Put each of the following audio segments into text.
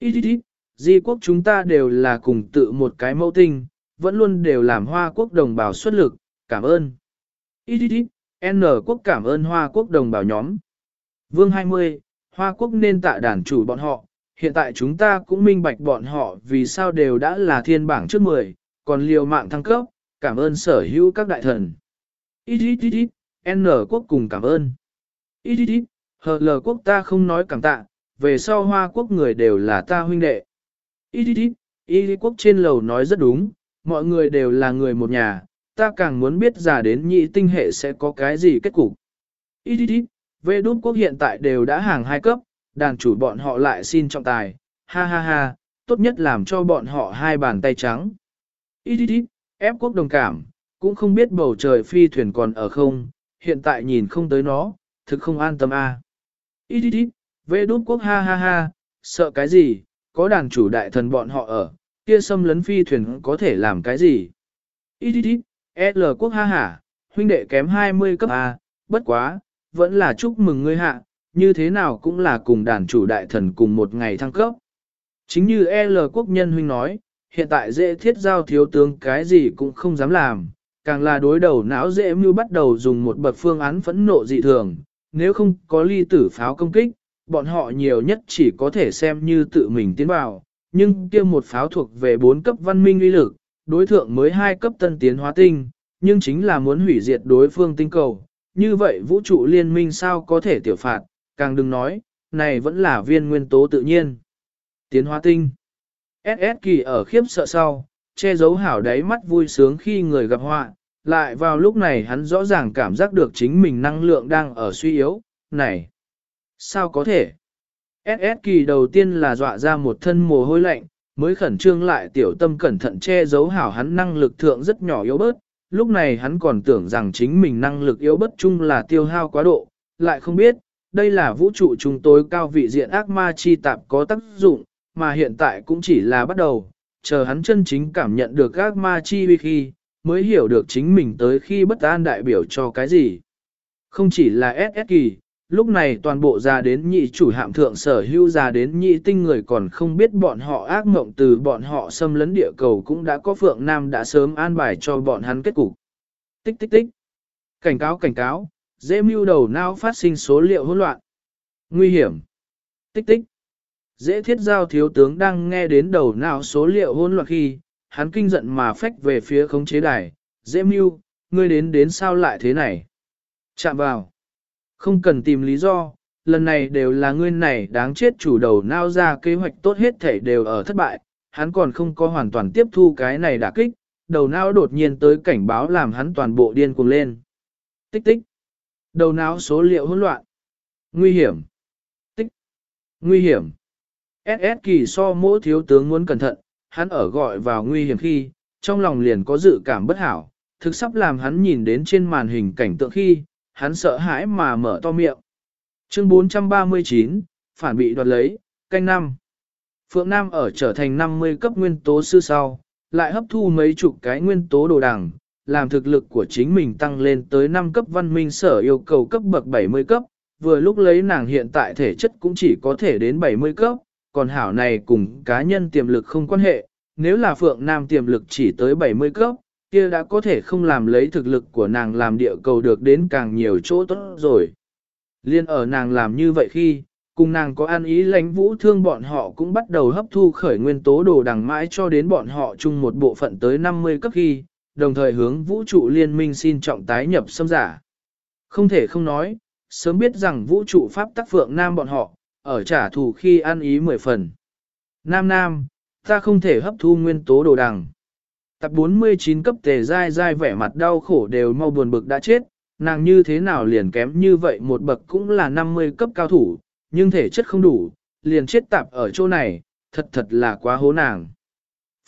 Ít ít ít, di quốc chúng ta đều là cùng tự một cái mẫu tinh, vẫn luôn đều làm hoa quốc đồng bào xuất lực, cảm ơn. Ít ít ít, N quốc cảm ơn hoa quốc đồng bào nhóm. Vương 20, hoa quốc nên tạ đàn chủ bọn họ, hiện tại chúng ta cũng minh bạch bọn họ vì sao đều đã là thiên bảng trước 10, còn liều mạng thăng cấp, cảm ơn sở hữu các đại thần. Ít ít ít ít, N quốc cùng cảm ơn. Ít ít ít, hờ L quốc ta không nói cảm tạ, về sau hoa quốc người đều là ta huynh đệ. Ít đi ít, y quốc trên lầu nói rất đúng, mọi người đều là người một nhà, ta càng muốn biết giả đến nhị tinh hệ sẽ có cái gì kết cục. Ý đi đi, về đút quốc hiện tại đều đã hàng hai cấp, đàn chủ bọn họ lại xin trọng tài, ha ha ha, tốt nhất làm cho bọn họ hai bàn tay trắng. Ý đi đi, ép quốc đồng cảm, cũng không biết bầu trời phi thuyền còn ở không, hiện tại nhìn không tới nó, thực không an tâm a. À. Ít đi Vê đút quốc ha ha ha, sợ cái gì, có đàn chủ đại thần bọn họ ở, kia xâm lấn phi thuyền có thể làm cái gì. Ít ít ít, L quốc ha hả, huynh đệ kém 20 cấp A, bất quá, vẫn là chúc mừng ngươi hạ, như thế nào cũng là cùng đàn chủ đại thần cùng một ngày thăng cấp. Chính như L quốc nhân huynh nói, hiện tại dễ thiết giao thiếu tướng cái gì cũng không dám làm, càng là đối đầu não dễ mưu bắt đầu dùng một bậc phương án phẫn nộ dị thường, nếu không có ly tử pháo công kích, bọn họ nhiều nhất chỉ có thể xem như tự mình tiến vào, nhưng kia một pháo thuộc về 4 cấp văn minh uy lực, đối thượng mới hai cấp tân tiến hóa tinh, nhưng chính là muốn hủy diệt đối phương tinh cầu. Như vậy vũ trụ liên minh sao có thể tiểu phạt, càng đừng nói, này vẫn là viên nguyên tố tự nhiên. Tiến hóa tinh. SS kỳ ở khiếp sợ sau, che giấu hảo đáy mắt vui sướng khi người gặp họa, lại vào lúc này hắn rõ ràng cảm giác được chính mình năng lượng đang ở suy yếu, này. Sao có thể? SS kỳ đầu tiên là dọa ra một thân mồ hôi lạnh, mới khẩn trương lại tiểu tâm cẩn thận che giấu hảo hắn năng lực thượng rất nhỏ yếu bớt, lúc này hắn còn tưởng rằng chính mình năng lực yếu bất chung là tiêu hao quá độ, lại không biết, đây là vũ trụ chúng tối cao vị diện ác ma chi tạp có tác dụng, mà hiện tại cũng chỉ là bắt đầu, chờ hắn chân chính cảm nhận được ác ma chi vi khi, mới hiểu được chính mình tới khi bất an đại biểu cho cái gì. Không chỉ là SS kỳ, lúc này toàn bộ già đến nhị chủ hạm thượng sở hữu già đến nhị tinh người còn không biết bọn họ ác mộng từ bọn họ xâm lấn địa cầu cũng đã có Phượng Nam đã sớm an bài cho bọn hắn kết cục. Tích tích tích. Cảnh cáo cảnh cáo, dễ mưu đầu não phát sinh số liệu hỗn loạn. Nguy hiểm. Tích tích. Dễ thiết giao thiếu tướng đang nghe đến đầu não số liệu hỗn loạn khi, hắn kinh giận mà phách về phía khống chế đài. Dễ mưu, ngươi đến đến sao lại thế này? Chạm vào. Không cần tìm lý do, lần này đều là ngươi này đáng chết chủ đầu nao ra kế hoạch tốt hết thể đều ở thất bại, hắn còn không có hoàn toàn tiếp thu cái này đả kích, đầu não đột nhiên tới cảnh báo làm hắn toàn bộ điên cuồng lên. Tích tích. Đầu não số liệu hỗn loạn. Nguy hiểm. Tích. Nguy hiểm. SS kỳ so mỗi thiếu tướng muốn cẩn thận, hắn ở gọi vào nguy hiểm khi, trong lòng liền có dự cảm bất hảo, thực sắp làm hắn nhìn đến trên màn hình cảnh tượng khi, hắn sợ hãi mà mở to miệng. Chương 439, phản bị đoạt lấy, canh năm. Phượng Nam ở trở thành 50 cấp nguyên tố sư sau, lại hấp thu mấy chục cái nguyên tố đồ đẳng làm thực lực của chính mình tăng lên tới 5 cấp văn minh sở yêu cầu cấp bậc 70 cấp, vừa lúc lấy nàng hiện tại thể chất cũng chỉ có thể đến 70 cấp, còn hảo này cùng cá nhân tiềm lực không quan hệ, nếu là Phượng Nam tiềm lực chỉ tới 70 cấp, kia đã có thể không làm lấy thực lực của nàng làm địa cầu được đến càng nhiều chỗ tốt rồi. Liên ở nàng làm như vậy khi, cùng nàng có an ý lãnh vũ thương bọn họ cũng bắt đầu hấp thu khởi nguyên tố đồ đằng mãi cho đến bọn họ chung một bộ phận tới 50 cấp khi, đồng thời hướng vũ trụ liên minh xin trọng tái nhập xâm giả. Không thể không nói, sớm biết rằng vũ trụ pháp tắc phượng nam bọn họ, ở trả thù khi an ý mười phần. Nam Nam, ta không thể hấp thu nguyên tố đồ đằng. Tập 49 cấp tề dai dai vẻ mặt đau khổ đều mau buồn bực đã chết, nàng như thế nào liền kém như vậy một bậc cũng là 50 cấp cao thủ, nhưng thể chất không đủ, liền chết tạp ở chỗ này, thật thật là quá hố nàng.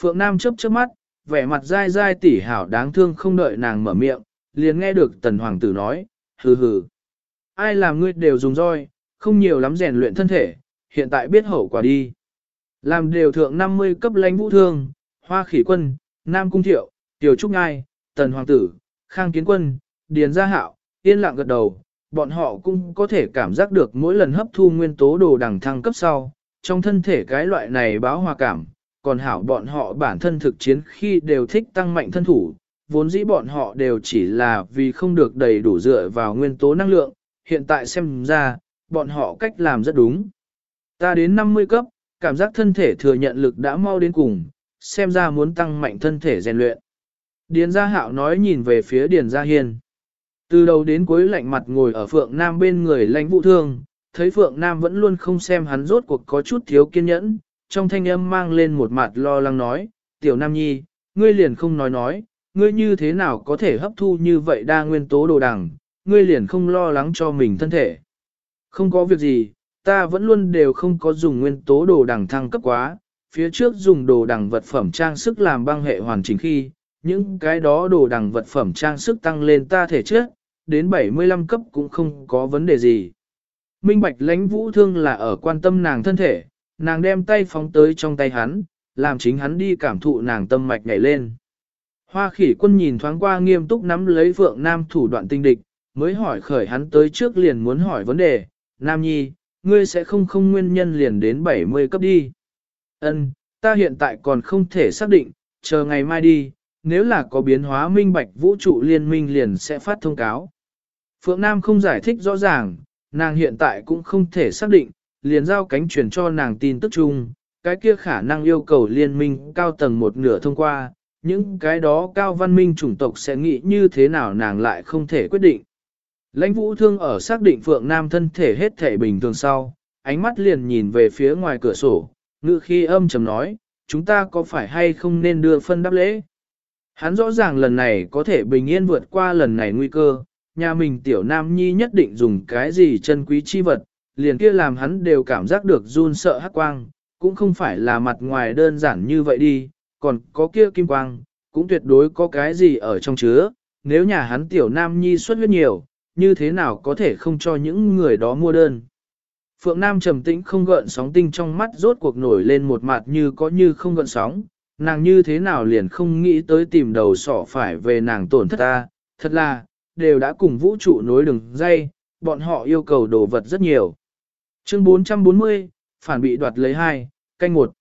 Phượng Nam chớp chớp mắt, vẻ mặt dai dai tỉ hảo đáng thương không đợi nàng mở miệng, liền nghe được tần hoàng tử nói, hừ hừ. Ai làm ngươi đều dùng roi, không nhiều lắm rèn luyện thân thể, hiện tại biết hậu quả đi. Làm đều thượng 50 cấp lãnh vũ thương, hoa khỉ quân, Nam Cung Thiệu, Tiểu Trúc Ngai, Tần Hoàng Tử, Khang Kiến Quân, Điền Gia Hạo, yên lặng gật đầu, bọn họ cũng có thể cảm giác được mỗi lần hấp thu nguyên tố đồ đằng thăng cấp sau, trong thân thể cái loại này báo hòa cảm, còn hảo bọn họ bản thân thực chiến khi đều thích tăng mạnh thân thủ, vốn dĩ bọn họ đều chỉ là vì không được đầy đủ dựa vào nguyên tố năng lượng, hiện tại xem ra, bọn họ cách làm rất đúng. Ta đến 50 cấp, cảm giác thân thể thừa nhận lực đã mau đến cùng, xem ra muốn tăng mạnh thân thể rèn luyện. Điền Gia Hạo nói nhìn về phía Điền Gia Hiên. Từ đầu đến cuối lạnh mặt ngồi ở Phượng Nam bên người lãnh vũ thương, thấy Phượng Nam vẫn luôn không xem hắn rốt cuộc có chút thiếu kiên nhẫn, trong thanh âm mang lên một mặt lo lắng nói, Tiểu Nam Nhi, ngươi liền không nói nói, ngươi như thế nào có thể hấp thu như vậy đa nguyên tố đồ đằng, ngươi liền không lo lắng cho mình thân thể. Không có việc gì, ta vẫn luôn đều không có dùng nguyên tố đồ đằng thăng cấp quá, phía trước dùng đồ đằng vật phẩm trang sức làm băng hệ hoàn chỉnh khi, những cái đó đồ đằng vật phẩm trang sức tăng lên ta thể trước, đến 75 cấp cũng không có vấn đề gì. Minh Bạch lãnh vũ thương là ở quan tâm nàng thân thể, nàng đem tay phóng tới trong tay hắn, làm chính hắn đi cảm thụ nàng tâm mạch nhảy lên. Hoa khỉ quân nhìn thoáng qua nghiêm túc nắm lấy vượng nam thủ đoạn tinh địch, mới hỏi khởi hắn tới trước liền muốn hỏi vấn đề, Nam Nhi, ngươi sẽ không không nguyên nhân liền đến 70 cấp đi. Ân, ta hiện tại còn không thể xác định, chờ ngày mai đi, nếu là có biến hóa minh bạch vũ trụ liên minh liền sẽ phát thông cáo. Phượng Nam không giải thích rõ ràng, nàng hiện tại cũng không thể xác định, liền giao cánh truyền cho nàng tin tức chung, cái kia khả năng yêu cầu liên minh cao tầng một nửa thông qua, những cái đó cao văn minh chủng tộc sẽ nghĩ như thế nào nàng lại không thể quyết định. Lãnh vũ thương ở xác định Phượng Nam thân thể hết thể bình thường sau, ánh mắt liền nhìn về phía ngoài cửa sổ, ngự khi âm trầm nói, chúng ta có phải hay không nên đưa phân đáp lễ? Hắn rõ ràng lần này có thể bình yên vượt qua lần này nguy cơ, nhà mình tiểu nam nhi nhất định dùng cái gì chân quý chi vật, liền kia làm hắn đều cảm giác được run sợ hắc quang, cũng không phải là mặt ngoài đơn giản như vậy đi, còn có kia kim quang, cũng tuyệt đối có cái gì ở trong chứa, nếu nhà hắn tiểu nam nhi xuất huyết nhiều, như thế nào có thể không cho những người đó mua đơn. Phượng Nam trầm tĩnh không gợn sóng tinh trong mắt rốt cuộc nổi lên một mặt như có như không gợn sóng, nàng như thế nào liền không nghĩ tới tìm đầu sỏ phải về nàng tổn thất ta, thật là, đều đã cùng vũ trụ nối đường dây, bọn họ yêu cầu đồ vật rất nhiều. Chương 440, phản bị đoạt lấy hai, canh một.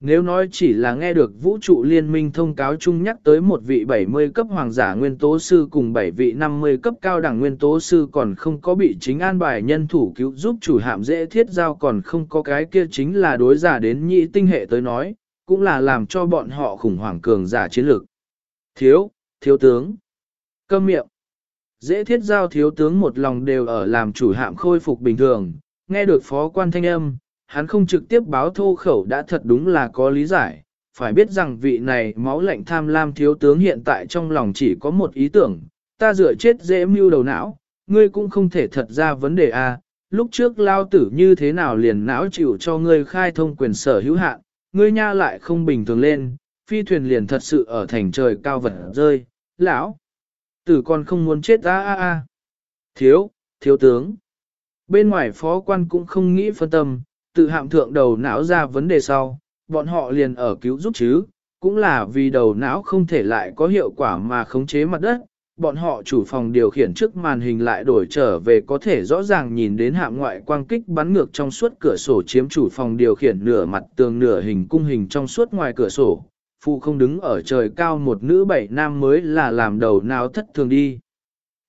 Nếu nói chỉ là nghe được vũ trụ liên minh thông cáo chung nhắc tới một vị 70 cấp hoàng giả nguyên tố sư cùng 7 vị 50 cấp cao đẳng nguyên tố sư còn không có bị chính an bài nhân thủ cứu giúp chủ hạm dễ thiết giao còn không có cái kia chính là đối giả đến nhị tinh hệ tới nói, cũng là làm cho bọn họ khủng hoảng cường giả chiến lược. Thiếu, thiếu tướng, câm miệng. Dễ thiết giao thiếu tướng một lòng đều ở làm chủ hạm khôi phục bình thường, nghe được phó quan thanh âm, hắn không trực tiếp báo thô khẩu đã thật đúng là có lý giải, phải biết rằng vị này máu lạnh tham lam thiếu tướng hiện tại trong lòng chỉ có một ý tưởng, ta dựa chết dễ mưu đầu não, ngươi cũng không thể thật ra vấn đề a. lúc trước lao tử như thế nào liền não chịu cho ngươi khai thông quyền sở hữu hạn, ngươi nha lại không bình thường lên, phi thuyền liền thật sự ở thành trời cao vật rơi, lão, tử còn không muốn chết a a a. Thiếu, thiếu tướng. Bên ngoài phó quan cũng không nghĩ phân tâm, tự hạm thượng đầu não ra vấn đề sau, bọn họ liền ở cứu giúp chứ, cũng là vì đầu não không thể lại có hiệu quả mà khống chế mặt đất, bọn họ chủ phòng điều khiển trước màn hình lại đổi trở về có thể rõ ràng nhìn đến hạm ngoại quang kích bắn ngược trong suốt cửa sổ chiếm chủ phòng điều khiển nửa mặt tường nửa hình cung hình trong suốt ngoài cửa sổ, phụ không đứng ở trời cao một nữ bảy nam mới là làm đầu não thất thường đi.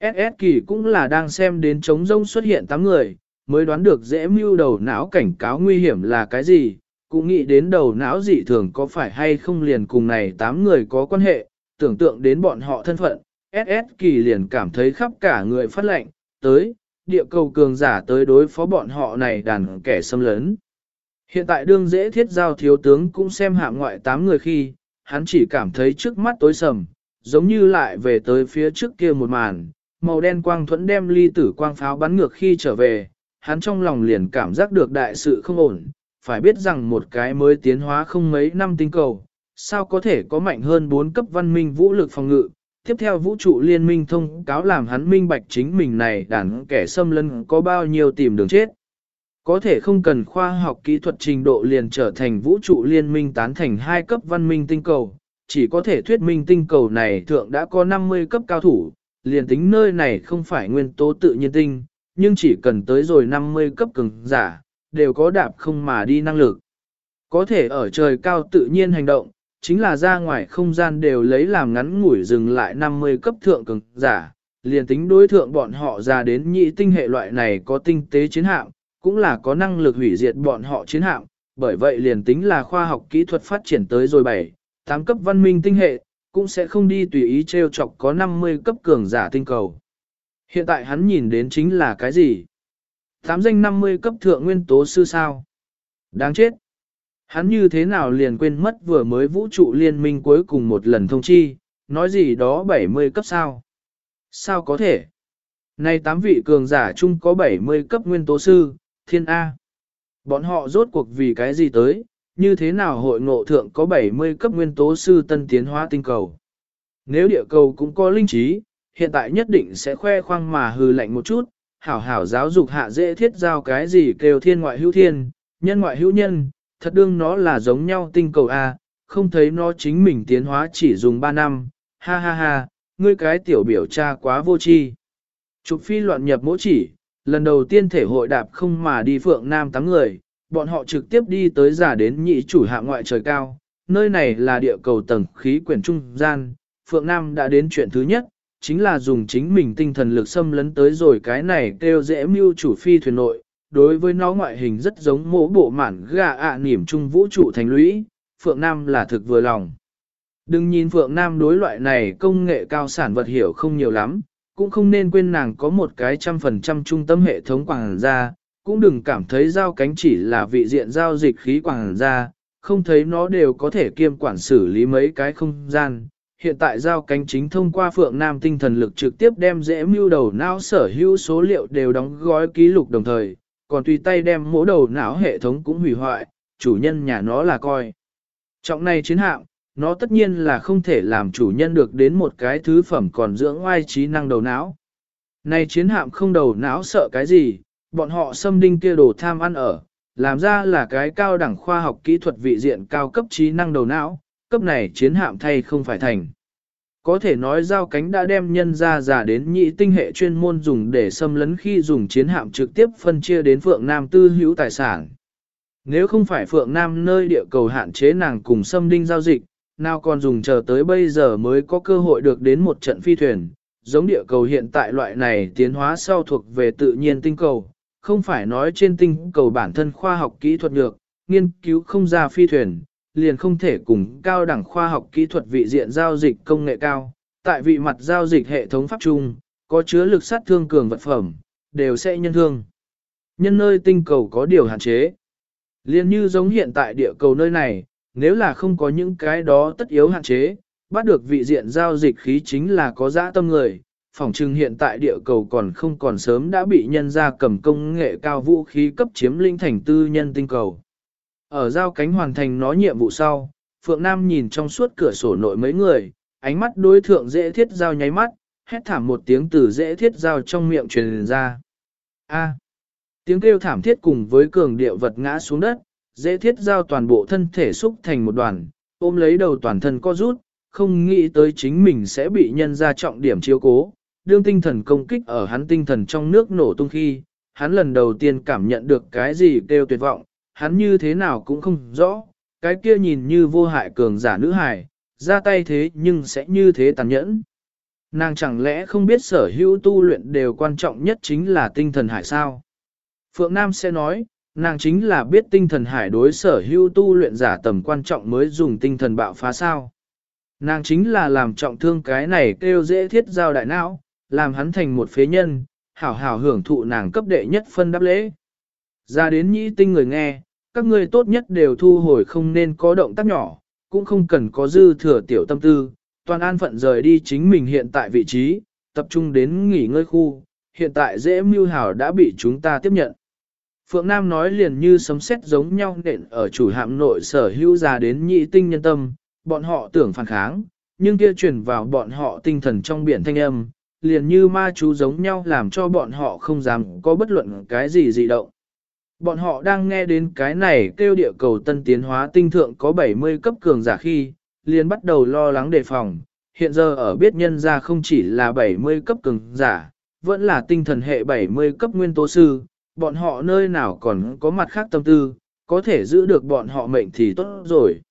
SS kỳ cũng là đang xem đến trống rông xuất hiện tám người, mới đoán được dễ mưu đầu não cảnh cáo nguy hiểm là cái gì, cũng nghĩ đến đầu não dị thường có phải hay không liền cùng này 8 người có quan hệ, tưởng tượng đến bọn họ thân phận, SS kỳ liền cảm thấy khắp cả người phát lệnh, tới, địa cầu cường giả tới đối phó bọn họ này đàn kẻ xâm lấn. Hiện tại đương dễ thiết giao thiếu tướng cũng xem hạ ngoại 8 người khi, hắn chỉ cảm thấy trước mắt tối sầm, giống như lại về tới phía trước kia một màn, màu đen quang thuẫn đem ly tử quang pháo bắn ngược khi trở về, hắn trong lòng liền cảm giác được đại sự không ổn, phải biết rằng một cái mới tiến hóa không mấy năm tinh cầu, sao có thể có mạnh hơn 4 cấp văn minh vũ lực phòng ngự. Tiếp theo vũ trụ liên minh thông cáo làm hắn minh bạch chính mình này đàn kẻ xâm lấn có bao nhiêu tìm đường chết. Có thể không cần khoa học kỹ thuật trình độ liền trở thành vũ trụ liên minh tán thành hai cấp văn minh tinh cầu, chỉ có thể thuyết minh tinh cầu này thượng đã có 50 cấp cao thủ, liền tính nơi này không phải nguyên tố tự nhiên tinh, nhưng chỉ cần tới rồi 50 cấp cường giả, đều có đạp không mà đi năng lực. Có thể ở trời cao tự nhiên hành động, chính là ra ngoài không gian đều lấy làm ngắn ngủi dừng lại 50 cấp thượng cường giả, liền tính đối thượng bọn họ ra đến nhị tinh hệ loại này có tinh tế chiến hạm, cũng là có năng lực hủy diệt bọn họ chiến hạm, bởi vậy liền tính là khoa học kỹ thuật phát triển tới rồi 7, 8 cấp văn minh tinh hệ, cũng sẽ không đi tùy ý treo chọc có 50 cấp cường giả tinh cầu. Hiện tại hắn nhìn đến chính là cái gì? Tám danh 50 cấp thượng nguyên tố sư sao? Đáng chết! Hắn như thế nào liền quên mất vừa mới vũ trụ liên minh cuối cùng một lần thông chi, nói gì đó 70 cấp sao? Sao có thể? Nay tám vị cường giả chung có 70 cấp nguyên tố sư, thiên A. Bọn họ rốt cuộc vì cái gì tới, như thế nào hội ngộ thượng có 70 cấp nguyên tố sư tân tiến hóa tinh cầu. Nếu địa cầu cũng có linh trí, hiện tại nhất định sẽ khoe khoang mà hừ lạnh một chút, hảo hảo giáo dục hạ dễ thiết giao cái gì kêu thiên ngoại hữu thiên, nhân ngoại hữu nhân, thật đương nó là giống nhau tinh cầu A, không thấy nó chính mình tiến hóa chỉ dùng 3 năm, ha ha ha, ngươi cái tiểu biểu cha quá vô tri. Trục phi loạn nhập mỗi chỉ, lần đầu tiên thể hội đạp không mà đi phượng nam tám người, bọn họ trực tiếp đi tới giả đến nhị chủ hạ ngoại trời cao, nơi này là địa cầu tầng khí quyển trung gian, phượng nam đã đến chuyện thứ nhất, chính là dùng chính mình tinh thần lực xâm lấn tới rồi cái này kêu dễ mưu chủ phi thuyền nội, đối với nó ngoại hình rất giống mỗ bộ mản gà ạ à niềm trung vũ trụ thành lũy, Phượng Nam là thực vừa lòng. Đừng nhìn Phượng Nam đối loại này công nghệ cao sản vật hiểu không nhiều lắm, cũng không nên quên nàng có một cái trăm phần trăm trung tâm hệ thống quảng gia, cũng đừng cảm thấy giao cánh chỉ là vị diện giao dịch khí quảng gia, không thấy nó đều có thể kiêm quản xử lý mấy cái không gian. Hiện tại giao cánh chính thông qua Phượng Nam tinh thần lực trực tiếp đem dễ mưu đầu não sở hữu số liệu đều đóng gói ký lục đồng thời, còn tùy tay đem mỗi đầu não hệ thống cũng hủy hoại, chủ nhân nhà nó là coi. Trọng này chiến hạm, nó tất nhiên là không thể làm chủ nhân được đến một cái thứ phẩm còn dưỡng oai trí năng đầu não. Này chiến hạm không đầu não sợ cái gì, bọn họ xâm đinh kia đồ tham ăn ở, làm ra là cái cao đẳng khoa học kỹ thuật vị diện cao cấp trí năng đầu não, cấp này chiến hạm thay không phải thành. Có thể nói giao cánh đã đem nhân ra giả đến nhị tinh hệ chuyên môn dùng để xâm lấn khi dùng chiến hạm trực tiếp phân chia đến Phượng Nam tư hữu tài sản. Nếu không phải Phượng Nam nơi địa cầu hạn chế nàng cùng xâm đinh giao dịch, nào còn dùng chờ tới bây giờ mới có cơ hội được đến một trận phi thuyền, giống địa cầu hiện tại loại này tiến hóa sau thuộc về tự nhiên tinh cầu, không phải nói trên tinh cầu bản thân khoa học kỹ thuật được, nghiên cứu không ra phi thuyền, liền không thể cùng cao đẳng khoa học kỹ thuật vị diện giao dịch công nghệ cao, tại vị mặt giao dịch hệ thống pháp trung có chứa lực sát thương cường vật phẩm, đều sẽ nhân thương. Nhân nơi tinh cầu có điều hạn chế. Liên như giống hiện tại địa cầu nơi này, nếu là không có những cái đó tất yếu hạn chế, bắt được vị diện giao dịch khí chính là có dã tâm người. phỏng trưng hiện tại địa cầu còn không còn sớm đã bị nhân ra cầm công nghệ cao vũ khí cấp chiếm linh thành tư nhân tinh cầu. Ở giao cánh hoàn thành nó nhiệm vụ sau, Phượng Nam nhìn trong suốt cửa sổ nội mấy người, ánh mắt đối thượng dễ thiết giao nháy mắt, hét thảm một tiếng từ dễ thiết giao trong miệng truyền ra. A. tiếng kêu thảm thiết cùng với cường điệu vật ngã xuống đất, dễ thiết giao toàn bộ thân thể xúc thành một đoàn, ôm lấy đầu toàn thân co rút, không nghĩ tới chính mình sẽ bị nhân ra trọng điểm chiếu cố. Đương tinh thần công kích ở hắn tinh thần trong nước nổ tung khi, hắn lần đầu tiên cảm nhận được cái gì kêu tuyệt vọng, hắn như thế nào cũng không rõ, cái kia nhìn như vô hại cường giả nữ hài, ra tay thế nhưng sẽ như thế tàn nhẫn. Nàng chẳng lẽ không biết sở hữu tu luyện đều quan trọng nhất chính là tinh thần hải sao? Phượng Nam sẽ nói, nàng chính là biết tinh thần hải đối sở hữu tu luyện giả tầm quan trọng mới dùng tinh thần bạo phá sao. Nàng chính là làm trọng thương cái này kêu dễ thiết giao đại não, làm hắn thành một phế nhân, hảo hảo hưởng thụ nàng cấp đệ nhất phân đáp lễ. Ra đến nhĩ tinh người nghe, các ngươi tốt nhất đều thu hồi không nên có động tác nhỏ, cũng không cần có dư thừa tiểu tâm tư, toàn an phận rời đi chính mình hiện tại vị trí, tập trung đến nghỉ ngơi khu, hiện tại dễ mưu hảo đã bị chúng ta tiếp nhận. Phượng Nam nói liền như sấm sét giống nhau nện ở chủ hạm nội sở hữu già đến nhị tinh nhân tâm, bọn họ tưởng phản kháng, nhưng kia truyền vào bọn họ tinh thần trong biển thanh âm, liền như ma chú giống nhau làm cho bọn họ không dám có bất luận cái gì dị động. Bọn họ đang nghe đến cái này kêu địa cầu tân tiến hóa tinh thượng có 70 cấp cường giả khi, liền bắt đầu lo lắng đề phòng. Hiện giờ ở biết nhân ra không chỉ là 70 cấp cường giả, vẫn là tinh thần hệ 70 cấp nguyên tố sư, bọn họ nơi nào còn có mặt khác tâm tư, có thể giữ được bọn họ mệnh thì tốt rồi.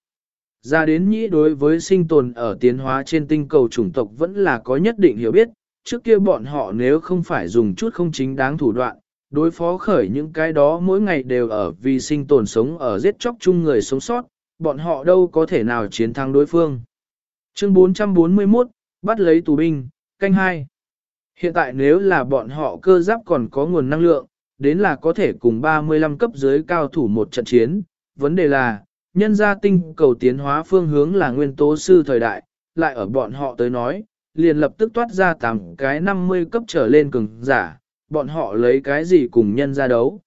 Ra đến nhĩ đối với sinh tồn ở tiến hóa trên tinh cầu chủng tộc vẫn là có nhất định hiểu biết, trước kia bọn họ nếu không phải dùng chút không chính đáng thủ đoạn, đối phó khởi những cái đó mỗi ngày đều ở vì sinh tồn sống ở giết chóc chung người sống sót, bọn họ đâu có thể nào chiến thắng đối phương. Chương 441, bắt lấy tù binh, canh hai. Hiện tại nếu là bọn họ cơ giáp còn có nguồn năng lượng, đến là có thể cùng 35 cấp dưới cao thủ một trận chiến. Vấn đề là, nhân gia tinh cầu tiến hóa phương hướng là nguyên tố sư thời đại, lại ở bọn họ tới nói, liền lập tức toát ra tám cái 50 cấp trở lên cường giả, bọn họ lấy cái gì cùng nhân ra đấu.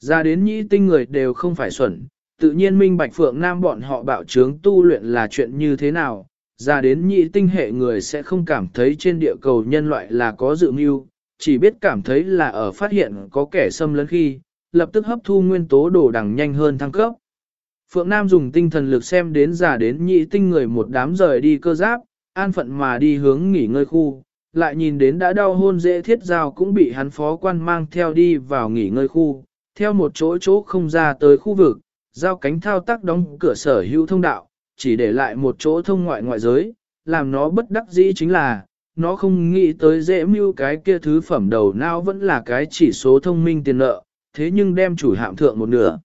Ra đến nhĩ tinh người đều không phải xuẩn, tự nhiên minh bạch phượng nam bọn họ bạo trướng tu luyện là chuyện như thế nào, ra đến nhị tinh hệ người sẽ không cảm thấy trên địa cầu nhân loại là có dự mưu, chỉ biết cảm thấy là ở phát hiện có kẻ xâm lấn khi, lập tức hấp thu nguyên tố đổ đằng nhanh hơn thăng cấp. Phượng Nam dùng tinh thần lực xem đến giả đến nhị tinh người một đám rời đi cơ giáp, an phận mà đi hướng nghỉ ngơi khu, lại nhìn đến đã đau hôn dễ thiết giao cũng bị hắn phó quan mang theo đi vào nghỉ ngơi khu, theo một chỗ chỗ không ra tới khu vực, giao cánh thao tác đóng cửa sở hữu thông đạo, chỉ để lại một chỗ thông ngoại ngoại giới, làm nó bất đắc dĩ chính là, nó không nghĩ tới dễ mưu cái kia thứ phẩm đầu nào vẫn là cái chỉ số thông minh tiền nợ, thế nhưng đem chủ hạm thượng một nửa.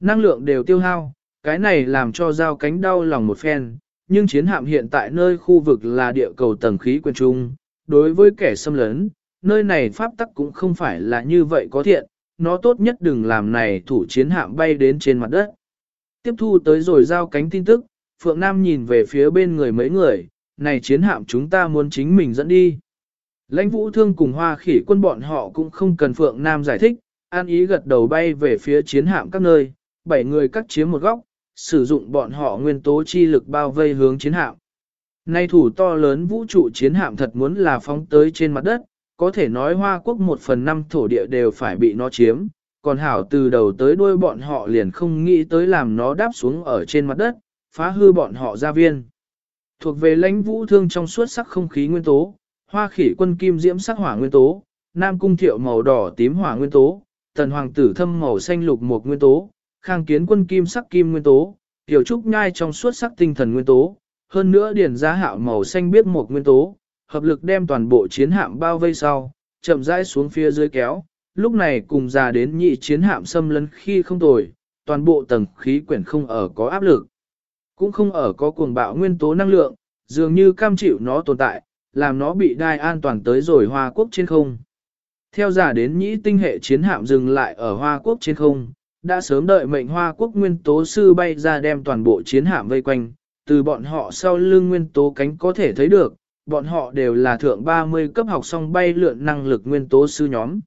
Năng lượng đều tiêu hao, cái này làm cho giao cánh đau lòng một phen, nhưng chiến hạm hiện tại nơi khu vực là địa cầu tầng khí quyền trung, đối với kẻ xâm lấn, nơi này pháp tắc cũng không phải là như vậy có thiện, nó tốt nhất đừng làm này thủ chiến hạm bay đến trên mặt đất. Tiếp thu tới rồi giao cánh tin tức, Phượng Nam nhìn về phía bên người mấy người, này chiến hạm chúng ta muốn chính mình dẫn đi. Lãnh vũ thương cùng hoa khỉ quân bọn họ cũng không cần Phượng Nam giải thích, an ý gật đầu bay về phía chiến hạm các nơi, bảy người cắt chiếm một góc, sử dụng bọn họ nguyên tố chi lực bao vây hướng chiến hạm. Nay thủ to lớn vũ trụ chiến hạm thật muốn là phóng tới trên mặt đất, có thể nói Hoa Quốc một phần năm thổ địa đều phải bị nó chiếm, còn hảo từ đầu tới đuôi bọn họ liền không nghĩ tới làm nó đáp xuống ở trên mặt đất, phá hư bọn họ gia viên. Thuộc về lãnh vũ thương trong suốt sắc không khí nguyên tố, hoa khỉ quân kim diễm sắc hỏa nguyên tố, nam cung thiệu màu đỏ tím hỏa nguyên tố, tần hoàng tử thâm màu xanh lục một nguyên tố, khang kiến quân kim sắc kim nguyên tố, tiểu trúc nhai trong suốt sắc tinh thần nguyên tố, hơn nữa điển giá hạo màu xanh biết một nguyên tố, hợp lực đem toàn bộ chiến hạm bao vây sau, chậm rãi xuống phía dưới kéo, lúc này cùng già đến nhị chiến hạm xâm lấn khi không tồi, toàn bộ tầng khí quyển không ở có áp lực, cũng không ở có cuồng bạo nguyên tố năng lượng, dường như cam chịu nó tồn tại, làm nó bị đai an toàn tới rồi Hoa Quốc trên không. Theo giả đến nhĩ tinh hệ chiến hạm dừng lại ở Hoa Quốc trên không, đã sớm đợi mệnh Hoa Quốc nguyên tố sư bay ra đem toàn bộ chiến hạm vây quanh, từ bọn họ sau lưng nguyên tố cánh có thể thấy được, bọn họ đều là thượng 30 cấp học xong bay lượn năng lực nguyên tố sư nhóm.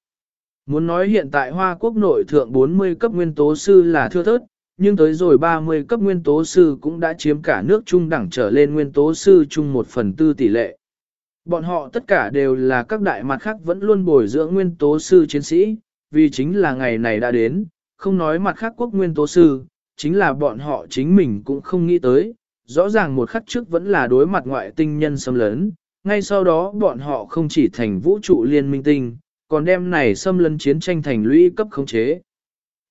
Muốn nói hiện tại Hoa Quốc nội thượng 40 cấp nguyên tố sư là thưa thớt, nhưng tới rồi 30 cấp nguyên tố sư cũng đã chiếm cả nước trung đẳng trở lên nguyên tố sư chung một phần tư tỷ lệ. Bọn họ tất cả đều là các đại mặt khác vẫn luôn bồi dưỡng nguyên tố sư chiến sĩ, vì chính là ngày này đã đến, không nói mặt khác quốc nguyên tố sư, chính là bọn họ chính mình cũng không nghĩ tới, rõ ràng một khắc trước vẫn là đối mặt ngoại tinh nhân xâm lấn, ngay sau đó bọn họ không chỉ thành vũ trụ liên minh tinh, còn đem này xâm lấn chiến tranh thành lũy cấp khống chế.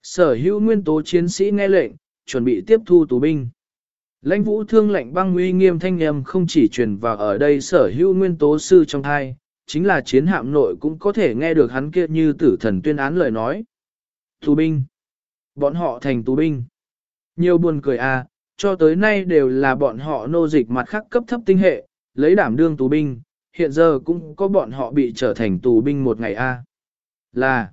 Sở hữu nguyên tố chiến sĩ nghe lệnh, chuẩn bị tiếp thu tù binh. Lãnh vũ thương lệnh băng uy nghiêm thanh âm không chỉ truyền vào ở đây sở hữu nguyên tố sư trong thai, chính là chiến hạm nội cũng có thể nghe được hắn kia như tử thần tuyên án lời nói. Tù binh. Bọn họ thành tù binh. Nhiều buồn cười à, cho tới nay đều là bọn họ nô dịch mặt khác cấp thấp tinh hệ, lấy đảm đương tù binh, hiện giờ cũng có bọn họ bị trở thành tù binh một ngày a. À. Là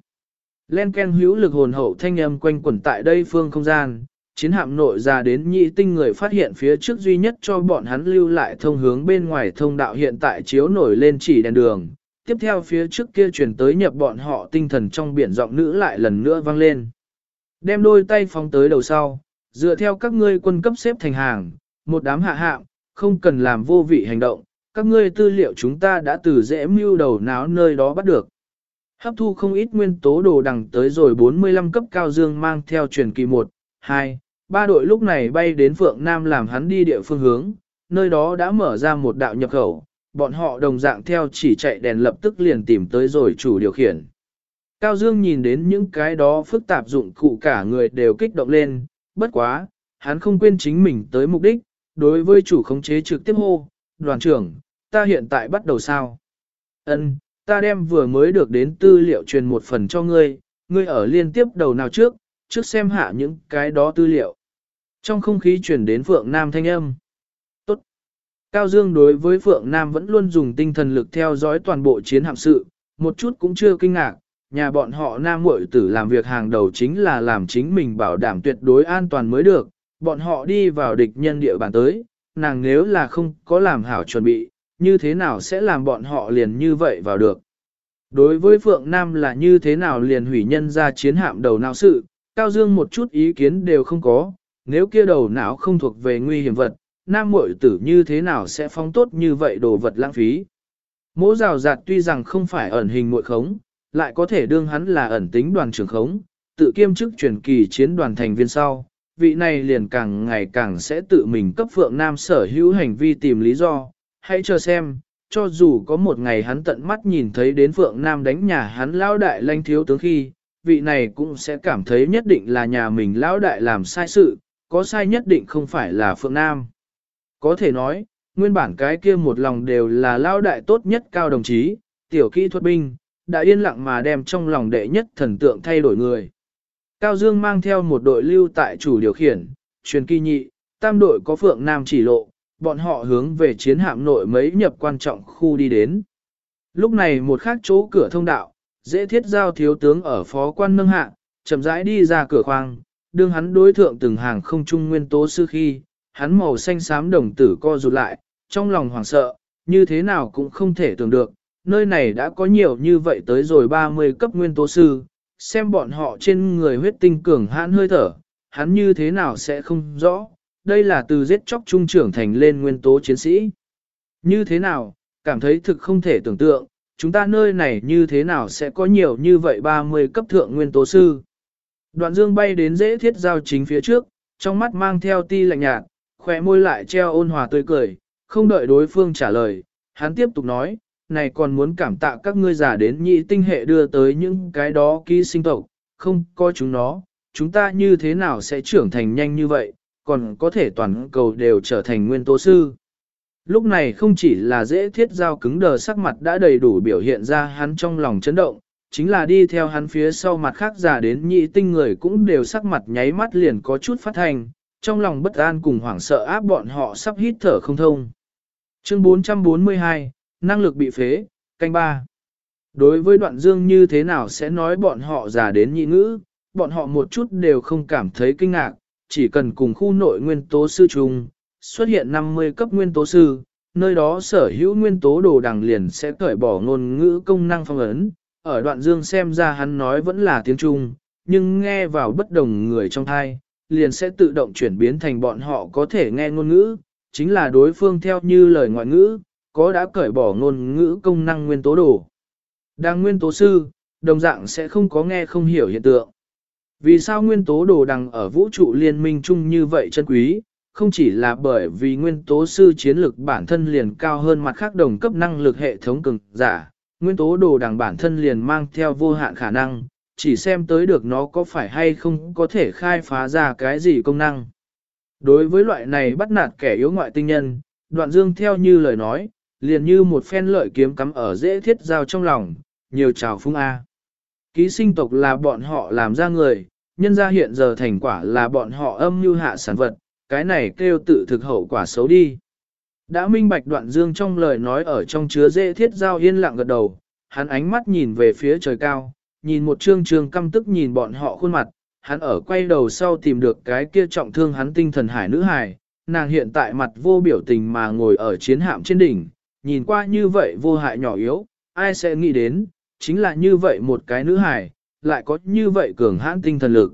Len Ken hữu lực hồn hậu thanh âm quanh quẩn tại đây phương không gian, chiến hạm nội ra đến nhị tinh người phát hiện phía trước duy nhất cho bọn hắn lưu lại thông hướng bên ngoài thông đạo hiện tại chiếu nổi lên chỉ đèn đường. Tiếp theo phía trước kia chuyển tới nhập bọn họ tinh thần trong biển giọng nữ lại lần nữa vang lên. Đem đôi tay phóng tới đầu sau, dựa theo các ngươi quân cấp xếp thành hàng, một đám hạ hạm, không cần làm vô vị hành động, các ngươi tư liệu chúng ta đã từ dễ mưu đầu náo nơi đó bắt được. Hấp thu không ít nguyên tố đồ đằng tới rồi 45 cấp cao dương mang theo truyền kỳ 1, 2, 3 đội lúc này bay đến Phượng Nam làm hắn đi địa phương hướng, nơi đó đã mở ra một đạo nhập khẩu, bọn họ đồng dạng theo chỉ chạy đèn lập tức liền tìm tới rồi chủ điều khiển. Cao Dương nhìn đến những cái đó phức tạp dụng cụ cả người đều kích động lên, bất quá, hắn không quên chính mình tới mục đích, đối với chủ khống chế trực tiếp hô, đoàn trưởng, ta hiện tại bắt đầu sao? Ân, ta đem vừa mới được đến tư liệu truyền một phần cho ngươi, ngươi ở liên tiếp đầu nào trước, trước xem hạ những cái đó tư liệu. Trong không khí truyền đến Phượng Nam thanh âm. Tốt. Cao Dương đối với Phượng Nam vẫn luôn dùng tinh thần lực theo dõi toàn bộ chiến hạm sự, một chút cũng chưa kinh ngạc, nhà bọn họ nam muội tử làm việc hàng đầu chính là làm chính mình bảo đảm tuyệt đối an toàn mới được, bọn họ đi vào địch nhân địa bàn tới, nàng nếu là không có làm hảo chuẩn bị, như thế nào sẽ làm bọn họ liền như vậy vào được. Đối với Phượng Nam là như thế nào liền hủy nhân ra chiến hạm đầu não sự, Cao Dương một chút ý kiến đều không có, nếu kia đầu não không thuộc về nguy hiểm vật, Nam muội tử như thế nào sẽ phóng tốt như vậy đồ vật lãng phí. Mỗ rào rạt tuy rằng không phải ẩn hình muội khống, lại có thể đương hắn là ẩn tính đoàn trưởng khống, tự kiêm chức truyền kỳ chiến đoàn thành viên sau, vị này liền càng ngày càng sẽ tự mình cấp Phượng Nam sở hữu hành vi tìm lý do, hãy chờ xem, cho dù có một ngày hắn tận mắt nhìn thấy đến Phượng Nam đánh nhà hắn lão đại lanh thiếu tướng khi, vị này cũng sẽ cảm thấy nhất định là nhà mình lão đại làm sai sự, có sai nhất định không phải là Phượng Nam. Có thể nói, nguyên bản cái kia một lòng đều là lão đại tốt nhất cao đồng chí, tiểu kỹ thuật binh, đã yên lặng mà đem trong lòng đệ nhất thần tượng thay đổi người. Cao Dương mang theo một đội lưu tại chủ điều khiển, truyền kỳ nhị, tam đội có Phượng Nam chỉ lộ, bọn họ hướng về chiến hạm nội mấy nhập quan trọng khu đi đến. Lúc này một khác chỗ cửa thông đạo, dễ thiết giao thiếu tướng ở phó quan nâng hạ, chậm rãi đi ra cửa khoang, đương hắn đối thượng từng hàng không trung nguyên tố sư khi, hắn màu xanh xám đồng tử co rụt lại, trong lòng hoảng sợ, như thế nào cũng không thể tưởng được, nơi này đã có nhiều như vậy tới rồi 30 cấp nguyên tố sư, xem bọn họ trên người huyết tinh cường hãn hơi thở, hắn như thế nào sẽ không rõ, đây là từ giết chóc trung trưởng thành lên nguyên tố chiến sĩ. Như thế nào, cảm thấy thực không thể tưởng tượng, chúng ta nơi này như thế nào sẽ có nhiều như vậy 30 cấp thượng nguyên tố sư. Đoạn dương bay đến dễ thiết giao chính phía trước, trong mắt mang theo ti lạnh nhạt, khỏe môi lại treo ôn hòa tươi cười, không đợi đối phương trả lời, hắn tiếp tục nói, này còn muốn cảm tạ các ngươi giả đến nhị tinh hệ đưa tới những cái đó ký sinh tộc, không có chúng nó, chúng ta như thế nào sẽ trưởng thành nhanh như vậy, còn có thể toàn cầu đều trở thành nguyên tố sư. Lúc này không chỉ là dễ thiết giao cứng đờ sắc mặt đã đầy đủ biểu hiện ra hắn trong lòng chấn động, chính là đi theo hắn phía sau mặt khác giả đến nhị tinh người cũng đều sắc mặt nháy mắt liền có chút phát thành, trong lòng bất an cùng hoảng sợ áp bọn họ sắp hít thở không thông. Chương 442, năng lực bị phế, canh ba. Đối với đoạn dương như thế nào sẽ nói bọn họ giả đến nhị ngữ, bọn họ một chút đều không cảm thấy kinh ngạc, chỉ cần cùng khu nội nguyên tố sư chung, xuất hiện 50 cấp nguyên tố sư, nơi đó sở hữu nguyên tố đồ đằng liền sẽ cởi bỏ ngôn ngữ công năng phong ấn. Ở đoạn dương xem ra hắn nói vẫn là tiếng Trung, nhưng nghe vào bất đồng người trong thai, liền sẽ tự động chuyển biến thành bọn họ có thể nghe ngôn ngữ, chính là đối phương theo như lời ngoại ngữ, có đã cởi bỏ ngôn ngữ công năng nguyên tố đồ. Đang nguyên tố sư, đồng dạng sẽ không có nghe không hiểu hiện tượng. Vì sao nguyên tố đồ đằng ở vũ trụ liên minh chung như vậy chân quý, không chỉ là bởi vì nguyên tố sư chiến lực bản thân liền cao hơn mặt khác đồng cấp năng lực hệ thống cường giả, nguyên tố đồ đằng bản thân liền mang theo vô hạn khả năng, chỉ xem tới được nó có phải hay không có thể khai phá ra cái gì công năng. Đối với loại này bắt nạt kẻ yếu ngoại tinh nhân, đoạn dương theo như lời nói, liền như một phen lợi kiếm cắm ở dễ thiết giao trong lòng, nhiều chào phung A. Ký sinh tộc là bọn họ làm ra người, nhân ra hiện giờ thành quả là bọn họ âm mưu hạ sản vật, cái này kêu tự thực hậu quả xấu đi. Đã minh bạch đoạn dương trong lời nói ở trong chứa dễ thiết giao yên lặng gật đầu, hắn ánh mắt nhìn về phía trời cao, nhìn một trương trương căm tức nhìn bọn họ khuôn mặt, hắn ở quay đầu sau tìm được cái kia trọng thương hắn tinh thần hải nữ hải, nàng hiện tại mặt vô biểu tình mà ngồi ở chiến hạm trên đỉnh, nhìn qua như vậy vô hại nhỏ yếu, ai sẽ nghĩ đến, chính là như vậy một cái nữ hải, lại có như vậy cường hãn tinh thần lực.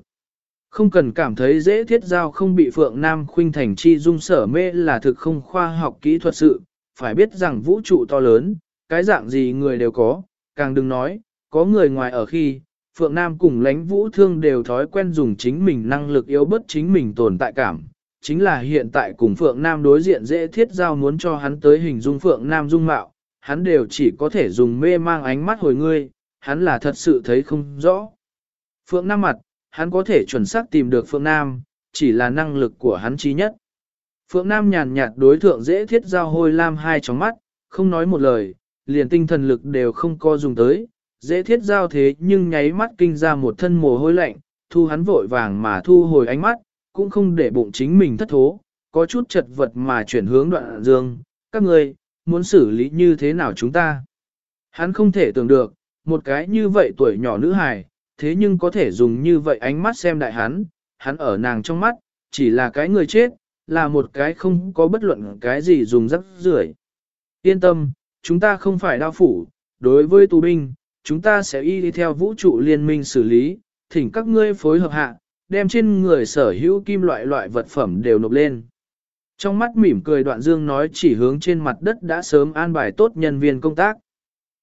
Không cần cảm thấy dễ thiết giao không bị Phượng Nam khuynh thành chi dung sở mê là thực không khoa học kỹ thuật sự, phải biết rằng vũ trụ to lớn, cái dạng gì người đều có, càng đừng nói, có người ngoài ở khi, Phượng Nam cùng lãnh vũ thương đều thói quen dùng chính mình năng lực yếu bất chính mình tồn tại cảm. Chính là hiện tại cùng Phượng Nam đối diện dễ thiết giao muốn cho hắn tới hình dung Phượng Nam dung mạo, hắn đều chỉ có thể dùng mê mang ánh mắt hồi ngươi, hắn là thật sự thấy không rõ. Phượng Nam mặt, hắn có thể chuẩn xác tìm được Phượng Nam, chỉ là năng lực của hắn chí nhất. Phượng Nam nhàn nhạt đối thượng dễ thiết giao hôi lam hai tróng mắt, không nói một lời, liền tinh thần lực đều không co dùng tới, dễ thiết giao thế nhưng nháy mắt kinh ra một thân mồ hôi lạnh, thu hắn vội vàng mà thu hồi ánh mắt, cũng không để bụng chính mình thất thố, có chút chật vật mà chuyển hướng đoạn dương, các người, muốn xử lý như thế nào chúng ta. Hắn không thể tưởng được, một cái như vậy tuổi nhỏ nữ hài, thế nhưng có thể dùng như vậy ánh mắt xem đại hắn, hắn ở nàng trong mắt, chỉ là cái người chết, là một cái không có bất luận cái gì dùng rắc rưởi. Yên tâm, chúng ta không phải đao phủ, đối với tù binh, chúng ta sẽ y đi theo vũ trụ liên minh xử lý, thỉnh các ngươi phối hợp hạ, đem trên người sở hữu kim loại loại vật phẩm đều nộp lên. Trong mắt mỉm cười đoạn dương nói chỉ hướng trên mặt đất đã sớm an bài tốt nhân viên công tác.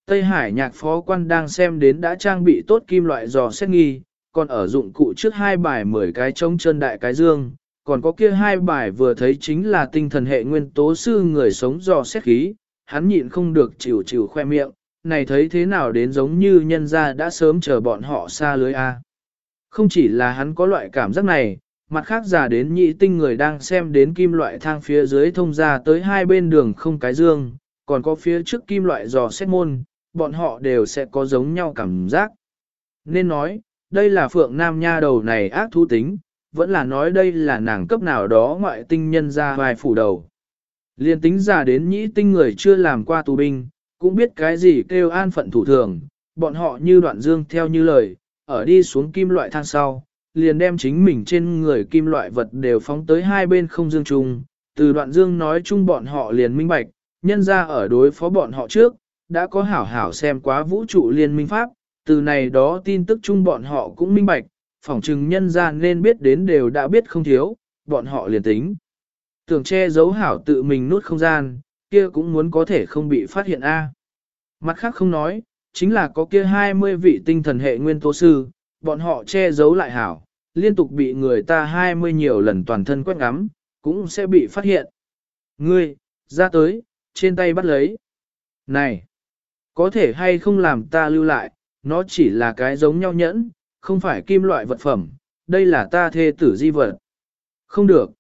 Tây Hải nhạc phó quan đang xem đến đã trang bị tốt kim loại dò xét nghi, còn ở dụng cụ trước hai bài 10 cái trống chân đại cái dương, còn có kia hai bài vừa thấy chính là tinh thần hệ nguyên tố sư người sống dò xét khí, hắn nhịn không được chịu chịu khoe miệng, này thấy thế nào đến giống như nhân gia đã sớm chờ bọn họ xa lưới A. Không chỉ là hắn có loại cảm giác này, mặt khác giả đến nhị tinh người đang xem đến kim loại thang phía dưới thông ra tới hai bên đường không cái dương, còn có phía trước kim loại dò xét môn, bọn họ đều sẽ có giống nhau cảm giác. Nên nói, đây là phượng nam nha đầu này ác thú tính, vẫn là nói đây là nàng cấp nào đó ngoại tinh nhân ra vài phủ đầu. Liên tính giả đến nhĩ tinh người chưa làm qua tù binh, cũng biết cái gì kêu an phận thủ thường, bọn họ như đoạn dương theo như lời, ở đi xuống kim loại thang sau, liền đem chính mình trên người kim loại vật đều phóng tới hai bên không dương chung. Từ đoạn dương nói chung bọn họ liền minh bạch, nhân ra ở đối phó bọn họ trước, đã có hảo hảo xem quá vũ trụ liên minh pháp, từ này đó tin tức chung bọn họ cũng minh bạch, phỏng chừng nhân ra nên biết đến đều đã biết không thiếu, bọn họ liền tính. Tưởng che giấu hảo tự mình nút không gian, kia cũng muốn có thể không bị phát hiện a. Mặt khác không nói, chính là có kia 20 vị tinh thần hệ nguyên tố sư, bọn họ che giấu lại hảo, liên tục bị người ta 20 nhiều lần toàn thân quét ngắm, cũng sẽ bị phát hiện. Ngươi, ra tới, trên tay bắt lấy. Này, có thể hay không làm ta lưu lại, nó chỉ là cái giống nhau nhẫn, không phải kim loại vật phẩm, đây là ta thê tử di vật. Không được.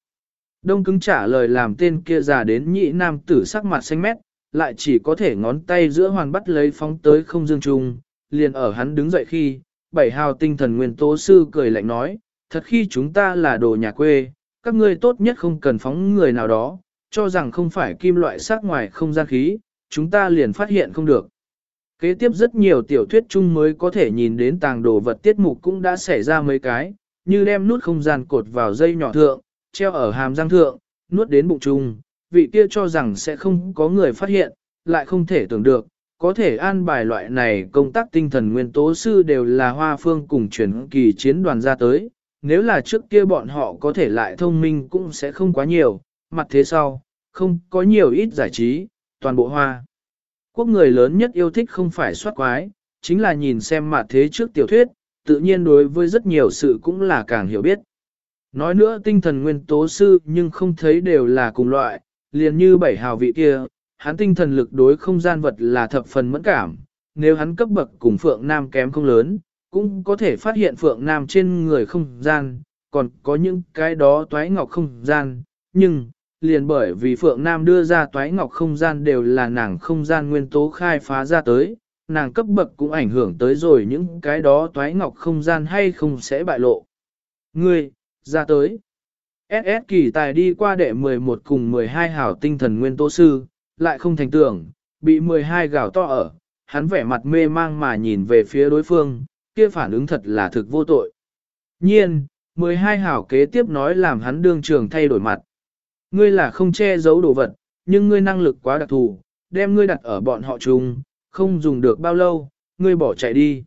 Đông cứng trả lời làm tên kia già đến nhị nam tử sắc mặt xanh mét, lại chỉ có thể ngón tay giữa hoàn bắt lấy phóng tới không dương trung, liền ở hắn đứng dậy khi, bảy hào tinh thần nguyên tố sư cười lạnh nói, thật khi chúng ta là đồ nhà quê, các ngươi tốt nhất không cần phóng người nào đó, cho rằng không phải kim loại sắc ngoài không gian khí, chúng ta liền phát hiện không được. Kế tiếp rất nhiều tiểu thuyết chung mới có thể nhìn đến tàng đồ vật tiết mục cũng đã xảy ra mấy cái, như đem nút không gian cột vào dây nhỏ thượng, treo ở hàm răng thượng, nuốt đến bụng chung, vị kia cho rằng sẽ không có người phát hiện, lại không thể tưởng được, có thể an bài loại này công tác tinh thần nguyên tố sư đều là hoa phương cùng chuyển kỳ chiến đoàn ra tới, nếu là trước kia bọn họ có thể lại thông minh cũng sẽ không quá nhiều, mặt thế sau, không có nhiều ít giải trí, toàn bộ hoa. Quốc người lớn nhất yêu thích không phải soát quái, chính là nhìn xem mặt thế trước tiểu thuyết, tự nhiên đối với rất nhiều sự cũng là càng hiểu biết. Nói nữa tinh thần nguyên tố sư nhưng không thấy đều là cùng loại, liền như bảy hào vị kia, hắn tinh thần lực đối không gian vật là thập phần mẫn cảm, nếu hắn cấp bậc cùng Phượng Nam kém không lớn, cũng có thể phát hiện Phượng Nam trên người không gian, còn có những cái đó toái ngọc không gian, nhưng, liền bởi vì Phượng Nam đưa ra toái ngọc không gian đều là nàng không gian nguyên tố khai phá ra tới, nàng cấp bậc cũng ảnh hưởng tới rồi những cái đó toái ngọc không gian hay không sẽ bại lộ. Ngươi, ra tới. SS kỳ tài đi qua đệ 11 cùng 12 hảo tinh thần nguyên tố sư, lại không thành tưởng, bị 12 gào to ở, hắn vẻ mặt mê mang mà nhìn về phía đối phương, kia phản ứng thật là thực vô tội. Nhiên, 12 hảo kế tiếp nói làm hắn đương trường thay đổi mặt. Ngươi là không che giấu đồ vật, nhưng ngươi năng lực quá đặc thù, đem ngươi đặt ở bọn họ chung, không dùng được bao lâu, ngươi bỏ chạy đi.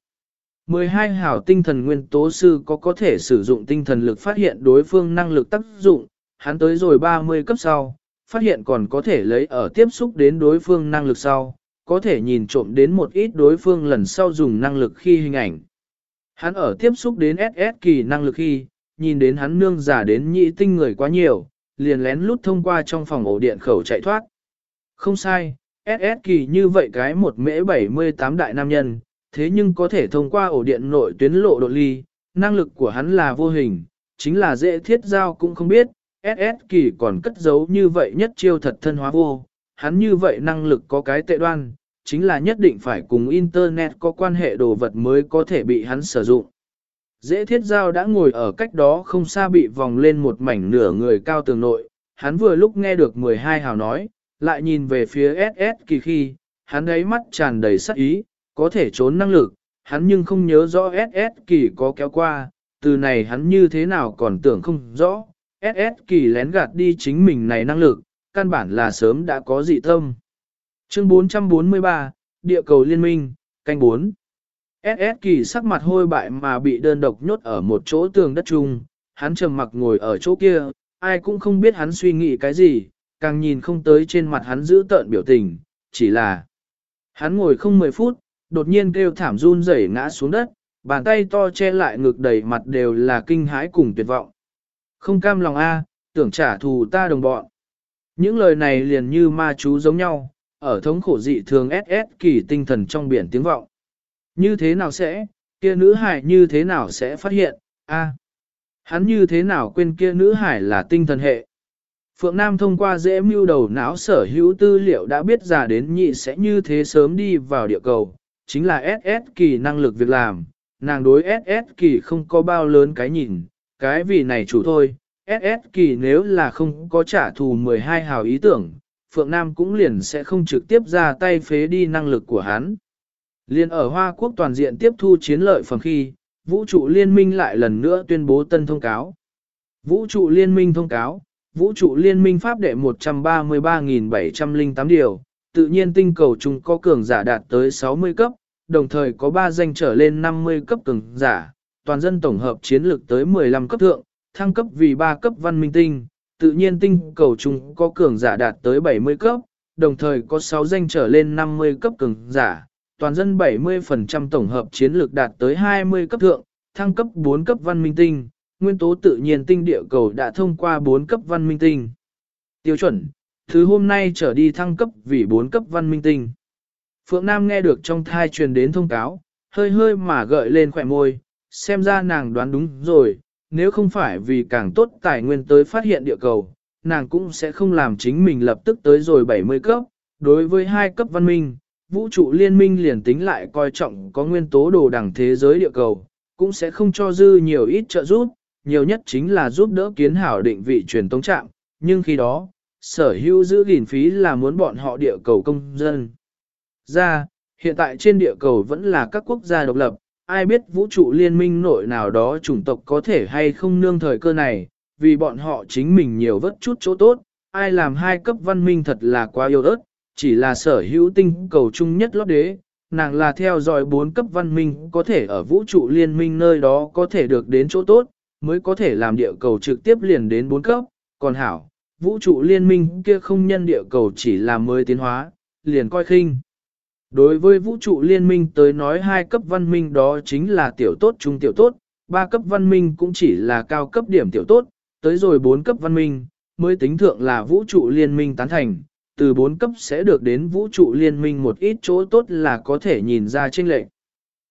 12 hảo tinh thần nguyên tố sư có có thể sử dụng tinh thần lực phát hiện đối phương năng lực tác dụng, hắn tới rồi 30 cấp sau, phát hiện còn có thể lấy ở tiếp xúc đến đối phương năng lực sau, có thể nhìn trộm đến một ít đối phương lần sau dùng năng lực khi hình ảnh. Hắn ở tiếp xúc đến SS kỳ năng lực khi, nhìn đến hắn nương giả đến nhị tinh người quá nhiều, liền lén lút thông qua trong phòng ổ điện khẩu chạy thoát. Không sai, SS kỳ như vậy cái một mễ 78 đại nam nhân, thế nhưng có thể thông qua ổ điện nội tuyến lộ độ ly, năng lực của hắn là vô hình, chính là dễ thiết giao cũng không biết, SS kỳ còn cất giấu như vậy nhất chiêu thật thân hóa vô, hắn như vậy năng lực có cái tệ đoan, chính là nhất định phải cùng Internet có quan hệ đồ vật mới có thể bị hắn sử dụng. Dễ thiết giao đã ngồi ở cách đó không xa bị vòng lên một mảnh nửa người cao tường nội, hắn vừa lúc nghe được 12 hào nói, lại nhìn về phía SS kỳ khi, hắn ấy mắt tràn đầy sắc ý, có thể trốn năng lực, hắn nhưng không nhớ rõ SS kỳ có kéo qua, từ này hắn như thế nào còn tưởng không rõ, SS kỳ lén gạt đi chính mình này năng lực, căn bản là sớm đã có dị tâm. Chương 443, Địa cầu liên minh, canh 4 SS kỳ sắc mặt hôi bại mà bị đơn độc nhốt ở một chỗ tường đất chung, hắn trầm mặc ngồi ở chỗ kia, ai cũng không biết hắn suy nghĩ cái gì, càng nhìn không tới trên mặt hắn giữ tợn biểu tình, chỉ là hắn ngồi không 10 phút, đột nhiên kêu thảm run rẩy ngã xuống đất, bàn tay to che lại ngực đầy mặt đều là kinh hãi cùng tuyệt vọng. Không cam lòng a, tưởng trả thù ta đồng bọn. Những lời này liền như ma chú giống nhau, ở thống khổ dị thường SS kỳ tinh thần trong biển tiếng vọng. Như thế nào sẽ, kia nữ hải như thế nào sẽ phát hiện, a hắn như thế nào quên kia nữ hải là tinh thần hệ. Phượng Nam thông qua dễ mưu đầu não sở hữu tư liệu đã biết giả đến nhị sẽ như thế sớm đi vào địa cầu, chính là SS kỳ năng lực việc làm, nàng đối SS kỳ không có bao lớn cái nhìn, cái vì này chủ thôi, SS kỳ nếu là không có trả thù 12 hào ý tưởng, Phượng Nam cũng liền sẽ không trực tiếp ra tay phế đi năng lực của hắn. Liên ở Hoa Quốc toàn diện tiếp thu chiến lợi phẩm khi, vũ trụ liên minh lại lần nữa tuyên bố tân thông cáo. Vũ trụ liên minh thông cáo, vũ trụ liên minh pháp đệ 133.708 điều, tự nhiên tinh cầu chúng có cường giả đạt tới 60 cấp, đồng thời có 3 danh trở lên 50 cấp cường giả, toàn dân tổng hợp chiến lược tới 15 cấp thượng, thăng cấp vì 3 cấp văn minh tinh, tự nhiên tinh cầu chúng có cường giả đạt tới 70 cấp, đồng thời có 6 danh trở lên 50 cấp cường giả, toàn dân 70% tổng hợp chiến lược đạt tới 20 cấp thượng, thăng cấp 4 cấp văn minh tinh, nguyên tố tự nhiên tinh địa cầu đã thông qua 4 cấp văn minh tinh. Tiêu chuẩn, thứ hôm nay trở đi thăng cấp vì 4 cấp văn minh tinh. Phượng Nam nghe được trong thai truyền đến thông cáo, hơi hơi mà gợi lên khỏe môi, xem ra nàng đoán đúng rồi, nếu không phải vì càng tốt tài nguyên tới phát hiện địa cầu, nàng cũng sẽ không làm chính mình lập tức tới rồi 70 cấp, đối với hai cấp văn minh, vũ trụ liên minh liền tính lại coi trọng có nguyên tố đồ đẳng thế giới địa cầu, cũng sẽ không cho dư nhiều ít trợ giúp, nhiều nhất chính là giúp đỡ kiến hảo định vị truyền tống trạm, nhưng khi đó, sở hữu giữ gìn phí là muốn bọn họ địa cầu công dân. Ra, hiện tại trên địa cầu vẫn là các quốc gia độc lập, ai biết vũ trụ liên minh nội nào đó chủng tộc có thể hay không nương thời cơ này, vì bọn họ chính mình nhiều vất chút chỗ tốt, ai làm hai cấp văn minh thật là quá yêu ớt, chỉ là sở hữu tinh cầu chung nhất lót đế, nàng là theo dõi bốn cấp văn minh có thể ở vũ trụ liên minh nơi đó có thể được đến chỗ tốt, mới có thể làm địa cầu trực tiếp liền đến bốn cấp, còn hảo, vũ trụ liên minh kia không nhân địa cầu chỉ là mới tiến hóa, liền coi khinh. Đối với vũ trụ liên minh tới nói hai cấp văn minh đó chính là tiểu tốt trung tiểu tốt, ba cấp văn minh cũng chỉ là cao cấp điểm tiểu tốt, tới rồi bốn cấp văn minh, mới tính thượng là vũ trụ liên minh tán thành, từ bốn cấp sẽ được đến vũ trụ liên minh một ít chỗ tốt là có thể nhìn ra trên lệnh.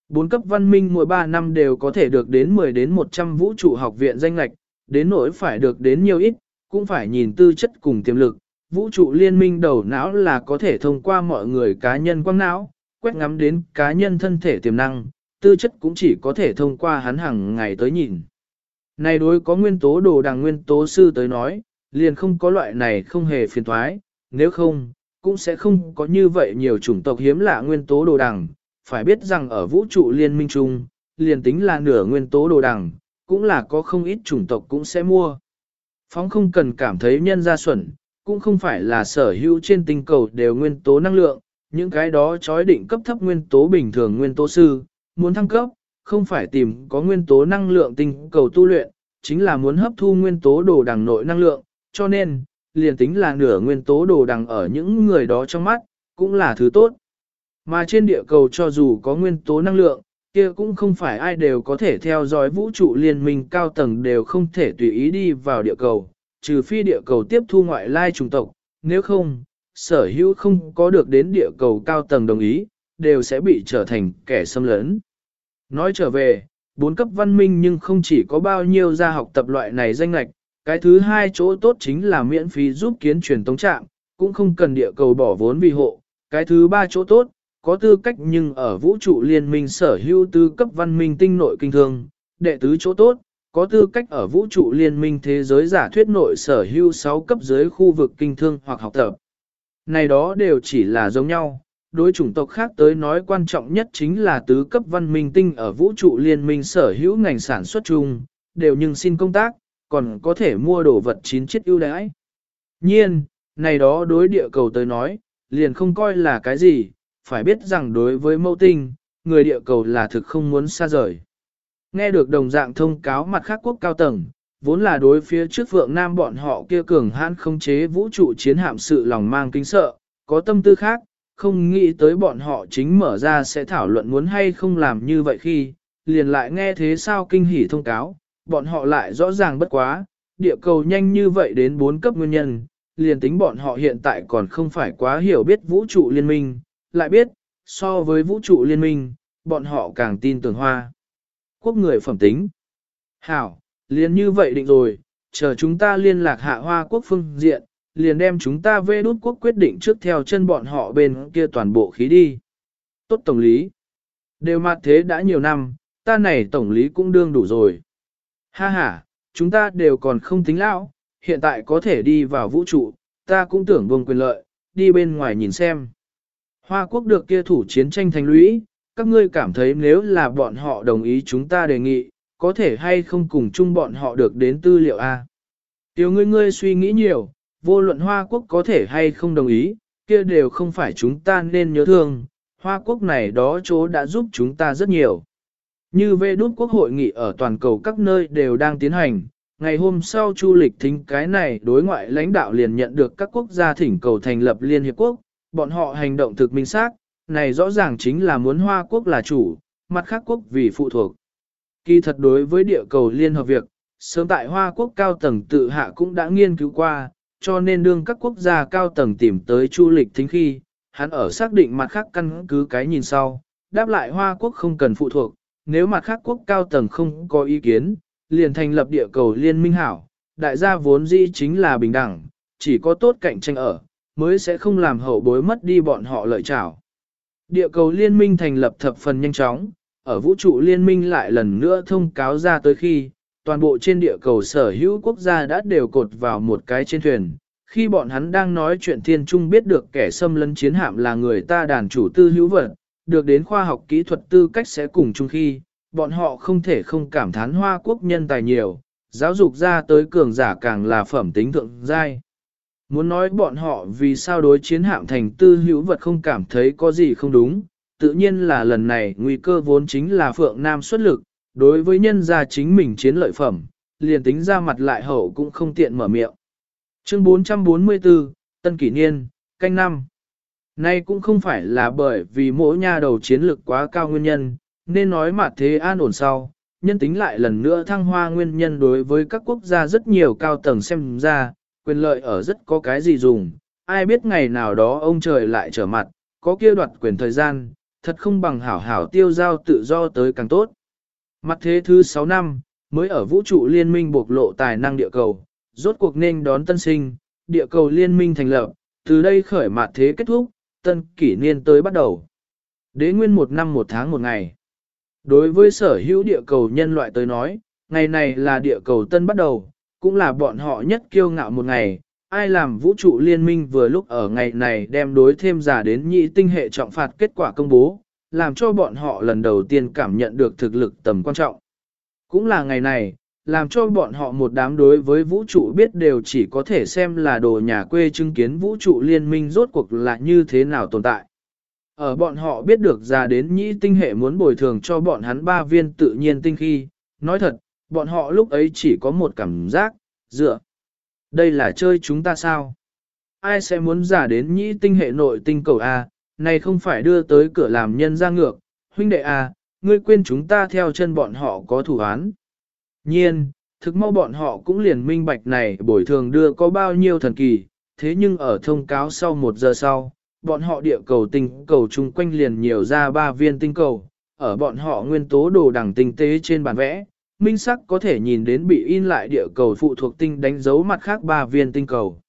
Bốn cấp văn minh mỗi 3 năm đều có thể được đến 10 đến 100 vũ trụ học viện danh lạch, đến nỗi phải được đến nhiều ít, cũng phải nhìn tư chất cùng tiềm lực, vũ trụ liên minh đầu não là có thể thông qua mọi người cá nhân quang não, quét ngắm đến cá nhân thân thể tiềm năng, tư chất cũng chỉ có thể thông qua hắn hàng ngày tới nhìn. Này đối có nguyên tố đồ đằng nguyên tố sư tới nói, liền không có loại này không hề phiền thoái, nếu không, cũng sẽ không có như vậy nhiều chủng tộc hiếm lạ nguyên tố đồ đằng. Phải biết rằng ở vũ trụ liên minh chung, liền tính là nửa nguyên tố đồ đằng, cũng là có không ít chủng tộc cũng sẽ mua. Phóng không cần cảm thấy nhân ra xuẩn, cũng không phải là sở hữu trên tinh cầu đều nguyên tố năng lượng, những cái đó chói định cấp thấp nguyên tố bình thường nguyên tố sư, muốn thăng cấp, không phải tìm có nguyên tố năng lượng tinh cầu tu luyện, chính là muốn hấp thu nguyên tố đồ đằng nội năng lượng, cho nên, liền tính là nửa nguyên tố đồ đằng ở những người đó trong mắt, cũng là thứ tốt. Mà trên địa cầu cho dù có nguyên tố năng lượng, kia cũng không phải ai đều có thể theo dõi vũ trụ liên minh cao tầng đều không thể tùy ý đi vào địa cầu, trừ phi địa cầu tiếp thu ngoại lai chủng tộc, nếu không, sở hữu không có được đến địa cầu cao tầng đồng ý, đều sẽ bị trở thành kẻ xâm lấn. Nói trở về, bốn cấp văn minh nhưng không chỉ có bao nhiêu gia học tập loại này danh lạch, cái thứ hai chỗ tốt chính là miễn phí giúp kiến truyền tống trạm, cũng không cần địa cầu bỏ vốn vì hộ. Cái thứ ba chỗ tốt, có tư cách nhưng ở vũ trụ liên minh sở hữu tư cấp văn minh tinh nội kinh thương, đệ tứ chỗ tốt, có tư cách ở vũ trụ liên minh thế giới giả thuyết nội sở hữu 6 cấp dưới khu vực kinh thương hoặc học tập. Này đó đều chỉ là giống nhau, đối chủng tộc khác tới nói quan trọng nhất chính là tứ cấp văn minh tinh ở vũ trụ liên minh sở hữu ngành sản xuất chung, đều nhưng xin công tác, còn có thể mua đồ vật chín chiếc ưu đãi. Nhiên, này đó đối địa cầu tới nói, liền không coi là cái gì, phải biết rằng đối với mẫu tinh, người địa cầu là thực không muốn xa rời. Nghe được đồng dạng thông cáo mặt khác quốc cao tầng, vốn là đối phía trước vượng nam bọn họ kia cường hãn không chế vũ trụ chiến hạm sự lòng mang kính sợ, có tâm tư khác, không nghĩ tới bọn họ chính mở ra sẽ thảo luận muốn hay không làm như vậy khi, liền lại nghe thế sao kinh hỉ thông cáo, bọn họ lại rõ ràng bất quá, địa cầu nhanh như vậy đến 4 cấp nguyên nhân, liền tính bọn họ hiện tại còn không phải quá hiểu biết vũ trụ liên minh, lại biết, so với vũ trụ liên minh, bọn họ càng tin tưởng hoa. Quốc người phẩm tính. Hảo, liền như vậy định rồi, chờ chúng ta liên lạc hạ hoa quốc phương diện, liền đem chúng ta về đút quốc quyết định trước theo chân bọn họ bên kia toàn bộ khí đi. Tốt tổng lý. Đều mặt thế đã nhiều năm, ta này tổng lý cũng đương đủ rồi. Ha ha, chúng ta đều còn không tính lão, hiện tại có thể đi vào vũ trụ, ta cũng tưởng vùng quyền lợi, đi bên ngoài nhìn xem. Hoa quốc được kia thủ chiến tranh thành lũy, các ngươi cảm thấy nếu là bọn họ đồng ý chúng ta đề nghị, có thể hay không cùng chung bọn họ được đến tư liệu A. Tiểu ngươi ngươi suy nghĩ nhiều, vô luận Hoa quốc có thể hay không đồng ý, kia đều không phải chúng ta nên nhớ thương, Hoa quốc này đó chỗ đã giúp chúng ta rất nhiều. Như về đút quốc hội nghị ở toàn cầu các nơi đều đang tiến hành, ngày hôm sau Chu Lịch thính cái này đối ngoại lãnh đạo liền nhận được các quốc gia thỉnh cầu thành lập Liên Hiệp Quốc, bọn họ hành động thực minh xác, này rõ ràng chính là muốn Hoa Quốc là chủ, mặt khác quốc vì phụ thuộc. Kỳ thật đối với địa cầu Liên Hợp việc, sớm tại Hoa Quốc cao tầng tự hạ cũng đã nghiên cứu qua, cho nên đương các quốc gia cao tầng tìm tới Chu Lịch thính khi, hắn ở xác định mặt khác căn cứ cái nhìn sau, đáp lại Hoa Quốc không cần phụ thuộc, nếu mặt khác quốc cao tầng không có ý kiến, liền thành lập địa cầu liên minh hảo, đại gia vốn dĩ chính là bình đẳng, chỉ có tốt cạnh tranh ở, mới sẽ không làm hậu bối mất đi bọn họ lợi trảo. Địa cầu liên minh thành lập thập phần nhanh chóng, ở vũ trụ liên minh lại lần nữa thông cáo ra tới khi, toàn bộ trên địa cầu sở hữu quốc gia đã đều cột vào một cái trên thuyền. Khi bọn hắn đang nói chuyện thiên trung biết được kẻ xâm lấn chiến hạm là người ta đàn chủ tư hữu vật, được đến khoa học kỹ thuật tư cách sẽ cùng chung khi, bọn họ không thể không cảm thán hoa quốc nhân tài nhiều, giáo dục ra tới cường giả càng là phẩm tính thượng giai. Muốn nói bọn họ vì sao đối chiến hạm thành tư hữu vật không cảm thấy có gì không đúng, tự nhiên là lần này nguy cơ vốn chính là Phượng Nam xuất lực, đối với nhân gia chính mình chiến lợi phẩm, liền tính ra mặt lại hậu cũng không tiện mở miệng. Chương 444, Tân Kỷ Niên, canh năm. Nay cũng không phải là bởi vì mỗi nhà đầu chiến lực quá cao nguyên nhân, nên nói mà thế an ổn sau, nhân tính lại lần nữa thăng hoa nguyên nhân đối với các quốc gia rất nhiều cao tầng xem ra, quyền lợi ở rất có cái gì dùng, ai biết ngày nào đó ông trời lại trở mặt, có kia đoạt quyền thời gian, thật không bằng hảo hảo tiêu giao tự do tới càng tốt. Mặt thế thứ 6 năm, mới ở vũ trụ liên minh bộc lộ tài năng địa cầu, rốt cuộc nên đón tân sinh, địa cầu liên minh thành lập, từ đây khởi mặt thế kết thúc, tân kỷ niên tới bắt đầu. Đế nguyên một năm một tháng một ngày. Đối với sở hữu địa cầu nhân loại tới nói, ngày này là địa cầu tân bắt đầu, cũng là bọn họ nhất kiêu ngạo một ngày. Ai làm vũ trụ liên minh vừa lúc ở ngày này đem đối thêm giả đến nhị tinh hệ trọng phạt kết quả công bố, làm cho bọn họ lần đầu tiên cảm nhận được thực lực tầm quan trọng. Cũng là ngày này, làm cho bọn họ một đám đối với vũ trụ biết đều chỉ có thể xem là đồ nhà quê chứng kiến vũ trụ liên minh rốt cuộc là như thế nào tồn tại. Ở bọn họ biết được ra đến nhĩ tinh hệ muốn bồi thường cho bọn hắn ba viên tự nhiên tinh khi, nói thật, bọn họ lúc ấy chỉ có một cảm giác, dựa. Đây là chơi chúng ta sao? Ai sẽ muốn giả đến nhĩ tinh hệ nội tinh cầu A, này không phải đưa tới cửa làm nhân ra ngược, huynh đệ A, ngươi quên chúng ta theo chân bọn họ có thủ án. Nhiên, thực mau bọn họ cũng liền minh bạch này bồi thường đưa có bao nhiêu thần kỳ, thế nhưng ở thông cáo sau một giờ sau, bọn họ địa cầu tinh cầu chung quanh liền nhiều ra ba viên tinh cầu, ở bọn họ nguyên tố đồ đẳng tinh tế trên bản vẽ, minh sắc có thể nhìn đến bị in lại địa cầu phụ thuộc tinh đánh dấu mặt khác ba viên tinh cầu.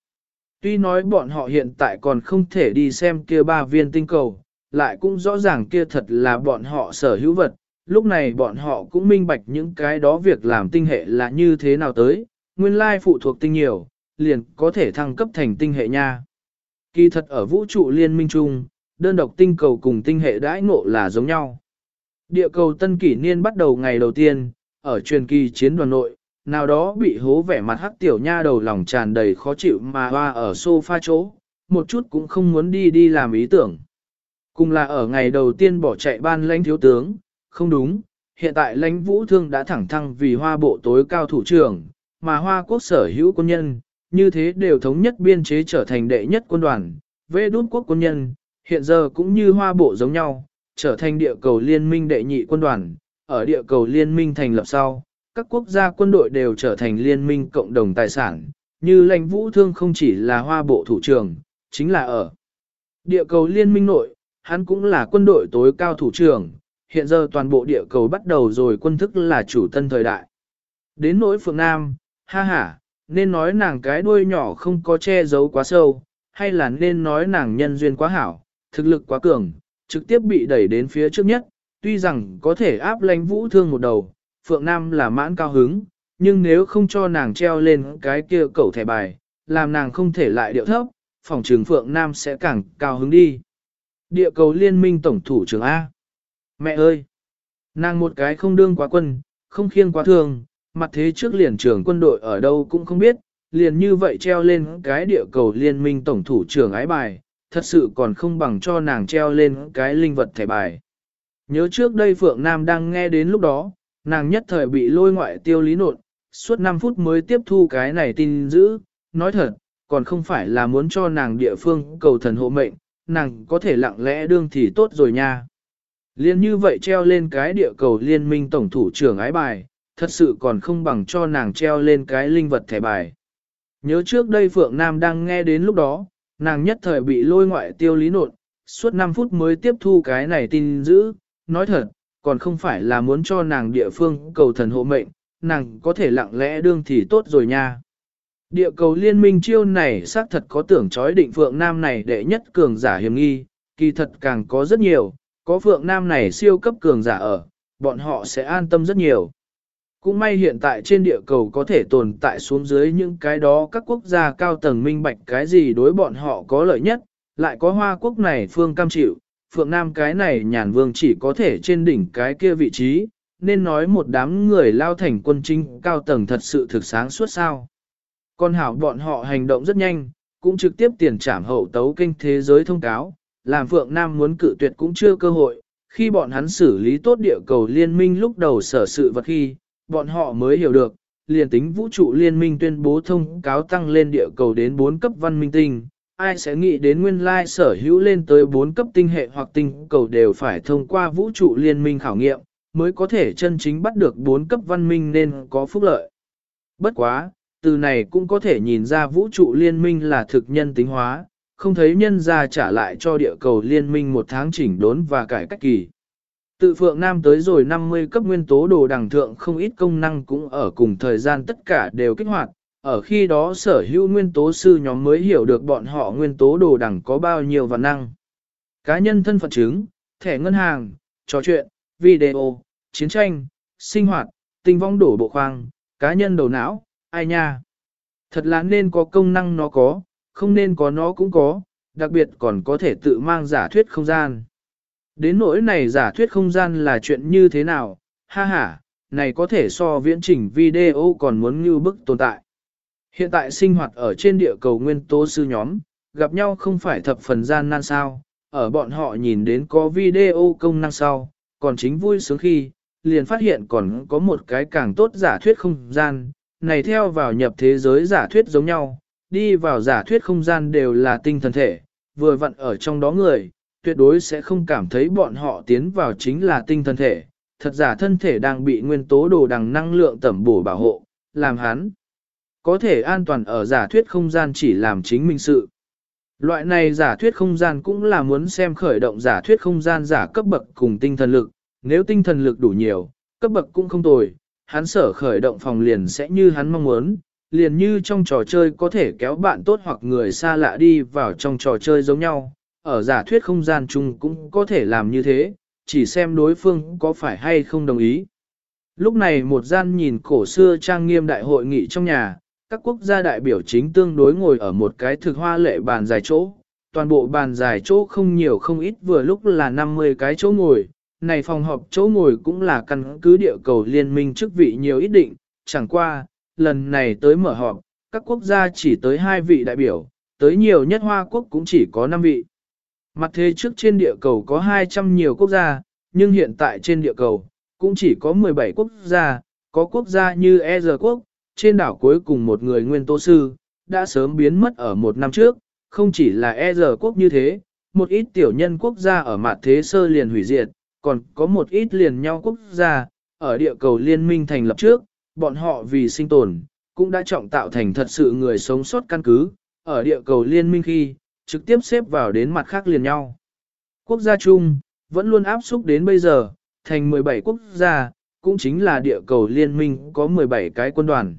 Tuy nói bọn họ hiện tại còn không thể đi xem kia ba viên tinh cầu, lại cũng rõ ràng kia thật là bọn họ sở hữu vật, lúc này bọn họ cũng minh bạch những cái đó việc làm tinh hệ là như thế nào tới, nguyên lai phụ thuộc tinh nhiều, liền có thể thăng cấp thành tinh hệ nha. Kỳ thật ở vũ trụ liên minh chung, đơn độc tinh cầu cùng tinh hệ đãi ngộ là giống nhau. Địa cầu tân kỷ niên bắt đầu ngày đầu tiên, ở truyền kỳ chiến đoàn nội, nào đó bị hố vẻ mặt hắc tiểu nha đầu lòng tràn đầy khó chịu mà hoa ở sofa chỗ, một chút cũng không muốn đi đi làm ý tưởng. Cùng là ở ngày đầu tiên bỏ chạy ban lãnh thiếu tướng, không đúng, hiện tại lãnh vũ thương đã thẳng thăng vì hoa bộ tối cao thủ trưởng, mà hoa quốc sở hữu quân nhân, như thế đều thống nhất biên chế trở thành đệ nhất quân đoàn, vê đút quốc quân nhân, hiện giờ cũng như hoa bộ giống nhau, trở thành địa cầu liên minh đệ nhị quân đoàn, ở địa cầu liên minh thành lập sau, các quốc gia quân đội đều trở thành liên minh cộng đồng tài sản, như lãnh vũ thương không chỉ là hoa bộ thủ trưởng, chính là ở địa cầu liên minh nội, hắn cũng là quân đội tối cao thủ trưởng, hiện giờ toàn bộ địa cầu bắt đầu rồi quân thức là chủ tân thời đại. Đến nỗi Phượng Nam, ha ha, nên nói nàng cái đuôi nhỏ không có che giấu quá sâu, hay là nên nói nàng nhân duyên quá hảo, thực lực quá cường, trực tiếp bị đẩy đến phía trước nhất, tuy rằng có thể áp lãnh vũ thương một đầu, Phượng Nam là mãn cao hứng, nhưng nếu không cho nàng treo lên cái kia cẩu thẻ bài, làm nàng không thể lại điệu thấp, phòng trường Phượng Nam sẽ càng cao hứng đi. Địa cầu liên minh tổng thủ trưởng A. Mẹ ơi! Nàng một cái không đương quá quân, không khiêng quá thường, mặt thế trước liền trưởng quân đội ở đâu cũng không biết, liền như vậy treo lên cái địa cầu liên minh tổng thủ trưởng ái bài, thật sự còn không bằng cho nàng treo lên cái linh vật thẻ bài. Nhớ trước đây Phượng Nam đang nghe đến lúc đó, nàng nhất thời bị lôi ngoại tiêu lý nột, suốt 5 phút mới tiếp thu cái này tin dữ, nói thật, còn không phải là muốn cho nàng địa phương cầu thần hộ mệnh, nàng có thể lặng lẽ đương thì tốt rồi nha. Liên như vậy treo lên cái địa cầu liên minh tổng thủ trưởng ái bài, thật sự còn không bằng cho nàng treo lên cái linh vật thẻ bài. Nhớ trước đây Phượng Nam đang nghe đến lúc đó, nàng nhất thời bị lôi ngoại tiêu lý nột, suốt 5 phút mới tiếp thu cái này tin dữ, nói thật, còn không phải là muốn cho nàng địa phương cầu thần hộ mệnh, nàng có thể lặng lẽ đương thì tốt rồi nha. Địa cầu liên minh chiêu này xác thật có tưởng chói định Phượng Nam này đệ nhất cường giả hiểm nghi, kỳ thật càng có rất nhiều, có Phượng Nam này siêu cấp cường giả ở, bọn họ sẽ an tâm rất nhiều. Cũng may hiện tại trên địa cầu có thể tồn tại xuống dưới những cái đó các quốc gia cao tầng minh bạch cái gì đối bọn họ có lợi nhất, lại có hoa quốc này phương cam chịu, Phượng Nam cái này nhàn vương chỉ có thể trên đỉnh cái kia vị trí, nên nói một đám người lao thành quân chính cao tầng thật sự thực sáng suốt sao. Con hảo bọn họ hành động rất nhanh, cũng trực tiếp tiền trảm hậu tấu kinh thế giới thông cáo, làm Phượng Nam muốn cự tuyệt cũng chưa cơ hội, khi bọn hắn xử lý tốt địa cầu liên minh lúc đầu sở sự vật khi, bọn họ mới hiểu được, liền tính vũ trụ liên minh tuyên bố thông cáo tăng lên địa cầu đến 4 cấp văn minh tinh, ai sẽ nghĩ đến nguyên lai sở hữu lên tới 4 cấp tinh hệ hoặc tinh cầu đều phải thông qua vũ trụ liên minh khảo nghiệm, mới có thể chân chính bắt được 4 cấp văn minh nên có phúc lợi. Bất quá, từ này cũng có thể nhìn ra vũ trụ liên minh là thực nhân tính hóa, không thấy nhân ra trả lại cho địa cầu liên minh một tháng chỉnh đốn và cải cách kỳ. Tự Phượng Nam tới rồi 50 cấp nguyên tố đồ đẳng thượng không ít công năng cũng ở cùng thời gian tất cả đều kích hoạt, ở khi đó sở hữu nguyên tố sư nhóm mới hiểu được bọn họ nguyên tố đồ đẳng có bao nhiêu và năng. Cá nhân thân phận chứng, thẻ ngân hàng, trò chuyện, video, chiến tranh, sinh hoạt, tinh vong đổ bộ khoang, cá nhân đầu não, ai nha. Thật là nên có công năng nó có, không nên có nó cũng có, đặc biệt còn có thể tự mang giả thuyết không gian. Đến nỗi này giả thuyết không gian là chuyện như thế nào, ha ha, này có thể so viễn trình video còn muốn như bức tồn tại. Hiện tại sinh hoạt ở trên địa cầu nguyên tố sư nhóm, gặp nhau không phải thập phần gian nan sao, ở bọn họ nhìn đến có video công năng sau, còn chính vui sướng khi, liền phát hiện còn có một cái càng tốt giả thuyết không gian, này theo vào nhập thế giới giả thuyết giống nhau, đi vào giả thuyết không gian đều là tinh thần thể, vừa vặn ở trong đó người, tuyệt đối sẽ không cảm thấy bọn họ tiến vào chính là tinh thần thể, thật giả thân thể đang bị nguyên tố đồ đằng năng lượng tẩm bổ bảo hộ, làm hắn có thể an toàn ở giả thuyết không gian chỉ làm chính mình sự. Loại này giả thuyết không gian cũng là muốn xem khởi động giả thuyết không gian giả cấp bậc cùng tinh thần lực, nếu tinh thần lực đủ nhiều, cấp bậc cũng không tồi, hắn sở khởi động phòng liền sẽ như hắn mong muốn, liền như trong trò chơi có thể kéo bạn tốt hoặc người xa lạ đi vào trong trò chơi giống nhau, ở giả thuyết không gian chung cũng có thể làm như thế, chỉ xem đối phương có phải hay không đồng ý. Lúc này một gian nhìn cổ xưa trang nghiêm đại hội nghị trong nhà, các quốc gia đại biểu chính tương đối ngồi ở một cái thực hoa lệ bàn dài chỗ, toàn bộ bàn dài chỗ không nhiều không ít vừa lúc là 50 cái chỗ ngồi, này phòng họp chỗ ngồi cũng là căn cứ địa cầu liên minh chức vị nhiều ít định, chẳng qua, lần này tới mở họp, các quốc gia chỉ tới hai vị đại biểu, tới nhiều nhất Hoa Quốc cũng chỉ có 5 vị. Mặt thế trước trên địa cầu có 200 nhiều quốc gia, nhưng hiện tại trên địa cầu, cũng chỉ có 17 quốc gia, có quốc gia như E quốc, trên đảo cuối cùng một người nguyên tố sư, đã sớm biến mất ở một năm trước, không chỉ là E quốc như thế, một ít tiểu nhân quốc gia ở mặt thế sơ liền hủy diệt, còn có một ít liền nhau quốc gia, ở địa cầu liên minh thành lập trước, bọn họ vì sinh tồn, cũng đã trọng tạo thành thật sự người sống sót căn cứ, ở địa cầu liên minh khi, trực tiếp xếp vào đến mặt khác liền nhau. Quốc gia chung, vẫn luôn áp xúc đến bây giờ, thành 17 quốc gia, cũng chính là địa cầu liên minh có 17 cái quân đoàn.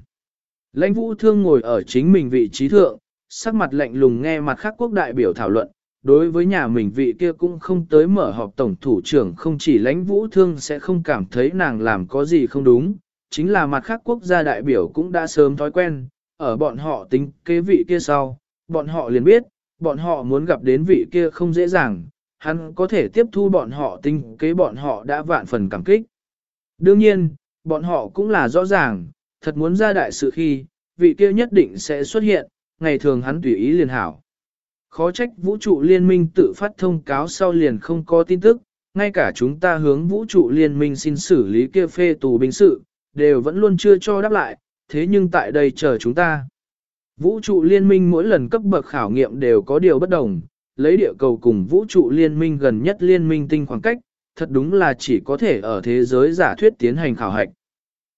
Lãnh vũ thương ngồi ở chính mình vị trí thượng, sắc mặt lạnh lùng nghe mặt khác quốc đại biểu thảo luận, đối với nhà mình vị kia cũng không tới mở họp tổng thủ trưởng không chỉ lãnh vũ thương sẽ không cảm thấy nàng làm có gì không đúng, chính là mặt khác quốc gia đại biểu cũng đã sớm thói quen, ở bọn họ tính kế vị kia sau, bọn họ liền biết, bọn họ muốn gặp đến vị kia không dễ dàng, hắn có thể tiếp thu bọn họ tính kế bọn họ đã vạn phần cảm kích. Đương nhiên, bọn họ cũng là rõ ràng, thật muốn ra đại sự khi, vị kia nhất định sẽ xuất hiện, ngày thường hắn tùy ý liền hảo. Khó trách vũ trụ liên minh tự phát thông cáo sau liền không có tin tức, ngay cả chúng ta hướng vũ trụ liên minh xin xử lý kia phê tù binh sự, đều vẫn luôn chưa cho đáp lại, thế nhưng tại đây chờ chúng ta. Vũ trụ liên minh mỗi lần cấp bậc khảo nghiệm đều có điều bất đồng, lấy địa cầu cùng vũ trụ liên minh gần nhất liên minh tinh khoảng cách, thật đúng là chỉ có thể ở thế giới giả thuyết tiến hành khảo hạch.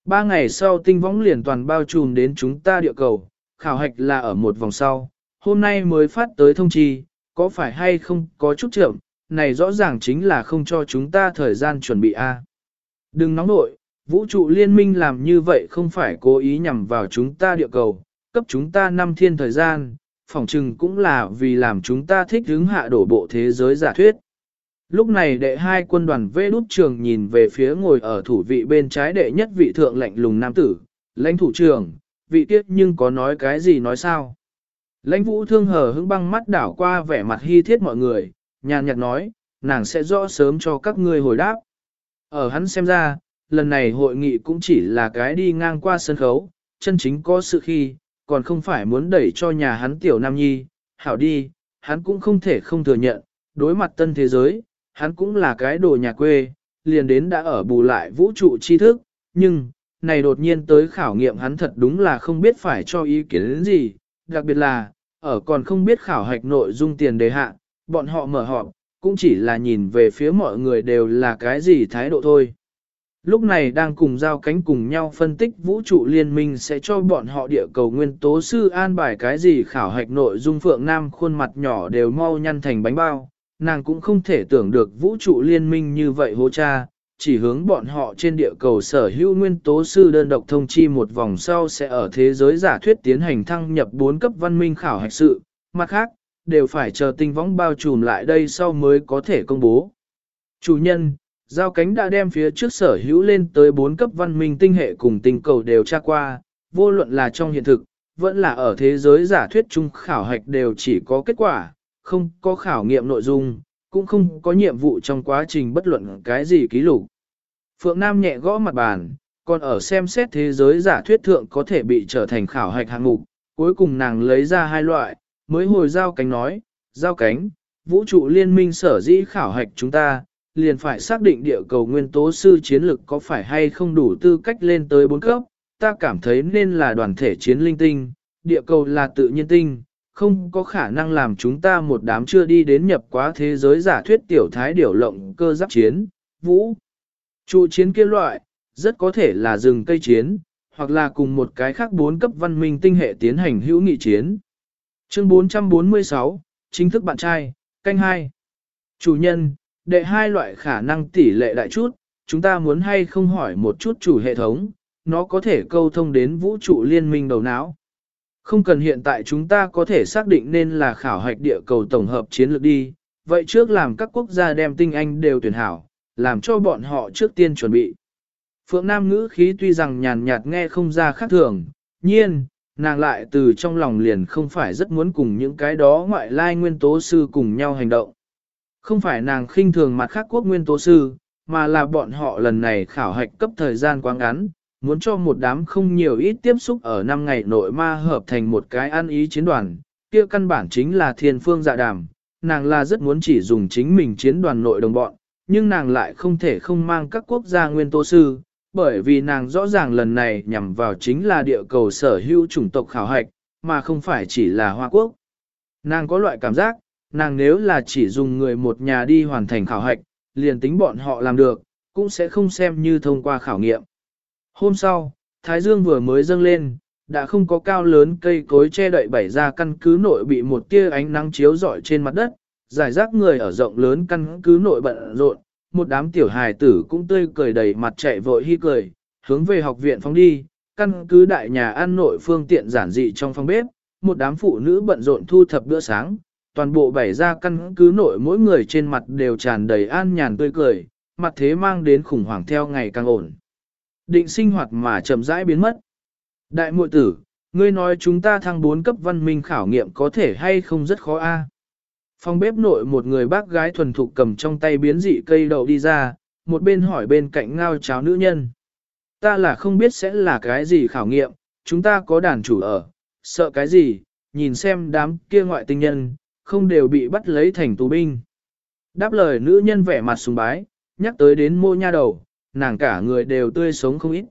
Ba ngày sau tinh võng liền toàn bao trùm đến chúng ta địa cầu, khảo hạch là ở một vòng sau, hôm nay mới phát tới thông chi, có phải hay không có chút chậm, này rõ ràng chính là không cho chúng ta thời gian chuẩn bị a. À. Đừng nóng nội, vũ trụ liên minh làm như vậy không phải cố ý nhằm vào chúng ta địa cầu, cấp chúng ta năm thiên thời gian, phỏng chừng cũng là vì làm chúng ta thích hứng hạ đổ bộ thế giới giả thuyết. Lúc này đệ hai quân đoàn vê đút trường nhìn về phía ngồi ở thủ vị bên trái đệ nhất vị thượng lạnh lùng nam tử, lãnh thủ trưởng, vị tiết nhưng có nói cái gì nói sao. Lãnh vũ thương hờ hững băng mắt đảo qua vẻ mặt hy thiết mọi người, nhàn nhạt nói, nàng sẽ rõ sớm cho các ngươi hồi đáp. Ở hắn xem ra, lần này hội nghị cũng chỉ là cái đi ngang qua sân khấu, chân chính có sự khi, còn không phải muốn đẩy cho nhà hắn tiểu nam nhi, hảo đi, hắn cũng không thể không thừa nhận, đối mặt tân thế giới, hắn cũng là cái đồ nhà quê, liền đến đã ở bù lại vũ trụ tri thức, nhưng, này đột nhiên tới khảo nghiệm hắn thật đúng là không biết phải cho ý kiến đến gì, đặc biệt là, ở còn không biết khảo hạch nội dung tiền đề hạ, bọn họ mở họp, cũng chỉ là nhìn về phía mọi người đều là cái gì thái độ thôi. Lúc này đang cùng giao cánh cùng nhau phân tích vũ trụ liên minh sẽ cho bọn họ địa cầu nguyên tố sư an bài cái gì khảo hạch nội dung phượng nam khuôn mặt nhỏ đều mau nhăn thành bánh bao, nàng cũng không thể tưởng được vũ trụ liên minh như vậy hô cha, chỉ hướng bọn họ trên địa cầu sở hữu nguyên tố sư đơn độc thông chi một vòng sau sẽ ở thế giới giả thuyết tiến hành thăng nhập 4 cấp văn minh khảo hạch sự, mặt khác, đều phải chờ tinh võng bao trùm lại đây sau mới có thể công bố. Chủ nhân, giao cánh đã đem phía trước sở hữu lên tới 4 cấp văn minh tinh hệ cùng tinh cầu đều tra qua, vô luận là trong hiện thực, vẫn là ở thế giới giả thuyết chung khảo hạch đều chỉ có kết quả, không có khảo nghiệm nội dung, cũng không có nhiệm vụ trong quá trình bất luận cái gì ký lục. Phượng Nam nhẹ gõ mặt bàn, còn ở xem xét thế giới giả thuyết thượng có thể bị trở thành khảo hạch hạng mục, cuối cùng nàng lấy ra hai loại, mới hồi giao cánh nói, giao cánh, vũ trụ liên minh sở dĩ khảo hạch chúng ta, liền phải xác định địa cầu nguyên tố sư chiến lực có phải hay không đủ tư cách lên tới bốn cấp, ta cảm thấy nên là đoàn thể chiến linh tinh, địa cầu là tự nhiên tinh, không có khả năng làm chúng ta một đám chưa đi đến nhập quá thế giới giả thuyết tiểu thái điểu lộng cơ giáp chiến, vũ. Trụ chiến kia loại, rất có thể là rừng cây chiến, hoặc là cùng một cái khác bốn cấp văn minh tinh hệ tiến hành hữu nghị chiến. Chương 446, chính thức bạn trai, canh hai. Chủ nhân, đệ hai loại khả năng tỷ lệ đại chút, chúng ta muốn hay không hỏi một chút chủ hệ thống, nó có thể câu thông đến vũ trụ liên minh đầu não. Không cần hiện tại chúng ta có thể xác định nên là khảo hạch địa cầu tổng hợp chiến lược đi, vậy trước làm các quốc gia đem tinh anh đều tuyển hảo, làm cho bọn họ trước tiên chuẩn bị. Phượng Nam ngữ khí tuy rằng nhàn nhạt nghe không ra khác thường, nhiên, nàng lại từ trong lòng liền không phải rất muốn cùng những cái đó ngoại lai nguyên tố sư cùng nhau hành động. Không phải nàng khinh thường mặt khác quốc nguyên tố sư, mà là bọn họ lần này khảo hạch cấp thời gian quá ngắn, muốn cho một đám không nhiều ít tiếp xúc ở năm ngày nội ma hợp thành một cái ăn ý chiến đoàn, kia căn bản chính là thiên phương dạ đàm, nàng là rất muốn chỉ dùng chính mình chiến đoàn nội đồng bọn, nhưng nàng lại không thể không mang các quốc gia nguyên tố sư, bởi vì nàng rõ ràng lần này nhằm vào chính là địa cầu sở hữu chủng tộc khảo hạch, mà không phải chỉ là Hoa Quốc. Nàng có loại cảm giác, nàng nếu là chỉ dùng người một nhà đi hoàn thành khảo hạch, liền tính bọn họ làm được, cũng sẽ không xem như thông qua khảo nghiệm. Hôm sau, Thái Dương vừa mới dâng lên, đã không có cao lớn cây cối che đậy bảy ra căn cứ nội bị một tia ánh nắng chiếu rọi trên mặt đất, giải rác người ở rộng lớn căn cứ nội bận rộn, một đám tiểu hài tử cũng tươi cười đầy mặt chạy vội hy cười, hướng về học viện phóng đi, căn cứ đại nhà ăn nội phương tiện giản dị trong phòng bếp, một đám phụ nữ bận rộn thu thập bữa sáng, toàn bộ bảy ra căn cứ nội mỗi người trên mặt đều tràn đầy an nhàn tươi cười, mặt thế mang đến khủng hoảng theo ngày càng ổn. Định sinh hoạt mà chậm rãi biến mất. Đại muội tử, ngươi nói chúng ta thăng 4 cấp văn minh khảo nghiệm có thể hay không rất khó a? Phòng bếp nội một người bác gái thuần thục cầm trong tay biến dị cây đậu đi ra, một bên hỏi bên cạnh ngao cháo nữ nhân. Ta là không biết sẽ là cái gì khảo nghiệm, chúng ta có đàn chủ ở, sợ cái gì, nhìn xem đám kia ngoại tinh nhân, không đều bị bắt lấy thành tù binh. Đáp lời nữ nhân vẻ mặt sùng bái, nhắc tới đến mô nha đầu, nàng cả người đều tươi sống không ít.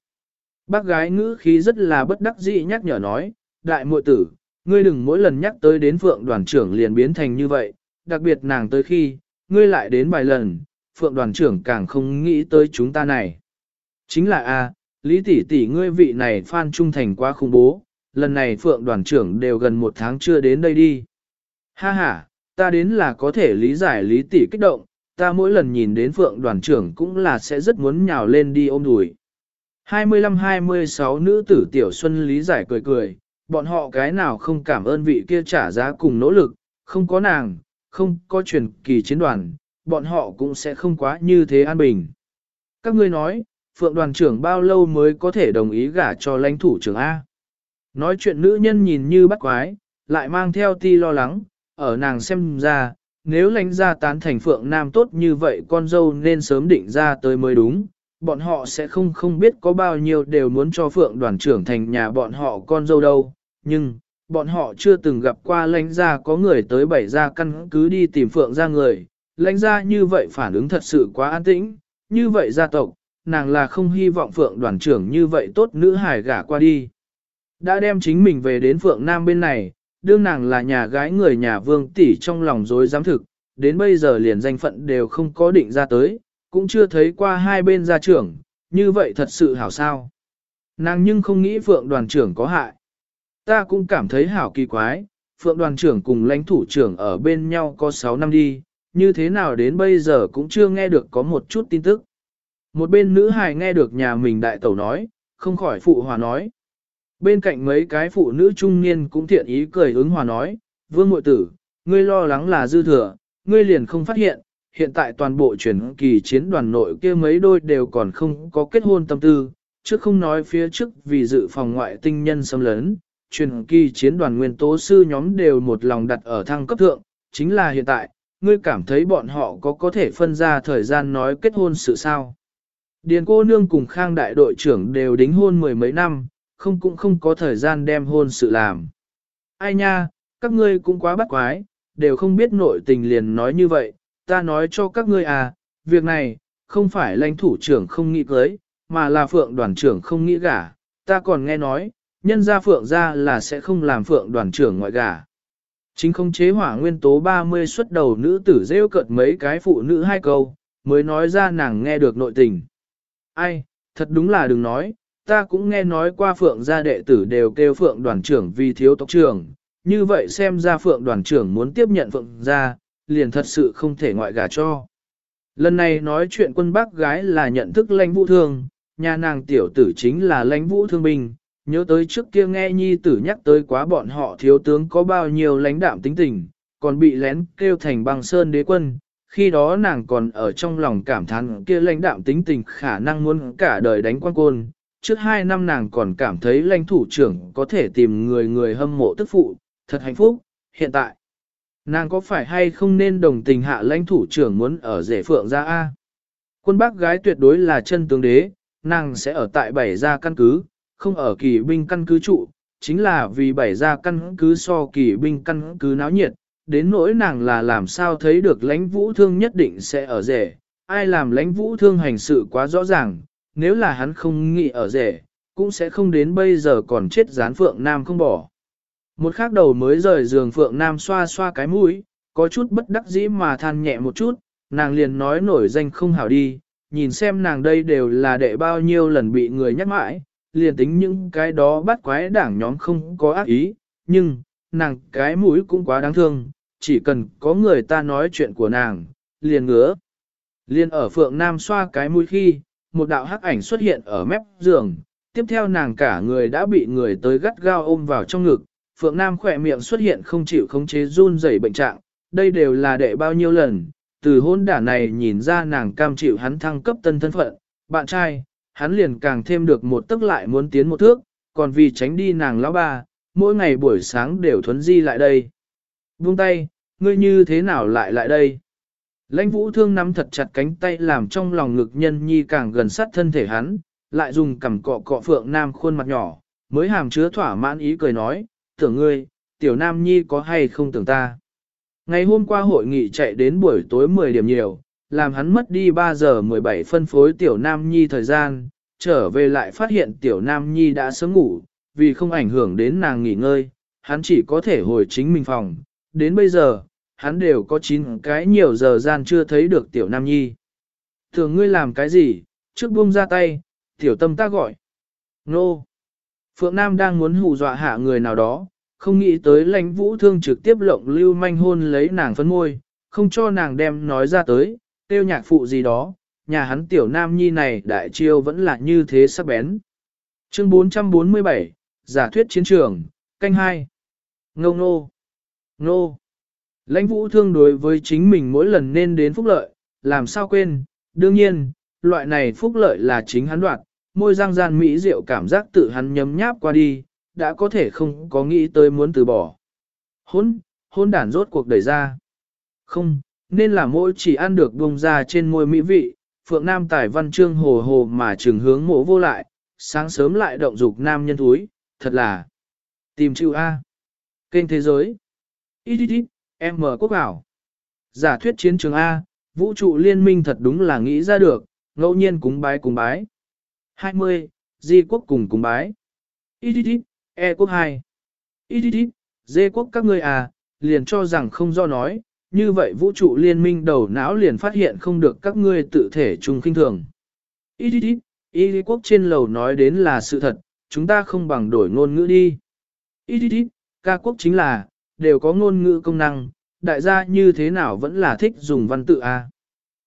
Bác gái ngữ khí rất là bất đắc dĩ nhắc nhở nói, đại muội tử, ngươi đừng mỗi lần nhắc tới đến phượng đoàn trưởng liền biến thành như vậy, đặc biệt nàng tới khi, ngươi lại đến vài lần, phượng đoàn trưởng càng không nghĩ tới chúng ta này. Chính là a, lý tỷ tỷ ngươi vị này phan trung thành quá khủng bố, lần này phượng đoàn trưởng đều gần một tháng chưa đến đây đi. Ha ha, ta đến là có thể lý giải lý tỷ kích động, ta mỗi lần nhìn đến phượng đoàn trưởng cũng là sẽ rất muốn nhào lên đi ôm đùi. 25-26 nữ tử tiểu xuân lý giải cười cười, bọn họ cái nào không cảm ơn vị kia trả giá cùng nỗ lực, không có nàng, không có truyền kỳ chiến đoàn, bọn họ cũng sẽ không quá như thế an bình. Các ngươi nói, phượng đoàn trưởng bao lâu mới có thể đồng ý gả cho lãnh thủ trưởng A? Nói chuyện nữ nhân nhìn như bắt quái, lại mang theo ti lo lắng, ở nàng xem ra, nếu lãnh gia tán thành phượng nam tốt như vậy con dâu nên sớm định ra tới mới đúng, bọn họ sẽ không không biết có bao nhiêu đều muốn cho phượng đoàn trưởng thành nhà bọn họ con dâu đâu, nhưng, bọn họ chưa từng gặp qua lãnh gia có người tới bảy gia căn cứ đi tìm phượng ra người, lãnh gia như vậy phản ứng thật sự quá an tĩnh, như vậy gia tộc, nàng là không hy vọng phượng đoàn trưởng như vậy tốt nữ hài gả qua đi. Đã đem chính mình về đến phượng nam bên này, đương nàng là nhà gái người nhà vương tỷ trong lòng dối giám thực, đến bây giờ liền danh phận đều không có định ra tới, cũng chưa thấy qua hai bên gia trưởng, như vậy thật sự hảo sao. Nàng nhưng không nghĩ phượng đoàn trưởng có hại. Ta cũng cảm thấy hảo kỳ quái, phượng đoàn trưởng cùng lãnh thủ trưởng ở bên nhau có 6 năm đi, như thế nào đến bây giờ cũng chưa nghe được có một chút tin tức. Một bên nữ hài nghe được nhà mình đại tẩu nói, không khỏi phụ hòa nói. Bên cạnh mấy cái phụ nữ trung niên cũng thiện ý cười ứng hòa nói, vương mội tử, ngươi lo lắng là dư thừa, ngươi liền không phát hiện, hiện tại toàn bộ chuyển kỳ chiến đoàn nội kia mấy đôi đều còn không có kết hôn tâm tư, trước không nói phía trước vì dự phòng ngoại tinh nhân xâm lấn, truyền kỳ chiến đoàn nguyên tố sư nhóm đều một lòng đặt ở thăng cấp thượng, chính là hiện tại, ngươi cảm thấy bọn họ có có thể phân ra thời gian nói kết hôn sự sao. Điền cô nương cùng khang đại đội trưởng đều đính hôn mười mấy năm, không cũng không có thời gian đem hôn sự làm. Ai nha, các ngươi cũng quá bắt quái, đều không biết nội tình liền nói như vậy, ta nói cho các ngươi à, việc này, không phải lãnh thủ trưởng không nghĩ cưới, mà là phượng đoàn trưởng không nghĩ gả, ta còn nghe nói, nhân gia phượng gia là sẽ không làm phượng đoàn trưởng ngoại gả. Chính không chế hỏa nguyên tố 30 xuất đầu nữ tử rêu cợt mấy cái phụ nữ hai câu, mới nói ra nàng nghe được nội tình. Ai, thật đúng là đừng nói, ta cũng nghe nói qua phượng gia đệ tử đều kêu phượng đoàn trưởng vì thiếu tộc trưởng, như vậy xem ra phượng đoàn trưởng muốn tiếp nhận phượng gia, liền thật sự không thể ngoại gả cho. Lần này nói chuyện quân bác gái là nhận thức lãnh vũ thương, nhà nàng tiểu tử chính là lãnh vũ thương binh, nhớ tới trước kia nghe nhi tử nhắc tới quá bọn họ thiếu tướng có bao nhiêu lãnh đạm tính tình, còn bị lén kêu thành băng sơn đế quân, khi đó nàng còn ở trong lòng cảm thán kia lãnh đạm tính tình khả năng muốn cả đời đánh quan côn. Trước hai năm nàng còn cảm thấy lãnh thủ trưởng có thể tìm người người hâm mộ tức phụ, thật hạnh phúc, hiện tại. Nàng có phải hay không nên đồng tình hạ lãnh thủ trưởng muốn ở rể phượng ra A? Quân bác gái tuyệt đối là chân tướng đế, nàng sẽ ở tại bảy gia căn cứ, không ở kỳ binh căn cứ trụ, chính là vì bảy gia căn cứ so kỳ binh căn cứ náo nhiệt, đến nỗi nàng là làm sao thấy được lãnh vũ thương nhất định sẽ ở rể, ai làm lãnh vũ thương hành sự quá rõ ràng, nếu là hắn không nghĩ ở rể, cũng sẽ không đến bây giờ còn chết gián phượng nam không bỏ. Một khắc đầu mới rời giường Phượng Nam xoa xoa cái mũi, có chút bất đắc dĩ mà than nhẹ một chút, nàng liền nói nổi danh không hảo đi, nhìn xem nàng đây đều là đệ bao nhiêu lần bị người nhắc mãi, liền tính những cái đó bắt quái đảng nhóm không có ác ý, nhưng, nàng cái mũi cũng quá đáng thương, chỉ cần có người ta nói chuyện của nàng, liền ngứa. Liền ở Phượng Nam xoa cái mũi khi, một đạo hắc ảnh xuất hiện ở mép giường, tiếp theo nàng cả người đã bị người tới gắt gao ôm vào trong ngực, Phượng Nam khỏe miệng xuất hiện không chịu khống chế run rẩy bệnh trạng, đây đều là đệ bao nhiêu lần, từ hôn đả này nhìn ra nàng cam chịu hắn thăng cấp tân thân phận, bạn trai, hắn liền càng thêm được một tức lại muốn tiến một thước, còn vì tránh đi nàng lão ba, mỗi ngày buổi sáng đều thuấn di lại đây. Buông tay, ngươi như thế nào lại lại đây? Lãnh vũ thương nắm thật chặt cánh tay làm trong lòng ngực nhân nhi càng gần sát thân thể hắn, lại dùng cằm cọ cọ phượng nam khuôn mặt nhỏ, mới hàm chứa thỏa mãn ý cười nói, tưởng ngươi, tiểu nam nhi có hay không tưởng ta. Ngày hôm qua hội nghị chạy đến buổi tối 10 điểm nhiều, làm hắn mất đi 3 giờ 17 phân phối tiểu nam nhi thời gian, trở về lại phát hiện tiểu nam nhi đã sớm ngủ, vì không ảnh hưởng đến nàng nghỉ ngơi, hắn chỉ có thể hồi chính mình phòng. Đến bây giờ, hắn đều có 9 cái nhiều giờ gian chưa thấy được tiểu nam nhi. Thường ngươi làm cái gì, trước buông ra tay, tiểu tâm ta gọi. Nô! Phượng Nam đang muốn hù dọa hạ người nào đó, không nghĩ tới lãnh vũ thương trực tiếp lộng lưu manh hôn lấy nàng phấn môi, không cho nàng đem nói ra tới, tiêu nhạc phụ gì đó, nhà hắn tiểu nam nhi này đại chiêu vẫn là như thế sắc bén. Chương 447, Giả thuyết chiến trường, canh hai Ngô nô, nô. Lãnh vũ thương đối với chính mình mỗi lần nên đến phúc lợi, làm sao quên, đương nhiên, loại này phúc lợi là chính hắn đoạt, môi răng gian mỹ diệu cảm giác tự hắn nhấm nháp qua đi, đã có thể không có nghĩ tới muốn từ bỏ. Hôn, hôn đản rốt cuộc đẩy ra. Không, nên là mỗi chỉ ăn được bông ra trên môi mỹ vị, phượng nam tài văn chương hồ hồ mà trường hướng mộ vô lại, sáng sớm lại động dục nam nhân thúi, thật là tìm chịu A. Kênh thế giới. Ít ít ít, em quốc ảo. Giả thuyết chiến trường A, vũ trụ liên minh thật đúng là nghĩ ra được, ngẫu nhiên cúng bái cúng bái. 20. Di quốc cùng cúng bái. Ít E quốc 2. Ít D quốc các ngươi à, liền cho rằng không do nói, như vậy vũ trụ liên minh đầu não liền phát hiện không được các ngươi tự thể chung kinh thường. Ít ít Y quốc trên lầu nói đến là sự thật, chúng ta không bằng đổi ngôn ngữ đi. Ít ít ca quốc chính là, đều có ngôn ngữ công năng, đại gia như thế nào vẫn là thích dùng văn tự à.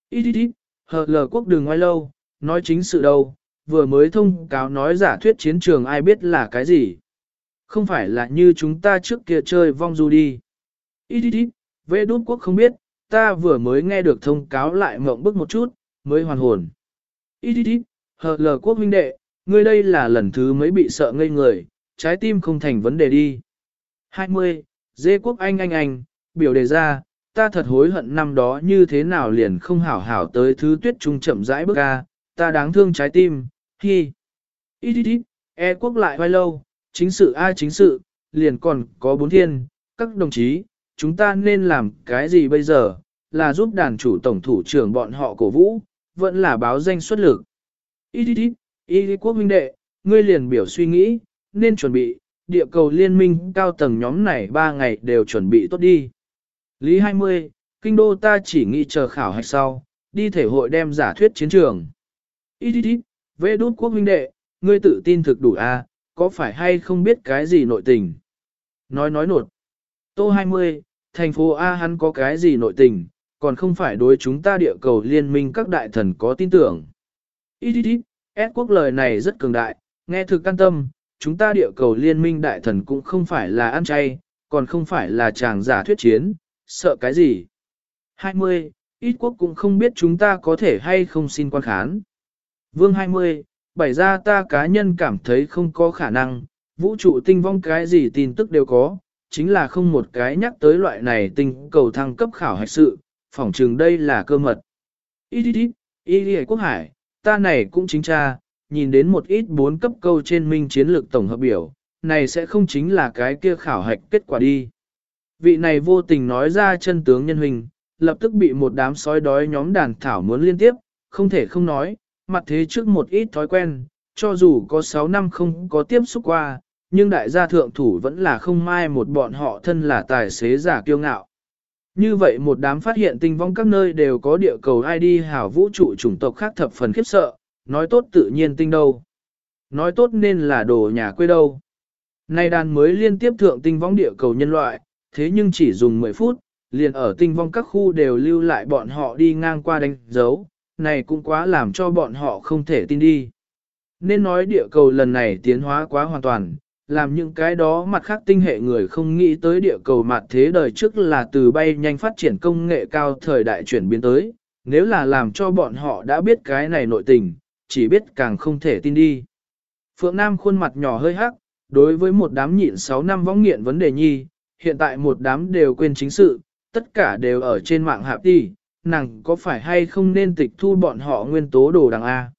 Ít ít ít, hờ lờ quốc đường ngoài lâu, nói chính sự đâu, vừa mới thông cáo nói giả thuyết chiến trường ai biết là cái gì. Không phải là như chúng ta trước kia chơi vong du đi. Ít ít ít, vệ đút quốc không biết, ta vừa mới nghe được thông cáo lại mộng bức một chút, mới hoàn hồn. Ít ít ít, hờ lờ quốc huynh đệ, ngươi đây là lần thứ mới bị sợ ngây người, trái tim không thành vấn đề đi. 20. Dê quốc anh anh anh, biểu đề ra, ta thật hối hận năm đó như thế nào liền không hảo hảo tới thứ tuyết trung chậm rãi bước ra, ta đáng thương trái tim, hi. Ít ít ít, e quốc lại hoài lâu, chính sự ai chính sự, liền còn có bốn thiên, các đồng chí, chúng ta nên làm cái gì bây giờ, là giúp đàn chủ tổng thủ trưởng bọn họ cổ vũ, vẫn là báo danh xuất lực. Ít ít ít, y quốc minh đệ, ngươi liền biểu suy nghĩ, nên chuẩn bị, địa cầu liên minh cao tầng nhóm này ba ngày đều chuẩn bị tốt đi. Lý 20, kinh đô ta chỉ nghĩ chờ khảo hạch sau, đi thể hội đem giả thuyết chiến trường. Ít ít ít, vệ đút quốc minh đệ, ngươi tự tin thực đủ a, à, có phải hay không biết cái gì nội tình? Nói nói nột. Tô 20, thành phố A hắn có cái gì nội tình, còn không phải đối chúng ta địa cầu liên minh các đại thần có tin tưởng. Ít ít ít, S quốc lời này rất cường đại, nghe thực can tâm, chúng ta địa cầu liên minh đại thần cũng không phải là ăn chay, còn không phải là chàng giả thuyết chiến, sợ cái gì. 20. Ít quốc cũng không biết chúng ta có thể hay không xin quan khán. Vương 20. Bảy ra ta cá nhân cảm thấy không có khả năng, vũ trụ tinh vong cái gì tin tức đều có, chính là không một cái nhắc tới loại này tinh cầu thăng cấp khảo hạch sự, phỏng chừng đây là cơ mật. Ít ít ít, ít quốc hải, ta này cũng chính tra, nhìn đến một ít bốn cấp câu trên minh chiến lược tổng hợp biểu, này sẽ không chính là cái kia khảo hạch kết quả đi. Vị này vô tình nói ra chân tướng nhân hình, lập tức bị một đám sói đói nhóm đàn thảo muốn liên tiếp, không thể không nói, mặt thế trước một ít thói quen, cho dù có 6 năm không có tiếp xúc qua, nhưng đại gia thượng thủ vẫn là không mai một bọn họ thân là tài xế giả kiêu ngạo. Như vậy một đám phát hiện tinh vong các nơi đều có địa cầu ID hảo vũ trụ chủng tộc khác thập phần khiếp sợ, nói tốt tự nhiên tinh đâu. Nói tốt nên là đồ nhà quê đâu. Nay đàn mới liên tiếp thượng tinh vong địa cầu nhân loại, thế nhưng chỉ dùng 10 phút, liền ở tinh vong các khu đều lưu lại bọn họ đi ngang qua đánh dấu, này cũng quá làm cho bọn họ không thể tin đi. Nên nói địa cầu lần này tiến hóa quá hoàn toàn, làm những cái đó mặt khác tinh hệ người không nghĩ tới địa cầu mặt thế đời trước là từ bay nhanh phát triển công nghệ cao thời đại chuyển biến tới, nếu là làm cho bọn họ đã biết cái này nội tình, chỉ biết càng không thể tin đi. Phượng Nam khuôn mặt nhỏ hơi hắc, đối với một đám nhịn 6 năm võng nghiện vấn đề nhi, hiện tại một đám đều quên chính sự, tất cả đều ở trên mạng hạp đi, nàng có phải hay không nên tịch thu bọn họ nguyên tố đồ đằng A.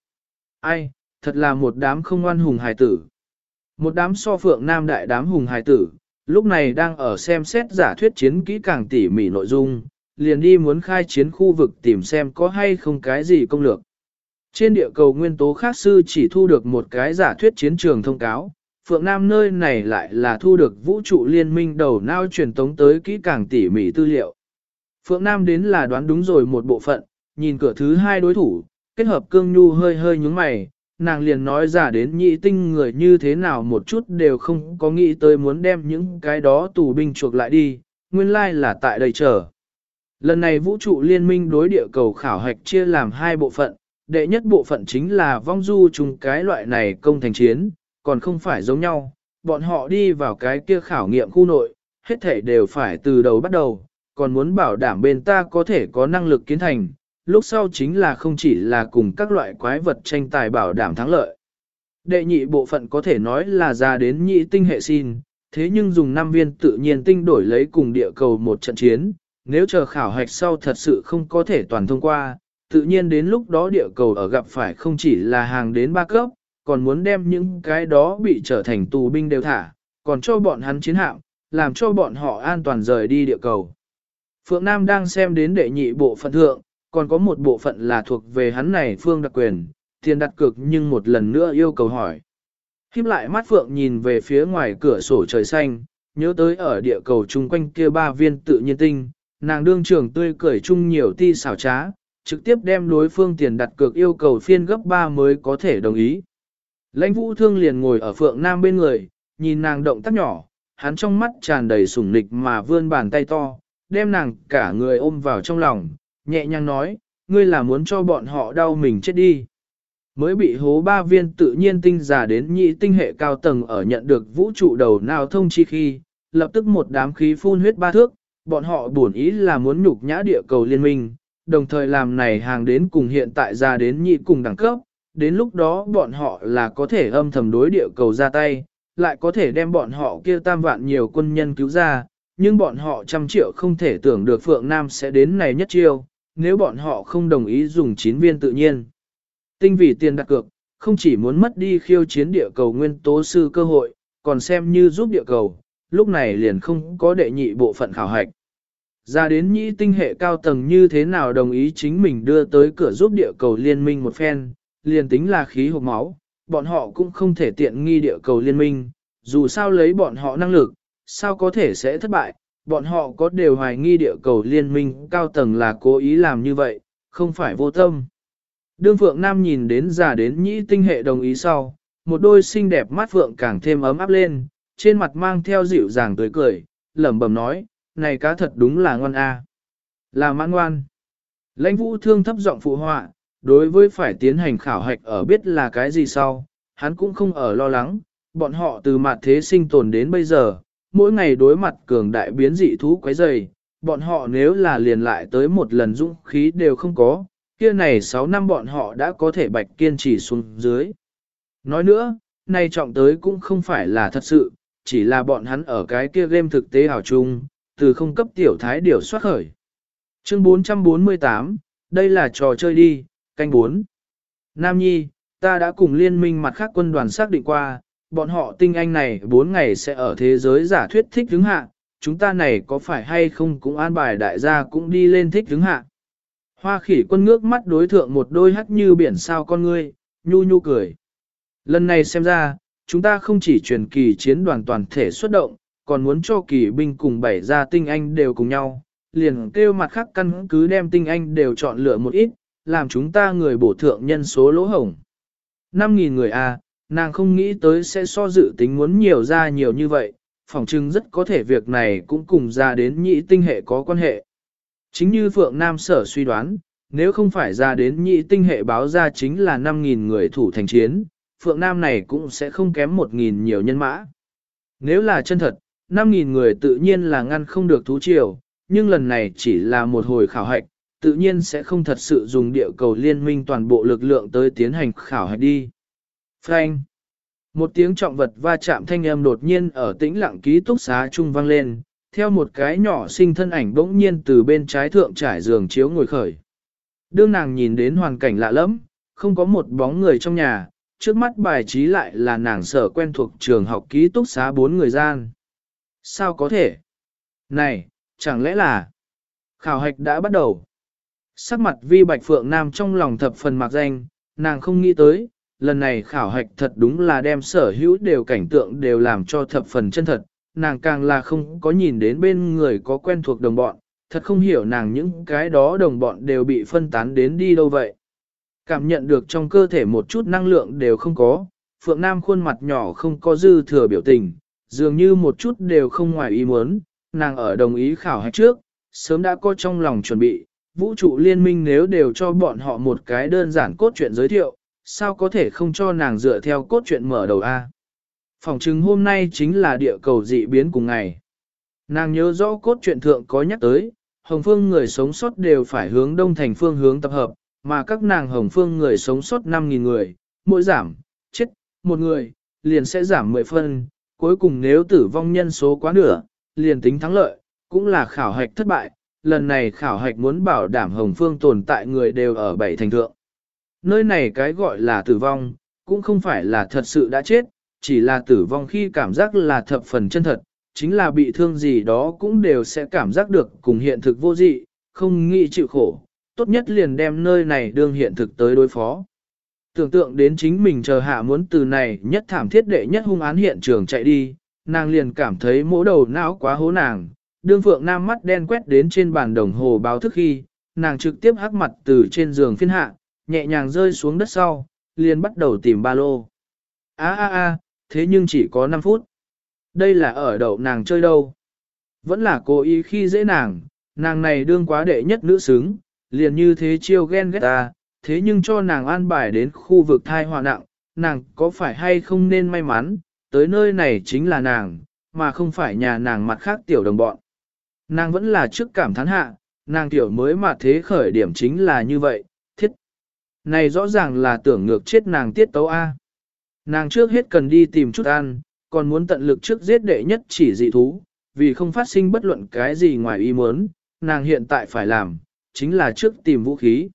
Ai, thật là một đám không ngoan hùng hài tử. Một đám so phượng nam đại đám hùng hài tử, lúc này đang ở xem xét giả thuyết chiến kỹ càng tỉ mỉ nội dung, liền đi muốn khai chiến khu vực tìm xem có hay không cái gì công lược. Trên địa cầu nguyên tố khác sư chỉ thu được một cái giả thuyết chiến trường thông cáo, Phượng Nam nơi này lại là thu được vũ trụ liên minh đầu nao truyền tống tới kỹ càng tỉ mỉ tư liệu. Phượng Nam đến là đoán đúng rồi một bộ phận, nhìn cửa thứ hai đối thủ, kết hợp cương nhu hơi hơi nhúng mày, nàng liền nói giả đến nhị tinh người như thế nào một chút đều không có nghĩ tới muốn đem những cái đó tù binh chuộc lại đi, nguyên lai là tại đây chờ. Lần này vũ trụ liên minh đối địa cầu khảo hạch chia làm hai bộ phận, đệ nhất bộ phận chính là vong du chung cái loại này công thành chiến, còn không phải giống nhau, bọn họ đi vào cái kia khảo nghiệm khu nội, hết thể đều phải từ đầu bắt đầu, còn muốn bảo đảm bên ta có thể có năng lực kiến thành, lúc sau chính là không chỉ là cùng các loại quái vật tranh tài bảo đảm thắng lợi. Đệ nhị bộ phận có thể nói là ra đến nhị tinh hệ xin, thế nhưng dùng 5 viên tự nhiên tinh đổi lấy cùng địa cầu một trận chiến, nếu chờ khảo hạch sau thật sự không có thể toàn thông qua, tự nhiên đến lúc đó địa cầu ở gặp phải không chỉ là hàng đến ba cấp, còn muốn đem những cái đó bị trở thành tù binh đều thả, còn cho bọn hắn chiến hạm, làm cho bọn họ an toàn rời đi địa cầu. Phượng Nam đang xem đến đệ nhị bộ phận thượng, còn có một bộ phận là thuộc về hắn này phương đặc quyền, tiền đặt cược nhưng một lần nữa yêu cầu hỏi. Khiếp lại mắt Phượng nhìn về phía ngoài cửa sổ trời xanh, nhớ tới ở địa cầu chung quanh kia ba viên tự nhiên tinh, nàng đương trưởng tươi cười chung nhiều ti xảo trá, trực tiếp đem đối phương tiền đặt cược yêu cầu phiên gấp 3 mới có thể đồng ý. Lãnh vũ thương liền ngồi ở Phượng Nam bên người, nhìn nàng động tác nhỏ, hắn trong mắt tràn đầy sủng nịch mà vươn bàn tay to, đem nàng cả người ôm vào trong lòng, nhẹ nhàng nói, ngươi là muốn cho bọn họ đau mình chết đi. Mới bị hố ba viên tự nhiên tinh giả đến nhị tinh hệ cao tầng ở nhận được vũ trụ đầu nào thông chi khi, lập tức một đám khí phun huyết ba thước, bọn họ buồn ý là muốn nhục nhã địa cầu liên minh, đồng thời làm này hàng đến cùng hiện tại ra đến nhị cùng đẳng cấp, đến lúc đó bọn họ là có thể âm thầm đối địa cầu ra tay, lại có thể đem bọn họ kia tam vạn nhiều quân nhân cứu ra, nhưng bọn họ trăm triệu không thể tưởng được Phượng Nam sẽ đến này nhất chiêu, nếu bọn họ không đồng ý dùng chín viên tự nhiên. Tinh vì tiền đặt cược, không chỉ muốn mất đi khiêu chiến địa cầu nguyên tố sư cơ hội, còn xem như giúp địa cầu, lúc này liền không có đệ nhị bộ phận khảo hạch. Ra đến nhĩ tinh hệ cao tầng như thế nào đồng ý chính mình đưa tới cửa giúp địa cầu liên minh một phen, liền tính là khí hộp máu, bọn họ cũng không thể tiện nghi địa cầu liên minh, dù sao lấy bọn họ năng lực, sao có thể sẽ thất bại, bọn họ có đều hoài nghi địa cầu liên minh cao tầng là cố ý làm như vậy, không phải vô tâm. Đương Phượng Nam nhìn đến già đến nhĩ tinh hệ đồng ý sau, một đôi xinh đẹp mắt Phượng càng thêm ấm áp lên, trên mặt mang theo dịu dàng tươi cười, lẩm bẩm nói, này cá thật đúng là ngoan a. Là mãn ngoan. Lãnh vũ thương thấp giọng phụ họa, đối với phải tiến hành khảo hạch ở biết là cái gì sau, hắn cũng không ở lo lắng, bọn họ từ mặt thế sinh tồn đến bây giờ, mỗi ngày đối mặt cường đại biến dị thú quấy dày, bọn họ nếu là liền lại tới một lần dũng khí đều không có, kia này 6 năm bọn họ đã có thể bạch kiên trì xuống dưới. Nói nữa, nay trọng tới cũng không phải là thật sự, chỉ là bọn hắn ở cái kia game thực tế hảo chung, từ không cấp tiểu thái điều soát khởi. Chương 448, đây là trò chơi đi, canh 4. Nam Nhi, ta đã cùng liên minh mặt khác quân đoàn xác định qua, bọn họ tinh anh này 4 ngày sẽ ở thế giới giả thuyết thích hứng hạ, chúng ta này có phải hay không cũng an bài đại gia cũng đi lên thích hứng hạ. Hoa khỉ quân ngước mắt đối thượng một đôi hắt như biển sao con ngươi, nhu nhu cười. Lần này xem ra, chúng ta không chỉ truyền kỳ chiến đoàn toàn thể xuất động, còn muốn cho kỳ binh cùng bảy gia tinh anh đều cùng nhau, liền kêu mặt khác căn cứ đem tinh anh đều chọn lựa một ít, làm chúng ta người bổ thượng nhân số lỗ hổng. 5.000 người à, nàng không nghĩ tới sẽ so dự tính muốn nhiều ra nhiều như vậy, phỏng chừng rất có thể việc này cũng cùng ra đến nhị tinh hệ có quan hệ. Chính như Phượng Nam sở suy đoán, nếu không phải ra đến nhị tinh hệ báo ra chính là 5.000 người thủ thành chiến, Phượng Nam này cũng sẽ không kém 1.000 nhiều nhân mã. Nếu là chân thật, 5.000 người tự nhiên là ngăn không được thú triều, nhưng lần này chỉ là một hồi khảo hạch, tự nhiên sẽ không thật sự dùng địa cầu liên minh toàn bộ lực lượng tới tiến hành khảo hạch đi. Frank Một tiếng trọng vật va chạm thanh âm đột nhiên ở tĩnh lặng ký túc xá trung vang lên, theo một cái nhỏ sinh thân ảnh bỗng nhiên từ bên trái thượng trải giường chiếu ngồi khởi. Đương nàng nhìn đến hoàn cảnh lạ lẫm, không có một bóng người trong nhà, trước mắt bài trí lại là nàng sở quen thuộc trường học ký túc xá bốn người gian. Sao có thể? Này, chẳng lẽ là... Khảo hạch đã bắt đầu. Sắc mặt vi bạch phượng nam trong lòng thập phần mạc danh, nàng không nghĩ tới, lần này khảo hạch thật đúng là đem sở hữu đều cảnh tượng đều làm cho thập phần chân thật, nàng càng là không có nhìn đến bên người có quen thuộc đồng bọn, thật không hiểu nàng những cái đó đồng bọn đều bị phân tán đến đi đâu vậy. Cảm nhận được trong cơ thể một chút năng lượng đều không có, Phượng Nam khuôn mặt nhỏ không có dư thừa biểu tình, dường như một chút đều không ngoài ý muốn, nàng ở đồng ý khảo hạch trước, sớm đã có trong lòng chuẩn bị, vũ trụ liên minh nếu đều cho bọn họ một cái đơn giản cốt truyện giới thiệu, sao có thể không cho nàng dựa theo cốt truyện mở đầu A. Phòng chứng hôm nay chính là địa cầu dị biến cùng ngày. Nàng nhớ rõ cốt truyện thượng có nhắc tới, Hồng Phương người sống sót đều phải hướng đông thành phương hướng tập hợp, mà các nàng Hồng Phương người sống sót 5.000 người, mỗi giảm, chết, một người, liền sẽ giảm 10 phân, cuối cùng nếu tử vong nhân số quá nửa, liền tính thắng lợi, cũng là khảo hạch thất bại, lần này khảo hạch muốn bảo đảm Hồng Phương tồn tại người đều ở bảy thành thượng. Nơi này cái gọi là tử vong, cũng không phải là thật sự đã chết, chỉ là tử vong khi cảm giác là thập phần chân thật, chính là bị thương gì đó cũng đều sẽ cảm giác được cùng hiện thực vô dị, không nghĩ chịu khổ, tốt nhất liền đem nơi này đương hiện thực tới đối phó. Tưởng tượng đến chính mình chờ hạ muốn từ này nhất thảm thiết đệ nhất hung án hiện trường chạy đi, nàng liền cảm thấy mỗ đầu não quá hố nàng, đương phượng nam mắt đen quét đến trên bàn đồng hồ báo thức khi, nàng trực tiếp hắc mặt từ trên giường phiên hạ, nhẹ nhàng rơi xuống đất sau, liền bắt đầu tìm ba lô. a a a thế nhưng chỉ có 5 phút. Đây là ở đậu nàng chơi đâu. Vẫn là cố ý khi dễ nàng, nàng này đương quá đệ nhất nữ xứng, liền như thế chiêu ghen ghét ta, thế nhưng cho nàng an bài đến khu vực thai hòa nặng, nàng có phải hay không nên may mắn, tới nơi này chính là nàng, mà không phải nhà nàng mặt khác tiểu đồng bọn. Nàng vẫn là trước cảm thán hạ, nàng tiểu mới mà thế khởi điểm chính là như vậy, thiết. Này rõ ràng là tưởng ngược chết nàng tiết tấu A. Nàng trước hết cần đi tìm chút ăn, còn muốn tận lực trước giết đệ nhất chỉ dị thú, vì không phát sinh bất luận cái gì ngoài ý muốn, nàng hiện tại phải làm, chính là trước tìm vũ khí.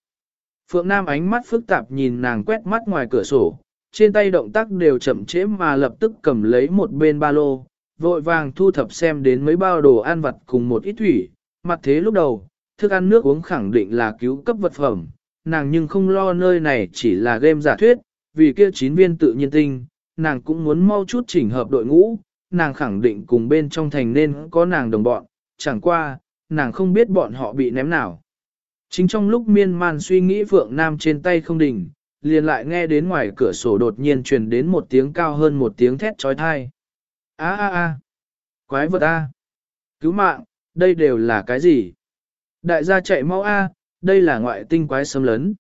Phượng Nam ánh mắt phức tạp nhìn nàng quét mắt ngoài cửa sổ, trên tay động tác đều chậm chế mà lập tức cầm lấy một bên ba lô, vội vàng thu thập xem đến mấy bao đồ ăn vặt cùng một ít thủy, mặt thế lúc đầu, thức ăn nước uống khẳng định là cứu cấp vật phẩm, nàng nhưng không lo nơi này chỉ là game giả thuyết, vì kia chín viên tự nhiên tinh, nàng cũng muốn mau chút chỉnh hợp đội ngũ, nàng khẳng định cùng bên trong thành nên có nàng đồng bọn, chẳng qua, nàng không biết bọn họ bị ném nào. Chính trong lúc miên man suy nghĩ Phượng Nam trên tay không đỉnh, liền lại nghe đến ngoài cửa sổ đột nhiên truyền đến một tiếng cao hơn một tiếng thét trói thai. A a a, quái vật a, cứu mạng, đây đều là cái gì? Đại gia chạy mau a, đây là ngoại tinh quái xâm lấn.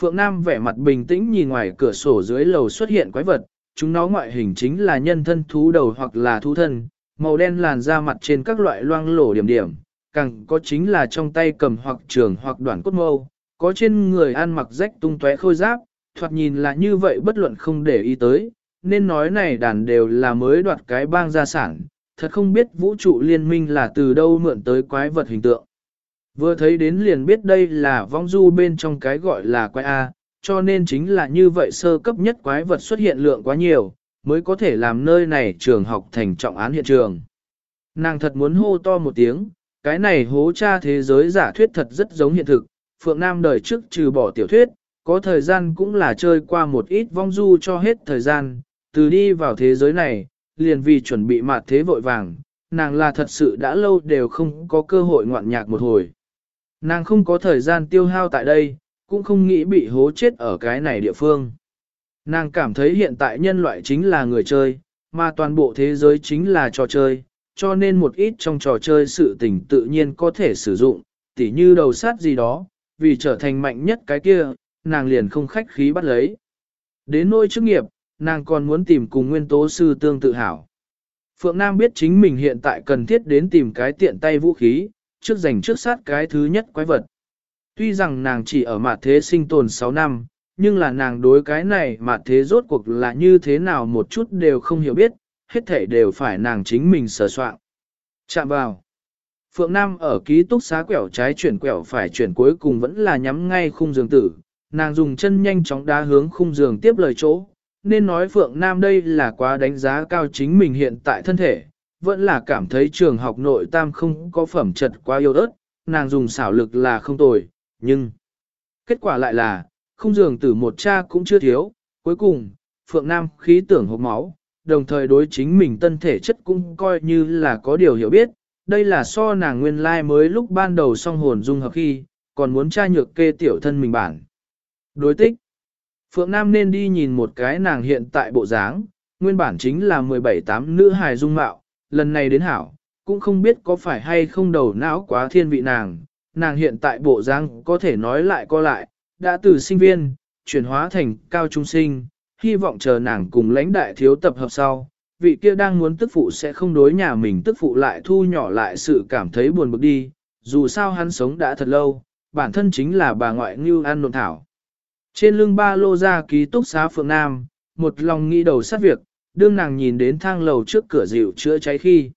Phượng Nam vẻ mặt bình tĩnh nhìn ngoài cửa sổ dưới lầu xuất hiện quái vật, chúng nó ngoại hình chính là nhân thân thú đầu hoặc là thú thân, màu đen làn da mặt trên các loại loang lổ điểm điểm, càng có chính là trong tay cầm hoặc trường hoặc đoạn cốt mâu, có trên người ăn mặc rách tung tóe khôi giáp, thoạt nhìn là như vậy bất luận không để ý tới, nên nói này đàn đều là mới đoạt cái bang gia sản, thật không biết vũ trụ liên minh là từ đâu mượn tới quái vật hình tượng. Vừa thấy đến liền biết đây là vong du bên trong cái gọi là quái A, cho nên chính là như vậy sơ cấp nhất quái vật xuất hiện lượng quá nhiều, mới có thể làm nơi này trường học thành trọng án hiện trường. Nàng thật muốn hô to một tiếng, cái này hố cha thế giới giả thuyết thật rất giống hiện thực, Phượng Nam đời trước trừ bỏ tiểu thuyết, có thời gian cũng là chơi qua một ít vong du cho hết thời gian, từ đi vào thế giới này, liền vì chuẩn bị mạt thế vội vàng, nàng là thật sự đã lâu đều không có cơ hội ngoạn nhạc một hồi. Nàng không có thời gian tiêu hao tại đây, cũng không nghĩ bị hố chết ở cái này địa phương. Nàng cảm thấy hiện tại nhân loại chính là người chơi, mà toàn bộ thế giới chính là trò chơi, cho nên một ít trong trò chơi sự tình tự nhiên có thể sử dụng, tỉ như đầu sát gì đó, vì trở thành mạnh nhất cái kia, nàng liền không khách khí bắt lấy. Đến nôi chức nghiệp, nàng còn muốn tìm cùng nguyên tố sư tương tự hảo. Phượng Nam biết chính mình hiện tại cần thiết đến tìm cái tiện tay vũ khí, trước giành trước sát cái thứ nhất quái vật. Tuy rằng nàng chỉ ở mặt thế sinh tồn 6 năm, nhưng là nàng đối cái này mặt thế rốt cuộc là như thế nào một chút đều không hiểu biết, hết thể đều phải nàng chính mình sờ soạn. Chạm vào. Phượng Nam ở ký túc xá quẹo trái chuyển quẹo phải chuyển cuối cùng vẫn là nhắm ngay khung giường tử, nàng dùng chân nhanh chóng đá hướng khung giường tiếp lời chỗ, nên nói Phượng Nam đây là quá đánh giá cao chính mình hiện tại thân thể, vẫn là cảm thấy trường học nội tam không có phẩm chất quá yêu ớt, nàng dùng xảo lực là không tồi, nhưng kết quả lại là, khung giường tử một cha cũng chưa thiếu, cuối cùng, Phượng Nam khí tưởng hộp máu, đồng thời đối chính mình tân thể chất cũng coi như là có điều hiểu biết, đây là so nàng nguyên lai like mới lúc ban đầu song hồn dung hợp khi, còn muốn tra nhược kê tiểu thân mình bản. Đối tích. Phượng Nam nên đi nhìn một cái nàng hiện tại bộ dáng, nguyên bản chính là 17-8 nữ hài dung mạo, lần này đến hảo, cũng không biết có phải hay không đầu não quá thiên vị nàng, nàng hiện tại bộ dáng có thể nói lại co lại, đã từ sinh viên, chuyển hóa thành cao trung sinh, hy vọng chờ nàng cùng lãnh đại thiếu tập hợp sau, vị kia đang muốn tức phụ sẽ không đối nhà mình tức phụ lại thu nhỏ lại sự cảm thấy buồn bực đi, dù sao hắn sống đã thật lâu, bản thân chính là bà ngoại ngưu ăn nộn thảo. Trên lưng ba lô ra ký túc xá Phượng Nam, một lòng nghĩ đầu sát việc, đương nàng nhìn đến thang lầu trước cửa dịu chữa cháy khi.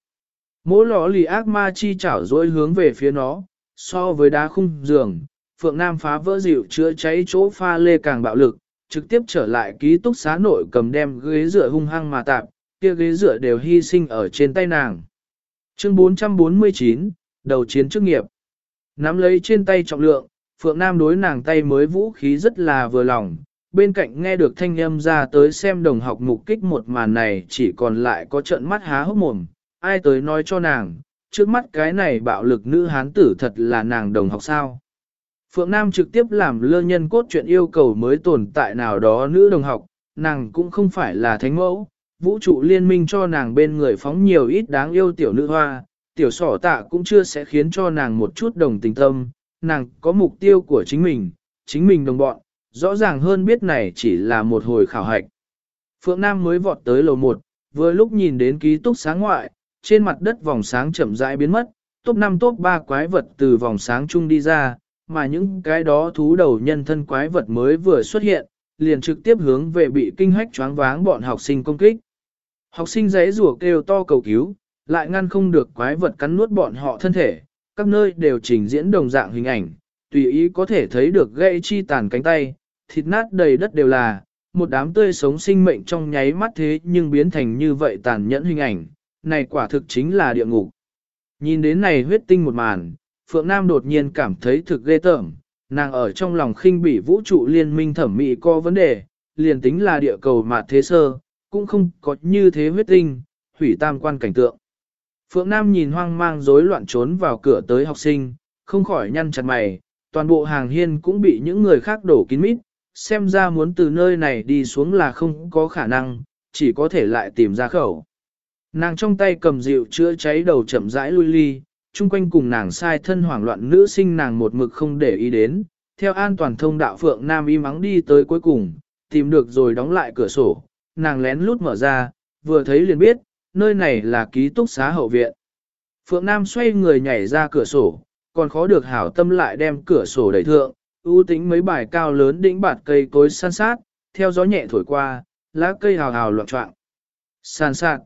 Mỗi lọ lì ác ma chi chảo dối hướng về phía nó, so với đá khung giường, Phượng Nam phá vỡ dịu chữa cháy chỗ pha lê càng bạo lực, trực tiếp trở lại ký túc xá nội cầm đem ghế dựa hung hăng mà tạp, kia ghế dựa đều hy sinh ở trên tay nàng. Chương 449, đầu chiến chức nghiệp. Nắm lấy trên tay trọng lượng, Phượng Nam đối nàng tay mới vũ khí rất là vừa lòng, bên cạnh nghe được thanh âm ra tới xem đồng học mục kích một màn này chỉ còn lại có trận mắt há hốc mồm, ai tới nói cho nàng, trước mắt cái này bạo lực nữ hán tử thật là nàng đồng học sao. Phượng Nam trực tiếp làm lơ nhân cốt chuyện yêu cầu mới tồn tại nào đó nữ đồng học, nàng cũng không phải là thánh mẫu, vũ trụ liên minh cho nàng bên người phóng nhiều ít đáng yêu tiểu nữ hoa, tiểu sỏ tạ cũng chưa sẽ khiến cho nàng một chút đồng tình tâm, nàng có mục tiêu của chính mình, chính mình đồng bọn, rõ ràng hơn biết này chỉ là một hồi khảo hạch. Phượng Nam mới vọt tới lầu 1, vừa lúc nhìn đến ký túc sáng ngoại, trên mặt đất vòng sáng chậm rãi biến mất, top 5 top 3 quái vật từ vòng sáng chung đi ra, mà những cái đó thú đầu nhân thân quái vật mới vừa xuất hiện, liền trực tiếp hướng về bị kinh hách choáng váng bọn học sinh công kích. Học sinh giấy rủa kêu to cầu cứu, lại ngăn không được quái vật cắn nuốt bọn họ thân thể, các nơi đều trình diễn đồng dạng hình ảnh, tùy ý có thể thấy được gãy chi tàn cánh tay, thịt nát đầy đất đều là, một đám tươi sống sinh mệnh trong nháy mắt thế nhưng biến thành như vậy tàn nhẫn hình ảnh, này quả thực chính là địa ngục. Nhìn đến này huyết tinh một màn, Phượng Nam đột nhiên cảm thấy thực ghê tởm, nàng ở trong lòng khinh bỉ vũ trụ liên minh thẩm mỹ có vấn đề, liền tính là địa cầu mà thế sơ, cũng không có như thế huyết tinh, hủy tam quan cảnh tượng. Phượng Nam nhìn hoang mang rối loạn trốn vào cửa tới học sinh, không khỏi nhăn chặt mày, toàn bộ hàng hiên cũng bị những người khác đổ kín mít, xem ra muốn từ nơi này đi xuống là không có khả năng, chỉ có thể lại tìm ra khẩu. Nàng trong tay cầm rượu chữa cháy đầu chậm rãi lui ly, chung quanh cùng nàng sai thân hoảng loạn nữ sinh nàng một mực không để ý đến, theo an toàn thông đạo Phượng Nam im mắng đi tới cuối cùng, tìm được rồi đóng lại cửa sổ, nàng lén lút mở ra, vừa thấy liền biết, nơi này là ký túc xá hậu viện. Phượng Nam xoay người nhảy ra cửa sổ, còn khó được hảo tâm lại đem cửa sổ đẩy thượng, ưu tính mấy bài cao lớn đỉnh bạt cây cối san sát, theo gió nhẹ thổi qua, lá cây hào hào loạn trọng. San sát.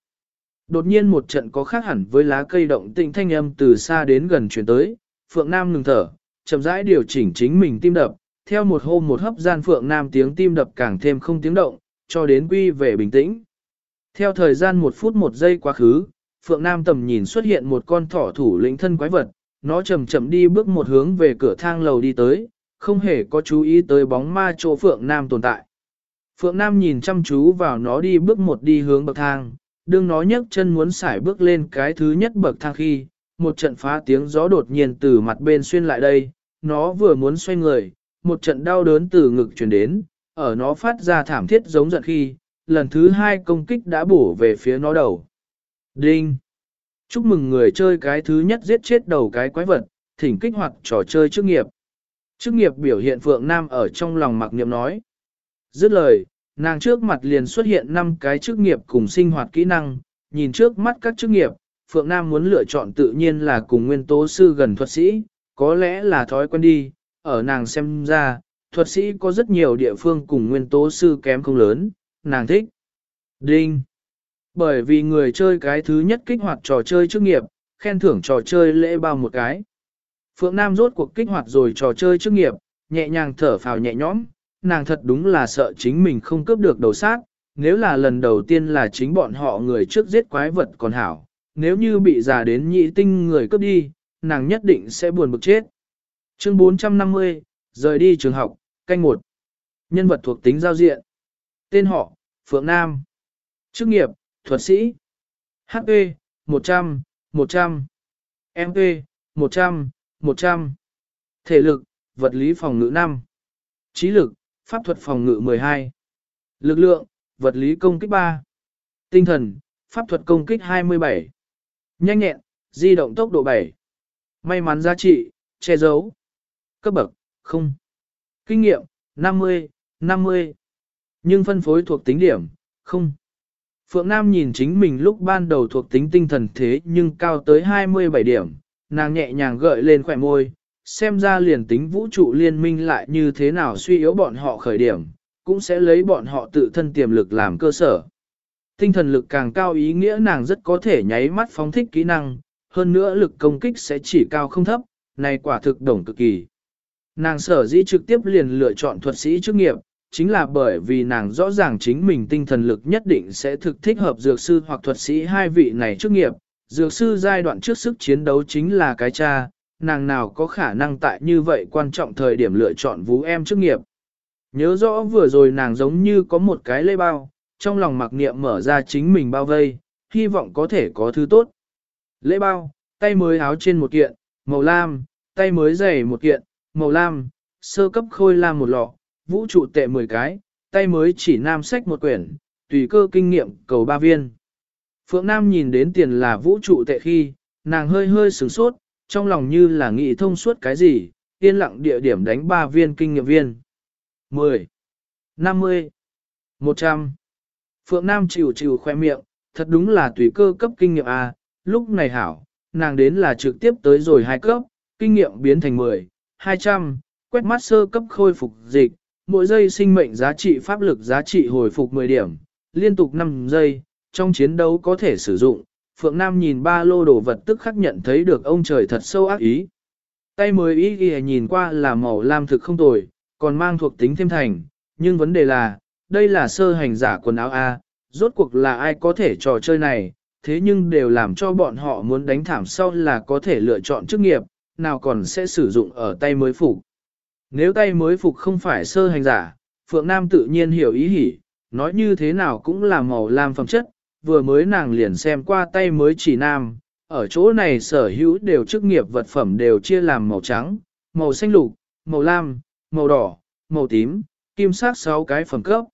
Đột nhiên một trận có khác hẳn với lá cây động tĩnh thanh âm từ xa đến gần chuyển tới, Phượng Nam ngừng thở, chậm rãi điều chỉnh chính mình tim đập, theo một hôm một hấp gian Phượng Nam tiếng tim đập càng thêm không tiếng động, cho đến quy về bình tĩnh. Theo thời gian một phút một giây quá khứ, Phượng Nam tầm nhìn xuất hiện một con thỏ thủ lĩnh thân quái vật, nó chậm chậm đi bước một hướng về cửa thang lầu đi tới, không hề có chú ý tới bóng ma chỗ Phượng Nam tồn tại. Phượng Nam nhìn chăm chú vào nó đi bước một đi hướng bậc thang, đương nó nhấc chân muốn xải bước lên cái thứ nhất bậc thang khi, một trận phá tiếng gió đột nhiên từ mặt bên xuyên lại đây, nó vừa muốn xoay người, một trận đau đớn từ ngực truyền đến, ở nó phát ra thảm thiết giống giận khi, lần thứ hai công kích đã bổ về phía nó đầu. Đinh! Chúc mừng người chơi cái thứ nhất giết chết đầu cái quái vật, thỉnh kích hoạt trò chơi chức nghiệp. Chức nghiệp biểu hiện Phượng Nam ở trong lòng mặc niệm nói. Dứt lời, nàng trước mặt liền xuất hiện 5 cái chức nghiệp cùng sinh hoạt kỹ năng, nhìn trước mắt các chức nghiệp, Phượng Nam muốn lựa chọn tự nhiên là cùng nguyên tố sư gần thuật sĩ, có lẽ là thói quen đi, ở nàng xem ra, thuật sĩ có rất nhiều địa phương cùng nguyên tố sư kém không lớn, nàng thích. Đinh! Bởi vì người chơi cái thứ nhất kích hoạt trò chơi chức nghiệp, khen thưởng trò chơi lễ bao một cái. Phượng Nam rốt cuộc kích hoạt rồi trò chơi chức nghiệp, nhẹ nhàng thở phào nhẹ nhõm, nàng thật đúng là sợ chính mình không cướp được đầu sát, nếu là lần đầu tiên là chính bọn họ người trước giết quái vật còn hảo, nếu như bị già đến nhị tinh người cướp đi, nàng nhất định sẽ buồn bực chết. Chương 450, rời đi trường học, canh một. Nhân vật thuộc tính giao diện. Tên họ, Phượng Nam. Chức nghiệp, thuật sĩ. HP, 100, 100. MP, 100, 100. Thể lực, vật lý phòng ngữ 5. Trí lực, pháp thuật phòng ngự 12. Lực lượng, vật lý công kích 3. Tinh thần, pháp thuật công kích 27. Nhanh nhẹn, di động tốc độ 7. May mắn giá trị, che giấu. Cấp bậc, không. Kinh nghiệm, 50, 50. Nhưng phân phối thuộc tính điểm, không. Phượng Nam nhìn chính mình lúc ban đầu thuộc tính tinh thần thế nhưng cao tới 27 điểm, nàng nhẹ nhàng gợi lên khỏe môi, xem ra liền tính vũ trụ liên minh lại như thế nào suy yếu bọn họ khởi điểm, cũng sẽ lấy bọn họ tự thân tiềm lực làm cơ sở. Tinh thần lực càng cao ý nghĩa nàng rất có thể nháy mắt phóng thích kỹ năng, hơn nữa lực công kích sẽ chỉ cao không thấp, này quả thực đồng cực kỳ. Nàng sở dĩ trực tiếp liền lựa chọn thuật sĩ chức nghiệp, chính là bởi vì nàng rõ ràng chính mình tinh thần lực nhất định sẽ thực thích hợp dược sư hoặc thuật sĩ hai vị này chức nghiệp. Dược sư giai đoạn trước sức chiến đấu chính là cái cha, nàng nào có khả năng tại như vậy quan trọng thời điểm lựa chọn vũ em chức nghiệp. Nhớ rõ vừa rồi nàng giống như có một cái lê bao, trong lòng mặc niệm mở ra chính mình bao vây, hy vọng có thể có thứ tốt. Lễ bao, tay mới áo trên một kiện, màu lam, tay mới giày một kiện, màu lam, sơ cấp khôi lam một lọ, vũ trụ tệ 10 cái, tay mới chỉ nam sách một quyển, tùy cơ kinh nghiệm cầu ba viên. Phượng Nam nhìn đến tiền là vũ trụ tệ khi, nàng hơi hơi sửng sốt, trong lòng như là nghĩ thông suốt cái gì, yên lặng địa điểm đánh 3 viên kinh nghiệm viên. 10, 50, 100. Phượng Nam chịu chịu khoe miệng, thật đúng là tùy cơ cấp kinh nghiệm A, lúc này hảo, nàng đến là trực tiếp tới rồi hai cấp, kinh nghiệm biến thành 10, 200, quét mắt sơ cấp khôi phục dịch, mỗi giây sinh mệnh giá trị pháp lực giá trị hồi phục 10 điểm, liên tục 5 giây, trong chiến đấu có thể sử dụng. Phượng Nam nhìn ba lô đồ vật tức khắc nhận thấy được ông trời thật sâu ác ý. Tay mới ý ghi nhìn qua là màu lam thực không tồi, còn mang thuộc tính thêm thành, nhưng vấn đề là, đây là sơ hành giả quần áo A, rốt cuộc là ai có thể trò chơi này, thế nhưng đều làm cho bọn họ muốn đánh thảm sau là có thể lựa chọn chức nghiệp, nào còn sẽ sử dụng ở tay mới phục. Nếu tay mới phục không phải sơ hành giả, Phượng Nam tự nhiên hiểu ý hỉ, nói như thế nào cũng là màu lam phẩm chất, vừa mới nàng liền xem qua tay mới chỉ nam, ở chỗ này sở hữu đều chức nghiệp vật phẩm đều chia làm màu trắng, màu xanh lục, màu lam, màu đỏ, màu tím, kim sắc 6 cái phẩm cấp.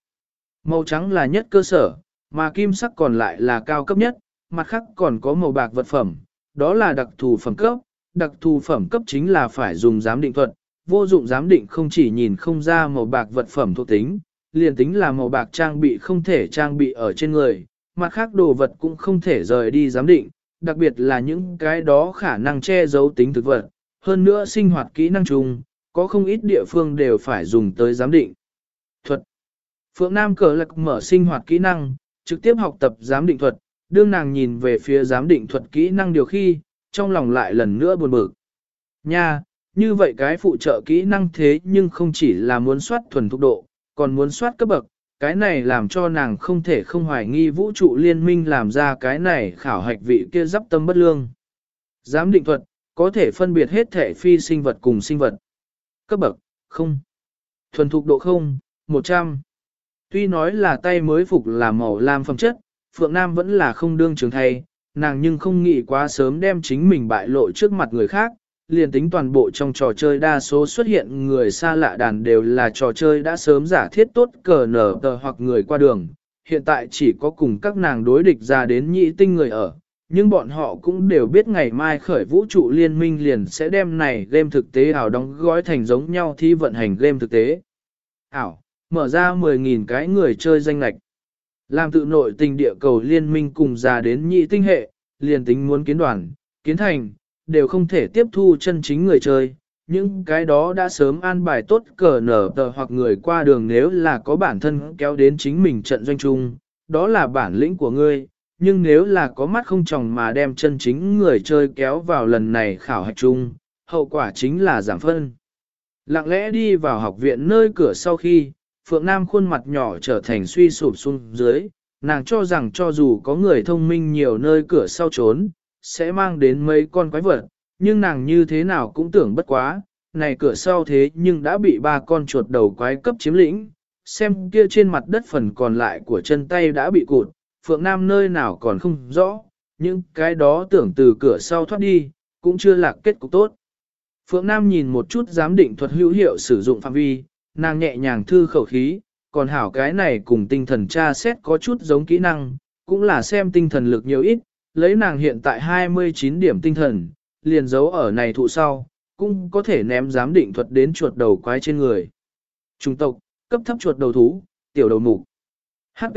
Màu trắng là nhất cơ sở, mà kim sắc còn lại là cao cấp nhất, mặt khác còn có màu bạc vật phẩm, đó là đặc thù phẩm cấp, đặc thù phẩm cấp chính là phải dùng giám định thuật, vô dụng giám định không chỉ nhìn không ra màu bạc vật phẩm thuộc tính, liền tính là màu bạc trang bị không thể trang bị ở trên người, mặt khác đồ vật cũng không thể rời đi giám định, đặc biệt là những cái đó khả năng che giấu tính thực vật, hơn nữa sinh hoạt kỹ năng chung, có không ít địa phương đều phải dùng tới giám định. Thuật Phượng Nam cờ lạc mở sinh hoạt kỹ năng, trực tiếp học tập giám định thuật, đương nàng nhìn về phía giám định thuật kỹ năng điều khi, trong lòng lại lần nữa buồn bực. Nha, như vậy cái phụ trợ kỹ năng thế nhưng không chỉ là muốn soát thuần thục độ, còn muốn soát cấp bậc, cái này làm cho nàng không thể không hoài nghi vũ trụ liên minh làm ra cái này khảo hạch vị kia dắp tâm bất lương. Giám định thuật, có thể phân biệt hết thể phi sinh vật cùng sinh vật. Cấp bậc, không. Thuần thục độ không, 100. Tuy nói là tay mới phục là màu lam phẩm chất, Phượng Nam vẫn là không đương trường thay, nàng nhưng không nghĩ quá sớm đem chính mình bại lộ trước mặt người khác, liền tính toàn bộ trong trò chơi đa số xuất hiện người xa lạ đàn đều là trò chơi đã sớm giả thiết tốt cờ nở tờ hoặc người qua đường, hiện tại chỉ có cùng các nàng đối địch ra đến nhị tinh người ở, nhưng bọn họ cũng đều biết ngày mai khởi vũ trụ liên minh liền sẽ đem này game thực tế ảo đóng gói thành giống nhau thi vận hành game thực tế. Ảo, mở ra 10.000 cái người chơi danh lạch. Làm tự nội tình địa cầu liên minh cùng ra đến nhị tinh hệ, liền tính muốn kiến đoàn, kiến thành, đều không thể tiếp thu chân chính người chơi. Những cái đó đã sớm an bài tốt cờ nở tờ hoặc người qua đường nếu là có bản thân kéo đến chính mình trận doanh chung, đó là bản lĩnh của ngươi, nhưng nếu là có mắt không chồng mà đem chân chính người chơi kéo vào lần này khảo hạch chung, hậu quả chính là giảm phân. Lặng lẽ đi vào học viện nơi cửa sau khi, Phượng Nam khuôn mặt nhỏ trở thành suy sụp xuống dưới, nàng cho rằng cho dù có người thông minh nhiều nơi cửa sau trốn, sẽ mang đến mấy con quái vật, nhưng nàng như thế nào cũng tưởng bất quá, này cửa sau thế nhưng đã bị ba con chuột đầu quái cấp chiếm lĩnh, xem kia trên mặt đất phần còn lại của chân tay đã bị cụt, Phượng Nam nơi nào còn không rõ, nhưng cái đó tưởng từ cửa sau thoát đi, cũng chưa lạc kết cục tốt. Phượng Nam nhìn một chút giám định thuật hữu hiệu sử dụng phạm vi, nàng nhẹ nhàng thư khẩu khí, còn hảo cái này cùng tinh thần tra xét có chút giống kỹ năng, cũng là xem tinh thần lực nhiều ít, lấy nàng hiện tại 29 điểm tinh thần, liền giấu ở này thụ sau, cũng có thể ném giám định thuật đến chuột đầu quái trên người. Trung tộc, cấp thấp chuột đầu thú, tiểu đầu mục. HP,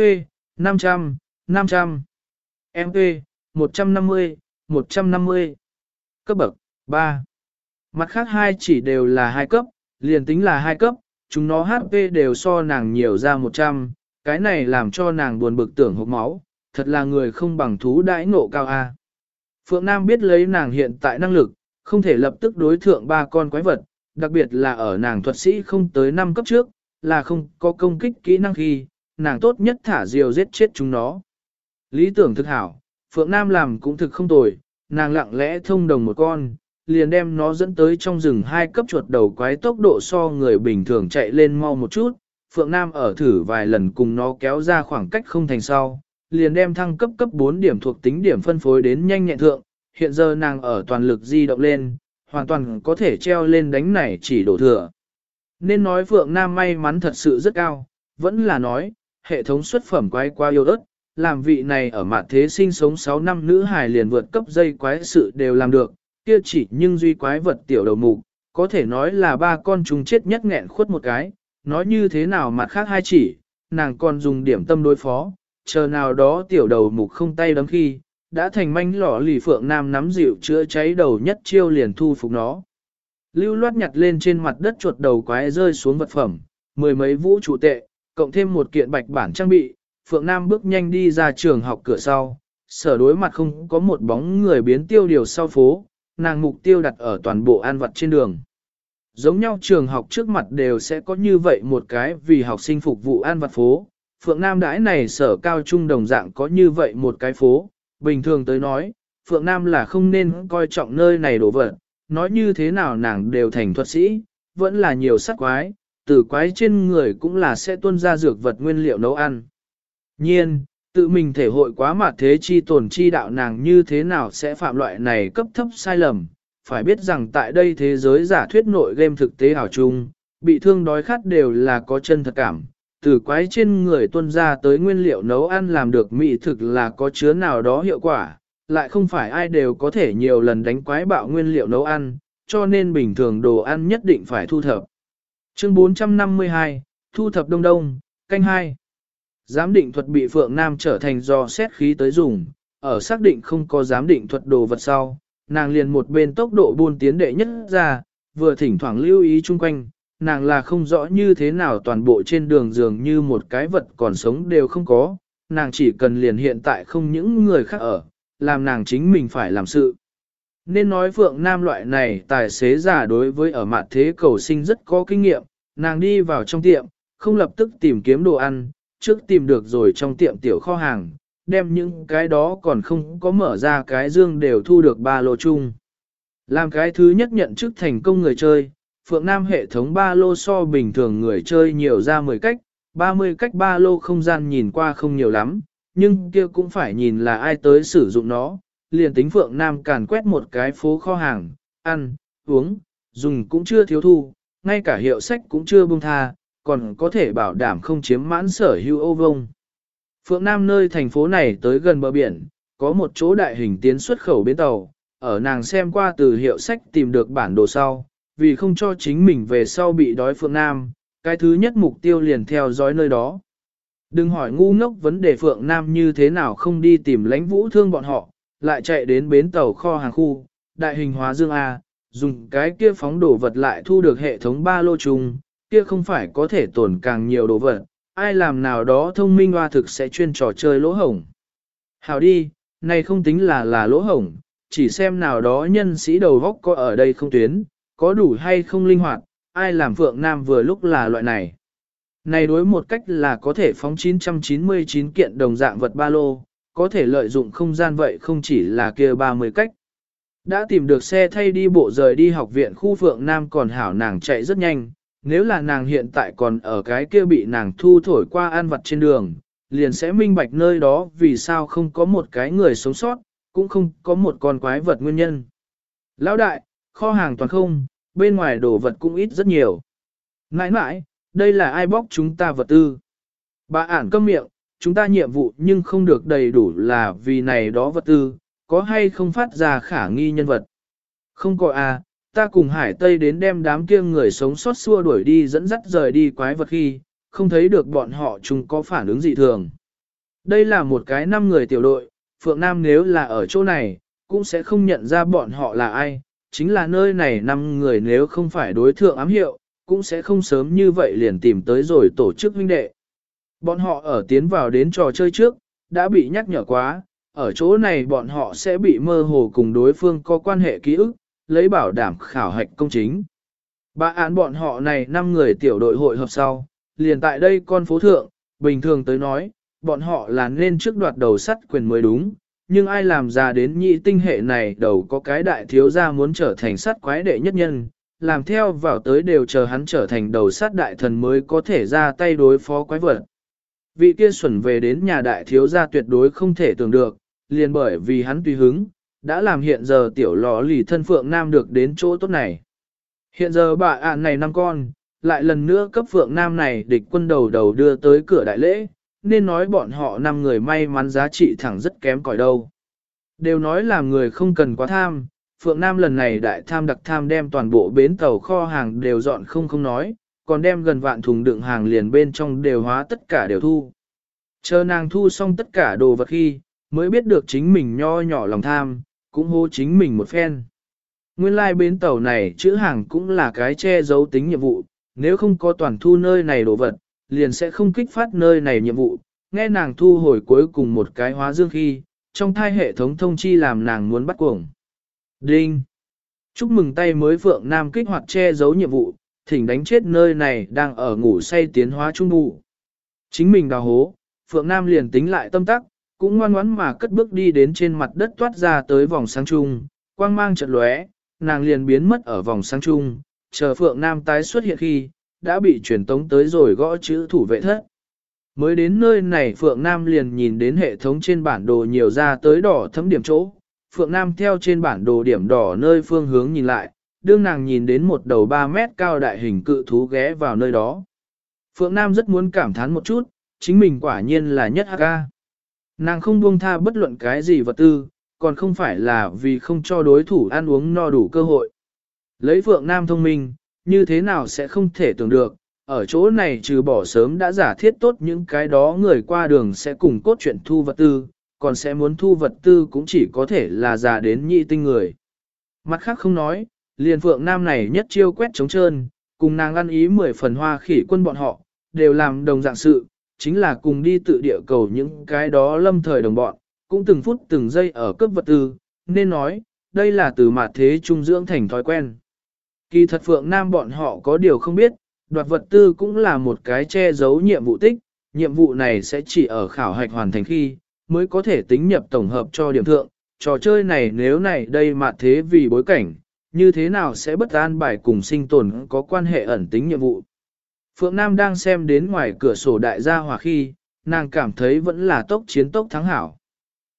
500, 500. MP, 150, 150. Cấp bậc, 3. Mặt khác hai chỉ đều là hai cấp, liền tính là hai cấp, chúng nó HP đều so nàng nhiều ra 100, cái này làm cho nàng buồn bực tưởng hộp máu, thật là người không bằng thú đãi ngộ cao A. Phượng Nam biết lấy nàng hiện tại năng lực, không thể lập tức đối thượng ba con quái vật, đặc biệt là ở nàng thuật sĩ không tới 5 cấp trước, là không có công kích kỹ năng khi, nàng tốt nhất thả diều giết chết chúng nó. Lý tưởng thực hảo, Phượng Nam làm cũng thực không tồi, nàng lặng lẽ thông đồng một con, liền đem nó dẫn tới trong rừng hai cấp chuột đầu quái tốc độ so người bình thường chạy lên mau một chút. Phượng Nam ở thử vài lần cùng nó kéo ra khoảng cách không thành sau, liền đem thăng cấp cấp 4 điểm thuộc tính điểm phân phối đến nhanh nhẹn thượng, hiện giờ nàng ở toàn lực di động lên, hoàn toàn có thể treo lên đánh này chỉ đổ thừa. Nên nói Phượng Nam may mắn thật sự rất cao, vẫn là nói, hệ thống xuất phẩm quái qua yêu đất, làm vị này ở mặt thế sinh sống 6 năm nữ hài liền vượt cấp dây quái sự đều làm được, kia chỉ nhưng duy quái vật tiểu đầu mục, có thể nói là ba con chúng chết nhất nghẹn khuất một cái, nói như thế nào mặt khác hai chỉ, nàng còn dùng điểm tâm đối phó, chờ nào đó tiểu đầu mục không tay đấm khi, đã thành manh lỏ lì phượng nam nắm dịu chữa cháy đầu nhất chiêu liền thu phục nó. Lưu loát nhặt lên trên mặt đất chuột đầu quái rơi xuống vật phẩm, mười mấy vũ trụ tệ, cộng thêm một kiện bạch bản trang bị, Phượng Nam bước nhanh đi ra trường học cửa sau, sở đối mặt không có một bóng người biến tiêu điều sau phố, nàng mục tiêu đặt ở toàn bộ an vật trên đường. Giống nhau trường học trước mặt đều sẽ có như vậy một cái vì học sinh phục vụ an vật phố, Phượng Nam đãi này sở cao trung đồng dạng có như vậy một cái phố, bình thường tới nói, Phượng Nam là không nên coi trọng nơi này đổ vật, nói như thế nào nàng đều thành thuật sĩ, vẫn là nhiều sắc quái, từ quái trên người cũng là sẽ tuân ra dược vật nguyên liệu nấu ăn. Nhiên, tự mình thể hội quá mà thế chi tổn chi đạo nàng như thế nào sẽ phạm loại này cấp thấp sai lầm, phải biết rằng tại đây thế giới giả thuyết nội game thực tế ảo chung, bị thương đói khát đều là có chân thật cảm, từ quái trên người tuân ra tới nguyên liệu nấu ăn làm được mỹ thực là có chứa nào đó hiệu quả, lại không phải ai đều có thể nhiều lần đánh quái bạo nguyên liệu nấu ăn, cho nên bình thường đồ ăn nhất định phải thu thập. Chương 452, Thu thập đông đông, canh 2. Giám định thuật bị Phượng Nam trở thành do xét khí tới dùng, ở xác định không có giám định thuật đồ vật sau, nàng liền một bên tốc độ buôn tiến đệ nhất ra, vừa thỉnh thoảng lưu ý chung quanh, nàng là không rõ như thế nào toàn bộ trên đường dường như một cái vật còn sống đều không có, nàng chỉ cần liền hiện tại không những người khác ở, làm nàng chính mình phải làm sự. Nên nói Phượng Nam loại này tài xế giả đối với ở mặt thế cầu sinh rất có kinh nghiệm, nàng đi vào trong tiệm, không lập tức tìm kiếm đồ ăn, trước tìm được rồi trong tiệm tiểu kho hàng, đem những cái đó còn không có mở ra cái dương đều thu được ba lô chung. Làm cái thứ nhất nhận chức thành công người chơi, Phượng Nam hệ thống ba lô so bình thường người chơi nhiều ra 10 cách, 30 cách ba lô không gian nhìn qua không nhiều lắm, nhưng kia cũng phải nhìn là ai tới sử dụng nó. Liền tính Phượng Nam càn quét một cái phố kho hàng, ăn, uống, dùng cũng chưa thiếu thu, ngay cả hiệu sách cũng chưa buông tha, còn có thể bảo đảm không chiếm mãn sở hữu ô vông. Phượng Nam nơi thành phố này tới gần bờ biển, có một chỗ đại hình tiến xuất khẩu bến tàu, ở nàng xem qua từ hiệu sách tìm được bản đồ sau, vì không cho chính mình về sau bị đói Phượng Nam, cái thứ nhất mục tiêu liền theo dõi nơi đó. Đừng hỏi ngu ngốc vấn đề Phượng Nam như thế nào không đi tìm lãnh vũ thương bọn họ, lại chạy đến bến tàu kho hàng khu, đại hình hóa dương A, dùng cái kia phóng đồ vật lại thu được hệ thống ba lô trùng, kia không phải có thể tổn càng nhiều đồ vật, ai làm nào đó thông minh hoa thực sẽ chuyên trò chơi lỗ hổng. Hào đi, này không tính là là lỗ hổng, chỉ xem nào đó nhân sĩ đầu góc có ở đây không tuyến, có đủ hay không linh hoạt, ai làm Phượng Nam vừa lúc là loại này. Này đối một cách là có thể phóng 999 kiện đồng dạng vật ba lô, có thể lợi dụng không gian vậy không chỉ là kia 30 cách. Đã tìm được xe thay đi bộ rời đi học viện khu Phượng Nam còn hảo nàng chạy rất nhanh, nếu là nàng hiện tại còn ở cái kia bị nàng thu thổi qua an vật trên đường, liền sẽ minh bạch nơi đó vì sao không có một cái người sống sót, cũng không có một con quái vật nguyên nhân. Lão đại, kho hàng toàn không, bên ngoài đồ vật cũng ít rất nhiều. Nãi nãi, đây là ai bóc chúng ta vật tư? Bà ản câm miệng, chúng ta nhiệm vụ nhưng không được đầy đủ là vì này đó vật tư, có hay không phát ra khả nghi nhân vật? Không có à, ta cùng hải tây đến đem đám kia người sống sót xua đuổi đi dẫn dắt rời đi quái vật khi, không thấy được bọn họ chúng có phản ứng dị thường. Đây là một cái năm người tiểu đội, Phượng Nam nếu là ở chỗ này, cũng sẽ không nhận ra bọn họ là ai, chính là nơi này năm người nếu không phải đối thượng ám hiệu, cũng sẽ không sớm như vậy liền tìm tới rồi tổ chức huynh đệ. Bọn họ ở tiến vào đến trò chơi trước, đã bị nhắc nhở quá, ở chỗ này bọn họ sẽ bị mơ hồ cùng đối phương có quan hệ ký ức, lấy bảo đảm khảo hạch công chính. Ba án bọn họ này 5 người tiểu đội hội hợp sau, liền tại đây con phố thượng, bình thường tới nói, bọn họ là nên trước đoạt đầu sắt quyền mới đúng, nhưng ai làm ra đến nhị tinh hệ này đầu có cái đại thiếu gia muốn trở thành sắt quái đệ nhất nhân, làm theo vào tới đều chờ hắn trở thành đầu sát đại thần mới có thể ra tay đối phó quái vật. Vị kia xuẩn về đến nhà đại thiếu gia tuyệt đối không thể tưởng được, liền bởi vì hắn tùy hứng, đã làm hiện giờ tiểu lò lì thân Phượng Nam được đến chỗ tốt này. Hiện giờ bà ạn này năm con, lại lần nữa cấp Phượng Nam này địch quân đầu đầu đưa tới cửa đại lễ, nên nói bọn họ năm người may mắn giá trị thẳng rất kém cỏi đâu. Đều nói là người không cần quá tham, Phượng Nam lần này đại tham đặc tham đem toàn bộ bến tàu kho hàng đều dọn không không nói, còn đem gần vạn thùng đựng hàng liền bên trong đều hóa tất cả đều thu. Chờ nàng thu xong tất cả đồ vật khi, mới biết được chính mình nho nhỏ lòng tham, cũng hô chính mình một phen. Nguyên lai like bến tàu này chữ hàng cũng là cái che giấu tính nhiệm vụ, nếu không có toàn thu nơi này đồ vật, liền sẽ không kích phát nơi này nhiệm vụ. Nghe nàng thu hồi cuối cùng một cái hóa dương khi, trong thai hệ thống thông chi làm nàng muốn bắt cuồng. Đinh! Chúc mừng tay mới Phượng Nam kích hoạt che giấu nhiệm vụ, thỉnh đánh chết nơi này đang ở ngủ say tiến hóa trung bụ. Chính mình đào hố, Phượng Nam liền tính lại tâm tắc, cũng ngoan ngoãn mà cất bước đi đến trên mặt đất toát ra tới vòng sáng trung, quang mang trận lóe, nàng liền biến mất ở vòng sáng trung, chờ Phượng Nam tái xuất hiện khi, đã bị truyền tống tới rồi gõ chữ thủ vệ thất. Mới đến nơi này Phượng Nam liền nhìn đến hệ thống trên bản đồ nhiều ra tới đỏ thấm điểm chỗ. Phượng Nam theo trên bản đồ điểm đỏ nơi phương hướng nhìn lại, đương nàng nhìn đến một đầu 3 mét cao đại hình cự thú ghé vào nơi đó. Phượng Nam rất muốn cảm thán một chút, chính mình quả nhiên là nhất ca. Nàng không buông tha bất luận cái gì vật tư, còn không phải là vì không cho đối thủ ăn uống no đủ cơ hội. Lấy Phượng Nam thông minh, như thế nào sẽ không thể tưởng được, ở chỗ này trừ bỏ sớm đã giả thiết tốt những cái đó người qua đường sẽ cùng cốt chuyện thu vật tư, còn sẽ muốn thu vật tư cũng chỉ có thể là giả đến nhị tinh người. Mặt khác không nói, liền Phượng Nam này nhất chiêu quét trống trơn, cùng nàng ăn ý mười phần hoa khỉ quân bọn họ, đều làm đồng dạng sự, chính là cùng đi tự địa cầu những cái đó lâm thời đồng bọn, cũng từng phút từng giây ở cấp vật tư, nên nói, đây là từ mặt thế trung dưỡng thành thói quen. Kỳ thật Phượng Nam bọn họ có điều không biết, đoạt vật tư cũng là một cái che giấu nhiệm vụ tích, nhiệm vụ này sẽ chỉ ở khảo hạch hoàn thành khi, mới có thể tính nhập tổng hợp cho điểm thượng. Trò chơi này nếu này đây mà thế vì bối cảnh, như thế nào sẽ bất an bài cùng sinh tồn có quan hệ ẩn tính nhiệm vụ. Phượng Nam đang xem đến ngoài cửa sổ đại gia hòa khi, nàng cảm thấy vẫn là tốc chiến tốc thắng hảo.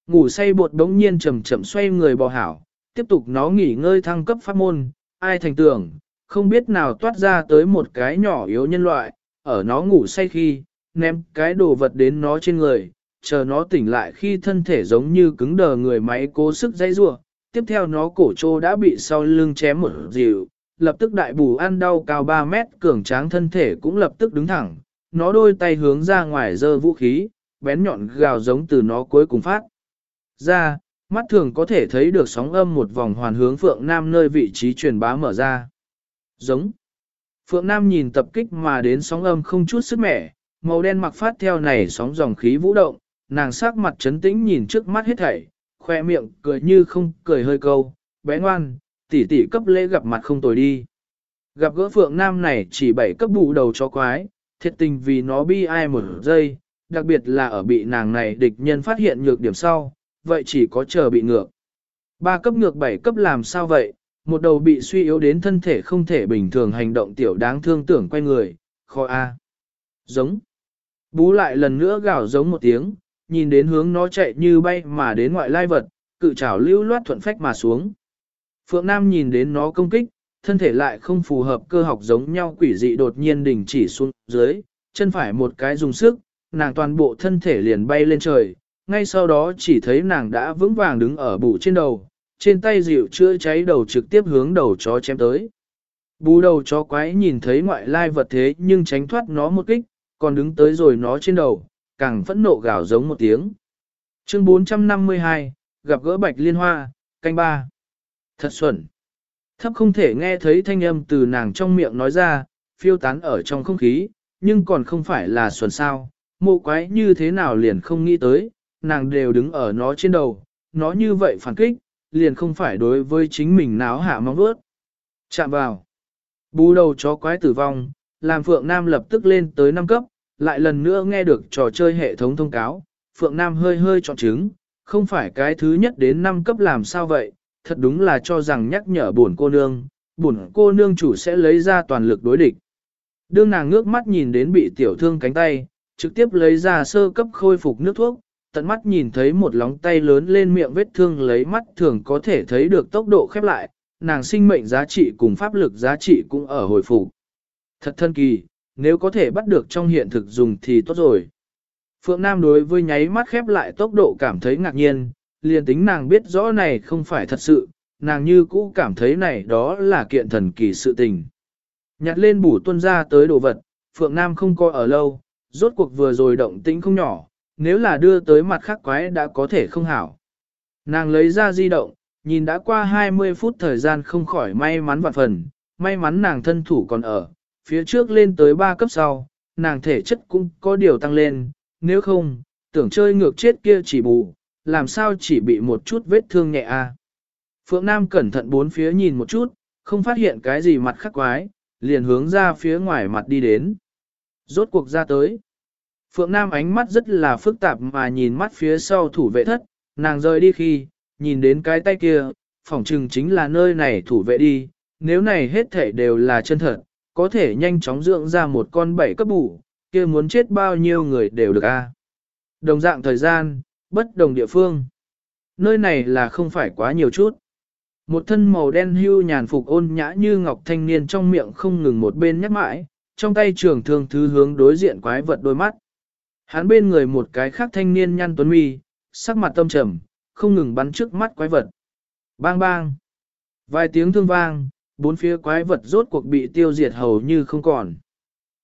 Ngủ say bột đống nhiên chậm chậm xoay người bò hảo, tiếp tục nó nghỉ ngơi thăng cấp pháp môn, ai thành tưởng, không biết nào toát ra tới một cái nhỏ yếu nhân loại, ở nó ngủ say khi, ném cái đồ vật đến nó trên người, chờ nó tỉnh lại khi thân thể giống như cứng đờ người máy cố sức dây rua, tiếp theo nó cổ trô đã bị sau lưng chém một dịu, lập tức đại bù ăn đau cao 3 mét cường tráng thân thể cũng lập tức đứng thẳng, nó đôi tay hướng ra ngoài giơ vũ khí, bén nhọn gào giống từ nó cuối cùng phát. Ra, mắt thường có thể thấy được sóng âm một vòng hoàn hướng Phượng Nam nơi vị trí truyền bá mở ra. Giống. Phượng Nam nhìn tập kích mà đến sóng âm không chút sức mẻ, màu đen mặc phát theo này sóng dòng khí vũ động, nàng sắc mặt trấn tĩnh nhìn trước mắt hết thảy, khoe miệng cười như không cười hơi câu, bé ngoan, tỷ tỷ cấp lễ gặp mặt không tồi đi. Gặp gỡ Phượng Nam này chỉ bảy cấp bù đầu cho quái, thiệt tình vì nó bi ai một giây, đặc biệt là ở bị nàng này địch nhân phát hiện nhược điểm sau, vậy chỉ có chờ bị ngược. Ba cấp ngược bảy cấp làm sao vậy, một đầu bị suy yếu đến thân thể không thể bình thường hành động tiểu đáng thương tưởng quay người, khó a. Giống. Bú lại lần nữa gào giống một tiếng, nhìn đến hướng nó chạy như bay mà đến ngoại lai vật, cự trảo lưu loát thuận phách mà xuống. Phượng Nam nhìn đến nó công kích, thân thể lại không phù hợp cơ học giống nhau quỷ dị đột nhiên đình chỉ xuống dưới, chân phải một cái dùng sức, nàng toàn bộ thân thể liền bay lên trời, ngay sau đó chỉ thấy nàng đã vững vàng đứng ở bù trên đầu, trên tay dịu chữa cháy đầu trực tiếp hướng đầu chó chém tới. Bù đầu chó quái nhìn thấy ngoại lai vật thế nhưng tránh thoát nó một kích, còn đứng tới rồi nó trên đầu, càng phẫn nộ gào giống một tiếng. Chương 452, gặp gỡ bạch liên hoa, canh ba. Thật xuẩn. Thấp không thể nghe thấy thanh âm từ nàng trong miệng nói ra, phiêu tán ở trong không khí, nhưng còn không phải là xuẩn sao, mộ quái như thế nào liền không nghĩ tới, nàng đều đứng ở nó trên đầu, nó như vậy phản kích, liền không phải đối với chính mình náo hạ mong vớt. Chạm vào. bù đầu chó quái tử vong, làm Phượng Nam lập tức lên tới 5 cấp, lại lần nữa nghe được trò chơi hệ thống thông cáo, Phượng Nam hơi hơi chọn chứng, không phải cái thứ nhất đến 5 cấp làm sao vậy, thật đúng là cho rằng nhắc nhở buồn cô nương, buồn cô nương chủ sẽ lấy ra toàn lực đối địch. Đương nàng ngước mắt nhìn đến bị tiểu thương cánh tay, trực tiếp lấy ra sơ cấp khôi phục nước thuốc, tận mắt nhìn thấy một lóng tay lớn lên miệng vết thương lấy mắt thường có thể thấy được tốc độ khép lại, nàng sinh mệnh giá trị cùng pháp lực giá trị cũng ở hồi phục. Thật thân kỳ, nếu có thể bắt được trong hiện thực dùng thì tốt rồi. Phượng Nam đối với nháy mắt khép lại tốc độ cảm thấy ngạc nhiên, liền tính nàng biết rõ này không phải thật sự, nàng như cũ cảm thấy này đó là kiện thần kỳ sự tình. Nhặt lên bủ tuân ra tới đồ vật, Phượng Nam không coi ở lâu, rốt cuộc vừa rồi động tĩnh không nhỏ, nếu là đưa tới mặt khác quái đã có thể không hảo. Nàng lấy ra di động, nhìn đã qua 20 phút thời gian không khỏi may mắn vạn phần, may mắn nàng thân thủ còn ở, phía trước lên tới 3 cấp sau, nàng thể chất cũng có điều tăng lên, nếu không, tưởng chơi ngược chết kia chỉ bù, làm sao chỉ bị một chút vết thương nhẹ a. À. Phượng Nam cẩn thận bốn phía nhìn một chút, không phát hiện cái gì mặt khắc quái, liền hướng ra phía ngoài mặt đi đến. Rốt cuộc ra tới. Phượng Nam ánh mắt rất là phức tạp mà nhìn mắt phía sau thủ vệ thất, nàng rời đi khi, nhìn đến cái tay kia, phỏng chừng chính là nơi này thủ vệ đi, nếu này hết thể đều là chân thật, có thể nhanh chóng dưỡng ra một con bảy cấp bù, kia muốn chết bao nhiêu người đều được a. Đồng dạng thời gian, bất đồng địa phương. Nơi này là không phải quá nhiều chút. Một thân màu đen hưu nhàn phục ôn nhã như ngọc thanh niên trong miệng không ngừng một bên nhắc mãi, trong tay trường thương thứ hướng đối diện quái vật đôi mắt. Hắn bên người một cái khác thanh niên nhăn tuấn mi, sắc mặt tâm trầm, không ngừng bắn trước mắt quái vật. Bang bang. Vài tiếng thương vang, bốn phía quái vật rốt cuộc bị tiêu diệt hầu như không còn.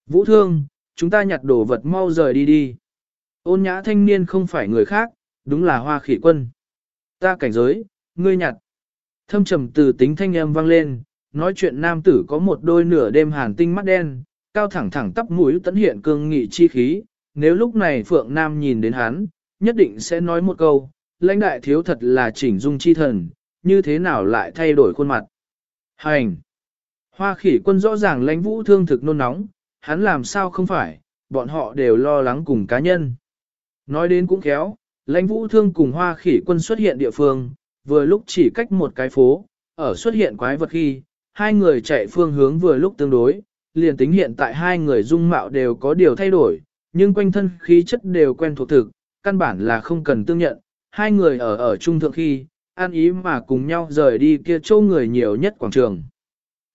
Vũ thương, chúng ta nhặt đồ vật mau rời đi đi. Ôn nhã thanh niên không phải người khác, đúng là hoa khỉ quân. Ta cảnh giới, ngươi nhặt. Thâm trầm từ tính thanh âm vang lên, nói chuyện nam tử có một đôi nửa đêm hàn tinh mắt đen, cao thẳng thẳng tắp mũi tấn hiện cương nghị chi khí. Nếu lúc này Phượng Nam nhìn đến hắn, nhất định sẽ nói một câu, lãnh đại thiếu thật là chỉnh dung chi thần, như thế nào lại thay đổi khuôn mặt. Hành! Hoa khỉ quân rõ ràng lãnh vũ thương thực nôn nóng, hắn làm sao không phải, bọn họ đều lo lắng cùng cá nhân. Nói đến cũng khéo, lãnh vũ thương cùng hoa khỉ quân xuất hiện địa phương, vừa lúc chỉ cách một cái phố, ở xuất hiện quái vật khi, hai người chạy phương hướng vừa lúc tương đối, liền tính hiện tại hai người dung mạo đều có điều thay đổi, nhưng quanh thân khí chất đều quen thuộc thực, căn bản là không cần tương nhận, hai người ở ở trung thượng khi, an ý mà cùng nhau rời đi kia châu người nhiều nhất quảng trường.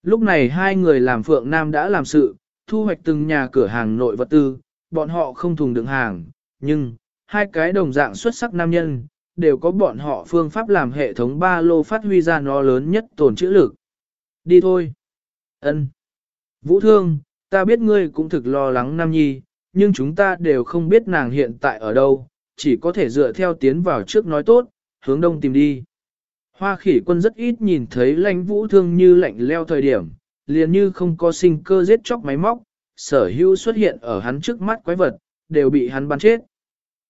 Lúc này hai người làm Phượng Nam đã làm sự, thu hoạch từng nhà cửa hàng nội vật tư, bọn họ không thùng đựng hàng, nhưng, hai cái đồng dạng xuất sắc nam nhân, đều có bọn họ phương pháp làm hệ thống ba lô phát huy ra nó lớn nhất tổn chữ lực. Đi thôi. ân Vũ Thương, ta biết ngươi cũng thực lo lắng Nam Nhi, nhưng chúng ta đều không biết nàng hiện tại ở đâu, chỉ có thể dựa theo tiến vào trước nói tốt, hướng đông tìm đi. Hoa khỉ quân rất ít nhìn thấy lãnh vũ thương như lạnh leo thời điểm, liền như không có sinh cơ giết chóc máy móc, sở hữu xuất hiện ở hắn trước mắt quái vật, đều bị hắn bắn chết.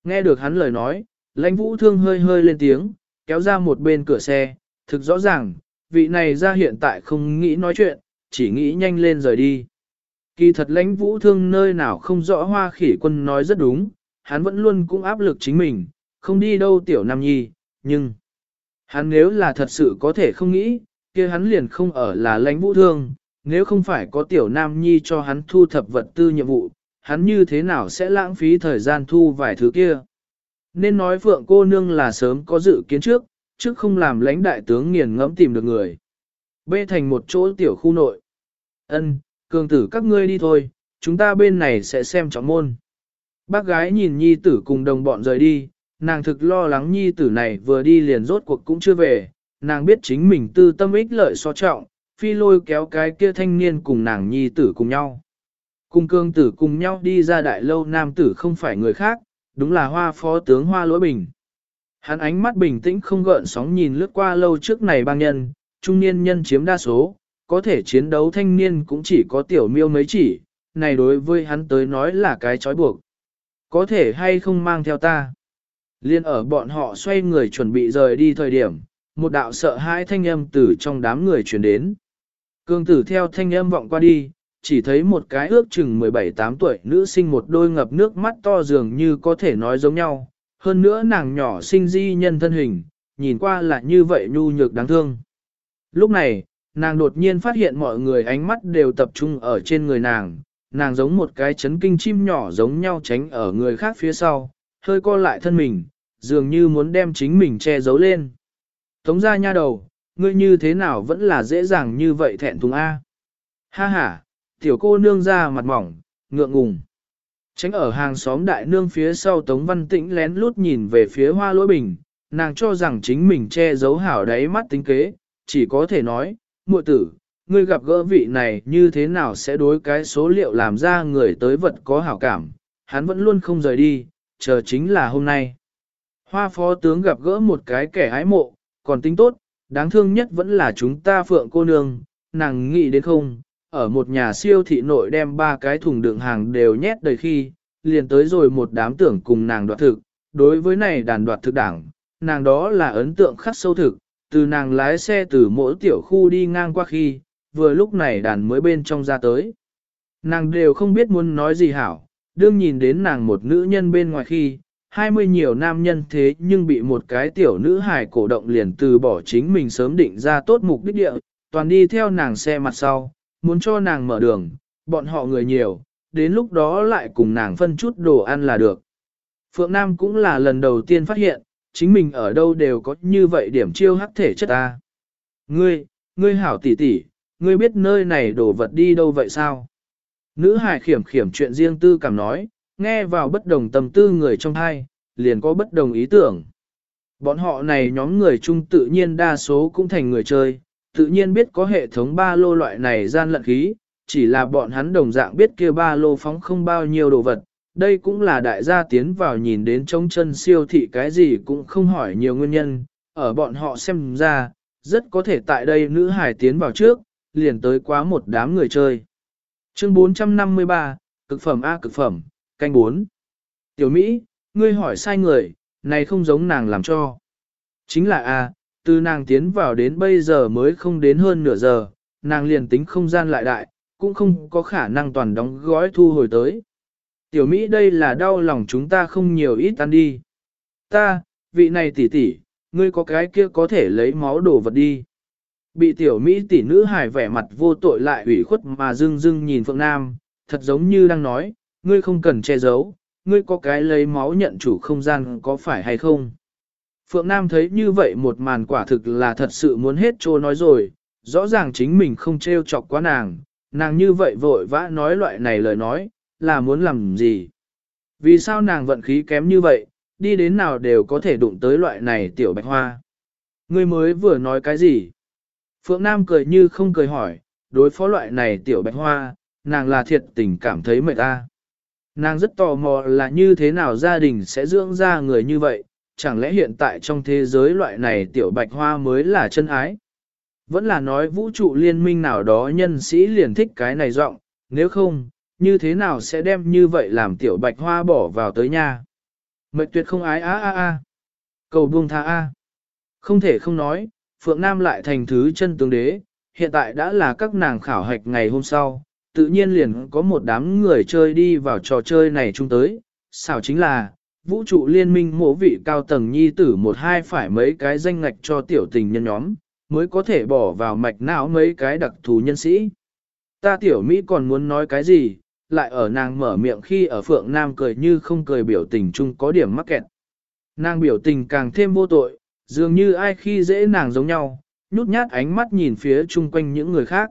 Nghe được hắn lời nói, lãnh vũ thương hơi hơi lên tiếng, kéo ra một bên cửa xe, thực rõ ràng, vị này ra hiện tại không nghĩ nói chuyện, chỉ nghĩ nhanh lên rời đi. Kỳ thật lãnh vũ thương nơi nào không rõ hoa khỉ quân nói rất đúng, hắn vẫn luôn cũng áp lực chính mình, không đi đâu tiểu nam nhi, nhưng hắn nếu là thật sự có thể không nghĩ, kia hắn liền không ở là lãnh vũ thương, nếu không phải có tiểu nam nhi cho hắn thu thập vật tư nhiệm vụ, hắn như thế nào sẽ lãng phí thời gian thu vài thứ kia. Nên nói phượng cô nương là sớm có dự kiến trước, trước không làm lãnh đại tướng nghiền ngẫm tìm được người. Bê thành một chỗ tiểu khu nội. Ân, cường tử các ngươi đi thôi, chúng ta bên này sẽ xem trọng môn. Bác gái nhìn nhi tử cùng đồng bọn rời đi, nàng thực lo lắng nhi tử này vừa đi liền rốt cuộc cũng chưa về, nàng biết chính mình tư tâm ích lợi so trọng, phi lôi kéo cái kia thanh niên cùng nàng nhi tử cùng nhau. Cùng cương tử cùng nhau đi ra đại lâu nam tử không phải người khác, đúng là hoa phó tướng hoa lỗi bình. Hắn ánh mắt bình tĩnh không gợn sóng nhìn lướt qua lâu trước này bang nhân, trung niên nhân chiếm đa số, có thể chiến đấu thanh niên cũng chỉ có tiểu miêu mấy chỉ, này đối với hắn tới nói là cái trói buộc. Có thể hay không mang theo ta. Liên ở bọn họ xoay người chuẩn bị rời đi thời điểm, một đạo sợ hãi thanh âm từ trong đám người truyền đến. Cương tử theo thanh âm vọng qua đi, chỉ thấy một cái ước chừng 17-8 tuổi nữ sinh một đôi ngập nước mắt to dường như có thể nói giống nhau. Hơn nữa nàng nhỏ sinh di nhân thân hình, nhìn qua là như vậy nhu nhược đáng thương. Lúc này, nàng đột nhiên phát hiện mọi người ánh mắt đều tập trung ở trên người nàng, nàng giống một cái chấn kinh chim nhỏ giống nhau tránh ở người khác phía sau, hơi co lại thân mình, dường như muốn đem chính mình che giấu lên. Tống ra nha đầu, ngươi như thế nào vẫn là dễ dàng như vậy thẹn thùng A. Ha ha, tiểu cô nương ra mặt mỏng, ngượng ngùng. Tránh ở hàng xóm đại nương phía sau Tống Văn Tĩnh lén lút nhìn về phía hoa lỗi bình, nàng cho rằng chính mình che giấu hảo đáy mắt tính kế, chỉ có thể nói, muội tử, ngươi gặp gỡ vị này như thế nào sẽ đối cái số liệu làm ra người tới vật có hảo cảm, hắn vẫn luôn không rời đi, chờ chính là hôm nay. Hoa phó tướng gặp gỡ một cái kẻ hái mộ, còn tính tốt, đáng thương nhất vẫn là chúng ta phượng cô nương, nàng nghĩ đến không, ở một nhà siêu thị nội đem ba cái thùng đựng hàng đều nhét đầy khi, liền tới rồi một đám tưởng cùng nàng đoạt thực, đối với này đàn đoạt thực đảng, nàng đó là ấn tượng khắc sâu thực, từ nàng lái xe từ mỗi tiểu khu đi ngang qua khi, vừa lúc này đàn mới bên trong ra tới. Nàng đều không biết muốn nói gì hảo, đương nhìn đến nàng một nữ nhân bên ngoài khi, hai mươi nhiều nam nhân thế nhưng bị một cái tiểu nữ hài cổ động liền từ bỏ chính mình sớm định ra tốt mục đích địa, toàn đi theo nàng xe mặt sau, muốn cho nàng mở đường, bọn họ người nhiều, đến lúc đó lại cùng nàng phân chút đồ ăn là được. Phượng Nam cũng là lần đầu tiên phát hiện, chính mình ở đâu đều có như vậy điểm chiêu hắc thể chất ta. Ngươi, ngươi hảo tỷ tỷ, ngươi biết nơi này đổ vật đi đâu vậy sao? Nữ hải khiểm khiểm chuyện riêng tư cảm nói, nghe vào bất đồng tâm tư người trong hai, liền có bất đồng ý tưởng. Bọn họ này nhóm người chung tự nhiên đa số cũng thành người chơi, tự nhiên biết có hệ thống ba lô loại này gian lận khí, chỉ là bọn hắn đồng dạng biết kia ba lô phóng không bao nhiêu đồ vật. Đây cũng là đại gia tiến vào nhìn đến trống chân siêu thị cái gì cũng không hỏi nhiều nguyên nhân, ở bọn họ xem ra, rất có thể tại đây nữ hải tiến vào trước, liền tới quá một đám người chơi. Chương 453, cực phẩm A cực phẩm, canh 4. Tiểu Mỹ, ngươi hỏi sai người, này không giống nàng làm cho. Chính là A, từ nàng tiến vào đến bây giờ mới không đến hơn nửa giờ, nàng liền tính không gian lại đại, cũng không có khả năng toàn đóng gói thu hồi tới. Tiểu Mỹ đây là đau lòng chúng ta không nhiều ít ăn đi. Ta, vị này tỷ tỷ, ngươi có cái kia có thể lấy máu đổ vật đi. Bị tiểu Mỹ tỷ nữ hài vẻ mặt vô tội lại ủy khuất mà dưng dưng nhìn Phượng Nam, thật giống như đang nói, ngươi không cần che giấu, ngươi có cái lấy máu nhận chủ không gian có phải hay không. Phượng Nam thấy như vậy một màn quả thực là thật sự muốn hết trô nói rồi, rõ ràng chính mình không trêu chọc quá nàng, nàng như vậy vội vã nói loại này lời nói, là muốn làm gì. Vì sao nàng vận khí kém như vậy, đi đến nào đều có thể đụng tới loại này tiểu bạch hoa. Ngươi mới vừa nói cái gì? Phượng Nam cười như không cười hỏi, đối phó loại này tiểu bạch hoa, nàng là thiệt tình cảm thấy mệt ta. Nàng rất tò mò là như thế nào gia đình sẽ dưỡng ra người như vậy, chẳng lẽ hiện tại trong thế giới loại này tiểu bạch hoa mới là chân ái? Vẫn là nói vũ trụ liên minh nào đó nhân sĩ liền thích cái này rộng, nếu không, như thế nào sẽ đem như vậy làm tiểu bạch hoa bỏ vào tới nhà? Mệt tuyệt không ái á á á. Cầu buông tha a. Không thể không nói, Phượng Nam lại thành thứ chân tướng đế, hiện tại đã là các nàng khảo hạch ngày hôm sau, tự nhiên liền có một đám người chơi đi vào trò chơi này chung tới, xảo chính là, vũ trụ liên minh mộ vị cao tầng nhi tử một hai phải mấy cái danh ngạch cho tiểu tình nhân nhóm, mới có thể bỏ vào mạch não mấy cái đặc thù nhân sĩ. Ta tiểu Mỹ còn muốn nói cái gì, lại ở nàng mở miệng khi ở phượng nam cười như không cười biểu tình chung có điểm mắc kẹt. Nàng biểu tình càng thêm vô tội, dường như ai khi dễ nàng giống nhau, nhút nhát ánh mắt nhìn phía chung quanh những người khác.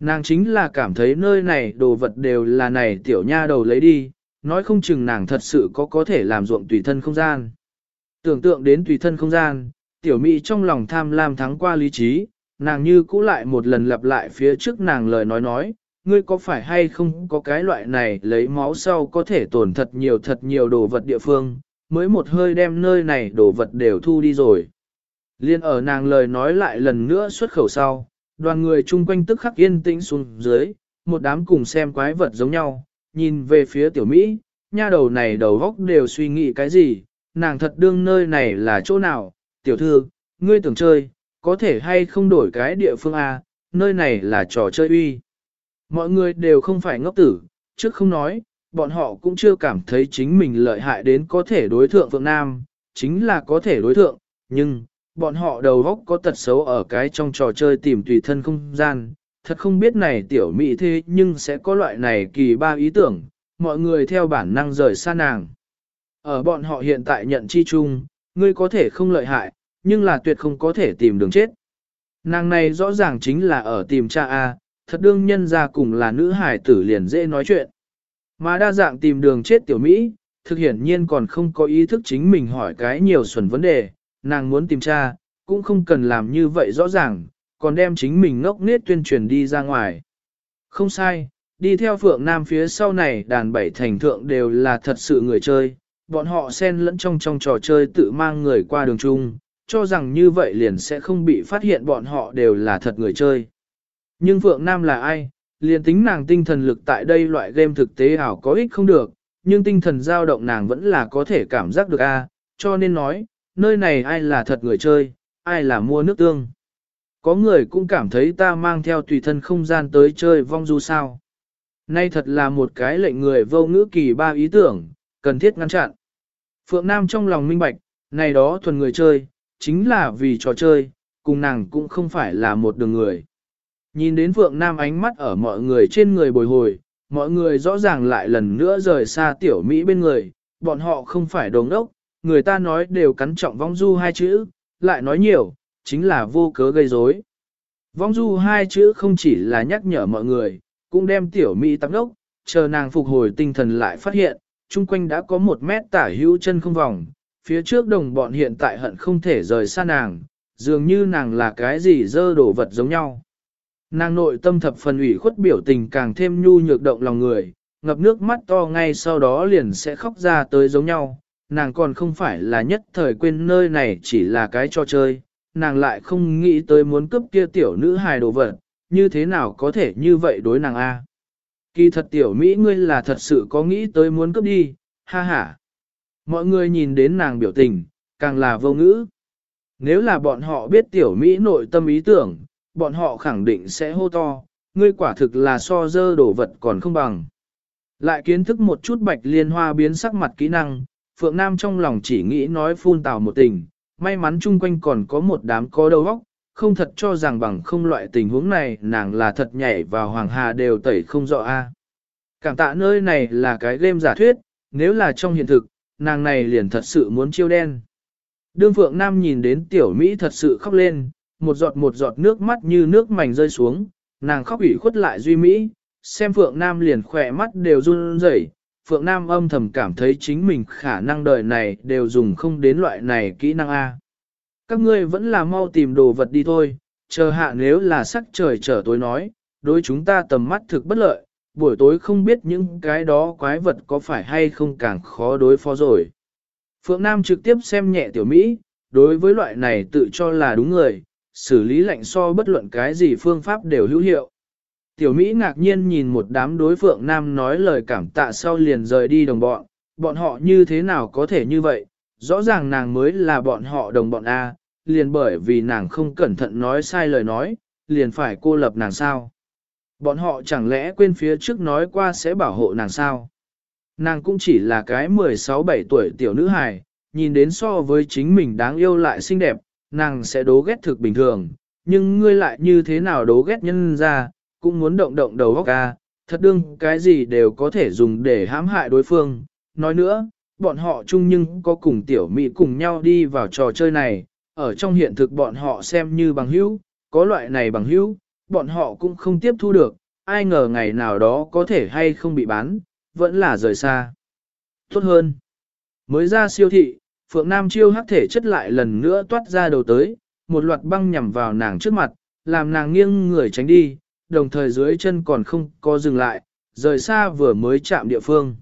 Nàng chính là cảm thấy nơi này đồ vật đều là này tiểu nha đầu lấy đi, nói không chừng nàng thật sự có có thể làm ruộng tùy thân không gian. Tưởng tượng đến tùy thân không gian, tiểu mỹ trong lòng tham lam thắng qua lý trí, nàng như cũ lại một lần lặp lại phía trước nàng lời nói nói, ngươi có phải hay không có cái loại này lấy máu sau có thể tổn thật nhiều thật nhiều đồ vật địa phương, mới một hơi đem nơi này đồ vật đều thu đi rồi. Liên ở nàng lời nói lại lần nữa xuất khẩu sau, đoàn người chung quanh tức khắc yên tĩnh xuống dưới, một đám cùng xem quái vật giống nhau, nhìn về phía tiểu Mỹ, nha đầu này đầu góc đều suy nghĩ cái gì, nàng thật đương nơi này là chỗ nào, tiểu thư, ngươi tưởng chơi, có thể hay không đổi cái địa phương A, nơi này là trò chơi uy. Mọi người đều không phải ngốc tử, trước không nói, bọn họ cũng chưa cảm thấy chính mình lợi hại đến có thể đối thượng Phượng Nam, chính là có thể đối thượng, nhưng, bọn họ đầu góc có tật xấu ở cái trong trò chơi tìm tùy thân không gian, thật không biết này tiểu mỹ thế nhưng sẽ có loại này kỳ ba ý tưởng, mọi người theo bản năng rời xa nàng. Ở bọn họ hiện tại nhận chi chung, ngươi có thể không lợi hại, nhưng là tuyệt không có thể tìm đường chết. Nàng này rõ ràng chính là ở tìm cha A, thật đương nhân ra cùng là nữ hải tử liền dễ nói chuyện. Mà đa dạng tìm đường chết tiểu Mỹ, thực hiển nhiên còn không có ý thức chính mình hỏi cái nhiều xuẩn vấn đề, nàng muốn tìm cha, cũng không cần làm như vậy rõ ràng, còn đem chính mình ngốc nết tuyên truyền đi ra ngoài. Không sai, đi theo Phượng Nam phía sau này đàn bảy thành thượng đều là thật sự người chơi, bọn họ xen lẫn trong trong trò chơi tự mang người qua đường chung, cho rằng như vậy liền sẽ không bị phát hiện bọn họ đều là thật người chơi. Nhưng Phượng Nam là ai? Liền tính nàng tinh thần lực tại đây loại game thực tế ảo có ích không được, nhưng tinh thần dao động nàng vẫn là có thể cảm giác được a, cho nên nói, nơi này ai là thật người chơi, ai là mua nước tương. Có người cũng cảm thấy ta mang theo tùy thân không gian tới chơi vong du sao. Nay thật là một cái lệnh người vô ngữ kỳ ba ý tưởng, cần thiết ngăn chặn. Phượng Nam trong lòng minh bạch, này đó thuần người chơi, chính là vì trò chơi, cùng nàng cũng không phải là một đường người. Nhìn đến Phượng Nam ánh mắt ở mọi người trên người bồi hồi, mọi người rõ ràng lại lần nữa rời xa tiểu Mỹ bên người, bọn họ không phải đồng đốc, người ta nói đều cắn trọng vong du hai chữ, lại nói nhiều, chính là vô cớ gây rối. Vong du hai chữ không chỉ là nhắc nhở mọi người, cũng đem tiểu Mỹ tắm đốc, chờ nàng phục hồi tinh thần lại phát hiện, chung quanh đã có một mét tả hữu chân không vòng, phía trước đồng bọn hiện tại hận không thể rời xa nàng, dường như nàng là cái gì dơ đổ vật giống nhau. Nàng nội tâm thập phần ủy khuất biểu tình càng thêm nhu nhược động lòng người, ngập nước mắt to ngay sau đó liền sẽ khóc ra tới giống nhau. Nàng còn không phải là nhất thời quên nơi này chỉ là cái trò chơi, nàng lại không nghĩ tới muốn cướp kia tiểu nữ hài đồ vật, như thế nào có thể như vậy đối nàng A. Kỳ thật tiểu Mỹ ngươi là thật sự có nghĩ tới muốn cướp đi, ha ha. Mọi người nhìn đến nàng biểu tình, càng là vô ngữ. Nếu là bọn họ biết tiểu Mỹ nội tâm ý tưởng, bọn họ khẳng định sẽ hô to, ngươi quả thực là so dơ đổ vật còn không bằng. Lại kiến thức một chút bạch liên hoa biến sắc mặt kỹ năng, Phượng Nam trong lòng chỉ nghĩ nói phun tào một tình, may mắn chung quanh còn có một đám có đầu óc, không thật cho rằng bằng không loại tình huống này nàng là thật nhảy vào hoàng hà đều tẩy không rõ a. Cảm tạ nơi này là cái game giả thuyết, nếu là trong hiện thực, nàng này liền thật sự muốn chiêu đen. Đương Phượng Nam nhìn đến tiểu Mỹ thật sự khóc lên, một giọt một giọt nước mắt như nước mảnh rơi xuống, nàng khóc ủy khuất lại duy Mỹ, xem Phượng Nam liền khỏe mắt đều run rẩy. Phượng Nam âm thầm cảm thấy chính mình khả năng đời này đều dùng không đến loại này kỹ năng A. Các ngươi vẫn là mau tìm đồ vật đi thôi, chờ hạ nếu là sắc trời trở tối nói, đối chúng ta tầm mắt thực bất lợi, buổi tối không biết những cái đó quái vật có phải hay không càng khó đối phó rồi. Phượng Nam trực tiếp xem nhẹ tiểu Mỹ, đối với loại này tự cho là đúng người, xử lý lệnh so bất luận cái gì phương pháp đều hữu hiệu. Tiểu Mỹ ngạc nhiên nhìn một đám đối Phượng Nam nói lời cảm tạ sau liền rời đi đồng bọn, bọn họ như thế nào có thể như vậy, rõ ràng nàng mới là bọn họ đồng bọn A, liền bởi vì nàng không cẩn thận nói sai lời nói, liền phải cô lập nàng sao. Bọn họ chẳng lẽ quên phía trước nói qua sẽ bảo hộ nàng sao? Nàng cũng chỉ là cái 16-17 tuổi tiểu nữ hài, nhìn đến so với chính mình đáng yêu lại xinh đẹp, nàng sẽ đố ghét thực bình thường, nhưng ngươi lại như thế nào đố ghét nhân ra, cũng muốn động động đầu óc ca, à, thật đương cái gì đều có thể dùng để hãm hại đối phương. Nói nữa, bọn họ chung nhưng có cùng tiểu mỹ cùng nhau đi vào trò chơi này, ở trong hiện thực bọn họ xem như bằng hữu, có loại này bằng hữu, bọn họ cũng không tiếp thu được, ai ngờ ngày nào đó có thể hay không bị bán, vẫn là rời xa. Tốt hơn, mới ra siêu thị, Phượng Nam chiêu hắc thể chất lại lần nữa toát ra đầu tới, một loạt băng nhằm vào nàng trước mặt, làm nàng nghiêng người tránh đi, đồng thời dưới chân còn không có dừng lại, rời xa vừa mới chạm địa phương.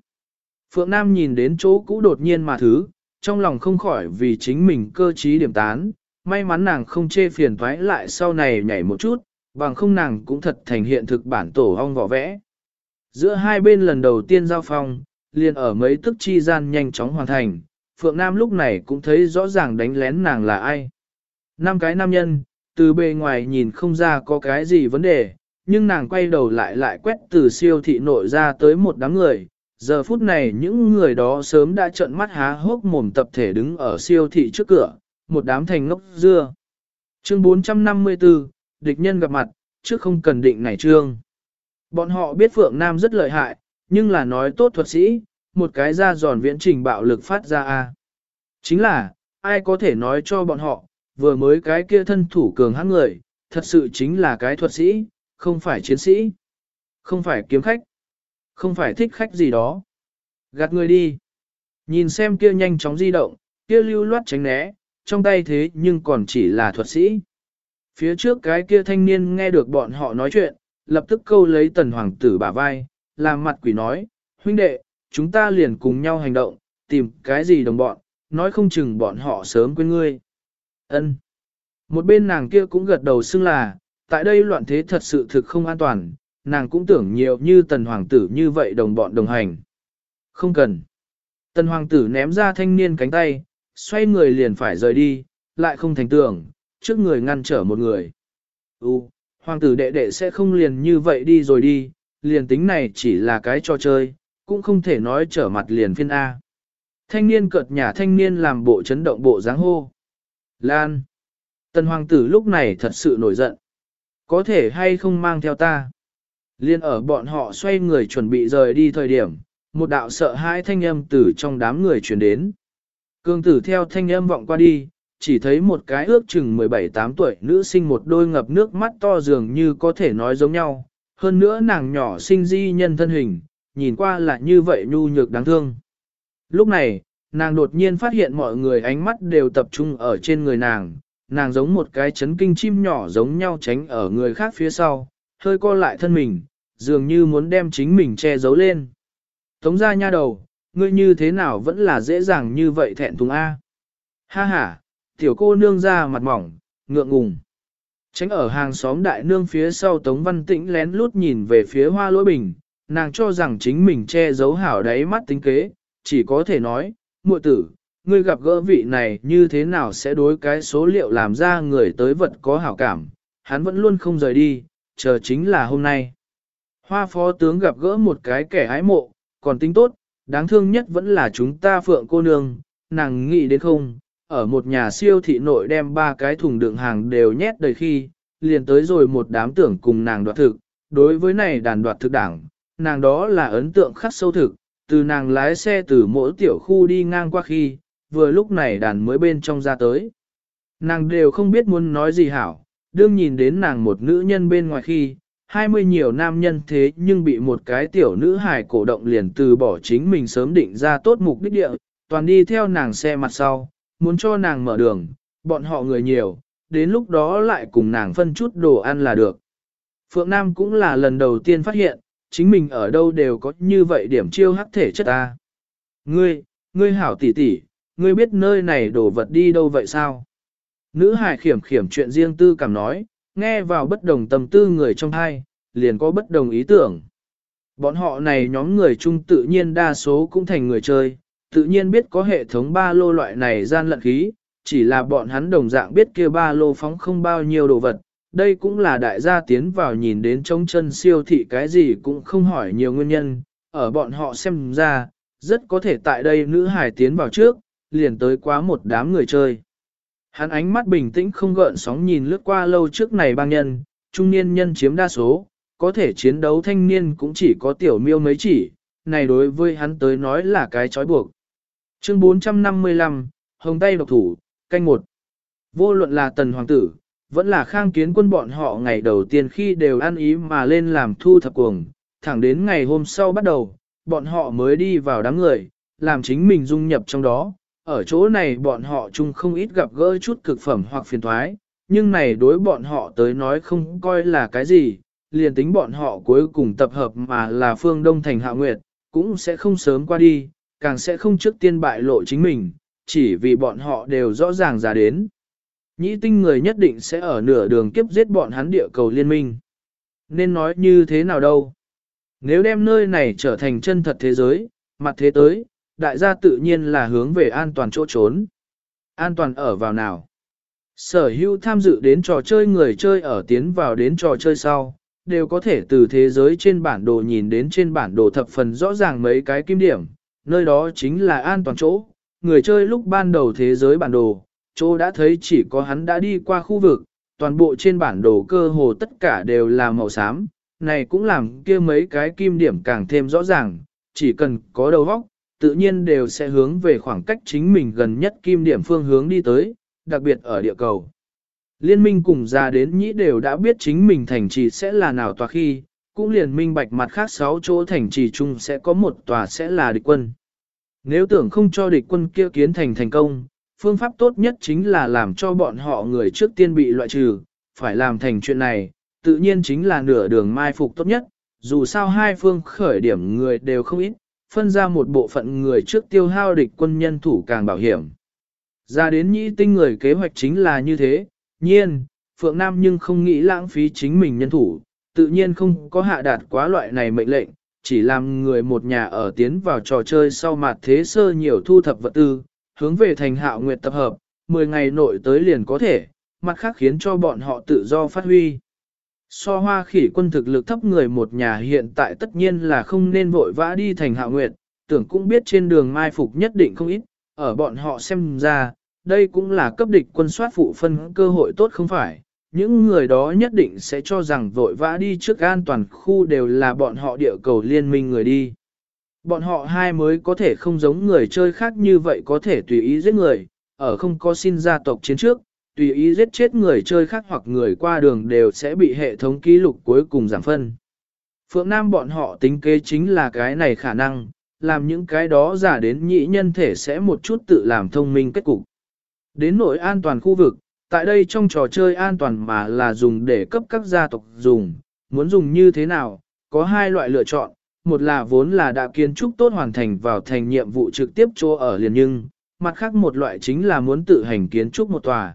Phượng Nam nhìn đến chỗ cũ đột nhiên mà thứ, trong lòng không khỏi vì chính mình cơ trí điểm tán, may mắn nàng không chê phiền thoái lại sau này nhảy một chút, bằng không nàng cũng thật thành hiện thực bản tổ ong vỏ vẽ. Giữa hai bên lần đầu tiên giao phong, liền ở mấy tức chi gian nhanh chóng hoàn thành, Phượng Nam lúc này cũng thấy rõ ràng đánh lén nàng là ai. Năm cái nam nhân, từ bề ngoài nhìn không ra có cái gì vấn đề, nhưng nàng quay đầu lại lại quét từ siêu thị nội ra tới một đám người. Giờ phút này những người đó sớm đã trợn mắt há hốc mồm tập thể đứng ở siêu thị trước cửa, một đám thành ngốc dưa. Chương 454, địch nhân gặp mặt, trước không cần định này trương. Bọn họ biết Phượng Nam rất lợi hại, nhưng là nói tốt thuật sĩ, một cái ra giòn viễn trình bạo lực phát ra a. Chính là, ai có thể nói cho bọn họ, vừa mới cái kia thân thủ cường hãn người, thật sự chính là cái thuật sĩ, không phải chiến sĩ, không phải kiếm khách, không phải thích khách gì đó. Gạt người đi. Nhìn xem kia nhanh chóng di động, kia lưu loát tránh né, trong tay thế nhưng còn chỉ là thuật sĩ. Phía trước cái kia thanh niên nghe được bọn họ nói chuyện, lập tức câu lấy tần hoàng tử bả vai, làm mặt quỷ nói, huynh đệ, chúng ta liền cùng nhau hành động, tìm cái gì đồng bọn, nói không chừng bọn họ sớm quên ngươi. Ân. Một bên nàng kia cũng gật đầu xưng là, tại đây loạn thế thật sự thực không an toàn, nàng cũng tưởng nhiều như tần hoàng tử như vậy đồng bọn đồng hành. Không cần. Tần hoàng tử ném ra thanh niên cánh tay, xoay người liền phải rời đi, lại không thành tưởng, trước người ngăn trở một người. U, hoàng tử đệ đệ sẽ không liền như vậy đi rồi đi, liền tính này chỉ là cái trò chơi, cũng không thể nói trở mặt liền phiên A. Thanh niên cợt nhà thanh niên làm bộ chấn động bộ dáng hô. Lan. Tần hoàng tử lúc này thật sự nổi giận. Có thể hay không mang theo ta. Liên ở bọn họ xoay người chuẩn bị rời đi thời điểm, một đạo sợ hãi thanh âm từ trong đám người truyền đến. Cương tử theo thanh âm vọng qua đi, chỉ thấy một cái ước chừng 17-8 tuổi nữ sinh một đôi ngập nước mắt to dường như có thể nói giống nhau. Hơn nữa nàng nhỏ sinh di nhân thân hình, nhìn qua là như vậy nhu nhược đáng thương. Lúc này, nàng đột nhiên phát hiện mọi người ánh mắt đều tập trung ở trên người nàng, nàng giống một cái chấn kinh chim nhỏ giống nhau tránh ở người khác phía sau, hơi co lại thân mình, dường như muốn đem chính mình che giấu lên. Tống ra nha đầu, ngươi như thế nào vẫn là dễ dàng như vậy thẹn thùng A. Ha ha, tiểu cô nương ra mặt mỏng, ngượng ngùng. Tránh ở hàng xóm đại nương phía sau Tống Văn Tĩnh lén lút nhìn về phía hoa lỗi bình, nàng cho rằng chính mình che giấu hảo đáy mắt tính kế, chỉ có thể nói, muội tử, ngươi gặp gỡ vị này như thế nào sẽ đối cái số liệu làm ra người tới vật có hảo cảm, hắn vẫn luôn không rời đi, chờ chính là hôm nay. Hoa phó tướng gặp gỡ một cái kẻ hái mộ, còn tính tốt, đáng thương nhất vẫn là chúng ta phượng cô nương, nàng nghĩ đến không, ở một nhà siêu thị nội đem ba cái thùng đựng hàng đều nhét đầy khi, liền tới rồi một đám tưởng cùng nàng đoạt thực, đối với này đàn đoạt thực đảng, nàng đó là ấn tượng khắc sâu thực, từ nàng lái xe từ mỗi tiểu khu đi ngang qua khi, vừa lúc này đàn mới bên trong ra tới. Nàng đều không biết muốn nói gì hảo, đương nhìn đến nàng một nữ nhân bên ngoài khi, hai mươi nhiều nam nhân thế nhưng bị một cái tiểu nữ hài cổ động liền từ bỏ chính mình sớm định ra tốt mục đích địa, toàn đi theo nàng xe mặt sau, muốn cho nàng mở đường, bọn họ người nhiều, đến lúc đó lại cùng nàng phân chút đồ ăn là được. Phượng Nam cũng là lần đầu tiên phát hiện, chính mình ở đâu đều có như vậy điểm chiêu hắc thể chất ta. Ngươi, ngươi hảo tỷ tỷ, ngươi biết nơi này đổ vật đi đâu vậy sao? Nữ hải khiểm khiểm chuyện riêng tư cảm nói, nghe vào bất đồng tâm tư người trong hai, liền có bất đồng ý tưởng. Bọn họ này nhóm người chung tự nhiên đa số cũng thành người chơi, tự nhiên biết có hệ thống ba lô loại này gian lận khí, chỉ là bọn hắn đồng dạng biết kia ba lô phóng không bao nhiêu đồ vật. Đây cũng là đại gia tiến vào nhìn đến trống chân siêu thị cái gì cũng không hỏi nhiều nguyên nhân, ở bọn họ xem ra, rất có thể tại đây nữ hải tiến vào trước, liền tới quá một đám người chơi. Hắn ánh mắt bình tĩnh không gợn sóng nhìn lướt qua lâu trước này bang nhân, trung niên nhân chiếm đa số, có thể chiến đấu thanh niên cũng chỉ có tiểu miêu mấy chỉ, này đối với hắn tới nói là cái trói buộc. Chương 455, Hồng tay độc thủ, canh một. Vô luận là tần hoàng tử, vẫn là khang kiến quân bọn họ ngày đầu tiên khi đều ăn ý mà lên làm thu thập cuồng, thẳng đến ngày hôm sau bắt đầu, bọn họ mới đi vào đám người, làm chính mình dung nhập trong đó. Ở chỗ này bọn họ chung không ít gặp gỡ chút cực phẩm hoặc phiền thoái, nhưng này đối bọn họ tới nói không coi là cái gì, liền tính bọn họ cuối cùng tập hợp mà là phương Đông Thành Hạ Nguyệt, cũng sẽ không sớm qua đi, càng sẽ không trước tiên bại lộ chính mình, chỉ vì bọn họ đều rõ ràng ra đến. Nhĩ tinh người nhất định sẽ ở nửa đường kiếp giết bọn hắn địa cầu liên minh. Nên nói như thế nào đâu? Nếu đem nơi này trở thành chân thật thế giới, mặt thế tới, đại gia tự nhiên là hướng về an toàn chỗ trốn. An toàn ở vào nào? Sở hữu tham dự đến trò chơi người chơi ở tiến vào đến trò chơi sau, đều có thể từ thế giới trên bản đồ nhìn đến trên bản đồ thập phần rõ ràng mấy cái kim điểm, nơi đó chính là an toàn chỗ. Người chơi lúc ban đầu thế giới bản đồ, chỗ đã thấy chỉ có hắn đã đi qua khu vực, toàn bộ trên bản đồ cơ hồ tất cả đều là màu xám, này cũng làm kia mấy cái kim điểm càng thêm rõ ràng, chỉ cần có đầu óc, tự nhiên đều sẽ hướng về khoảng cách chính mình gần nhất kim điểm phương hướng đi tới, đặc biệt ở địa cầu. Liên minh cùng ra đến nhĩ đều đã biết chính mình thành trì sẽ là nào tòa khi, cũng liền minh bạch mặt khác sáu chỗ thành trì chung sẽ có một tòa sẽ là địch quân. Nếu tưởng không cho địch quân kia kiến thành thành công, phương pháp tốt nhất chính là làm cho bọn họ người trước tiên bị loại trừ, phải làm thành chuyện này, tự nhiên chính là nửa đường mai phục tốt nhất, dù sao hai phương khởi điểm người đều không ít, phân ra một bộ phận người trước tiêu hao địch quân nhân thủ càng bảo hiểm. Ra đến nhĩ tinh người kế hoạch chính là như thế, nhiên, Phượng Nam nhưng không nghĩ lãng phí chính mình nhân thủ, tự nhiên không có hạ đạt quá loại này mệnh lệnh, chỉ làm người một nhà ở tiến vào trò chơi sau mặt thế sơ nhiều thu thập vật tư, hướng về thành hạo nguyệt tập hợp, 10 ngày nội tới liền có thể, mặt khác khiến cho bọn họ tự do phát huy. So hoa khỉ quân thực lực thấp người một nhà hiện tại tất nhiên là không nên vội vã đi thành hạo nguyệt, tưởng cũng biết trên đường mai phục nhất định không ít, ở bọn họ xem ra, đây cũng là cấp địch quân soát phụ phân cơ hội tốt không phải. Những người đó nhất định sẽ cho rằng vội vã đi trước an toàn khu đều là bọn họ địa cầu liên minh người đi. Bọn họ hai mới có thể không giống người chơi khác như vậy có thể tùy ý giết người, ở không có xin gia tộc chiến trước, tùy ý giết chết người chơi khác hoặc người qua đường đều sẽ bị hệ thống ký lục cuối cùng giảm phân. Phượng Nam bọn họ tính kế chính là cái này khả năng, làm những cái đó giả đến nhị nhân thể sẽ một chút tự làm thông minh kết cục. Đến nội an toàn khu vực, tại đây trong trò chơi an toàn mà là dùng để cấp các gia tộc dùng, muốn dùng như thế nào, có hai loại lựa chọn, một là vốn là đã kiến trúc tốt hoàn thành vào thành nhiệm vụ trực tiếp chỗ ở liền nhưng, mặt khác một loại chính là muốn tự hành kiến trúc một tòa.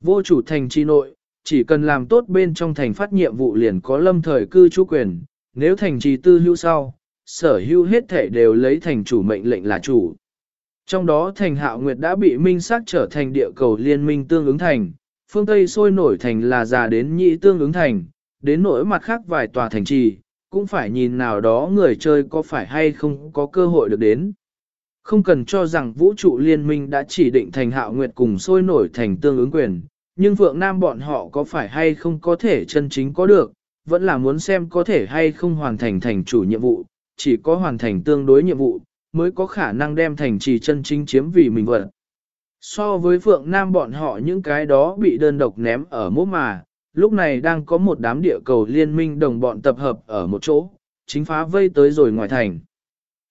Vô chủ thành chi nội, chỉ cần làm tốt bên trong thành phát nhiệm vụ liền có lâm thời cư trú quyền, nếu thành trì tư hữu sau, sở hữu hết thể đều lấy thành chủ mệnh lệnh là chủ. Trong đó thành hạo nguyệt đã bị minh xác trở thành địa cầu liên minh tương ứng thành, phương Tây sôi nổi thành là già đến nhị tương ứng thành, đến nỗi mặt khác vài tòa thành trì, cũng phải nhìn nào đó người chơi có phải hay không có cơ hội được đến. Không cần cho rằng vũ trụ liên minh đã chỉ định thành hạo nguyệt cùng sôi nổi thành tương ứng quyền, nhưng Phượng Nam bọn họ có phải hay không có thể chân chính có được, vẫn là muốn xem có thể hay không hoàn thành thành chủ nhiệm vụ, chỉ có hoàn thành tương đối nhiệm vụ, mới có khả năng đem thành trì chân chính chiếm vì mình vật. So với Phượng Nam bọn họ những cái đó bị đơn độc ném ở mốt mà, lúc này đang có một đám địa cầu liên minh đồng bọn tập hợp ở một chỗ, chính phá vây tới rồi ngoài thành.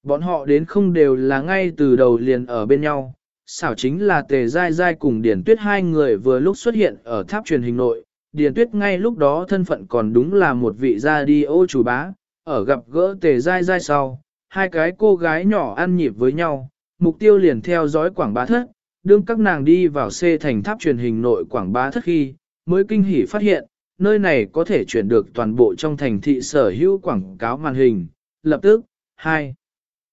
Bọn họ đến không đều là ngay từ đầu liền ở bên nhau, xảo chính là tề dai dai cùng Điền Tuyết hai người vừa lúc xuất hiện ở tháp truyền hình nội. Điền Tuyết ngay lúc đó thân phận còn đúng là một vị gia đi ô chủ bá, ở gặp gỡ tề dai dai sau, hai cái cô gái nhỏ ăn nhịp với nhau, mục tiêu liền theo dõi quảng bá thất, đương các nàng đi vào C thành tháp truyền hình nội quảng bá thất khi, mới kinh hỉ phát hiện, nơi này có thể chuyển được toàn bộ trong thành thị sở hữu quảng cáo màn hình, lập tức, hai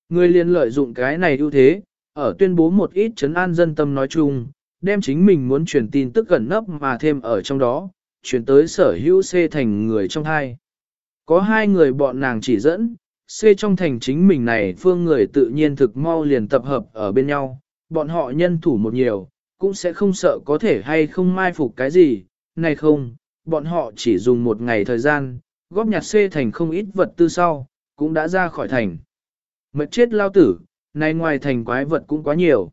Người liền lợi dụng cái này ưu thế, ở tuyên bố một ít chấn an dân tâm nói chung, đem chính mình muốn truyền tin tức gần nấp mà thêm ở trong đó, chuyển tới sở hữu C thành người trong hai. Có hai người bọn nàng chỉ dẫn, C trong thành chính mình này phương người tự nhiên thực mau liền tập hợp ở bên nhau, bọn họ nhân thủ một nhiều, cũng sẽ không sợ có thể hay không mai phục cái gì, này không, bọn họ chỉ dùng một ngày thời gian, góp nhặt C thành không ít vật tư sau, cũng đã ra khỏi thành. Mệt chết lao tử, này ngoài thành quái vật cũng quá nhiều.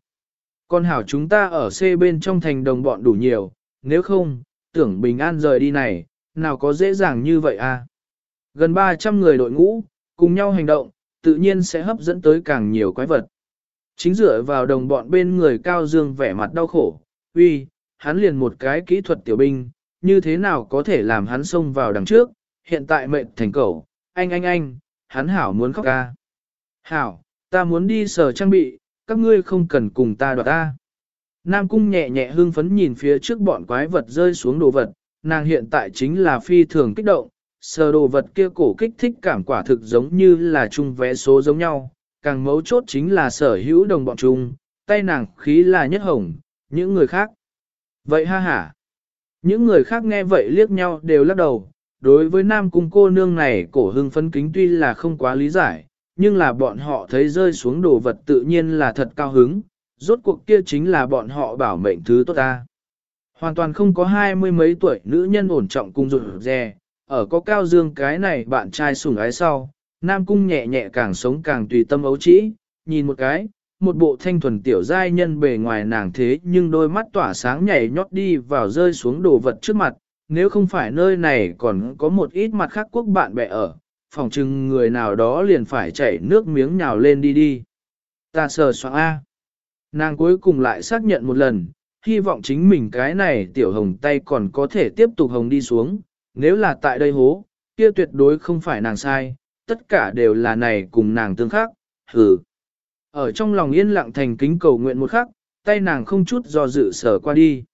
Con hảo chúng ta ở C bên trong thành đồng bọn đủ nhiều, nếu không, tưởng bình an rời đi này, nào có dễ dàng như vậy à. Gần 300 người đội ngũ, cùng nhau hành động, tự nhiên sẽ hấp dẫn tới càng nhiều quái vật. Chính dựa vào đồng bọn bên người cao dương vẻ mặt đau khổ, uy, hắn liền một cái kỹ thuật tiểu binh, như thế nào có thể làm hắn xông vào đằng trước, hiện tại mệnh thành cầu, anh anh anh, hắn hảo muốn khóc ca. Hảo, ta muốn đi sở trang bị, các ngươi không cần cùng ta đoạt ta. Nam cung nhẹ nhẹ hương phấn nhìn phía trước bọn quái vật rơi xuống đồ vật, nàng hiện tại chính là phi thường kích động, sờ đồ vật kia cổ kích thích cảm quả thực giống như là chung vẽ số giống nhau, càng mấu chốt chính là sở hữu đồng bọn chung, tay nàng khí là nhất hồng, những người khác. Vậy ha ha. Những người khác nghe vậy liếc nhau đều lắc đầu, đối với nam cung cô nương này cổ hưng phấn kính tuy là không quá lý giải, nhưng là bọn họ thấy rơi xuống đồ vật tự nhiên là thật cao hứng, rốt cuộc kia chính là bọn họ bảo mệnh thứ tốt ta. Hoàn toàn không có hai mươi mấy tuổi nữ nhân ổn trọng cung rụt rè, ở có cao dương cái này bạn trai sủng ái sau, nam cung nhẹ nhẹ càng sống càng tùy tâm ấu trĩ, nhìn một cái, một bộ thanh thuần tiểu giai nhân bề ngoài nàng thế nhưng đôi mắt tỏa sáng nhảy nhót đi vào rơi xuống đồ vật trước mặt, nếu không phải nơi này còn có một ít mặt khác quốc bạn bè ở, phòng chừng người nào đó liền phải chảy nước miếng nhào lên đi đi. Ta sờ soạn A. Nàng cuối cùng lại xác nhận một lần, hy vọng chính mình cái này tiểu hồng tay còn có thể tiếp tục hồng đi xuống, nếu là tại đây hố, kia tuyệt đối không phải nàng sai, tất cả đều là này cùng nàng tương khắc, hừ. Ở trong lòng yên lặng thành kính cầu nguyện một khắc, tay nàng không chút do dự sở qua đi.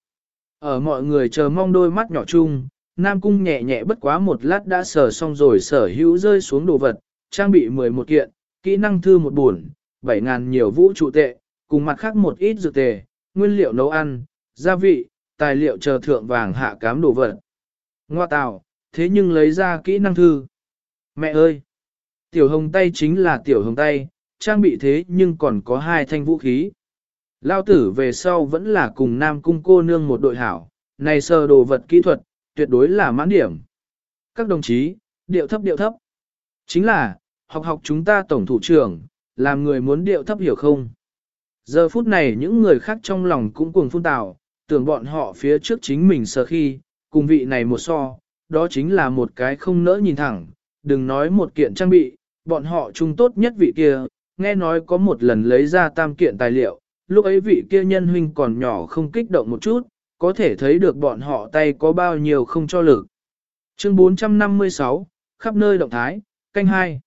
Ở mọi người chờ mong đôi mắt nhỏ chung, Nam Cung nhẹ nhẹ bất quá một lát đã sở xong rồi sở hữu rơi xuống đồ vật, trang bị 11 kiện, kỹ năng thư một buồn, 7.000 nhiều vũ trụ tệ, cùng mặt khác một ít dược tệ, nguyên liệu nấu ăn, gia vị, tài liệu chờ thượng vàng hạ cám đồ vật. Ngoa tạo, thế nhưng lấy ra kỹ năng thư. Mẹ ơi! Tiểu hồng tay chính là tiểu hồng tay, trang bị thế nhưng còn có hai thanh vũ khí. Lao tử về sau vẫn là cùng nam cung cô nương một đội hảo, này sơ đồ vật kỹ thuật, tuyệt đối là mãn điểm. Các đồng chí, điệu thấp điệu thấp. Chính là, học học chúng ta tổng thủ trưởng, làm người muốn điệu thấp hiểu không? Giờ phút này những người khác trong lòng cũng cuồng phun tạo, tưởng bọn họ phía trước chính mình sơ khi, cùng vị này một so, đó chính là một cái không nỡ nhìn thẳng, đừng nói một kiện trang bị, bọn họ chung tốt nhất vị kia, nghe nói có một lần lấy ra tam kiện tài liệu, lúc ấy vị kia nhân huynh còn nhỏ không kích động một chút, có thể thấy được bọn họ tay có bao nhiêu không cho lực. Chương 456, khắp nơi động thái, canh hai.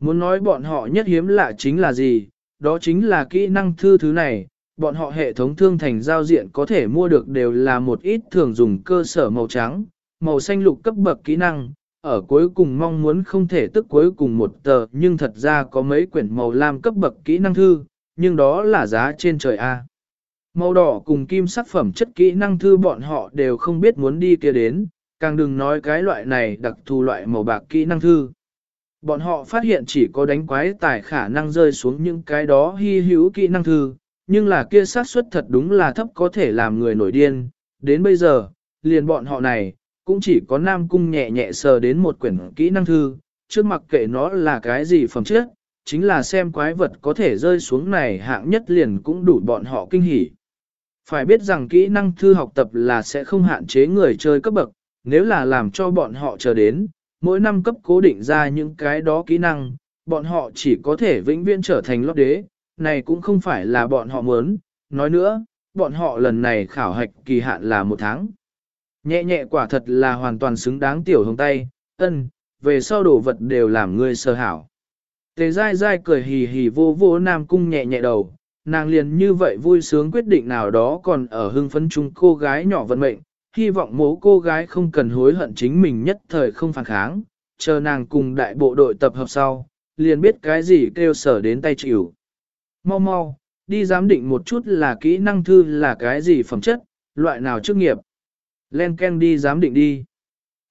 Muốn nói bọn họ nhất hiếm lạ chính là gì, đó chính là kỹ năng thư thứ này, bọn họ hệ thống thương thành giao diện có thể mua được đều là một ít thường dùng cơ sở màu trắng, màu xanh lục cấp bậc kỹ năng, ở cuối cùng mong muốn không thể tức cuối cùng một tờ nhưng thật ra có mấy quyển màu lam cấp bậc kỹ năng thư, nhưng đó là giá trên trời A. Màu đỏ cùng kim sắc phẩm chất kỹ năng thư bọn họ đều không biết muốn đi kia đến, càng đừng nói cái loại này đặc thù loại màu bạc kỹ năng thư. Bọn họ phát hiện chỉ có đánh quái tài khả năng rơi xuống những cái đó hy hữu kỹ năng thư, nhưng là kia xác suất thật đúng là thấp có thể làm người nổi điên. Đến bây giờ, liền bọn họ này, cũng chỉ có Nam Cung nhẹ nhẹ sờ đến một quyển kỹ năng thư, trước mặc kệ nó là cái gì phẩm chất, chính là xem quái vật có thể rơi xuống này hạng nhất liền cũng đủ bọn họ kinh hỉ. Phải biết rằng kỹ năng thư học tập là sẽ không hạn chế người chơi cấp bậc, nếu là làm cho bọn họ chờ đến, mỗi năm cấp cố định ra những cái đó kỹ năng, bọn họ chỉ có thể vĩnh viễn trở thành lót đế, này cũng không phải là bọn họ muốn, nói nữa, bọn họ lần này khảo hạch kỳ hạn là một tháng. Nhẹ nhẹ quả thật là hoàn toàn xứng đáng tiểu hồng tay, ân, về sau đồ vật đều làm người sơ hảo. Tề dai dai cười hì hì vô vô nam cung nhẹ nhẹ đầu, nàng liền như vậy vui sướng quyết định nào đó còn ở hưng phấn chung cô gái nhỏ vận mệnh, hy vọng mố cô gái không cần hối hận chính mình nhất thời không phản kháng, chờ nàng cùng đại bộ đội tập hợp sau, liền biết cái gì kêu sở đến tay chịu. Mau mau, đi giám định một chút là kỹ năng thư là cái gì phẩm chất, loại nào chức nghiệp. Len Ken đi giám định đi.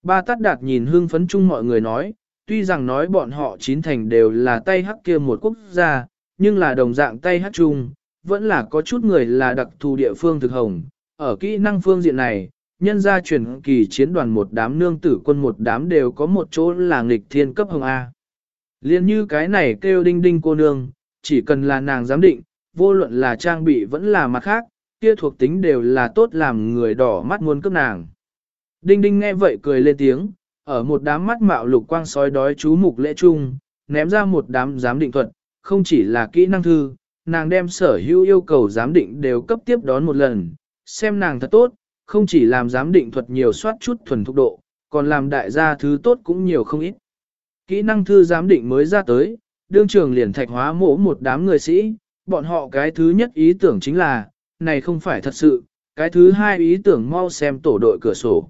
Ba tắt đạt nhìn hương phấn chung mọi người nói, tuy rằng nói bọn họ chín thành đều là tay hắc kia một quốc gia, nhưng là đồng dạng tay hắc chung, vẫn là có chút người là đặc thù địa phương thực hồng. Ở kỹ năng phương diện này, nhân gia truyền kỳ chiến đoàn một đám nương tử quân một đám đều có một chỗ là nghịch thiên cấp hồng A. Liên như cái này kêu đinh đinh cô nương, chỉ cần là nàng giám định, vô luận là trang bị vẫn là mặt khác, kia thuộc tính đều là tốt làm người đỏ mắt muốn cấp nàng. Đinh đinh nghe vậy cười lên tiếng, ở một đám mắt mạo lục quang sói đói chú mục lễ trung ném ra một đám giám định thuật, không chỉ là kỹ năng thư, nàng đem sở hữu yêu cầu giám định đều cấp tiếp đón một lần, xem nàng thật tốt, không chỉ làm giám định thuật nhiều soát chút thuần thục độ, còn làm đại gia thứ tốt cũng nhiều không ít. Kỹ năng thư giám định mới ra tới, đương trường liền thạch hóa mổ một đám người sĩ, bọn họ cái thứ nhất ý tưởng chính là, này không phải thật sự, cái thứ hai ý tưởng mau xem tổ đội cửa sổ.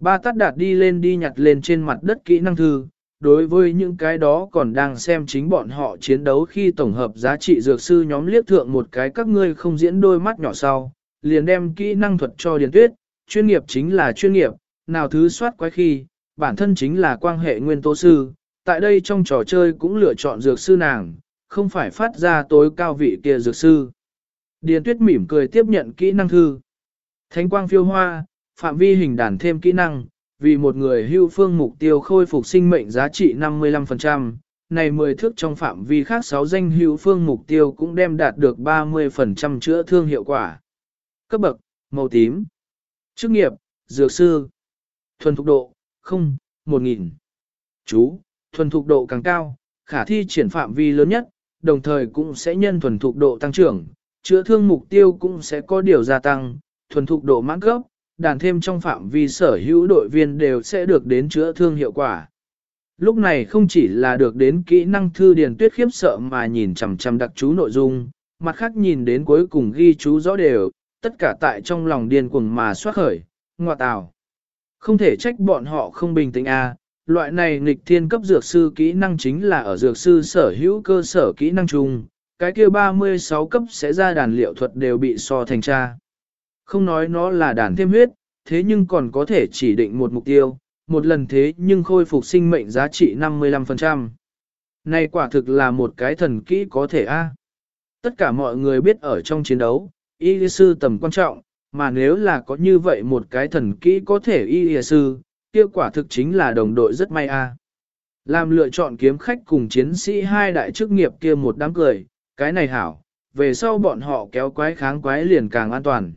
Ba tắt đạt đi lên đi nhặt lên trên mặt đất kỹ năng thư, đối với những cái đó còn đang xem chính bọn họ chiến đấu khi tổng hợp giá trị dược sư nhóm liếc thượng một cái các ngươi không diễn đôi mắt nhỏ sau, liền đem kỹ năng thuật cho Điền Tuyết, chuyên nghiệp chính là chuyên nghiệp, nào thứ soát quái khi, bản thân chính là quan hệ nguyên tố sư, tại đây trong trò chơi cũng lựa chọn dược sư nàng, không phải phát ra tối cao vị kia dược sư. Điền Tuyết mỉm cười tiếp nhận kỹ năng thư. Thánh quang phiêu hoa, phạm vi hình đàn thêm kỹ năng, vì một người hưu phương mục tiêu khôi phục sinh mệnh giá trị 55%, này 10 thước trong phạm vi khác 6 danh hữu phương mục tiêu cũng đem đạt được 30% chữa thương hiệu quả. Cấp bậc, màu tím. Chức nghiệp, dược sư. Thuần thục độ, không, 1000. Chú, thuần thục độ càng cao, khả thi triển phạm vi lớn nhất, đồng thời cũng sẽ nhân thuần thục độ tăng trưởng, chữa thương mục tiêu cũng sẽ có điều gia tăng, thuần thục độ mãn cấp, đàn thêm trong phạm vi sở hữu đội viên đều sẽ được đến chữa thương hiệu quả. Lúc này không chỉ là được đến kỹ năng thư điền tuyết khiếp sợ mà nhìn chằm chằm đặc chú nội dung, mặt khác nhìn đến cuối cùng ghi chú rõ đều, tất cả tại trong lòng điên cuồng mà xoát khởi, ngoại tào. Không thể trách bọn họ không bình tĩnh a. loại này nghịch thiên cấp dược sư kỹ năng chính là ở dược sư sở hữu cơ sở kỹ năng chung, cái kia 36 cấp sẽ ra đàn liệu thuật đều bị so thành tra. Không nói nó là đàn thêm huyết, thế nhưng còn có thể chỉ định một mục tiêu, một lần thế nhưng khôi phục sinh mệnh giá trị 55%. Này quả thực là một cái thần kỹ có thể a. Tất cả mọi người biết ở trong chiến đấu, y sư tầm quan trọng, mà nếu là có như vậy một cái thần kỹ có thể y sư, kia quả thực chính là đồng đội rất may a. Làm lựa chọn kiếm khách cùng chiến sĩ hai đại chức nghiệp kia một đám cười, cái này hảo, về sau bọn họ kéo quái kháng quái liền càng an toàn.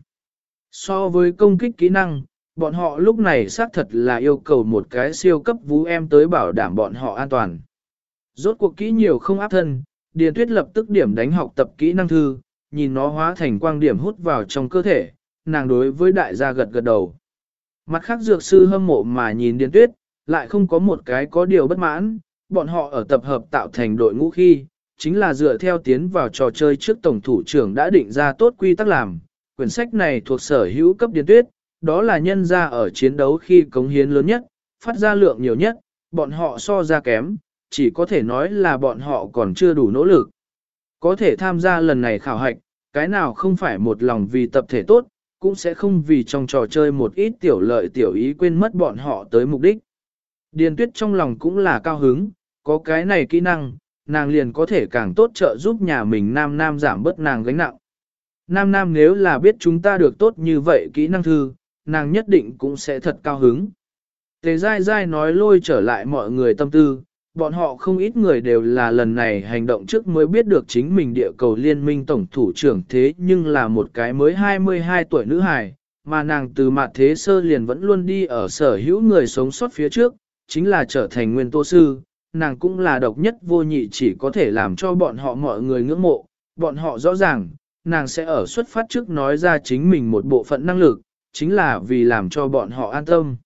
So với công kích kỹ năng, bọn họ lúc này xác thật là yêu cầu một cái siêu cấp vũ em tới bảo đảm bọn họ an toàn. Rốt cuộc kỹ nhiều không áp thân, Điền tuyết lập tức điểm đánh học tập kỹ năng thư, nhìn nó hóa thành quang điểm hút vào trong cơ thể, nàng đối với đại gia gật gật đầu. Mặt khác dược sư hâm mộ mà nhìn điền tuyết, lại không có một cái có điều bất mãn, bọn họ ở tập hợp tạo thành đội ngũ khi, chính là dựa theo tiến vào trò chơi trước tổng thủ trưởng đã định ra tốt quy tắc làm. Quyển sách này thuộc sở hữu cấp điền tuyết, đó là nhân ra ở chiến đấu khi cống hiến lớn nhất, phát ra lượng nhiều nhất, bọn họ so ra kém, chỉ có thể nói là bọn họ còn chưa đủ nỗ lực. Có thể tham gia lần này khảo hạch, cái nào không phải một lòng vì tập thể tốt, cũng sẽ không vì trong trò chơi một ít tiểu lợi tiểu ý quên mất bọn họ tới mục đích. Điền tuyết trong lòng cũng là cao hứng, có cái này kỹ năng, nàng liền có thể càng tốt trợ giúp nhà mình nam nam giảm bớt nàng gánh nặng. Nam nam nếu là biết chúng ta được tốt như vậy kỹ năng thư, nàng nhất định cũng sẽ thật cao hứng. Tề dai dai nói lôi trở lại mọi người tâm tư, bọn họ không ít người đều là lần này hành động trước mới biết được chính mình địa cầu liên minh tổng thủ trưởng thế nhưng là một cái mới 22 tuổi nữ hài, mà nàng từ mặt thế sơ liền vẫn luôn đi ở sở hữu người sống sót phía trước, chính là trở thành nguyên tô sư, nàng cũng là độc nhất vô nhị chỉ có thể làm cho bọn họ mọi người ngưỡng mộ, bọn họ rõ ràng, nàng sẽ ở xuất phát trước nói ra chính mình một bộ phận năng lực, chính là vì làm cho bọn họ an tâm.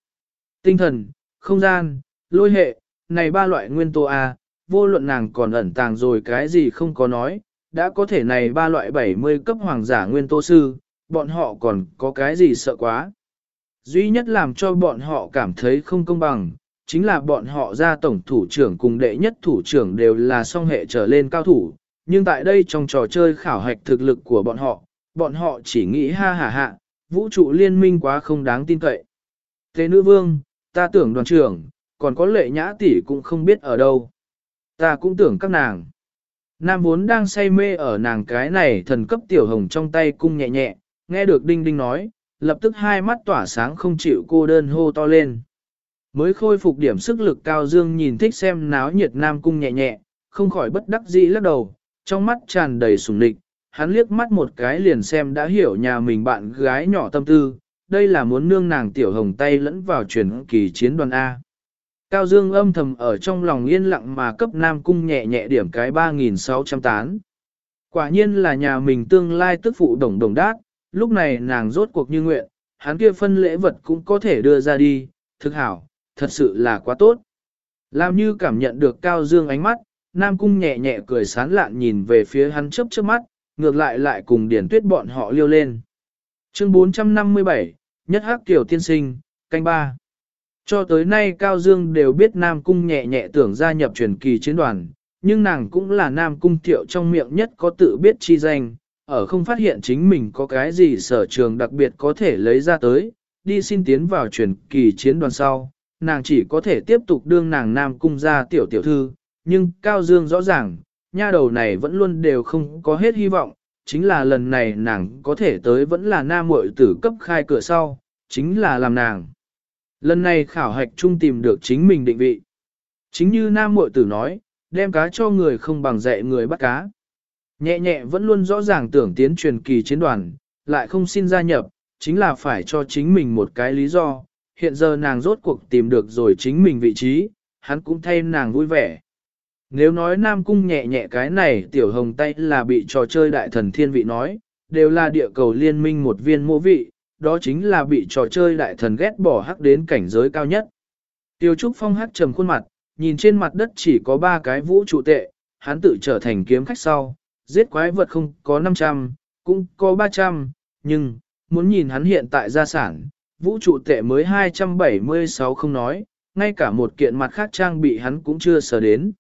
Tinh thần, không gian, lôi hệ, này ba loại nguyên tố A, vô luận nàng còn ẩn tàng rồi cái gì không có nói, đã có thể này ba loại 70 cấp hoàng giả nguyên tố sư, bọn họ còn có cái gì sợ quá. Duy nhất làm cho bọn họ cảm thấy không công bằng, chính là bọn họ ra tổng thủ trưởng cùng đệ nhất thủ trưởng đều là song hệ trở lên cao thủ, nhưng tại đây trong trò chơi khảo hạch thực lực của bọn họ, bọn họ chỉ nghĩ ha ha hạ, vũ trụ liên minh quá không đáng tin cậy. Thế nữ vương, ta tưởng đoàn trưởng, còn có lệ nhã tỷ cũng không biết ở đâu. Ta cũng tưởng các nàng. Nam vốn đang say mê ở nàng cái này thần cấp tiểu hồng trong tay cung nhẹ nhẹ, nghe được đinh đinh nói, lập tức hai mắt tỏa sáng không chịu cô đơn hô to lên. Mới khôi phục điểm sức lực cao dương nhìn thích xem náo nhiệt nam cung nhẹ nhẹ, không khỏi bất đắc dĩ lắc đầu, trong mắt tràn đầy sùng địch, hắn liếc mắt một cái liền xem đã hiểu nhà mình bạn gái nhỏ tâm tư, đây là muốn nương nàng tiểu hồng tay lẫn vào truyền kỳ chiến đoàn A. Cao Dương âm thầm ở trong lòng yên lặng mà cấp Nam Cung nhẹ nhẹ điểm cái 3.600 tán. Quả nhiên là nhà mình tương lai tức phụ đồng đồng đát, lúc này nàng rốt cuộc như nguyện, hắn kia phân lễ vật cũng có thể đưa ra đi, thực hảo, thật sự là quá tốt. Làm như cảm nhận được Cao Dương ánh mắt, Nam Cung nhẹ nhẹ cười sán lạn nhìn về phía hắn chớp chớp mắt, ngược lại lại cùng điển tuyết bọn họ liêu lên. Chương 457, Nhất Hắc Tiểu Tiên Sinh, canh ba. Cho tới nay Cao Dương đều biết Nam Cung nhẹ nhẹ tưởng gia nhập truyền kỳ chiến đoàn, nhưng nàng cũng là Nam Cung thiệu trong miệng nhất có tự biết chi danh, ở không phát hiện chính mình có cái gì sở trường đặc biệt có thể lấy ra tới, đi xin tiến vào truyền kỳ chiến đoàn sau, nàng chỉ có thể tiếp tục đương nàng Nam Cung ra tiểu tiểu thư, nhưng Cao Dương rõ ràng, nha đầu này vẫn luôn đều không có hết hy vọng, chính là lần này nàng có thể tới vẫn là Nam muội tử cấp khai cửa sau, chính là làm nàng. Lần này khảo hạch chung tìm được chính mình định vị. Chính như Nam muội Tử nói, đem cá cho người không bằng dạy người bắt cá. Nhẹ nhẹ vẫn luôn rõ ràng tưởng tiến truyền kỳ chiến đoàn, lại không xin gia nhập, chính là phải cho chính mình một cái lý do. Hiện giờ nàng rốt cuộc tìm được rồi chính mình vị trí, hắn cũng thay nàng vui vẻ. Nếu nói Nam Cung nhẹ nhẹ cái này tiểu hồng tay là bị trò chơi đại thần thiên vị nói, đều là địa cầu liên minh một viên mô vị, đó chính là bị trò chơi đại thần ghét bỏ hắc đến cảnh giới cao nhất. Tiêu Trúc Phong hắc trầm khuôn mặt, nhìn trên mặt đất chỉ có ba cái vũ trụ tệ, hắn tự trở thành kiếm khách sau, giết quái vật không có 500, cũng có 300, nhưng, muốn nhìn hắn hiện tại gia sản, vũ trụ tệ mới 276 không nói, ngay cả một kiện mặt khác trang bị hắn cũng chưa sờ đến.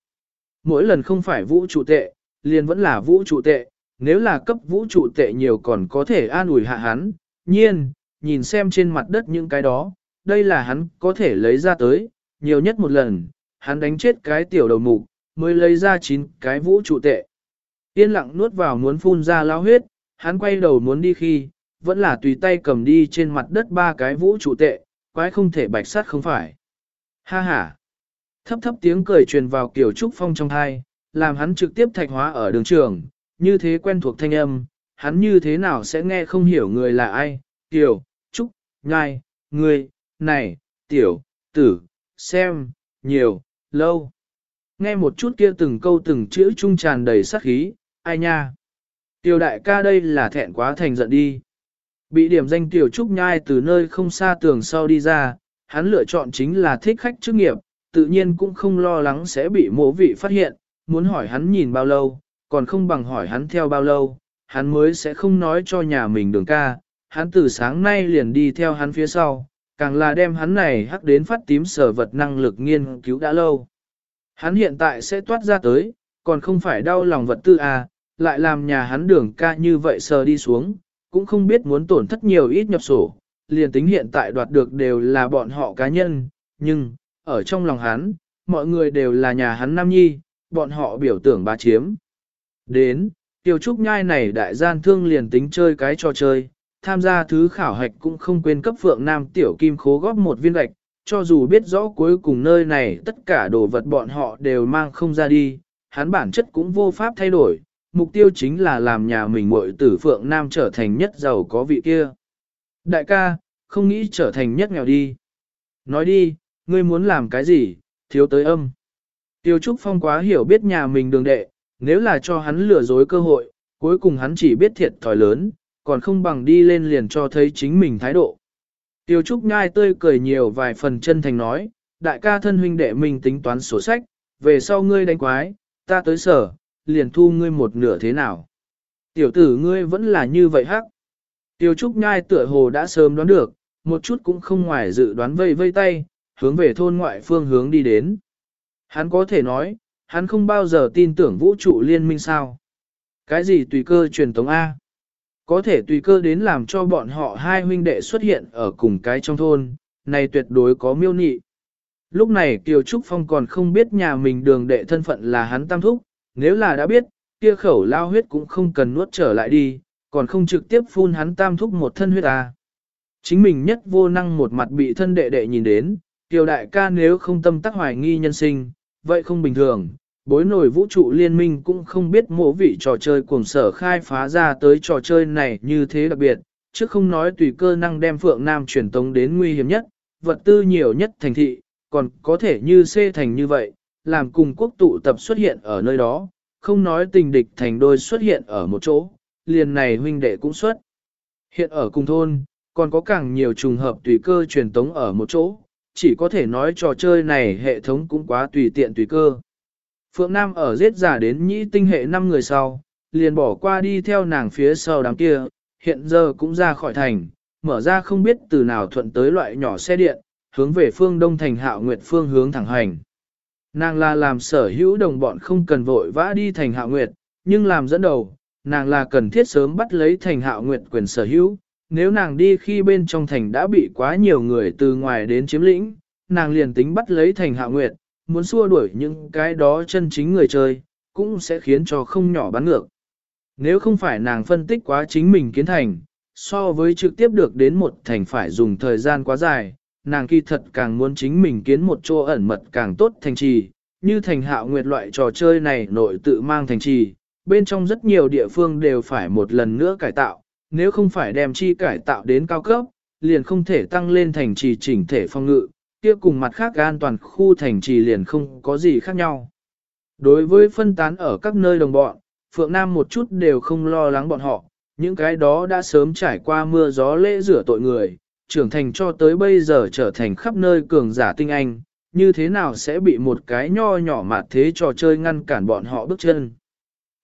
Mỗi lần không phải vũ trụ tệ, liền vẫn là vũ trụ tệ, nếu là cấp vũ trụ tệ nhiều còn có thể an ủi hạ hắn, nhiên, nhìn xem trên mặt đất những cái đó, đây là hắn có thể lấy ra tới, nhiều nhất một lần, hắn đánh chết cái tiểu đầu mục, mới lấy ra chín cái vũ trụ tệ. Yên lặng nuốt vào muốn phun ra lao huyết, hắn quay đầu muốn đi khi, vẫn là tùy tay cầm đi trên mặt đất ba cái vũ trụ tệ, quái không thể bạch sát không phải. Ha ha! Thấp thấp tiếng cười truyền vào kiểu trúc phong trong thai, làm hắn trực tiếp thạch hóa ở đường trường, như thế quen thuộc thanh âm, hắn như thế nào sẽ nghe không hiểu người là ai, tiểu, trúc, nhai, người, này, tiểu, tử, xem, nhiều, lâu. Nghe một chút kia từng câu từng chữ trung tràn đầy sát khí, ai nha. Tiểu đại ca đây là thẹn quá thành giận đi. Bị điểm danh tiểu trúc nhai từ nơi không xa tường sau đi ra, hắn lựa chọn chính là thích khách chức nghiệp, tự nhiên cũng không lo lắng sẽ bị mộ vị phát hiện, muốn hỏi hắn nhìn bao lâu, còn không bằng hỏi hắn theo bao lâu, hắn mới sẽ không nói cho nhà mình đường ca, hắn từ sáng nay liền đi theo hắn phía sau, càng là đem hắn này hắc đến phát tím sở vật năng lực nghiên cứu đã lâu. Hắn hiện tại sẽ toát ra tới, còn không phải đau lòng vật tư à, lại làm nhà hắn đường ca như vậy sờ đi xuống, cũng không biết muốn tổn thất nhiều ít nhập sổ, liền tính hiện tại đoạt được đều là bọn họ cá nhân, nhưng, ở trong lòng hắn, mọi người đều là nhà hắn nam nhi, bọn họ biểu tưởng bá chiếm. Đến, tiêu trúc nhai này đại gian thương liền tính chơi cái trò chơi, tham gia thứ khảo hạch cũng không quên cấp phượng nam tiểu kim khố góp một viên gạch, cho dù biết rõ cuối cùng nơi này tất cả đồ vật bọn họ đều mang không ra đi, hắn bản chất cũng vô pháp thay đổi, mục tiêu chính là làm nhà mình muội tử phượng nam trở thành nhất giàu có vị kia. Đại ca, không nghĩ trở thành nhất nghèo đi. Nói đi, ngươi muốn làm cái gì, thiếu tới âm. Tiêu Trúc Phong quá hiểu biết nhà mình đường đệ, nếu là cho hắn lừa dối cơ hội, cuối cùng hắn chỉ biết thiệt thòi lớn, còn không bằng đi lên liền cho thấy chính mình thái độ. Tiêu Trúc Nhai tươi cười nhiều vài phần chân thành nói, đại ca thân huynh đệ mình tính toán sổ sách, về sau ngươi đánh quái, ta tới sở, liền thu ngươi một nửa thế nào. Tiểu tử ngươi vẫn là như vậy hắc. Tiêu Trúc Nhai tựa hồ đã sớm đoán được, một chút cũng không ngoài dự đoán vây vây tay, hướng về thôn ngoại phương hướng đi đến. Hắn có thể nói, hắn không bao giờ tin tưởng vũ trụ liên minh sao. Cái gì tùy cơ truyền tống A? Có thể tùy cơ đến làm cho bọn họ hai huynh đệ xuất hiện ở cùng cái trong thôn, này tuyệt đối có miêu nị. Lúc này Kiều Trúc Phong còn không biết nhà mình đường đệ thân phận là hắn tam thúc, nếu là đã biết, kia khẩu lao huyết cũng không cần nuốt trở lại đi, còn không trực tiếp phun hắn tam thúc một thân huyết à. Chính mình nhất vô năng một mặt bị thân đệ đệ nhìn đến, Kiều đại ca nếu không tâm tắc hoài nghi nhân sinh, vậy không bình thường, bối nổi vũ trụ liên minh cũng không biết mỗi vị trò chơi cuồng sở khai phá ra tới trò chơi này như thế đặc biệt, chứ không nói tùy cơ năng đem Phượng Nam truyền tống đến nguy hiểm nhất, vật tư nhiều nhất thành thị, còn có thể như xê thành như vậy, làm cùng quốc tụ tập xuất hiện ở nơi đó, không nói tình địch thành đôi xuất hiện ở một chỗ, liền này huynh đệ cũng xuất. Hiện ở cùng thôn, còn có càng nhiều trùng hợp tùy cơ truyền tống ở một chỗ, chỉ có thể nói trò chơi này hệ thống cũng quá tùy tiện tùy cơ. Phượng Nam ở giết giả đến nhĩ tinh hệ 5 người sau, liền bỏ qua đi theo nàng phía sau đám kia, hiện giờ cũng ra khỏi thành, mở ra không biết từ nào thuận tới loại nhỏ xe điện, hướng về phương đông thành hạo nguyệt phương hướng thẳng hành. Nàng là làm sở hữu đồng bọn không cần vội vã đi thành hạo nguyệt, nhưng làm dẫn đầu, nàng là cần thiết sớm bắt lấy thành hạo nguyệt quyền sở hữu, nếu nàng đi khi bên trong thành đã bị quá nhiều người từ ngoài đến chiếm lĩnh, nàng liền tính bắt lấy thành hạ nguyệt, muốn xua đuổi những cái đó chân chính người chơi, cũng sẽ khiến cho không nhỏ bắn ngược. Nếu không phải nàng phân tích quá chính mình kiến thành, so với trực tiếp được đến một thành phải dùng thời gian quá dài, nàng kỳ thật càng muốn chính mình kiến một chỗ ẩn mật càng tốt thành trì, như thành hạo nguyệt loại trò chơi này nội tự mang thành trì, bên trong rất nhiều địa phương đều phải một lần nữa cải tạo, nếu không phải đem chi cải tạo đến cao cấp, liền không thể tăng lên thành trì chỉnh thể phong ngự, kia cùng mặt khác an toàn khu thành trì liền không có gì khác nhau. Đối với phân tán ở các nơi đồng bọn, Phượng Nam một chút đều không lo lắng bọn họ, những cái đó đã sớm trải qua mưa gió lễ rửa tội người, trưởng thành cho tới bây giờ trở thành khắp nơi cường giả tinh anh, như thế nào sẽ bị một cái nho nhỏ mà thế trò chơi ngăn cản bọn họ bước chân.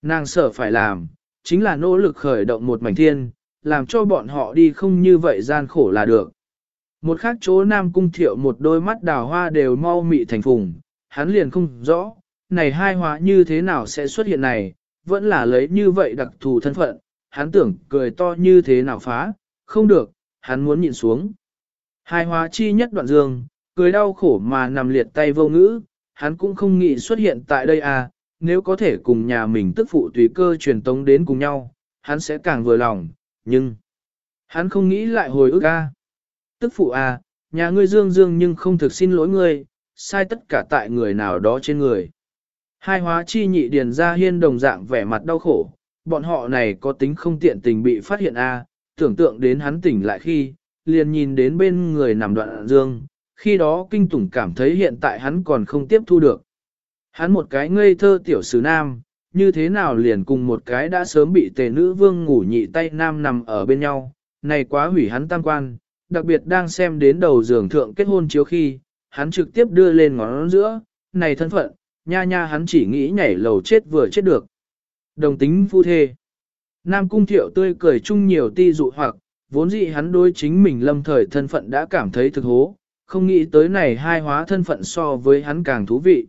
Nàng sợ phải làm, chính là nỗ lực khởi động một mảnh thiên, làm cho bọn họ đi không như vậy gian khổ là được. Một khác chỗ Nam Cung Thiệu một đôi mắt đào hoa đều mau mị thành phùng, hắn liền không rõ, này hai hóa như thế nào sẽ xuất hiện này, vẫn là lấy như vậy đặc thù thân phận, hắn tưởng cười to như thế nào phá, không được, hắn muốn nhìn xuống. Hai hóa chi nhất đoạn dương, cười đau khổ mà nằm liệt tay vô ngữ, hắn cũng không nghĩ xuất hiện tại đây à, nếu có thể cùng nhà mình tức phụ tùy cơ truyền tống đến cùng nhau, hắn sẽ càng vừa lòng, nhưng hắn không nghĩ lại hồi ức a. Tức phụ à, nhà ngươi dương dương nhưng không thực xin lỗi ngươi, sai tất cả tại người nào đó trên người. Hai hóa chi nhị điền ra hiên đồng dạng vẻ mặt đau khổ, bọn họ này có tính không tiện tình bị phát hiện a, tưởng tượng đến hắn tỉnh lại khi, liền nhìn đến bên người nằm đoạn dương, khi đó kinh tủng cảm thấy hiện tại hắn còn không tiếp thu được. Hắn một cái ngây thơ tiểu sứ nam, như thế nào liền cùng một cái đã sớm bị tề nữ vương ngủ nhị tay nam nằm ở bên nhau, này quá hủy hắn tam quan, đặc biệt đang xem đến đầu giường thượng kết hôn chiếu khi, hắn trực tiếp đưa lên ngón giữa, này thân phận, nha nha hắn chỉ nghĩ nhảy lầu chết vừa chết được. Đồng tính phu thê. Nam cung thiệu tươi cười chung nhiều ti dụ hoặc, vốn dĩ hắn đối chính mình lâm thời thân phận đã cảm thấy thực hố, không nghĩ tới này hai hóa thân phận so với hắn càng thú vị.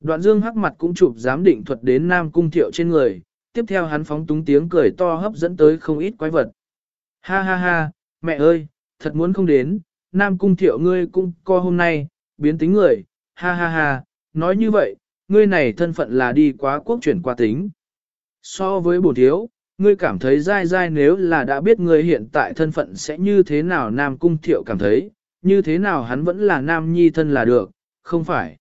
Đoạn dương hắc mặt cũng chụp giám định thuật đến Nam cung thiệu trên người, tiếp theo hắn phóng túng tiếng cười to hấp dẫn tới không ít quái vật. Ha ha ha, mẹ ơi, thật muốn không đến, Nam cung thiệu ngươi cũng co hôm nay, biến tính người, ha ha ha, nói như vậy, ngươi này thân phận là đi quá quốc chuyển qua tính. So với bổ thiếu, ngươi cảm thấy dai dai nếu là đã biết ngươi hiện tại thân phận sẽ như thế nào Nam Cung Thiệu cảm thấy, như thế nào hắn vẫn là Nam Nhi thân là được, không phải.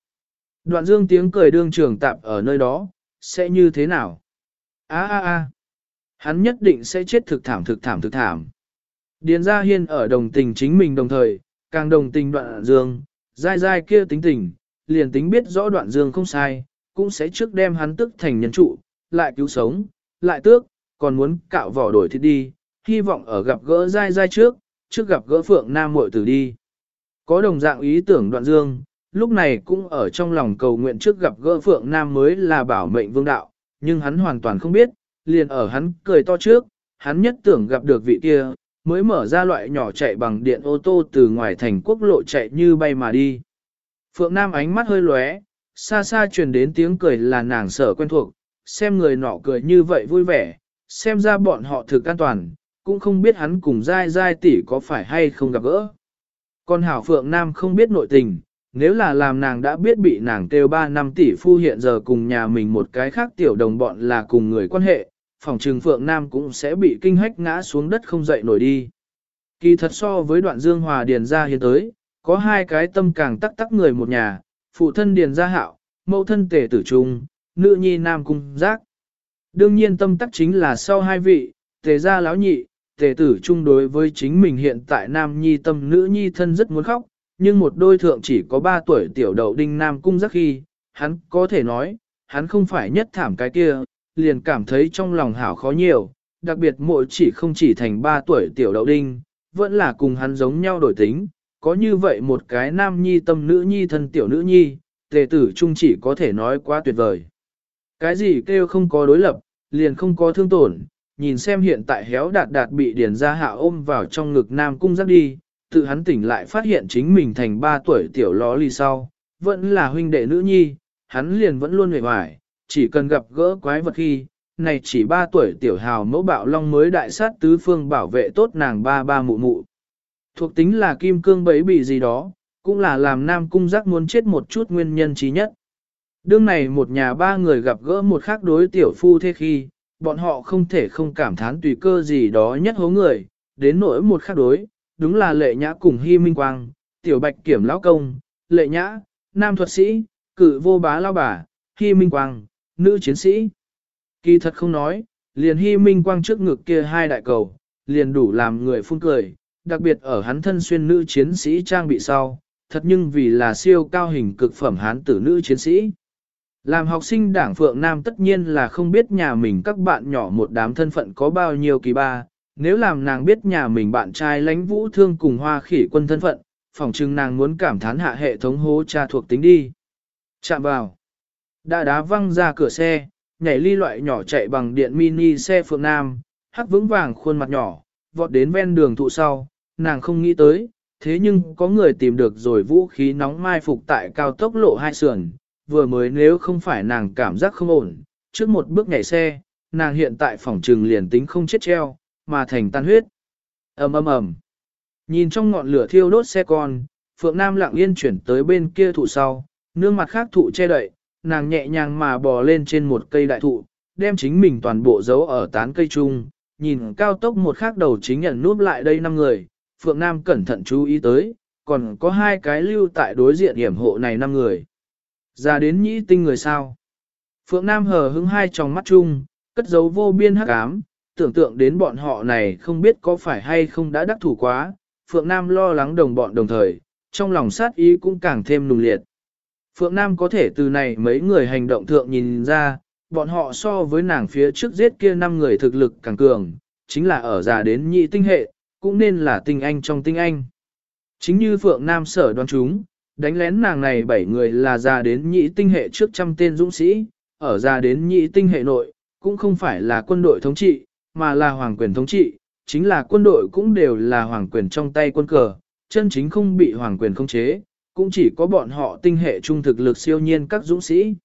Đoạn dương tiếng cười đương trường tạp ở nơi đó, sẽ như thế nào? a a a hắn nhất định sẽ chết thực thảm thực thảm thực thảm. Điền Gia Hiên ở đồng tình chính mình đồng thời, càng đồng tình đoạn dương, dai dai kia tính tình, liền tính biết rõ đoạn dương không sai, cũng sẽ trước đem hắn tức thành nhân trụ, lại cứu sống, lại tước, còn muốn cạo vỏ đổi thịt đi, hy vọng ở gặp gỡ dai dai trước, trước gặp gỡ phượng nam muội tử đi. Có đồng dạng ý tưởng đoạn dương, lúc này cũng ở trong lòng cầu nguyện trước gặp gỡ phượng nam mới là bảo mệnh vương đạo, nhưng hắn hoàn toàn không biết, liền ở hắn cười to trước, hắn nhất tưởng gặp được vị kia, mới mở ra loại nhỏ chạy bằng điện ô tô từ ngoài thành quốc lộ chạy như bay mà đi. Phượng Nam ánh mắt hơi lóe, xa xa truyền đến tiếng cười là nàng sở quen thuộc, xem người nọ cười như vậy vui vẻ, xem ra bọn họ thực an toàn, cũng không biết hắn cùng dai dai tỷ có phải hay không gặp gỡ. Còn Hảo Phượng Nam không biết nội tình, nếu là làm nàng đã biết bị nàng kêu 3 năm tỷ phu hiện giờ cùng nhà mình một cái khác tiểu đồng bọn là cùng người quan hệ, phòng trừng Phượng Nam cũng sẽ bị kinh hách ngã xuống đất không dậy nổi đi. Kỳ thật so với đoạn Dương Hòa Điền ra hiện tới, có hai cái tâm càng tắc tắc người một nhà, phụ thân Điền gia hạo, mẫu thân tể tử trung, nữ nhi nam cung giác. Đương nhiên tâm tắc chính là sau hai vị, tề gia lão nhị, tề tử chung đối với chính mình hiện tại nam nhi tâm nữ nhi thân rất muốn khóc, nhưng một đôi thượng chỉ có ba tuổi tiểu đậu đinh nam cung giác khi, hắn có thể nói, hắn không phải nhất thảm cái kia, liền cảm thấy trong lòng hảo khó nhiều, đặc biệt mỗi chỉ không chỉ thành ba tuổi tiểu đậu đinh, vẫn là cùng hắn giống nhau đổi tính, có như vậy một cái nam nhi tâm nữ nhi thân tiểu nữ nhi, tề tử trung chỉ có thể nói quá tuyệt vời. Cái gì kêu không có đối lập, liền không có thương tổn, nhìn xem hiện tại héo đạt đạt bị điền ra hạ ôm vào trong ngực nam cung giác đi, tự hắn tỉnh lại phát hiện chính mình thành ba tuổi tiểu ló ly sau, vẫn là huynh đệ nữ nhi, hắn liền vẫn luôn hề hoài, chỉ cần gặp gỡ quái vật khi, này chỉ ba tuổi tiểu hào mẫu bạo long mới đại sát tứ phương bảo vệ tốt nàng ba ba mụ mụ. Thuộc tính là kim cương bấy bị gì đó, cũng là làm nam cung giác muốn chết một chút nguyên nhân trí nhất. Đương này một nhà ba người gặp gỡ một khác đối tiểu phu thế khi, bọn họ không thể không cảm thán tùy cơ gì đó nhất hố người, đến nỗi một khác đối, đúng là lệ nhã cùng hy minh quang, tiểu bạch kiểm lão công, lệ nhã, nam thuật sĩ, cử vô bá lao bà, hy minh quang, nữ chiến sĩ. Kỳ thật không nói, liền hy minh quang trước ngực kia hai đại cầu, liền đủ làm người phun cười, đặc biệt ở hắn thân xuyên nữ chiến sĩ trang bị sau, thật nhưng vì là siêu cao hình cực phẩm hán tử nữ chiến sĩ. Làm học sinh đảng Phượng Nam tất nhiên là không biết nhà mình các bạn nhỏ một đám thân phận có bao nhiêu kỳ ba, nếu làm nàng biết nhà mình bạn trai lãnh vũ thương cùng hoa khỉ quân thân phận, phỏng chừng nàng muốn cảm thán hạ hệ thống hố cha thuộc tính đi. Chạm vào. Đã đá văng ra cửa xe, nhảy ly loại nhỏ chạy bằng điện mini xe Phượng Nam, hắc vững vàng khuôn mặt nhỏ, vọt đến ven đường thụ sau, nàng không nghĩ tới, thế nhưng có người tìm được rồi vũ khí nóng mai phục tại cao tốc lộ hai sườn, vừa mới nếu không phải nàng cảm giác không ổn, trước một bước nhảy xe, nàng hiện tại phòng trừng liền tính không chết treo, mà thành tan huyết. ầm ầm ầm. Nhìn trong ngọn lửa thiêu đốt xe con, Phượng Nam lặng yên chuyển tới bên kia thụ sau, nương mặt khác thụ che đậy, nàng nhẹ nhàng mà bò lên trên một cây đại thụ, đem chính mình toàn bộ giấu ở tán cây chung, nhìn cao tốc một khác đầu chính nhận núp lại đây năm người, Phượng Nam cẩn thận chú ý tới, còn có hai cái lưu tại đối diện hiểm hộ này năm người. Ra đến nhĩ tinh người sao. Phượng Nam hờ hững hai tròng mắt chung, cất giấu vô biên hắc ám, tưởng tượng đến bọn họ này không biết có phải hay không đã đắc thủ quá, Phượng Nam lo lắng đồng bọn đồng thời, trong lòng sát ý cũng càng thêm nùng liệt. Phượng Nam có thể từ này mấy người hành động thượng nhìn ra, bọn họ so với nàng phía trước giết kia năm người thực lực càng cường, chính là ở già đến nhị tinh hệ, cũng nên là tinh anh trong tinh anh. Chính như Phượng Nam sở đoán chúng, đánh lén nàng này bảy người là già đến nhị tinh hệ trước trăm tên dũng sĩ, ở già đến nhị tinh hệ nội, cũng không phải là quân đội thống trị, mà là hoàng quyền thống trị, chính là quân đội cũng đều là hoàng quyền trong tay quân cờ, chân chính không bị hoàng quyền khống chế, cũng chỉ có bọn họ tinh hệ trung thực lực siêu nhiên các dũng sĩ.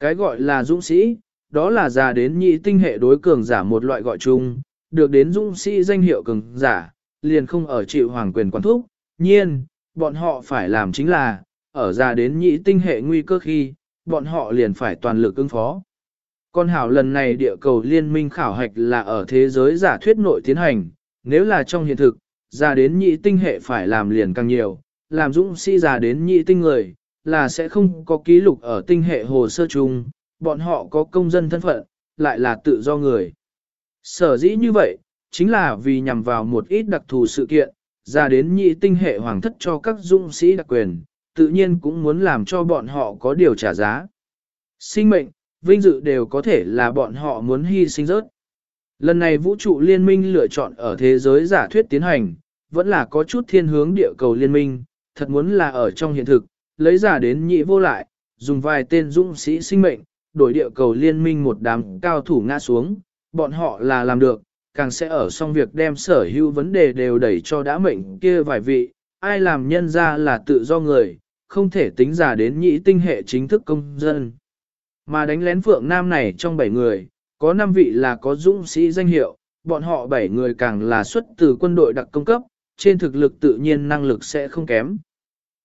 Cái gọi là dũng sĩ, đó là già đến nhị tinh hệ đối cường giả một loại gọi chung, được đến dũng sĩ danh hiệu cường giả, liền không ở chịu hoàng quyền quản thúc, nhiên, bọn họ phải làm chính là, ở ra đến nhị tinh hệ nguy cơ khi, bọn họ liền phải toàn lực ứng phó. Con hảo lần này địa cầu liên minh khảo hạch là ở thế giới giả thuyết nội tiến hành, nếu là trong hiện thực, ra đến nhị tinh hệ phải làm liền càng nhiều, làm dũng sĩ già đến nhị tinh người, là sẽ không có ký lục ở tinh hệ hồ sơ chung, bọn họ có công dân thân phận, lại là tự do người. Sở dĩ như vậy, chính là vì nhằm vào một ít đặc thù sự kiện, ra đến nhị tinh hệ hoàng thất cho các dũng sĩ đặc quyền, tự nhiên cũng muốn làm cho bọn họ có điều trả giá. Sinh mệnh, vinh dự đều có thể là bọn họ muốn hy sinh rớt. Lần này vũ trụ liên minh lựa chọn ở thế giới giả thuyết tiến hành, vẫn là có chút thiên hướng địa cầu liên minh, thật muốn là ở trong hiện thực, lấy giả đến nhị vô lại, dùng vài tên dũng sĩ sinh mệnh, đổi địa cầu liên minh một đám cao thủ ngã xuống, bọn họ là làm được, càng sẽ ở xong việc đem sở hữu vấn đề đều đẩy cho đã mệnh kia vài vị, ai làm nhân ra là tự do người, không thể tính giả đến nhị tinh hệ chính thức công dân. Mà đánh lén Phượng Nam này trong 7 người, có 5 vị là có dũng sĩ danh hiệu, bọn họ 7 người càng là xuất từ quân đội đặc công cấp, trên thực lực tự nhiên năng lực sẽ không kém.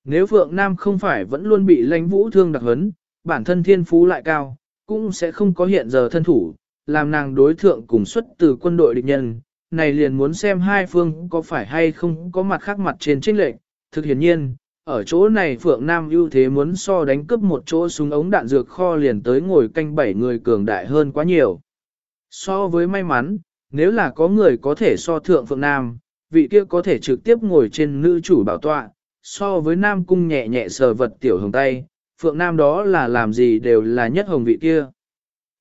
Nếu Phượng Nam không phải vẫn luôn bị lãnh vũ thương đặc hấn, bản thân thiên phú lại cao, cũng sẽ không có hiện giờ thân thủ, làm nàng đối thượng cùng xuất từ quân đội địch nhân. Này liền muốn xem hai phương có phải hay không có mặt khác mặt trên trinh lệnh. Thực hiển nhiên, ở chỗ này Phượng Nam ưu thế muốn so đánh cướp một chỗ súng ống đạn dược kho liền tới ngồi canh bảy người cường đại hơn quá nhiều. So với may mắn, nếu là có người có thể so thượng Phượng Nam, vị kia có thể trực tiếp ngồi trên nữ chủ bảo tọa, so với Nam cung nhẹ nhẹ sờ vật tiểu hồng tay, Phượng Nam đó là làm gì đều là nhất hồng vị kia.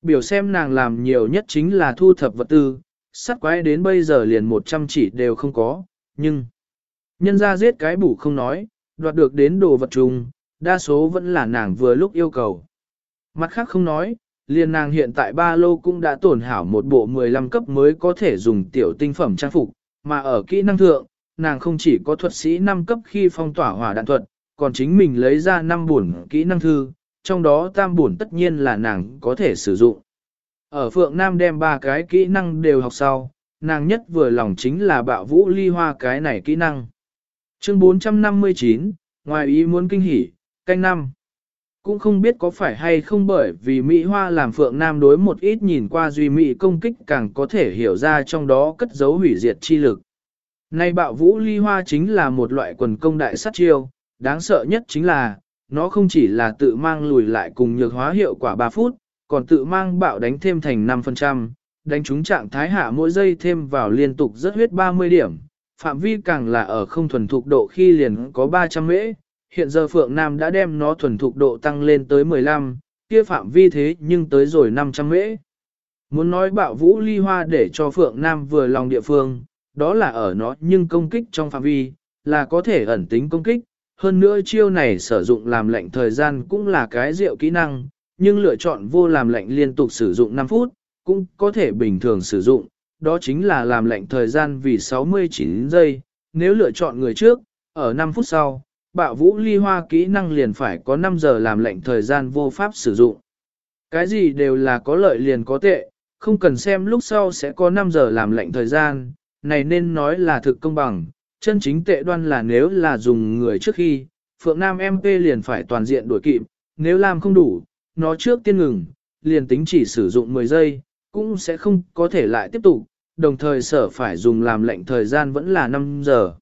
Biểu xem nàng làm nhiều nhất chính là thu thập vật tư, sắt quái đến bây giờ liền 100 chỉ đều không có, nhưng nhân ra giết cái bủ không nói, đoạt được đến đồ vật trùng, đa số vẫn là nàng vừa lúc yêu cầu. Mặt khác không nói, liền nàng hiện tại ba lô cũng đã tổn hảo một bộ 15 cấp mới có thể dùng tiểu tinh phẩm trang phục, mà ở kỹ năng thượng, nàng không chỉ có thuật sĩ 5 cấp khi phong tỏa hỏa đạn thuật, còn chính mình lấy ra 5 bổn kỹ năng thư, trong đó tam bổn tất nhiên là nàng có thể sử dụng. Ở Phượng Nam đem ba cái kỹ năng đều học sau, nàng nhất vừa lòng chính là bạo vũ ly hoa cái này kỹ năng. Chương 459, ngoài ý muốn kinh hỉ, canh năm. Cũng không biết có phải hay không bởi vì Mỹ Hoa làm Phượng Nam đối một ít nhìn qua duy Mỹ công kích càng có thể hiểu ra trong đó cất giấu hủy diệt chi lực. Nay bạo vũ ly hoa chính là một loại quần công đại sát chiêu, đáng sợ nhất chính là, nó không chỉ là tự mang lùi lại cùng nhược hóa hiệu quả 3 phút, còn tự mang bạo đánh thêm thành 5%, đánh trúng trạng thái hạ mỗi giây thêm vào liên tục rất huyết 30 điểm, phạm vi càng là ở không thuần thục độ khi liền có 300 mễ, hiện giờ Phượng Nam đã đem nó thuần thục độ tăng lên tới 15, kia phạm vi thế nhưng tới rồi 500 mễ. Muốn nói bạo vũ ly hoa để cho Phượng Nam vừa lòng địa phương, đó là ở nó nhưng công kích trong phạm vi, là có thể ẩn tính công kích, hơn nữa chiêu này sử dụng làm lệnh thời gian cũng là cái diệu kỹ năng, nhưng lựa chọn vô làm lệnh liên tục sử dụng 5 phút, cũng có thể bình thường sử dụng, đó chính là làm lệnh thời gian vì 69 giây, nếu lựa chọn người trước, ở 5 phút sau, bạo vũ ly hoa kỹ năng liền phải có 5 giờ làm lệnh thời gian vô pháp sử dụng. Cái gì đều là có lợi liền có tệ, không cần xem lúc sau sẽ có 5 giờ làm lệnh thời gian, này nên nói là thực công bằng, chân chính tệ đoan là nếu là dùng người trước khi, Phượng Nam MP liền phải toàn diện đổi kịp, nếu làm không đủ, nó trước tiên ngừng, liền tính chỉ sử dụng 10 giây, cũng sẽ không có thể lại tiếp tục, đồng thời sở phải dùng làm lệnh thời gian vẫn là 5 giờ.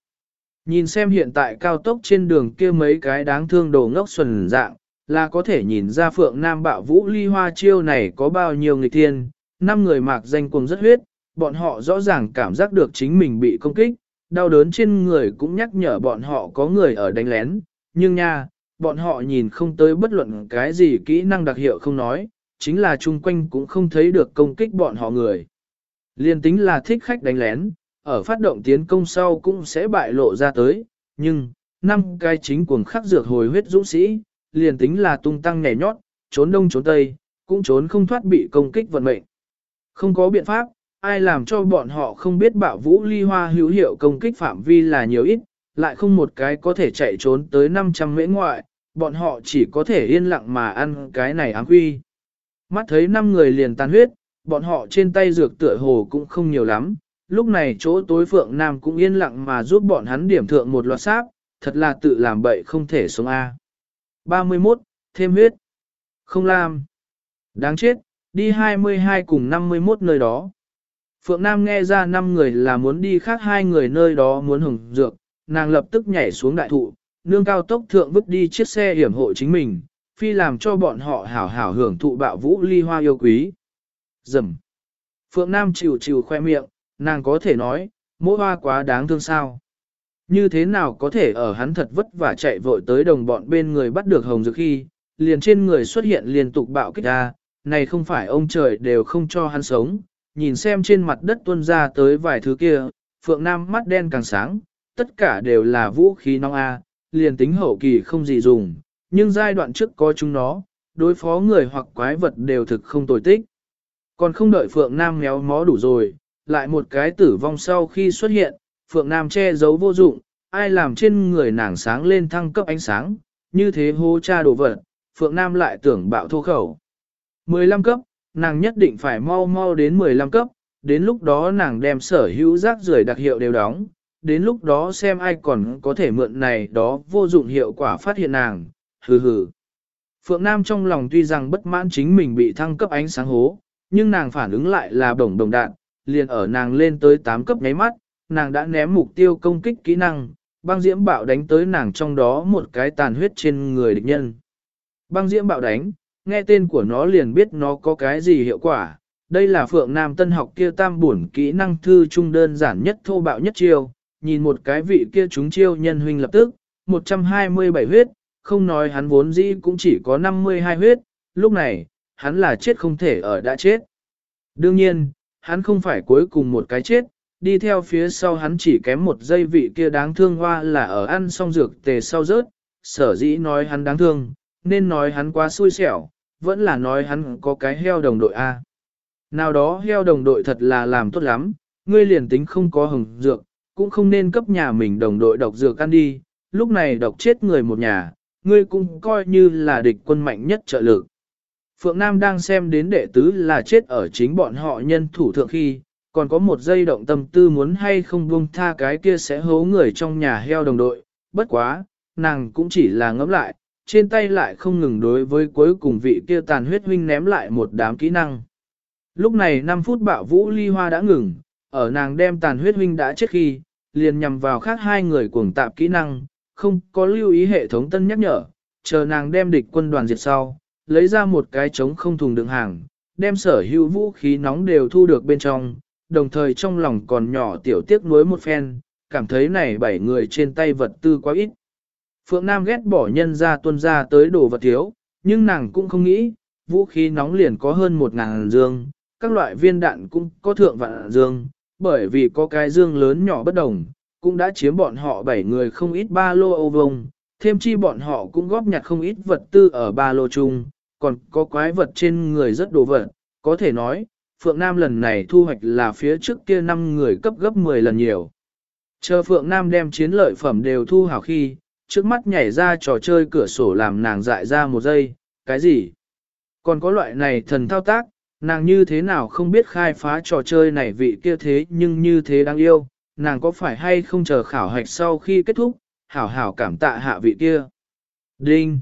Nhìn xem hiện tại cao tốc trên đường kia mấy cái đáng thương đồ ngốc xuẩn dạng, là có thể nhìn ra Phượng Nam bạo vũ ly hoa chiêu này có bao nhiêu người thiên, năm người mạc danh cùng rất huyết, bọn họ rõ ràng cảm giác được chính mình bị công kích, đau đớn trên người cũng nhắc nhở bọn họ có người ở đánh lén, nhưng nha, bọn họ nhìn không tới bất luận cái gì kỹ năng đặc hiệu không nói, chính là chung quanh cũng không thấy được công kích bọn họ người. Liên tính là thích khách đánh lén, ở phát động tiến công sau cũng sẽ bại lộ ra tới, nhưng, năm cái chính cuồng khắc dược hồi huyết dũng sĩ, liền tính là tung tăng nhảy nhót, trốn đông trốn tây, cũng trốn không thoát bị công kích vận mệnh. Không có biện pháp, ai làm cho bọn họ không biết bạo vũ ly hoa hữu hiệu công kích phạm vi là nhiều ít, lại không một cái có thể chạy trốn tới 500 mễ ngoại, bọn họ chỉ có thể yên lặng mà ăn cái này áng quy. Mắt thấy năm người liền tan huyết, bọn họ trên tay dược tựa hồ cũng không nhiều lắm, lúc này chỗ tối phượng nam cũng yên lặng mà giúp bọn hắn điểm thượng một loạt sáp, thật là tự làm bậy không thể sống A. 31. Thêm huyết. Không làm. Đáng chết, đi 22 cùng 51 nơi đó. Phượng Nam nghe ra năm người là muốn đi khác hai người nơi đó muốn hưởng dược, nàng lập tức nhảy xuống đại thụ, nương cao tốc thượng vứt đi chiếc xe hiểm hộ chính mình, phi làm cho bọn họ hảo hảo hưởng thụ bạo vũ ly hoa yêu quý. Dầm. Phượng Nam chịu chịu khoe miệng, nàng có thể nói, mỗi hoa quá đáng thương sao. Như thế nào có thể ở hắn thật vất vả chạy vội tới đồng bọn bên người bắt được hồng dược khi, liền trên người xuất hiện liên tục bạo kích ra, này không phải ông trời đều không cho hắn sống, nhìn xem trên mặt đất tuôn ra tới vài thứ kia, Phượng Nam mắt đen càng sáng, tất cả đều là vũ khí nóng A, liền tính hậu kỳ không gì dùng, nhưng giai đoạn trước có chúng nó, đối phó người hoặc quái vật đều thực không tồi tích. Còn không đợi Phượng Nam méo mó đủ rồi, lại một cái tử vong sau khi xuất hiện, Phượng Nam che giấu vô dụng, ai làm trên người nàng sáng lên thăng cấp ánh sáng, như thế hô cha đồ vật, Phượng Nam lại tưởng bạo thô khẩu. 15 cấp, nàng nhất định phải mau mau đến 15 cấp, đến lúc đó nàng đem sở hữu rác rưởi đặc hiệu đều đóng, đến lúc đó xem ai còn có thể mượn này đó vô dụng hiệu quả phát hiện nàng, hừ hừ. Phượng Nam trong lòng tuy rằng bất mãn chính mình bị thăng cấp ánh sáng hố, nhưng nàng phản ứng lại là bổng đồng đạn, liền ở nàng lên tới 8 cấp nháy mắt, nàng đã ném mục tiêu công kích kỹ năng, băng diễm bạo đánh tới nàng trong đó một cái tàn huyết trên người địch nhân. Băng diễm bạo đánh, nghe tên của nó liền biết nó có cái gì hiệu quả. Đây là Phượng Nam Tân học kia tam bổn kỹ năng thư trung đơn giản nhất thô bạo nhất chiêu, nhìn một cái vị kia chúng chiêu nhân huynh lập tức, 127 huyết, không nói hắn vốn dĩ cũng chỉ có 52 huyết, lúc này, hắn là chết không thể ở đã chết. Đương nhiên, hắn không phải cuối cùng một cái chết, đi theo phía sau hắn chỉ kém một giây vị kia đáng thương hoa là ở ăn xong dược tề sau rớt, sở dĩ nói hắn đáng thương, nên nói hắn quá xui xẻo, vẫn là nói hắn có cái heo đồng đội A. Nào đó heo đồng đội thật là làm tốt lắm, ngươi liền tính không có hừng dược, cũng không nên cấp nhà mình đồng đội độc dược ăn đi, lúc này độc chết người một nhà, ngươi cũng coi như là địch quân mạnh nhất trợ lực. Phượng Nam đang xem đến đệ tứ là chết ở chính bọn họ nhân thủ thượng khi, còn có một giây động tâm tư muốn hay không buông tha cái kia sẽ hố người trong nhà heo đồng đội, bất quá, nàng cũng chỉ là ngẫm lại, trên tay lại không ngừng đối với cuối cùng vị kia tàn huyết huynh ném lại một đám kỹ năng. Lúc này 5 phút bạo vũ ly hoa đã ngừng, ở nàng đem tàn huyết huynh đã chết khi, liền nhằm vào khác hai người cuồng tạp kỹ năng, không có lưu ý hệ thống tân nhắc nhở, chờ nàng đem địch quân đoàn diệt sau, lấy ra một cái trống không thùng đựng hàng, đem sở hữu vũ khí nóng đều thu được bên trong, đồng thời trong lòng còn nhỏ tiểu tiếc nuối một phen, cảm thấy này bảy người trên tay vật tư quá ít. Phượng Nam ghét bỏ nhân ra tuân ra tới đồ vật thiếu, nhưng nàng cũng không nghĩ, vũ khí nóng liền có hơn một ngàn dương, các loại viên đạn cũng có thượng vạn dương, bởi vì có cái dương lớn nhỏ bất đồng, cũng đã chiếm bọn họ bảy người không ít ba lô ô vông, thêm chi bọn họ cũng góp nhặt không ít vật tư ở ba lô chung, còn có quái vật trên người rất đồ vật, có thể nói, Phượng Nam lần này thu hoạch là phía trước kia năm người cấp gấp 10 lần nhiều. Chờ Phượng Nam đem chiến lợi phẩm đều thu hảo khi, trước mắt nhảy ra trò chơi cửa sổ làm nàng dại ra một giây, cái gì? Còn có loại này thần thao tác, nàng như thế nào không biết khai phá trò chơi này vị kia thế nhưng như thế đáng yêu, nàng có phải hay không chờ khảo hạch sau khi kết thúc, hảo hảo cảm tạ hạ vị kia. Đinh!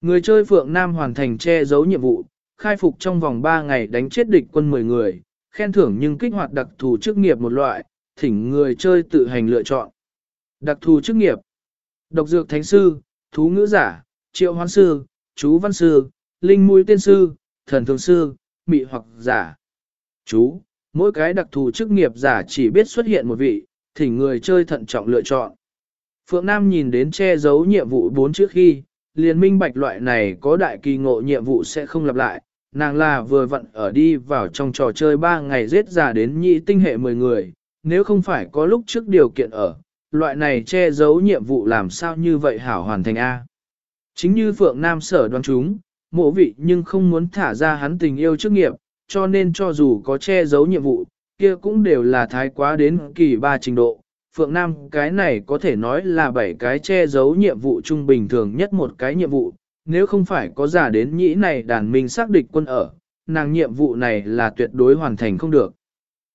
Người chơi Phượng Nam hoàn thành che giấu nhiệm vụ, khai phục trong vòng 3 ngày đánh chết địch quân 10 người, khen thưởng nhưng kích hoạt đặc thù chức nghiệp một loại, thỉnh người chơi tự hành lựa chọn. Đặc thù chức nghiệp Độc dược thánh sư, thú ngữ giả, triệu hoán sư, chú văn sư, linh mũi tiên sư, thần thường sư, mị hoặc giả. Chú, mỗi cái đặc thù chức nghiệp giả chỉ biết xuất hiện một vị, thỉnh người chơi thận trọng lựa chọn. Phượng Nam nhìn đến che giấu nhiệm vụ bốn trước khi, liền minh bạch loại này có đại kỳ ngộ nhiệm vụ sẽ không lặp lại, nàng là vừa vặn ở đi vào trong trò chơi 3 ngày giết giả đến nhị tinh hệ 10 người, nếu không phải có lúc trước điều kiện ở, loại này che giấu nhiệm vụ làm sao như vậy hảo hoàn thành A. Chính như Phượng Nam sở đoán chúng, mộ vị nhưng không muốn thả ra hắn tình yêu chức nghiệp, cho nên cho dù có che giấu nhiệm vụ, kia cũng đều là thái quá đến kỳ ba trình độ. Phượng Nam cái này có thể nói là bảy cái che giấu nhiệm vụ trung bình thường nhất một cái nhiệm vụ, nếu không phải có giả đến nhĩ này đàn minh xác địch quân ở, nàng nhiệm vụ này là tuyệt đối hoàn thành không được.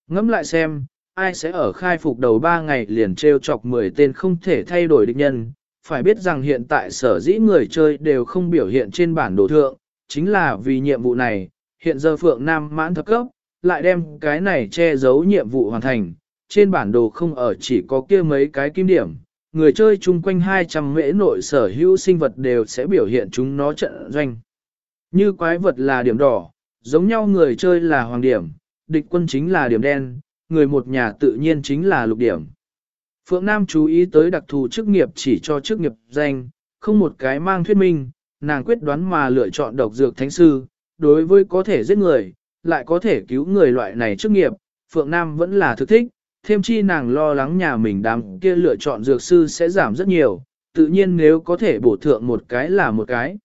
Ngẫm lại xem, ai sẽ ở khai phục đầu 3 ngày liền treo chọc 10 tên không thể thay đổi địch nhân, phải biết rằng hiện tại sở dĩ người chơi đều không biểu hiện trên bản đồ thượng, chính là vì nhiệm vụ này, hiện giờ Phượng Nam mãn thập cấp, lại đem cái này che giấu nhiệm vụ hoàn thành, trên bản đồ không ở chỉ có kia mấy cái kim điểm, người chơi chung quanh 200 mễ nội sở hữu sinh vật đều sẽ biểu hiện chúng nó trận doanh. Như quái vật là điểm đỏ, giống nhau người chơi là hoàng điểm, địch quân chính là điểm đen, người một nhà tự nhiên chính là lục điểm. Phượng Nam chú ý tới đặc thù chức nghiệp chỉ cho chức nghiệp danh, không một cái mang thuyết minh, nàng quyết đoán mà lựa chọn độc dược thánh sư, đối với có thể giết người, lại có thể cứu người loại này chức nghiệp, Phượng Nam vẫn là thực thích, thêm chi nàng lo lắng nhà mình đám kia lựa chọn dược sư sẽ giảm rất nhiều, tự nhiên nếu có thể bổ thượng một cái là một cái.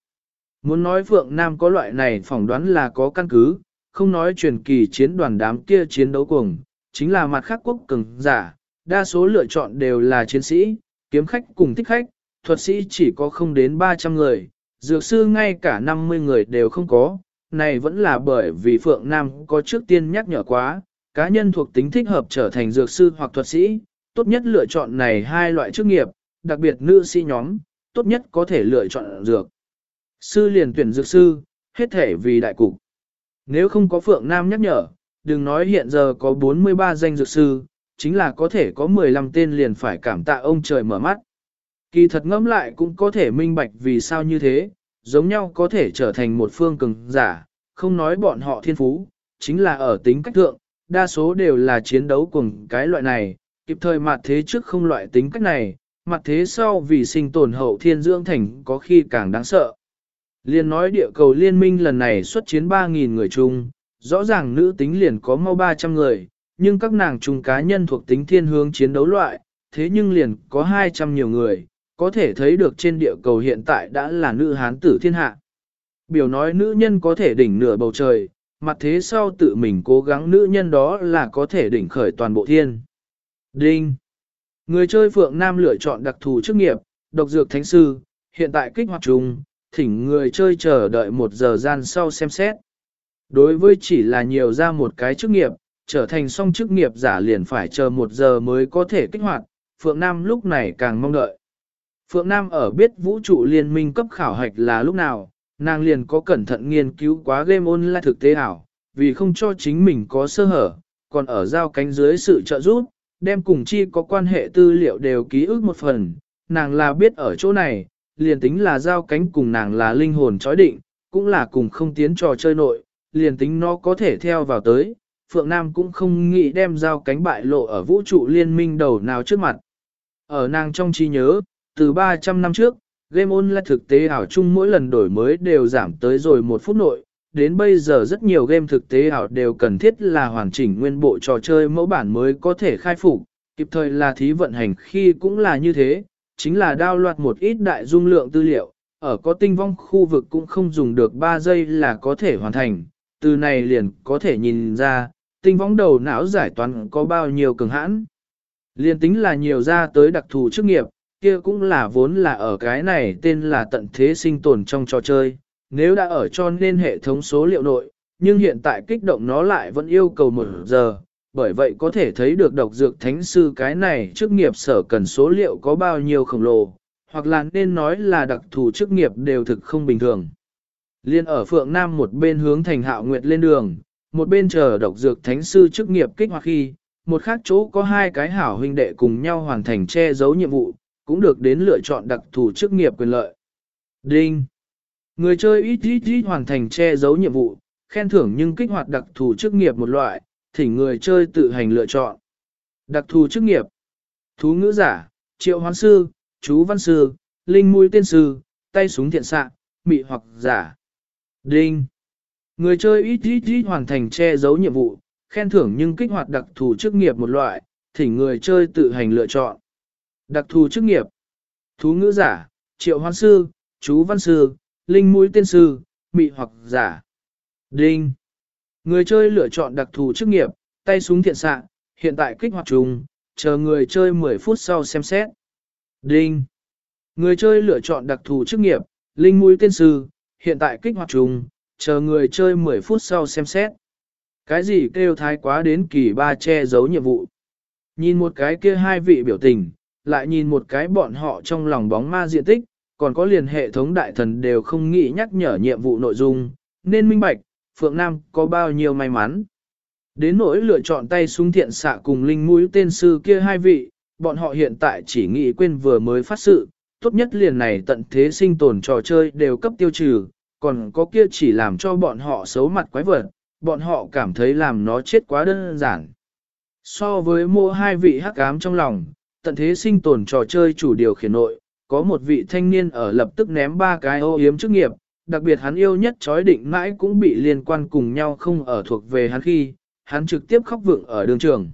Muốn nói Phượng Nam có loại này phỏng đoán là có căn cứ, không nói truyền kỳ chiến đoàn đám kia chiến đấu cùng, chính là mặt khác quốc cường giả, đa số lựa chọn đều là chiến sĩ, kiếm khách cùng thích khách, thuật sĩ chỉ có không đến 300 người, dược sư ngay cả 50 người đều không có, này vẫn là bởi vì Phượng Nam có trước tiên nhắc nhở quá, cá nhân thuộc tính thích hợp trở thành dược sư hoặc thuật sĩ, tốt nhất lựa chọn này hai loại chức nghiệp, đặc biệt nữ sĩ nhóm, tốt nhất có thể lựa chọn dược. Sư liền tuyển dược sư, hết thể vì đại cục. Nếu không có Phượng Nam nhắc nhở, đừng nói hiện giờ có 43 danh dược sư, chính là có thể có 15 tên liền phải cảm tạ ông trời mở mắt. Kỳ thật ngẫm lại cũng có thể minh bạch vì sao như thế, giống nhau có thể trở thành một phương cường giả, không nói bọn họ thiên phú, chính là ở tính cách thượng, đa số đều là chiến đấu cùng cái loại này, kịp thời mặt thế trước không loại tính cách này, mặt thế sau vì sinh tồn hậu thiên dưỡng thành có khi càng đáng sợ. Liên nói địa cầu liên minh lần này xuất chiến 3.000 người chung, rõ ràng nữ tính liền có mau 300 người, nhưng các nàng chung cá nhân thuộc tính thiên hướng chiến đấu loại, thế nhưng liền có 200 nhiều người, có thể thấy được trên địa cầu hiện tại đã là nữ hán tử thiên hạ. Biểu nói nữ nhân có thể đỉnh nửa bầu trời, mặt thế sau tự mình cố gắng nữ nhân đó là có thể đỉnh khởi toàn bộ thiên. Đinh! Người chơi Phượng Nam lựa chọn đặc thù chức nghiệp, độc dược thánh sư, hiện tại kích hoạt trùng, thỉnh người chơi chờ đợi một giờ gian sau xem xét. Đối với chỉ là nhiều ra một cái chức nghiệp, trở thành song chức nghiệp giả liền phải chờ một giờ mới có thể kích hoạt, Phượng Nam lúc này càng mong đợi. Phượng Nam ở biết vũ trụ liên minh cấp khảo hạch là lúc nào, nàng liền có cẩn thận nghiên cứu quá game online thực tế ảo, vì không cho chính mình có sơ hở, còn ở giao cánh dưới sự trợ giúp, đem cùng chi có quan hệ tư liệu đều ký ức một phần, nàng là biết ở chỗ này, liền tính là giao cánh cùng nàng là linh hồn chói định, cũng là cùng không tiến trò chơi nội, liền tính nó có thể theo vào tới, Phượng Nam cũng không nghĩ đem giao cánh bại lộ ở vũ trụ liên minh đầu nào trước mặt. Ở nàng trong trí nhớ, từ 300 năm trước, game online thực tế ảo chung mỗi lần đổi mới đều giảm tới rồi một phút nội, đến bây giờ rất nhiều game thực tế ảo đều cần thiết là hoàn chỉnh nguyên bộ trò chơi mẫu bản mới có thể khai phục, kịp thời là thí vận hành khi cũng là như thế, chính là đao loạt một ít đại dung lượng tư liệu, ở có tinh vong khu vực cũng không dùng được 3 giây là có thể hoàn thành, từ này liền có thể nhìn ra, tinh võng đầu não giải toán có bao nhiêu cường hãn. Liên tính là nhiều ra tới đặc thù chức nghiệp, kia cũng là vốn là ở cái này tên là tận thế sinh tồn trong trò chơi, nếu đã ở cho nên hệ thống số liệu nội, nhưng hiện tại kích động nó lại vẫn yêu cầu một giờ, bởi vậy có thể thấy được độc dược thánh sư cái này chức nghiệp sở cần số liệu có bao nhiêu khổng lồ, hoặc là nên nói là đặc thù chức nghiệp đều thực không bình thường. Liên ở Phượng Nam một bên hướng thành hạo nguyệt lên đường, một bên chờ độc dược thánh sư chức nghiệp kích hoạt khi, một khác chỗ có hai cái hảo huynh đệ cùng nhau hoàn thành che giấu nhiệm vụ, cũng được đến lựa chọn đặc thù chức nghiệp quyền lợi. Đinh! Người chơi ít ít ít hoàn thành che giấu nhiệm vụ, khen thưởng nhưng kích hoạt đặc thù chức nghiệp một loại, thỉnh người chơi tự hành lựa chọn. Đặc thù chức nghiệp Thú ngữ giả, triệu hoán sư, chú văn sư, linh mũi tiên sư, tay súng thiện xạ, mị hoặc giả. Đinh. Người chơi ít ít ít hoàn thành che giấu nhiệm vụ, khen thưởng nhưng kích hoạt đặc thù chức nghiệp một loại, thỉnh người chơi tự hành lựa chọn. Đặc thù chức nghiệp. Thú ngữ giả, triệu hoan sư, chú văn sư, linh mũi tiên sư, mị hoặc giả. Đinh. Người chơi lựa chọn đặc thù chức nghiệp, tay súng thiện xạ, hiện tại kích hoạt trùng, chờ người chơi 10 phút sau xem xét. Đinh. Người chơi lựa chọn đặc thù chức nghiệp, linh mũi tiên sư, hiện tại kích hoạt trùng, chờ người chơi 10 phút sau xem xét. Cái gì kêu thái quá đến kỳ ba che giấu nhiệm vụ. Nhìn một cái kia hai vị biểu tình, lại nhìn một cái bọn họ trong lòng bóng ma diện tích, còn có liền hệ thống đại thần đều không nghĩ nhắc nhở nhiệm vụ nội dung, nên minh bạch, Phượng Nam có bao nhiêu may mắn. Đến nỗi lựa chọn tay súng thiện xạ cùng linh mũi tên sư kia hai vị, bọn họ hiện tại chỉ nghĩ quên vừa mới phát sự, tốt nhất liền này tận thế sinh tồn trò chơi đều cấp tiêu trừ, còn có kia chỉ làm cho bọn họ xấu mặt quái vật, bọn họ cảm thấy làm nó chết quá đơn giản. So với mô hai vị hắc ám trong lòng, tận thế sinh tồn trò chơi chủ điều khiển nội, có một vị thanh niên ở lập tức ném ba cái ô yếm chức nghiệp, đặc biệt hắn yêu nhất chói định mãi cũng bị liên quan cùng nhau không ở thuộc về hắn khi, hắn trực tiếp khóc vượng ở đường trường.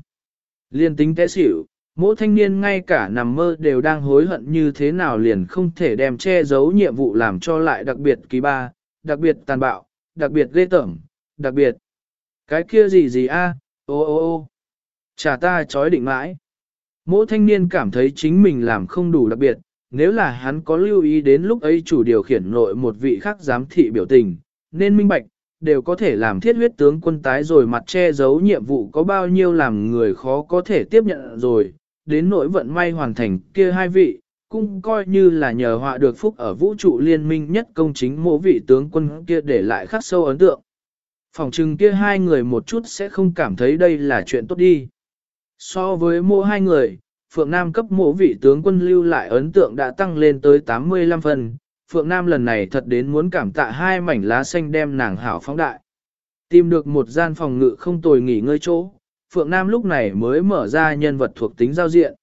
Liên tính té xỉu, mỗi thanh niên ngay cả nằm mơ đều đang hối hận như thế nào liền không thể đem che giấu nhiệm vụ làm cho lại đặc biệt kỳ ba, đặc biệt tàn bạo, đặc biệt ghê tởm, đặc biệt. Cái kia gì gì a, ô ô ô, chả ta chói định mãi. Mỗi thanh niên cảm thấy chính mình làm không đủ đặc biệt, nếu là hắn có lưu ý đến lúc ấy chủ điều khiển nội một vị khác giám thị biểu tình, nên minh bạch, đều có thể làm thiết huyết tướng quân tái rồi mặt che giấu nhiệm vụ có bao nhiêu làm người khó có thể tiếp nhận rồi, đến nỗi vận may hoàn thành kia hai vị, cũng coi như là nhờ họa được phúc ở vũ trụ liên minh nhất công chính mộ vị tướng quân kia để lại khắc sâu ấn tượng. Phòng trừng kia hai người một chút sẽ không cảm thấy đây là chuyện tốt đi. So với mộ hai người, Phượng Nam cấp mộ vị tướng quân lưu lại ấn tượng đã tăng lên tới 85 phần. Phượng Nam lần này thật đến muốn cảm tạ hai mảnh lá xanh đem nàng hảo phóng đại. Tìm được một gian phòng ngự không tồi nghỉ ngơi chỗ, Phượng Nam lúc này mới mở ra nhân vật thuộc tính giao diện.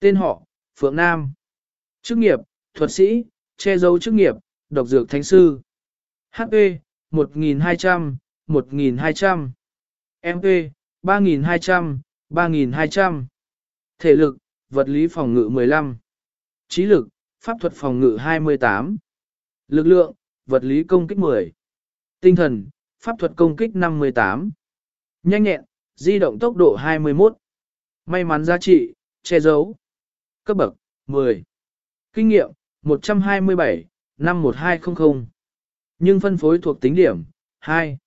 Tên họ, Phượng Nam. Chức nghiệp, thuật sĩ, che giấu chức nghiệp, độc dược thánh sư. HP, 1200, 1200. MP, 3200, 3200. Thể lực, vật lý phòng ngự 15. Trí lực, pháp thuật phòng ngự 28. Lực lượng, vật lý công kích 10. Tinh thần, pháp thuật công kích 58. Nhanh nhẹn, di động tốc độ 21. May mắn giá trị, che giấu. Cấp bậc, 10. Kinh nghiệm, 127.51200, Nhưng phân phối thuộc tính điểm, 2.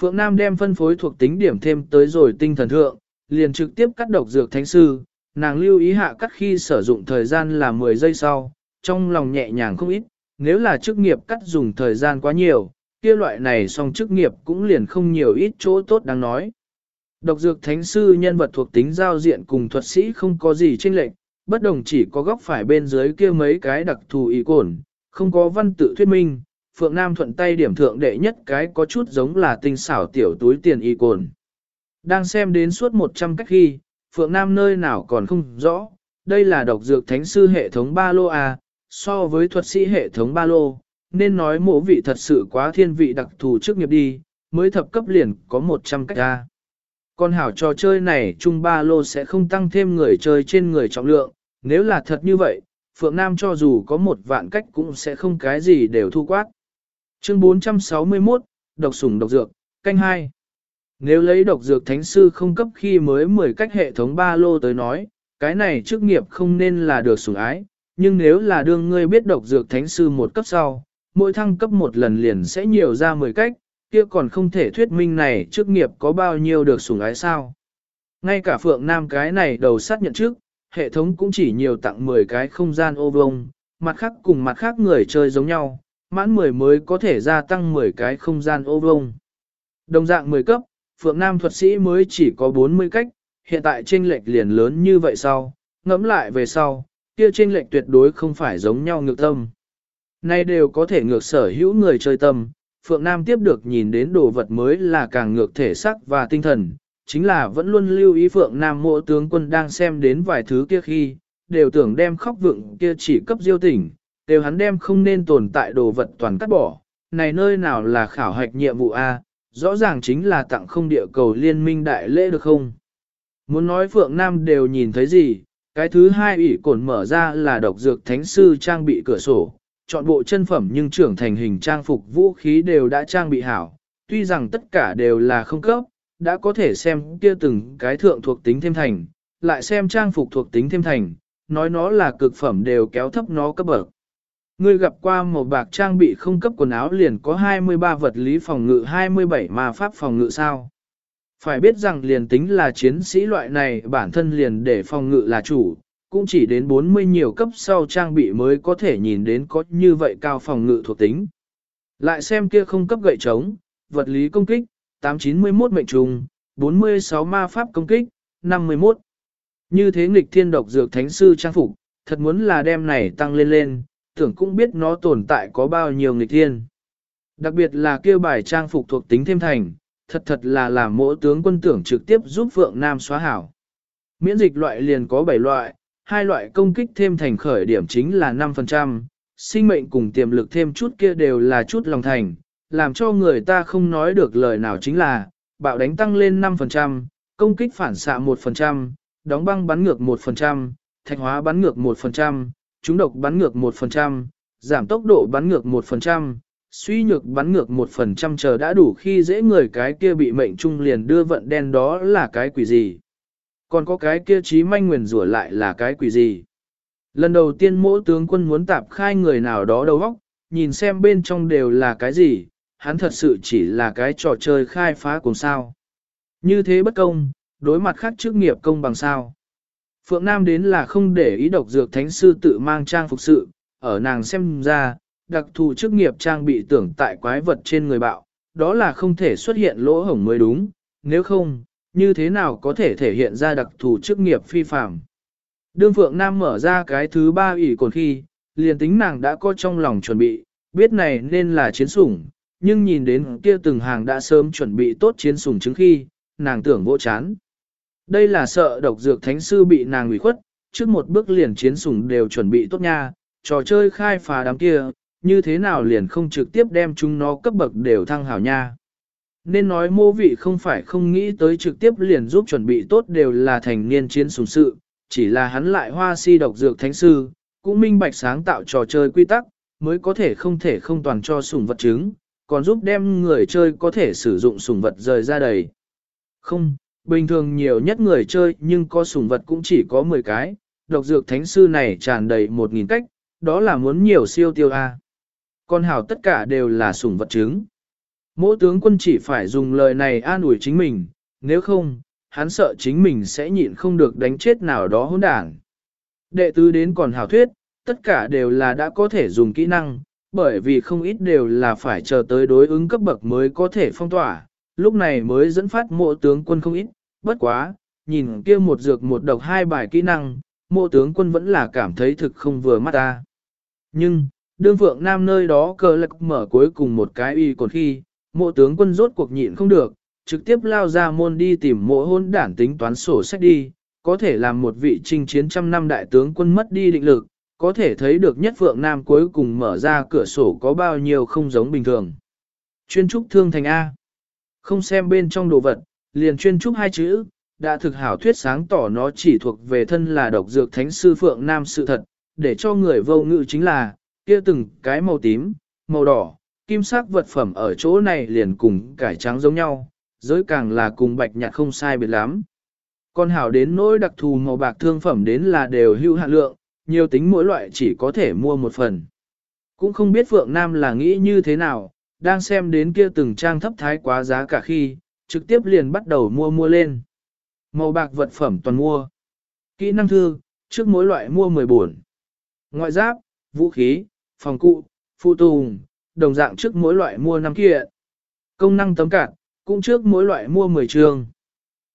Phượng Nam đem phân phối thuộc tính điểm thêm tới rồi tinh thần thượng, liền trực tiếp cắt độc dược thánh sư, nàng lưu ý hạ cắt khi sử dụng thời gian là 10 giây sau, trong lòng nhẹ nhàng không ít, nếu là chức nghiệp cắt dùng thời gian quá nhiều, kia loại này song chức nghiệp cũng liền không nhiều ít chỗ tốt đáng nói. Độc dược thánh sư nhân vật thuộc tính giao diện cùng thuật sĩ không có gì chênh lệch, bất đồng chỉ có góc phải bên dưới kia mấy cái đặc thù ý cổn, không có văn tự thuyết minh, Phượng Nam thuận tay điểm thượng đệ nhất cái có chút giống là tinh xảo tiểu túi tiền y cồn. Đang xem đến suốt 100 cách khi, Phượng Nam nơi nào còn không rõ, đây là độc dược thánh sư hệ thống ba lô à, so với thuật sĩ hệ thống ba lô, nên nói mộ vị thật sự quá thiên vị đặc thù trước nghiệp đi, mới thập cấp liền có 100 cách ra. Con hảo trò chơi này chung ba lô sẽ không tăng thêm người chơi trên người trọng lượng, nếu là thật như vậy, Phượng Nam cho dù có một vạn cách cũng sẽ không cái gì đều thu quát. Chương 461, độc sủng độc dược, canh 2. Nếu lấy độc dược thánh sư không cấp khi mới 10 cách hệ thống ba lô tới nói, cái này chức nghiệp không nên là được sủng ái, nhưng nếu là đương ngươi biết độc dược thánh sư một cấp sau, mỗi thăng cấp một lần liền sẽ nhiều ra 10 cách, kia còn không thể thuyết minh này chức nghiệp có bao nhiêu được sủng ái sao. Ngay cả Phượng Nam cái này đầu sát nhận trước, hệ thống cũng chỉ nhiều tặng 10 cái không gian ô vông, mặt khác cùng mặt khác người chơi giống nhau, mãn 10 mới có thể gia tăng 10 cái không gian ô vông. Đồng dạng 10 cấp, Phượng Nam thuật sĩ mới chỉ có 40 cách, hiện tại chênh lệch liền lớn như vậy sau, ngẫm lại về sau, kia chênh lệch tuyệt đối không phải giống nhau ngược tâm. Nay đều có thể ngược sở hữu người chơi tâm, Phượng Nam tiếp được nhìn đến đồ vật mới là càng ngược thể sắc và tinh thần, chính là vẫn luôn lưu ý Phượng Nam mộ tướng quân đang xem đến vài thứ kia khi, đều tưởng đem khóc vượng kia chỉ cấp diêu tỉnh, đều hắn đem không nên tồn tại đồ vật toàn cắt bỏ, này nơi nào là khảo hạch nhiệm vụ A, rõ ràng chính là tặng không địa cầu liên minh đại lễ được không? Muốn nói Phượng Nam đều nhìn thấy gì, cái thứ hai ủy cổn mở ra là độc dược thánh sư trang bị cửa sổ, chọn bộ chân phẩm nhưng trưởng thành hình trang phục vũ khí đều đã trang bị hảo, tuy rằng tất cả đều là không cấp, đã có thể xem kia từng cái thượng thuộc tính thêm thành, lại xem trang phục thuộc tính thêm thành, nói nó là cực phẩm đều kéo thấp nó cấp bậc. Ngươi gặp qua một bạc trang bị không cấp quần áo liền có 23 vật lý phòng ngự 27 ma pháp phòng ngự sao. Phải biết rằng liền tính là chiến sĩ loại này bản thân liền để phòng ngự là chủ, cũng chỉ đến 40 nhiều cấp sau trang bị mới có thể nhìn đến có như vậy cao phòng ngự thuộc tính. Lại xem kia không cấp gậy trống, vật lý công kích, 891 mệnh trùng, 46 ma pháp công kích, 51. Như thế nghịch thiên độc dược thánh sư trang phục, thật muốn là đem này tăng lên lên, tưởng cũng biết nó tồn tại có bao nhiêu nghịch thiên. Đặc biệt là kêu bài trang phục thuộc tính thêm thành, thật thật là làm mỗi tướng quân tưởng trực tiếp giúp Phượng Nam xóa hảo. Miễn dịch loại liền có 7 loại, hai loại công kích thêm thành khởi điểm chính là 5%, sinh mệnh cùng tiềm lực thêm chút kia đều là chút lòng thành, làm cho người ta không nói được lời nào chính là, bạo đánh tăng lên 5%, công kích phản xạ 1%, đóng băng bắn ngược 1%, thạch hóa bắn ngược 1%, trúng độc bắn ngược 1%, giảm tốc độ bắn ngược 1%, suy nhược bắn ngược 1% chờ đã đủ khi dễ người cái kia bị mệnh trung liền đưa vận đen đó là cái quỷ gì. Còn có cái kia trí manh nguyền rủa lại là cái quỷ gì. Lần đầu tiên mỗi tướng quân muốn tạp khai người nào đó đầu óc, nhìn xem bên trong đều là cái gì, hắn thật sự chỉ là cái trò chơi khai phá cùng sao. Như thế bất công, đối mặt khác chức nghiệp công bằng sao. Phượng Nam đến là không để ý độc dược thánh sư tự mang trang phục sự, ở nàng xem ra, đặc thù chức nghiệp trang bị tưởng tại quái vật trên người bạo, đó là không thể xuất hiện lỗ hổng mới đúng, nếu không, như thế nào có thể thể hiện ra đặc thù chức nghiệp phi phạm. Đương Phượng Nam mở ra cái thứ ba ủy cồn khi, liền tính nàng đã có trong lòng chuẩn bị, biết này nên là chiến sủng, nhưng nhìn đến kia từng hàng đã sớm chuẩn bị tốt chiến sủng chứng khi, nàng tưởng vỗ chán. Đây là sợ độc dược thánh sư bị nàng ủy khuất, trước một bước liền chiến sủng đều chuẩn bị tốt nha, trò chơi khai phá đám kia, như thế nào liền không trực tiếp đem chúng nó cấp bậc đều thăng hảo nha. Nên nói mô vị không phải không nghĩ tới trực tiếp liền giúp chuẩn bị tốt đều là thành niên chiến sủng sự, chỉ là hắn lại hoa si độc dược thánh sư, cũng minh bạch sáng tạo trò chơi quy tắc, mới có thể không thể không toàn cho sủng vật chứng, còn giúp đem người chơi có thể sử dụng sủng vật rời ra đầy. Không, bình thường nhiều nhất người chơi nhưng có sủng vật cũng chỉ có 10 cái, độc dược thánh sư này tràn đầy 1.000 cách, đó là muốn nhiều siêu tiêu A. Con hảo tất cả đều là sủng vật chứng. Mỗi tướng quân chỉ phải dùng lời này an ủi chính mình, nếu không, hắn sợ chính mình sẽ nhịn không được đánh chết nào đó hỗn đảng. Đệ tứ đến còn hảo thuyết, tất cả đều là đã có thể dùng kỹ năng, bởi vì không ít đều là phải chờ tới đối ứng cấp bậc mới có thể phong tỏa, lúc này mới dẫn phát mộ tướng quân không ít, bất quá, nhìn kia một dược một độc hai bài kỹ năng, mộ tướng quân vẫn là cảm thấy thực không vừa mắt ta. Nhưng, đương phượng nam nơi đó cờ lạc mở cuối cùng một cái y còn khi, mộ tướng quân rốt cuộc nhịn không được, trực tiếp lao ra môn đi tìm mộ hôn đản tính toán sổ sách đi, có thể làm một vị trinh chiến trăm năm đại tướng quân mất đi định lực, có thể thấy được nhất phượng nam cuối cùng mở ra cửa sổ có bao nhiêu không giống bình thường. Chuyên trúc thương thành A. Không xem bên trong đồ vật, liền chuyên trúc hai chữ, đã thực hảo thuyết sáng tỏ nó chỉ thuộc về thân là độc dược thánh sư phượng nam sự thật, để cho người vô ngự chính là, kia từng cái màu tím, màu đỏ, kim sắc vật phẩm ở chỗ này liền cùng cải trắng giống nhau, giới càng là cùng bạch nhạt không sai biệt lắm. Con hảo đến nỗi đặc thù màu bạc thương phẩm đến là đều hữu hạn lượng, nhiều tính mỗi loại chỉ có thể mua một phần. Cũng không biết Phượng Nam là nghĩ như thế nào, đang xem đến kia từng trang thấp thái quá giá cả khi, trực tiếp liền bắt đầu mua mua lên. Màu bạc vật phẩm toàn mua. Kỹ năng thư, trước mỗi loại mua 10 buồn. Ngoại giáp, vũ khí, phòng cụ, phụ tùng, đồng dạng trước mỗi loại mua 5 kiện. Công năng tấm cạn, cũng trước mỗi loại mua 10 trường.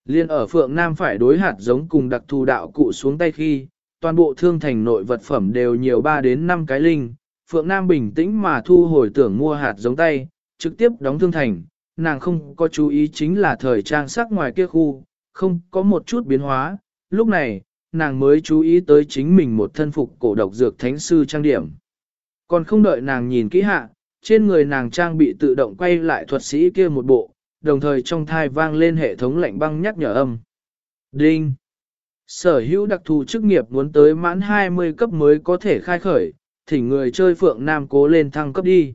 Liên ở Phượng Nam phải đối hạt giống cùng đặc thù đạo cụ xuống tay khi, toàn bộ thương thành nội vật phẩm đều nhiều 3 đến 5 cái linh. Phượng Nam bình tĩnh mà thu hồi tưởng mua hạt giống tay, trực tiếp đóng thương thành, nàng không có chú ý chính là thời trang sắc ngoài kia khu, không có một chút biến hóa, lúc này, nàng mới chú ý tới chính mình một thân phục cổ độc dược thánh sư trang điểm. Còn không đợi nàng nhìn kỹ hạ, trên người nàng trang bị tự động quay lại thuật sĩ kia một bộ, đồng thời trong thai vang lên hệ thống lạnh băng nhắc nhở âm. Đinh! Sở hữu đặc thù chức nghiệp muốn tới mãn 20 cấp mới có thể khai khởi, thỉnh người chơi Phượng Nam cố lên thăng cấp đi.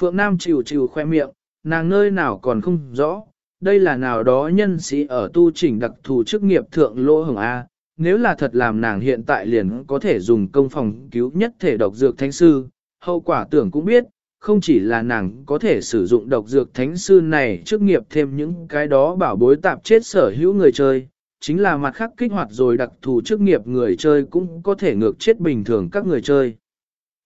Phượng Nam chịu chịu khoe miệng, nàng nơi nào còn không rõ, đây là nào đó nhân sĩ ở tu chỉnh đặc thù chức nghiệp thượng lỗ hồng A, nếu là thật làm nàng hiện tại liền có thể dùng công phòng cứu nhất thể độc dược thánh sư, hậu quả tưởng cũng biết, không chỉ là nàng có thể sử dụng độc dược thánh sư này trước nghiệp thêm những cái đó bảo bối tạp chết sở hữu người chơi, chính là mặt khác kích hoạt rồi đặc thù chức nghiệp người chơi cũng có thể ngược chết bình thường các người chơi.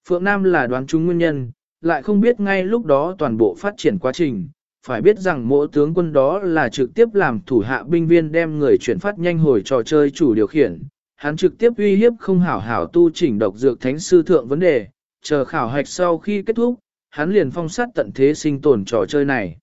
Phượng Nam là đoán chúng nguyên nhân, lại không biết ngay lúc đó toàn bộ phát triển quá trình, phải biết rằng mỗi tướng quân đó là trực tiếp làm thủ hạ binh viên đem người chuyển phát nhanh hồi trò chơi chủ điều khiển, hắn trực tiếp uy hiếp không hảo hảo tu chỉnh độc dược thánh sư thượng vấn đề, chờ khảo hạch sau khi kết thúc, hắn liền phong sát tận thế sinh tồn trò chơi này.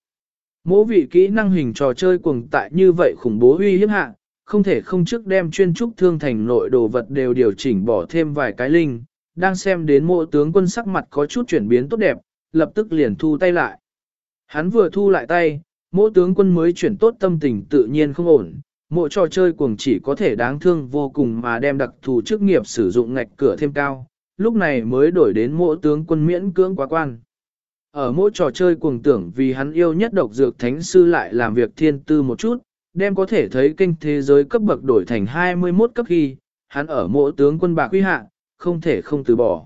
Mỗ vị kỹ năng hình trò chơi cuồng tại như vậy khủng bố uy hiếp hạ, không thể không trước đem chuyên trúc thương thành nội đồ vật đều điều chỉnh bỏ thêm vài cái linh, đang xem đến mộ tướng quân sắc mặt có chút chuyển biến tốt đẹp, lập tức liền thu tay lại. Hắn vừa thu lại tay, mộ tướng quân mới chuyển tốt tâm tình tự nhiên không ổn, mộ trò chơi cuồng chỉ có thể đáng thương vô cùng mà đem đặc thù chức nghiệp sử dụng ngạch cửa thêm cao, lúc này mới đổi đến mộ tướng quân miễn cưỡng quá quan. Ở mỗi trò chơi cuồng tưởng vì hắn yêu nhất độc dược thánh sư lại làm việc thiên tư một chút, đem có thể thấy kinh thế giới cấp bậc đổi thành 21 cấp khi, hắn ở mỗi tướng quân bạc quy hạ, không thể không từ bỏ.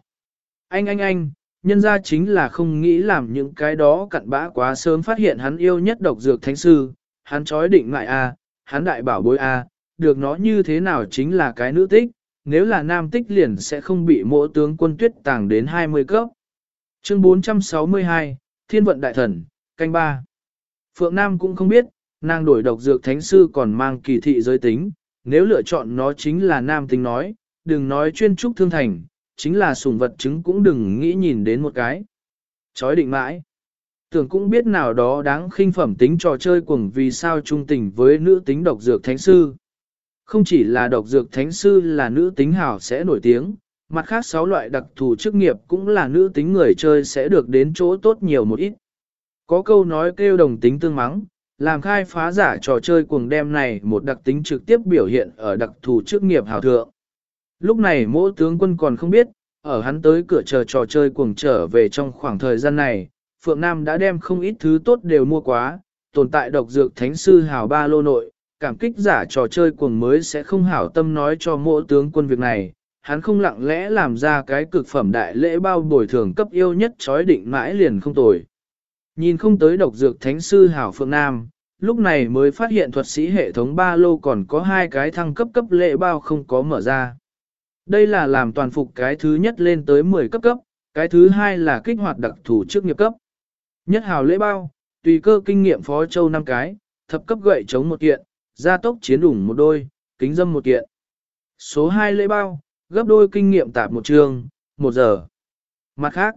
Anh anh anh, nhân ra chính là không nghĩ làm những cái đó cặn bã quá sớm phát hiện hắn yêu nhất độc dược thánh sư, hắn chói định ngại a, hắn đại bảo bối a, được nó như thế nào chính là cái nữ tích, nếu là nam tích liền sẽ không bị mỗi tướng quân tuyết tàng đến 20 cấp. Chương 462, Thiên vận đại thần, canh ba. Phượng Nam cũng không biết, nàng đổi độc dược thánh sư còn mang kỳ thị giới tính, nếu lựa chọn nó chính là nam tính nói, đừng nói chuyên trúc thương thành, chính là sủng vật chứng cũng đừng nghĩ nhìn đến một cái. Chói định mãi. Tưởng cũng biết nào đó đáng khinh phẩm tính trò chơi cuồng vì sao trung tình với nữ tính độc dược thánh sư. Không chỉ là độc dược thánh sư là nữ tính hảo sẽ nổi tiếng, mặt khác sáu loại đặc thù chức nghiệp cũng là nữ tính người chơi sẽ được đến chỗ tốt nhiều một ít. Có câu nói kêu đồng tính tương mắng, làm khai phá giả trò chơi cuồng đem này một đặc tính trực tiếp biểu hiện ở đặc thù chức nghiệp hào thượng. Lúc này mỗi tướng quân còn không biết, ở hắn tới cửa chờ trò chơi cuồng trở về trong khoảng thời gian này, Phượng Nam đã đem không ít thứ tốt đều mua quá, tồn tại độc dược thánh sư hào ba lô nội, cảm kích giả trò chơi cuồng mới sẽ không hảo tâm nói cho mỗi tướng quân việc này, hắn không lặng lẽ làm ra cái cực phẩm đại lễ bao bồi thường cấp yêu nhất chói định mãi liền không tồi. Nhìn không tới độc dược thánh sư hảo Phượng Nam, lúc này mới phát hiện thuật sĩ hệ thống ba lô còn có hai cái thăng cấp cấp lễ bao không có mở ra. Đây là làm toàn phục cái thứ nhất lên tới 10 cấp cấp, cái thứ hai là kích hoạt đặc thù trước nghiệp cấp. Nhất hào lễ bao, tùy cơ kinh nghiệm phó châu 5 cái, thập cấp gậy chống một kiện, gia tốc chiến đủng một đôi, kính dâm một kiện. Số 2 lễ bao, gấp đôi kinh nghiệm tạp một trường, một giờ. Mặt khác,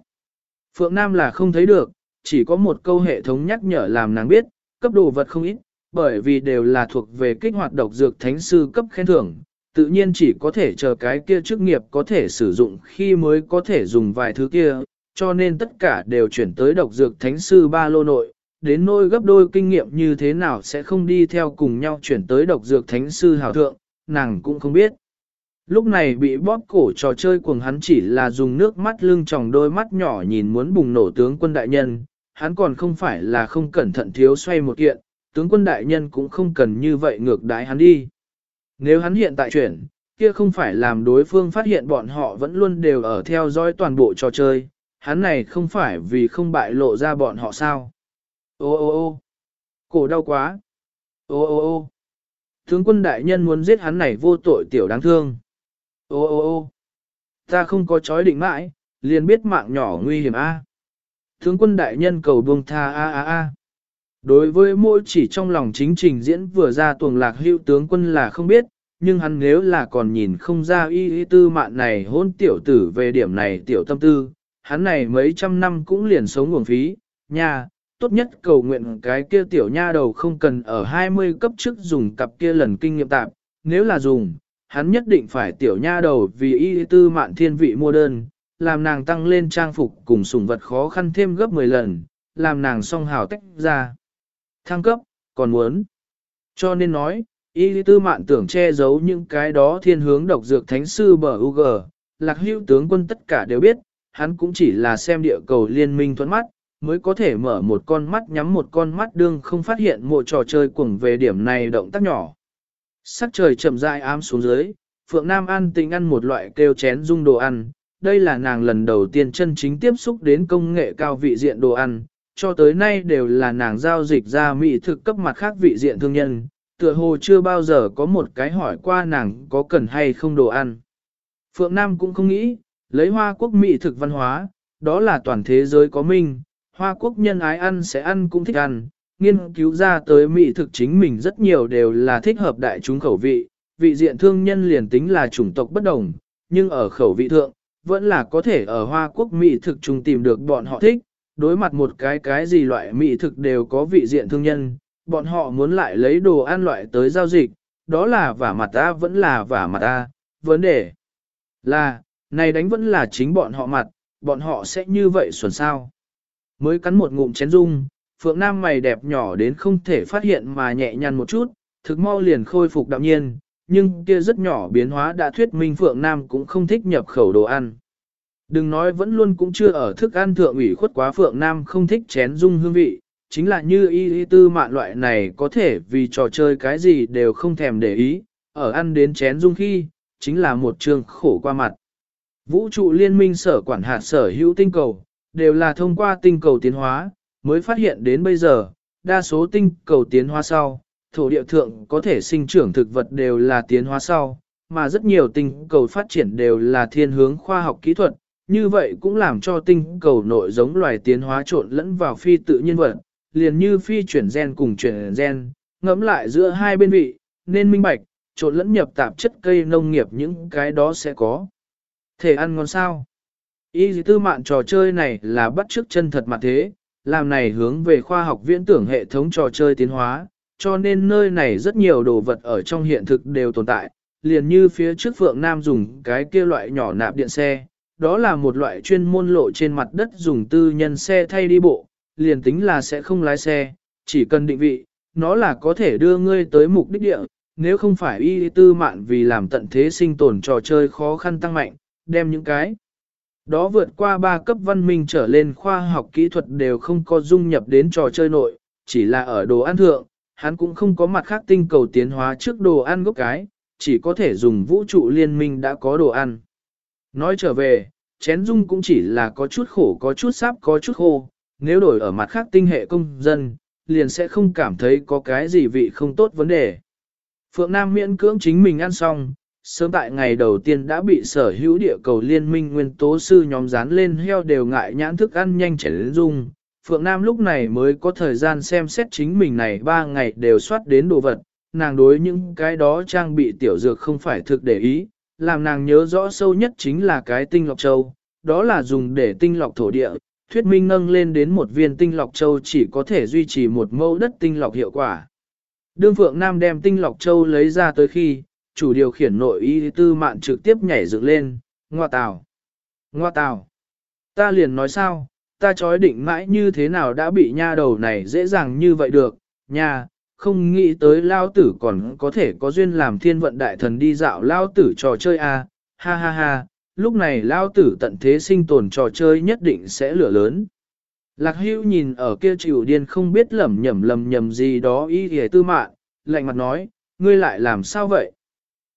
Phượng Nam là không thấy được, chỉ có một câu hệ thống nhắc nhở làm nàng biết, cấp đồ vật không ít, bởi vì đều là thuộc về kích hoạt độc dược thánh sư cấp khen thưởng, tự nhiên chỉ có thể chờ cái kia chức nghiệp có thể sử dụng khi mới có thể dùng vài thứ kia, cho nên tất cả đều chuyển tới độc dược thánh sư ba lô nội, đến nôi gấp đôi kinh nghiệm như thế nào sẽ không đi theo cùng nhau chuyển tới độc dược thánh sư hào thượng, nàng cũng không biết. Lúc này bị bóp cổ trò chơi cuồng hắn chỉ là dùng nước mắt lưng tròng đôi mắt nhỏ nhìn muốn bùng nổ tướng quân đại nhân, hắn còn không phải là không cẩn thận thiếu xoay một kiện, tướng quân đại nhân cũng không cần như vậy ngược đái hắn đi. Nếu hắn hiện tại chuyển, kia không phải làm đối phương phát hiện bọn họ vẫn luôn đều ở theo dõi toàn bộ trò chơi, hắn này không phải vì không bại lộ ra bọn họ sao. Ô ô ô cổ đau quá. Ô ô ô tướng quân đại nhân muốn giết hắn này vô tội tiểu đáng thương. Ô ô ô ta không có chói định mãi, liền biết mạng nhỏ nguy hiểm a. Thướng quân đại nhân cầu buông tha a a a. Đối với mỗi chỉ trong lòng chính trình diễn vừa ra tuồng lạc hữu tướng quân là không biết, nhưng hắn nếu là còn nhìn không ra y y tư mạn này hôn tiểu tử về điểm này tiểu tâm tư, hắn này mấy trăm năm cũng liền sống nguồn phí, nha, tốt nhất cầu nguyện cái kia tiểu nha đầu không cần ở 20 cấp trước dùng cặp kia lần kinh nghiệm tạp, nếu là dùng, hắn nhất định phải tiểu nha đầu vì y tư mạn thiên vị mua đơn, làm nàng tăng lên trang phục cùng sủng vật khó khăn thêm gấp 10 lần, làm nàng song hào tách ra. Thăng cấp, còn muốn. Cho nên nói, y tư mạn tưởng che giấu những cái đó thiên hướng độc dược thánh sư bờ UG, lạc hữu tướng quân tất cả đều biết, hắn cũng chỉ là xem địa cầu liên minh thuẫn mắt, mới có thể mở một con mắt nhắm một con mắt đương không phát hiện mộ trò chơi cuồng về điểm này động tác nhỏ. Sắc trời chậm rãi ám xuống dưới, Phượng Nam ăn tình ăn một loại kêu chén dung đồ ăn, đây là nàng lần đầu tiên chân chính tiếp xúc đến công nghệ cao vị diện đồ ăn, cho tới nay đều là nàng giao dịch ra mỹ thực cấp mặt khác vị diện thương nhân, tựa hồ chưa bao giờ có một cái hỏi qua nàng có cần hay không đồ ăn. Phượng Nam cũng không nghĩ, lấy hoa quốc mỹ thực văn hóa, đó là toàn thế giới có minh, hoa quốc nhân ái ăn sẽ ăn cũng thích ăn, nghiên cứu ra tới mỹ thực chính mình rất nhiều đều là thích hợp đại chúng khẩu vị, vị diện thương nhân liền tính là chủng tộc bất đồng, nhưng ở khẩu vị thượng, vẫn là có thể ở hoa quốc mỹ thực chung tìm được bọn họ thích, đối mặt một cái cái gì loại mỹ thực đều có vị diện thương nhân, bọn họ muốn lại lấy đồ ăn loại tới giao dịch, đó là vả mặt ta vẫn là vả mặt ta, vấn đề là, này đánh vẫn là chính bọn họ mặt, bọn họ sẽ như vậy xuẩn sao. Mới cắn một ngụm chén dung, Phượng Nam mày đẹp nhỏ đến không thể phát hiện mà nhẹ nhăn một chút, thực mau liền khôi phục đạm nhiên, nhưng kia rất nhỏ biến hóa đã thuyết minh Phượng Nam cũng không thích nhập khẩu đồ ăn. Đừng nói vẫn luôn cũng chưa ở thức ăn thượng ủy khuất quá Phượng Nam không thích chén dung hương vị, chính là như y y tư mạn loại này có thể vì trò chơi cái gì đều không thèm để ý, ở ăn đến chén dung khi, chính là một trường khổ qua mặt. Vũ trụ liên minh sở quản hạt sở hữu tinh cầu, đều là thông qua tinh cầu tiến hóa, mới phát hiện đến bây giờ, đa số tinh cầu tiến hóa sau, thổ địa thượng có thể sinh trưởng thực vật đều là tiến hóa sau, mà rất nhiều tinh cầu phát triển đều là thiên hướng khoa học kỹ thuật, như vậy cũng làm cho tinh cầu nội giống loài tiến hóa trộn lẫn vào phi tự nhiên vật, liền như phi chuyển gen cùng chuyển gen, ngẫm lại giữa hai bên vị, nên minh bạch, trộn lẫn nhập tạp chất cây nông nghiệp những cái đó sẽ có. Thể ăn ngon sao? Y tư mạn trò chơi này là bắt chước chân thật mà thế, làm này hướng về khoa học viễn tưởng hệ thống trò chơi tiến hóa, cho nên nơi này rất nhiều đồ vật ở trong hiện thực đều tồn tại, liền như phía trước Phượng Nam dùng cái kia loại nhỏ nạp điện xe, đó là một loại chuyên môn lộ trên mặt đất dùng tư nhân xe thay đi bộ, liền tính là sẽ không lái xe, chỉ cần định vị, nó là có thể đưa ngươi tới mục đích địa, nếu không phải y tư mạn vì làm tận thế sinh tồn trò chơi khó khăn tăng mạnh, đem những cái đó vượt qua ba cấp văn minh trở lên khoa học kỹ thuật đều không có dung nhập đến trò chơi nội, chỉ là ở đồ ăn thượng, hắn cũng không có mặt khác tinh cầu tiến hóa trước đồ ăn gốc cái, chỉ có thể dùng vũ trụ liên minh đã có đồ ăn. Nói trở về, chén dung cũng chỉ là có chút khổ có chút sáp có chút khô, nếu đổi ở mặt khác tinh hệ công dân, liền sẽ không cảm thấy có cái gì vị không tốt vấn đề. Phượng Nam miễn cưỡng chính mình ăn xong, sớm tại ngày đầu tiên đã bị sở hữu địa cầu liên minh nguyên tố sư nhóm dán lên heo đều ngại nhãn thức ăn nhanh chảy lên dung. Phượng Nam lúc này mới có thời gian xem xét chính mình này ba ngày đều soát đến đồ vật, nàng đối những cái đó trang bị tiểu dược không phải thực để ý, làm nàng nhớ rõ sâu nhất chính là cái tinh lọc châu, đó là dùng để tinh lọc thổ địa, thuyết minh nâng lên đến một viên tinh lọc châu chỉ có thể duy trì một mẫu đất tinh lọc hiệu quả. Đương Phượng Nam đem tinh lọc châu lấy ra tới khi, chủ điều khiển nội y tư mạn trực tiếp nhảy dựng lên, ngoa tào. Ngoa tào. Ta liền nói sao, ta chói định mãi như thế nào đã bị nha đầu này dễ dàng như vậy được, nha, không nghĩ tới lao tử còn có thể có duyên làm thiên vận đại thần đi dạo lao tử trò chơi à, ha ha ha, lúc này lao tử tận thế sinh tồn trò chơi nhất định sẽ lửa lớn. Lạc hưu nhìn ở kia chịu điên không biết lầm nhầm lầm nhầm gì đó ý hề tư mạn, lạnh mặt nói, ngươi lại làm sao vậy?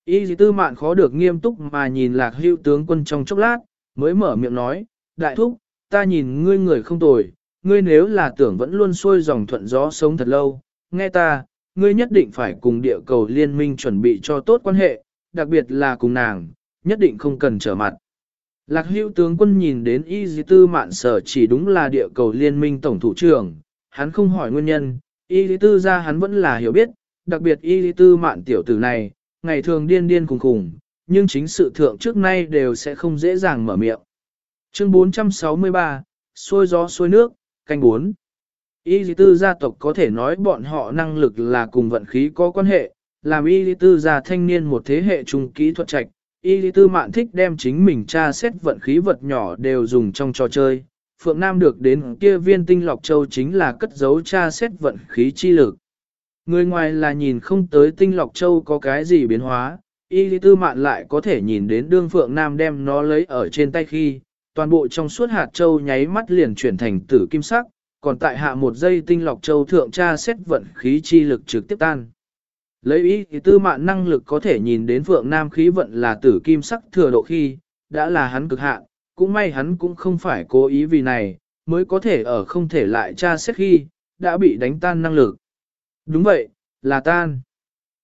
Y tư mạn khó được nghiêm túc mà nhìn lạc hưu tướng quân trong chốc lát, mới mở miệng nói, đại thúc, ta nhìn ngươi người không tồi, ngươi nếu là tưởng vẫn luôn xuôi dòng thuận gió sống thật lâu, nghe ta, ngươi nhất định phải cùng địa cầu liên minh chuẩn bị cho tốt quan hệ, đặc biệt là cùng nàng, nhất định không cần trở mặt. Lạc hữu tướng quân nhìn đến y dì tư mạn sở chỉ đúng là địa cầu liên minh tổng thủ trưởng, hắn không hỏi nguyên nhân, y dì tư ra hắn vẫn là hiểu biết, đặc biệt y dì tư mạn tiểu tử này, ngày thường điên điên cùng cùng, nhưng chính sự thượng trước nay đều sẽ không dễ dàng mở miệng. Chương 463, xôi gió xôi nước, canh 4. Y dì tư gia tộc có thể nói bọn họ năng lực là cùng vận khí có quan hệ, làm y dì tư gia thanh niên một thế hệ trung kỹ thuật trạch, Y tư mạn thích đem chính mình tra xét vận khí vật nhỏ đều dùng trong trò chơi. Phượng Nam được đến kia viên tinh lọc châu chính là cất giấu tra xét vận khí chi lực. Người ngoài là nhìn không tới tinh lọc châu có cái gì biến hóa, y tư mạn lại có thể nhìn đến đương Phượng Nam đem nó lấy ở trên tay khi, toàn bộ trong suốt hạt châu nháy mắt liền chuyển thành tử kim sắc, còn tại hạ một giây tinh lọc châu thượng tra xét vận khí chi lực trực tiếp tan. Lấy ý thì tư mạn năng lực có thể nhìn đến Phượng Nam khí vận là tử kim sắc thừa độ khi, đã là hắn cực hạn, cũng may hắn cũng không phải cố ý vì này, mới có thể ở không thể lại tra xét khi, đã bị đánh tan năng lực. Đúng vậy, là tan.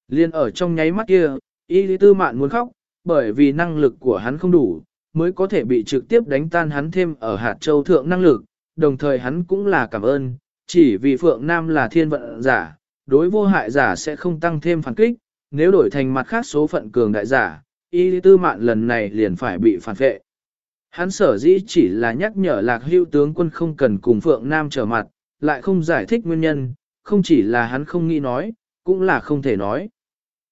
Liên ở trong nháy mắt kia, y lý tư mạn muốn khóc, bởi vì năng lực của hắn không đủ, mới có thể bị trực tiếp đánh tan hắn thêm ở hạt châu thượng năng lực, đồng thời hắn cũng là cảm ơn, chỉ vì Phượng Nam là thiên vận giả, đối vô hại giả sẽ không tăng thêm phản kích, nếu đổi thành mặt khác số phận cường đại giả, y Lý tư mạn lần này liền phải bị phản vệ. Hắn sở dĩ chỉ là nhắc nhở lạc hưu tướng quân không cần cùng Phượng Nam trở mặt, lại không giải thích nguyên nhân, không chỉ là hắn không nghĩ nói, cũng là không thể nói.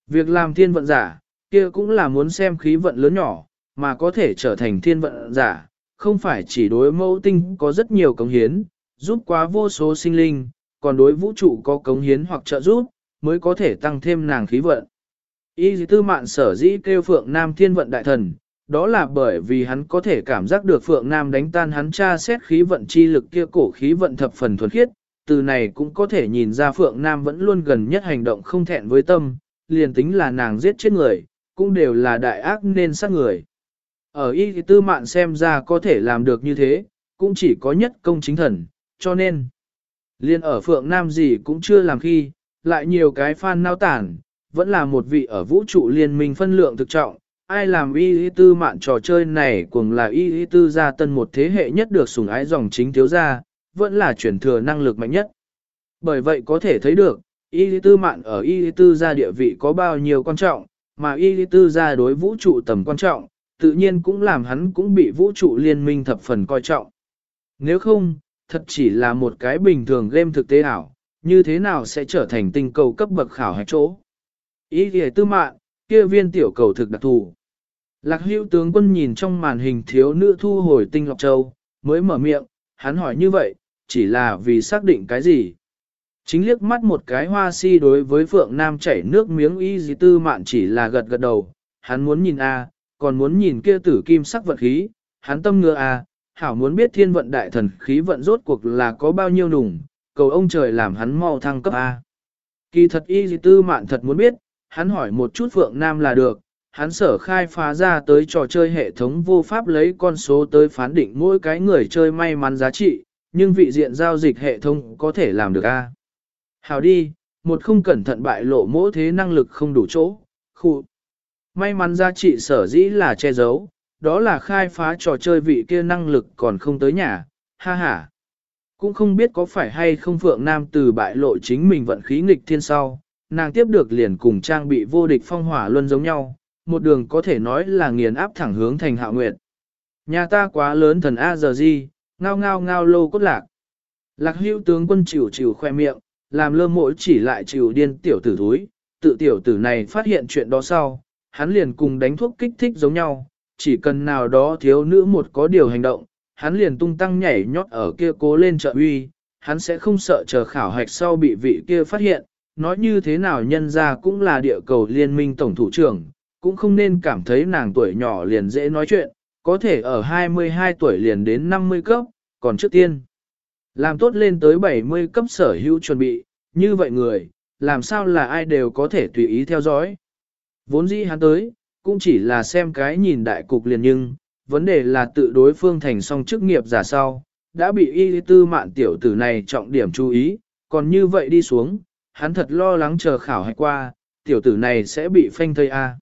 Việc làm thiên vận giả, kia cũng là muốn xem khí vận lớn nhỏ, mà có thể trở thành thiên vận giả, không phải chỉ đối mẫu tinh có rất nhiều cống hiến, giúp quá vô số sinh linh, còn đối vũ trụ có cống hiến hoặc trợ giúp, mới có thể tăng thêm nàng khí vận. Y tư mạn sở dĩ kêu Phượng Nam thiên vận đại thần, đó là bởi vì hắn có thể cảm giác được Phượng Nam đánh tan hắn tra xét khí vận chi lực kia cổ khí vận thập phần thuần khiết, từ này cũng có thể nhìn ra Phượng Nam vẫn luôn gần nhất hành động không thẹn với tâm, liền tính là nàng giết chết người, cũng đều là đại ác nên sát người. Ở y tư mạn xem ra có thể làm được như thế, cũng chỉ có nhất công chính thần, cho nên, liền ở Phượng Nam gì cũng chưa làm khi, lại nhiều cái fan nao tản, vẫn là một vị ở vũ trụ liên minh phân lượng thực trọng, ai làm y tư mạn trò chơi này cùng là y tư gia tân một thế hệ nhất được sủng ái dòng chính thiếu gia, vẫn là chuyển thừa năng lực mạnh nhất. Bởi vậy có thể thấy được, y tư mạn ở y tư gia địa vị có bao nhiêu quan trọng, mà y tư gia đối vũ trụ tầm quan trọng, tự nhiên cũng làm hắn cũng bị vũ trụ liên minh thập phần coi trọng. Nếu không, thật chỉ là một cái bình thường game thực tế ảo, như thế nào sẽ trở thành tinh cầu cấp bậc khảo hạch chỗ. Ý thì tư mạn, kia viên tiểu cầu thực đặc thù. Lạc hữu tướng quân nhìn trong màn hình thiếu nữ thu hồi tinh lọc châu, mới mở miệng, hắn hỏi như vậy, chỉ là vì xác định cái gì. Chính liếc mắt một cái hoa si đối với Phượng Nam chảy nước miếng y dì tư mạn chỉ là gật gật đầu, hắn muốn nhìn a, còn muốn nhìn kia tử kim sắc vận khí, hắn tâm ngựa a, hảo muốn biết thiên vận đại thần khí vận rốt cuộc là có bao nhiêu nùng, cầu ông trời làm hắn mau thăng cấp a. Kỳ thật y dì tư mạn thật muốn biết, hắn hỏi một chút Phượng Nam là được, hắn sở khai phá ra tới trò chơi hệ thống vô pháp lấy con số tới phán định mỗi cái người chơi may mắn giá trị, nhưng vị diện giao dịch hệ thống có thể làm được a. Hào đi, một không cẩn thận bại lộ mỗi thế năng lực không đủ chỗ, khu. May mắn giá trị sở dĩ là che giấu, đó là khai phá trò chơi vị kia năng lực còn không tới nhà, ha ha. Cũng không biết có phải hay không Phượng Nam từ bại lộ chính mình vận khí nghịch thiên sau, nàng tiếp được liền cùng trang bị vô địch phong hỏa luân giống nhau, một đường có thể nói là nghiền áp thẳng hướng thành hạ nguyệt. Nhà ta quá lớn thần A giờ gì, ngao ngao ngao lô cốt lạc. Lạc hữu tướng quân chịu chịu khoe miệng, làm lơ mỗi chỉ lại chịu điên tiểu tử thúi, tự tiểu tử này phát hiện chuyện đó sau, hắn liền cùng đánh thuốc kích thích giống nhau, chỉ cần nào đó thiếu nữ một có điều hành động, hắn liền tung tăng nhảy nhót ở kia cố lên trợ uy, hắn sẽ không sợ chờ khảo hạch sau bị vị kia phát hiện, nói như thế nào nhân ra cũng là địa cầu liên minh tổng thủ trưởng, cũng không nên cảm thấy nàng tuổi nhỏ liền dễ nói chuyện, có thể ở 22 tuổi liền đến 50 cấp, còn trước tiên. Làm tốt lên tới 70 cấp sở hữu chuẩn bị, như vậy người, làm sao là ai đều có thể tùy ý theo dõi. Vốn dĩ hắn tới, cũng chỉ là xem cái nhìn đại cục liền nhưng, vấn đề là tự đối phương thành song chức nghiệp giả sau, đã bị y tư mạn tiểu tử này trọng điểm chú ý, còn như vậy đi xuống, hắn thật lo lắng chờ khảo hạch qua, tiểu tử này sẽ bị phanh thây A.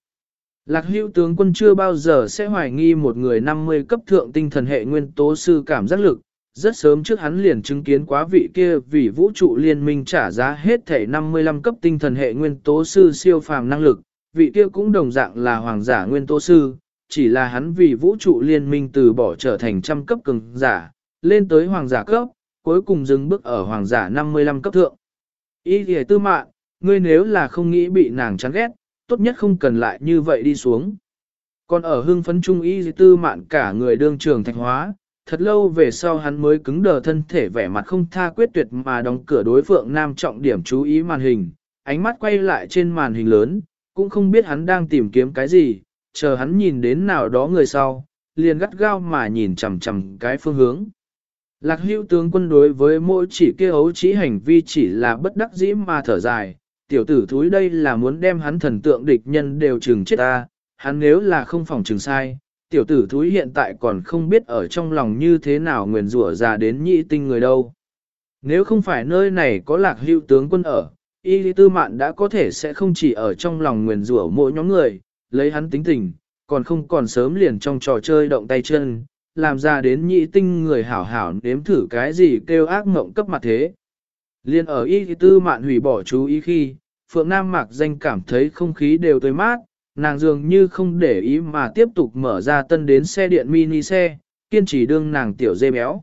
Lạc hữu tướng quân chưa bao giờ sẽ hoài nghi một người 50 cấp thượng tinh thần hệ nguyên tố sư cảm giác lực, rất sớm trước hắn liền chứng kiến quá vị kia vì vũ trụ liên minh trả giá hết thể 55 cấp tinh thần hệ nguyên tố sư siêu phàm năng lực, vị kia cũng đồng dạng là hoàng giả nguyên tố sư, chỉ là hắn vì vũ trụ liên minh từ bỏ trở thành trăm cấp cường giả, lên tới hoàng giả cấp, cuối cùng dừng bước ở hoàng giả 55 cấp thượng. Ý thì tư mạng, ngươi nếu là không nghĩ bị nàng chán ghét, tốt nhất không cần lại như vậy đi xuống. Còn ở hưng phấn trung y tư mạn cả người đương trường thạch hóa, thật lâu về sau hắn mới cứng đờ thân thể vẻ mặt không tha quyết tuyệt mà đóng cửa đối phượng nam trọng điểm chú ý màn hình, ánh mắt quay lại trên màn hình lớn, cũng không biết hắn đang tìm kiếm cái gì, chờ hắn nhìn đến nào đó người sau, liền gắt gao mà nhìn chằm chằm cái phương hướng. Lạc hữu tướng quân đối với mỗi chỉ kia ấu chỉ hành vi chỉ là bất đắc dĩ mà thở dài, tiểu tử thúi đây là muốn đem hắn thần tượng địch nhân đều trừng chết ta, hắn nếu là không phòng trừng sai, tiểu tử thúi hiện tại còn không biết ở trong lòng như thế nào nguyền rủa ra đến nhị tinh người đâu. Nếu không phải nơi này có lạc hữu tướng quân ở, y lý tư mạn đã có thể sẽ không chỉ ở trong lòng nguyền rủa mỗi nhóm người, lấy hắn tính tình, còn không còn sớm liền trong trò chơi động tay chân, làm ra đến nhị tinh người hảo hảo nếm thử cái gì kêu ác mộng cấp mặt thế. Liên ở y tư mạn hủy bỏ chú ý khi, Phượng Nam Mạc danh cảm thấy không khí đều tươi mát, nàng dường như không để ý mà tiếp tục mở ra tân đến xe điện mini xe, kiên trì đương nàng tiểu dê béo.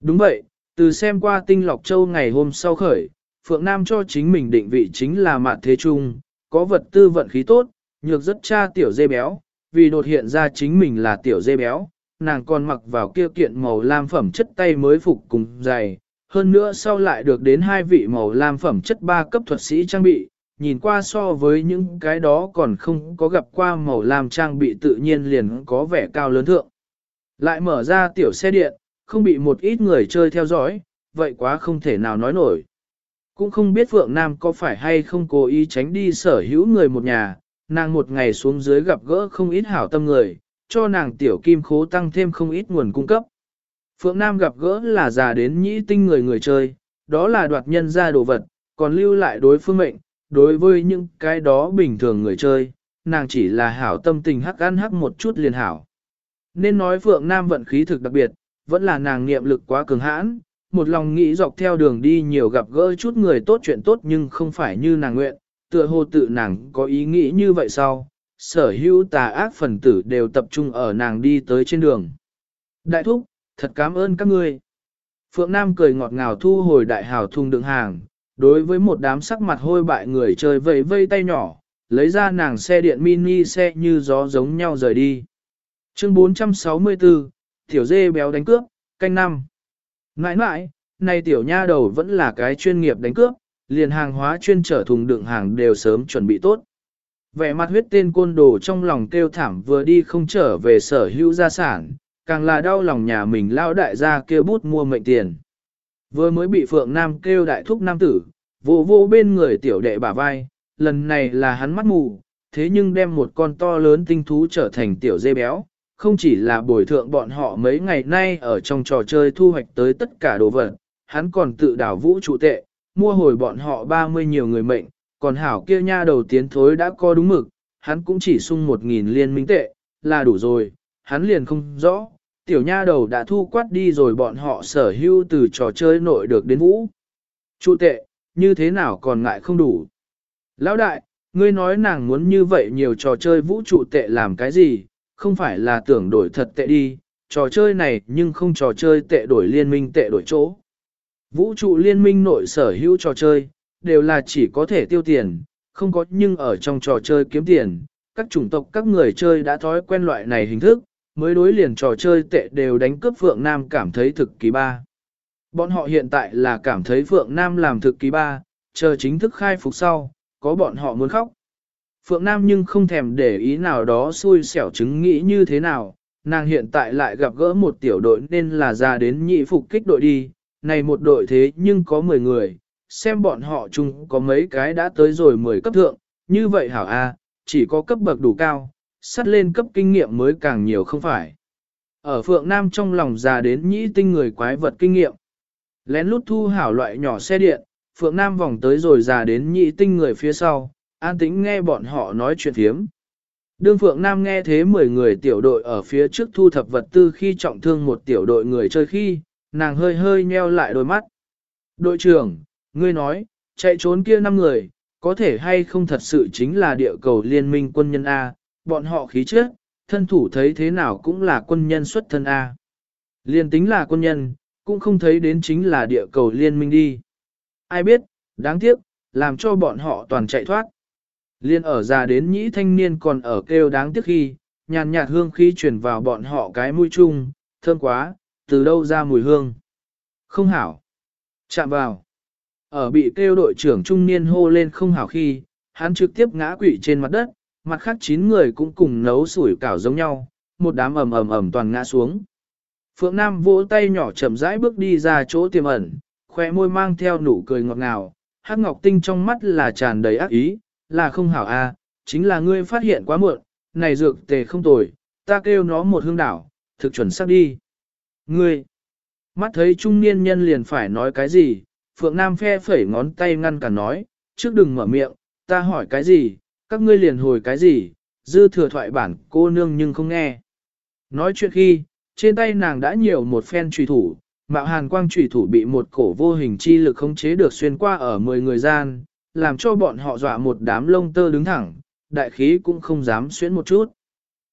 Đúng vậy, từ xem qua tinh lọc châu ngày hôm sau khởi, Phượng Nam cho chính mình định vị chính là mạn thế trung, có vật tư vận khí tốt, nhược rất cha tiểu dê béo, vì đột hiện ra chính mình là tiểu dê béo, nàng còn mặc vào kia kiện màu lam phẩm chất tay mới phục cùng dày, hơn nữa sau lại được đến hai vị màu lam phẩm chất ba cấp thuật sĩ trang bị, nhìn qua so với những cái đó còn không có gặp qua màu lam trang bị tự nhiên liền có vẻ cao lớn thượng. Lại mở ra tiểu xe điện, không bị một ít người chơi theo dõi, vậy quá không thể nào nói nổi. Cũng không biết Phượng Nam có phải hay không cố ý tránh đi sở hữu người một nhà, nàng một ngày xuống dưới gặp gỡ không ít hảo tâm người, cho nàng tiểu kim khố tăng thêm không ít nguồn cung cấp. Phượng Nam gặp gỡ là già đến nhĩ tinh người người chơi, đó là đoạt nhân ra đồ vật, còn lưu lại đối phương mệnh, đối với những cái đó bình thường người chơi, nàng chỉ là hảo tâm tình hắc ăn hắc một chút liền hảo. Nên nói Phượng Nam vận khí thực đặc biệt, vẫn là nàng niệm lực quá cường hãn, một lòng nghĩ dọc theo đường đi nhiều gặp gỡ chút người tốt chuyện tốt nhưng không phải như nàng nguyện, tựa hồ tự nàng có ý nghĩ như vậy sao, sở hữu tà ác phần tử đều tập trung ở nàng đi tới trên đường. Đại thúc, thật cảm ơn các ngươi. Phượng Nam cười ngọt ngào thu hồi đại hào thùng đựng hàng, đối với một đám sắc mặt hôi bại người chơi vẫy vây tay nhỏ, lấy ra nàng xe điện mini xe như gió giống nhau rời đi. Chương 464, Tiểu Dê béo đánh cướp, canh năm. Nãi nãi, này tiểu nha đầu vẫn là cái chuyên nghiệp đánh cướp, liền hàng hóa chuyên trở thùng đựng hàng đều sớm chuẩn bị tốt. Vẻ mặt huyết tên côn đồ trong lòng kêu thảm vừa đi không trở về sở hữu gia sản, càng là đau lòng nhà mình lao đại gia kêu bút mua mệnh tiền. Vừa mới bị Phượng Nam kêu đại thúc nam tử, vô vô bên người tiểu đệ bả vai, lần này là hắn mắt mù, thế nhưng đem một con to lớn tinh thú trở thành tiểu dê béo, không chỉ là bồi thượng bọn họ mấy ngày nay ở trong trò chơi thu hoạch tới tất cả đồ vật, hắn còn tự đảo vũ trụ tệ, mua hồi bọn họ 30 nhiều người mệnh, còn hảo kia nha đầu tiến thối đã co đúng mực, hắn cũng chỉ sung 1.000 liên minh tệ, là đủ rồi, hắn liền không rõ, tiểu nha đầu đã thu quát đi rồi bọn họ sở hữu từ trò chơi nội được đến vũ. Trụ tệ, như thế nào còn ngại không đủ. Lão đại, ngươi nói nàng muốn như vậy nhiều trò chơi vũ trụ tệ làm cái gì, không phải là tưởng đổi thật tệ đi, trò chơi này nhưng không trò chơi tệ đổi liên minh tệ đổi chỗ. Vũ trụ liên minh nội sở hữu trò chơi, đều là chỉ có thể tiêu tiền, không có nhưng ở trong trò chơi kiếm tiền. Các chủng tộc các người chơi đã thói quen loại này hình thức, mới đối liền trò chơi tệ đều đánh cướp Phượng Nam cảm thấy thực kỳ ba. Bọn họ hiện tại là cảm thấy Phượng Nam làm thực kỳ ba, chờ chính thức khai phục sau, có bọn họ muốn khóc. Phượng Nam nhưng không thèm để ý nào đó xui xẻo chứng nghĩ như thế nào, nàng hiện tại lại gặp gỡ một tiểu đội nên là ra đến nhị phục kích đội đi, này một đội thế nhưng có 10 người, xem bọn họ chung có mấy cái đã tới rồi 10 cấp thượng, như vậy hảo A, chỉ có cấp bậc đủ cao, sắt lên cấp kinh nghiệm mới càng nhiều không phải. Ở Phượng Nam trong lòng già đến nhĩ tinh người quái vật kinh nghiệm. Lén lút thu hảo loại nhỏ xe điện, Phượng Nam vòng tới rồi già đến nhị tinh người phía sau, an tĩnh nghe bọn họ nói chuyện thiếm. Đương Phượng Nam nghe thế 10 người tiểu đội ở phía trước thu thập vật tư khi trọng thương một tiểu đội người chơi khi, nàng hơi hơi nheo lại đôi mắt. Đội trưởng, ngươi nói, chạy trốn kia 5 người, có thể hay không thật sự chính là địa cầu liên minh quân nhân A, bọn họ khí trước, thân thủ thấy thế nào cũng là quân nhân xuất thân A. Liên tính là quân nhân, cũng không thấy đến chính là địa cầu liên minh đi. Ai biết, đáng tiếc, làm cho bọn họ toàn chạy thoát. Liên ở già đến nhĩ thanh niên còn ở kêu đáng tiếc khi, nhàn nhạt hương khí truyền vào bọn họ cái mũi chung, thơm quá, từ đâu ra mùi hương. Không hảo. Chạm vào. Ở bị kêu đội trưởng trung niên hô lên không hảo khi, hắn trực tiếp ngã quỵ trên mặt đất, mặt khác chín người cũng cùng nấu sủi cảo giống nhau, một đám ầm ầm ầm toàn ngã xuống. Phượng Nam vỗ tay nhỏ chậm rãi bước đi ra chỗ tiềm ẩn, khóe môi mang theo nụ cười ngọt ngào, Hắc Ngọc Tinh trong mắt là tràn đầy ác ý, là không hảo a, à, chính là ngươi phát hiện quá muộn, này dược tề không tồi, ta kêu nó một hương đảo, thực chuẩn xác đi. Ngươi, mắt thấy trung niên nhân liền phải nói cái gì, Phượng Nam phe phẩy ngón tay ngăn cả nói, trước đừng mở miệng, ta hỏi cái gì, các ngươi liền hồi cái gì, dư thừa thoại bản cô nương nhưng không nghe. Nói chuyện khi, trên tay nàng đã nhiều một phen trùy thủ, mạo hàn quang trùy thủ bị một cổ vô hình chi lực khống chế được xuyên qua ở 10 người gian, làm cho bọn họ dọa một đám lông tơ đứng thẳng, đại khí cũng không dám xuyến một chút.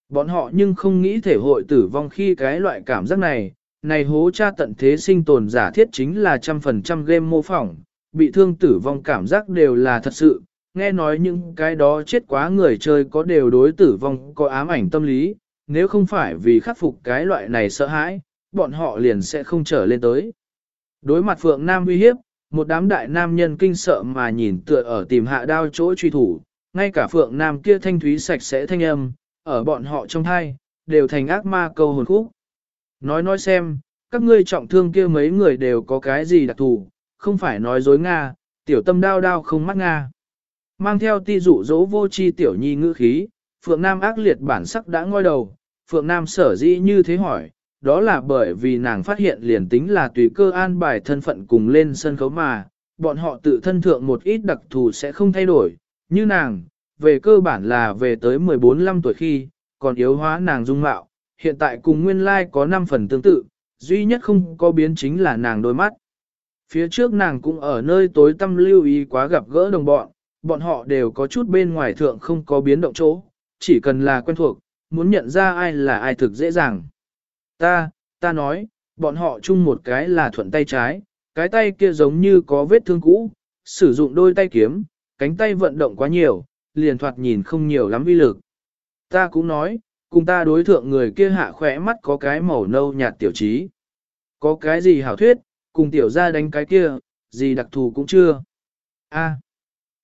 Bọn họ nhưng không nghĩ thể hội tử vong khi cái loại cảm giác này, này hố cha tận thế sinh tồn giả thiết chính là trăm phần trăm game mô phỏng, bị thương tử vong cảm giác đều là thật sự, nghe nói những cái đó chết quá người chơi có đều đối tử vong có ám ảnh tâm lý, nếu không phải vì khắc phục cái loại này sợ hãi, bọn họ liền sẽ không trở lên tới. Đối mặt Phượng Nam uy hiếp, một đám đại nam nhân kinh sợ mà nhìn tựa ở tìm hạ đao chỗ truy thủ, ngay cả Phượng Nam kia thanh thúy sạch sẽ thanh âm, ở bọn họ trong thai, đều thành ác ma câu hồn khúc. Nói nói xem, các ngươi trọng thương kia mấy người đều có cái gì đặc thù, không phải nói dối Nga, tiểu tâm đao đao không mắt Nga. Mang theo ti dụ dỗ vô chi tiểu nhi ngữ khí, Phượng Nam ác liệt bản sắc đã ngoi đầu, Phượng Nam sở dĩ như thế hỏi, đó là bởi vì nàng phát hiện liền tính là tùy cơ an bài thân phận cùng lên sân khấu mà, bọn họ tự thân thượng một ít đặc thù sẽ không thay đổi, như nàng, về cơ bản là về tới 14-15 tuổi khi, còn yếu hóa nàng dung mạo, hiện tại cùng nguyên lai có 5 phần tương tự, duy nhất không có biến chính là nàng đôi mắt. Phía trước nàng cũng ở nơi tối tâm lưu ý quá gặp gỡ đồng bọn, bọn họ đều có chút bên ngoài thượng không có biến động chỗ, chỉ cần là quen thuộc, muốn nhận ra ai là ai thực dễ dàng. Ta, ta nói, bọn họ chung một cái là thuận tay trái, cái tay kia giống như có vết thương cũ, sử dụng đôi tay kiếm, cánh tay vận động quá nhiều, liền thoạt nhìn không nhiều lắm vi lực. Ta cũng nói, cùng ta đối thượng người kia hạ khỏe mắt có cái màu nâu nhạt tiểu trí. Có cái gì hảo thuyết, cùng tiểu ra đánh cái kia, gì đặc thù cũng chưa. A,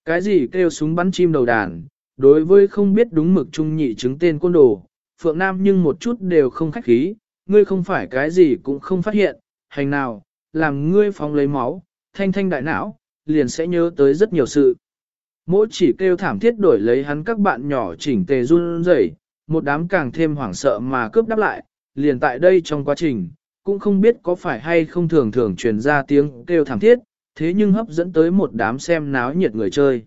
cái gì kêu súng bắn chim đầu đàn, đối với không biết đúng mực trung nhị chứng tên côn đồ, Phượng Nam nhưng một chút đều không khách khí, ngươi không phải cái gì cũng không phát hiện, hành nào, làm ngươi phóng lấy máu, thanh thanh đại não, liền sẽ nhớ tới rất nhiều sự. Mỗi chỉ kêu thảm thiết đổi lấy hắn các bạn nhỏ chỉnh tề run rẩy, một đám càng thêm hoảng sợ mà cướp đáp lại, liền tại đây trong quá trình, cũng không biết có phải hay không thường thường truyền ra tiếng kêu thảm thiết, thế nhưng hấp dẫn tới một đám xem náo nhiệt người chơi.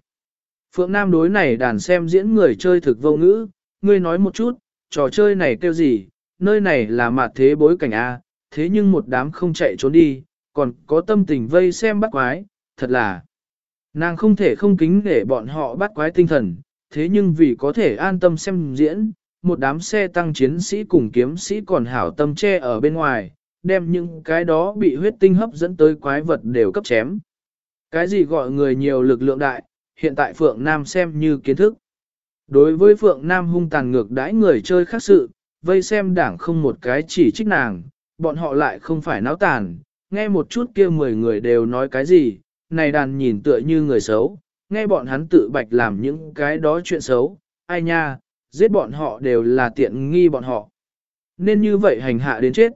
Phượng Nam đối này đàn xem diễn người chơi thực vô ngữ, ngươi nói một chút, trò chơi này kêu gì, nơi này là mặt thế bối cảnh A, thế nhưng một đám không chạy trốn đi, còn có tâm tình vây xem bắt quái, thật là nàng không thể không kính để bọn họ bắt quái tinh thần, thế nhưng vì có thể an tâm xem diễn, một đám xe tăng chiến sĩ cùng kiếm sĩ còn hảo tâm che ở bên ngoài, đem những cái đó bị huyết tinh hấp dẫn tới quái vật đều cấp chém. Cái gì gọi người nhiều lực lượng đại, hiện tại Phượng Nam xem như kiến thức. Đối với Phượng Nam hung tàn ngược đãi người chơi khác sự, vây xem đảng không một cái chỉ trích nàng, bọn họ lại không phải náo tàn, nghe một chút kia mười người đều nói cái gì, này đàn nhìn tựa như người xấu, nghe bọn hắn tự bạch làm những cái đó chuyện xấu, ai nha, giết bọn họ đều là tiện nghi bọn họ. Nên như vậy hành hạ đến chết.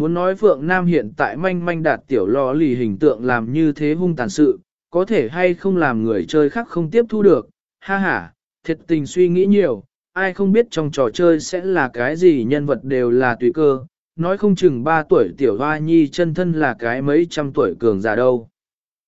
Muốn nói Phượng Nam hiện tại manh manh đạt tiểu lò lì hình tượng làm như thế hung tàn sự, có thể hay không làm người chơi khác không tiếp thu được, ha ha, thiệt tình suy nghĩ nhiều, ai không biết trong trò chơi sẽ là cái gì nhân vật đều là tùy cơ, nói không chừng 3 tuổi tiểu hoa nhi chân thân là cái mấy trăm tuổi cường giả đâu.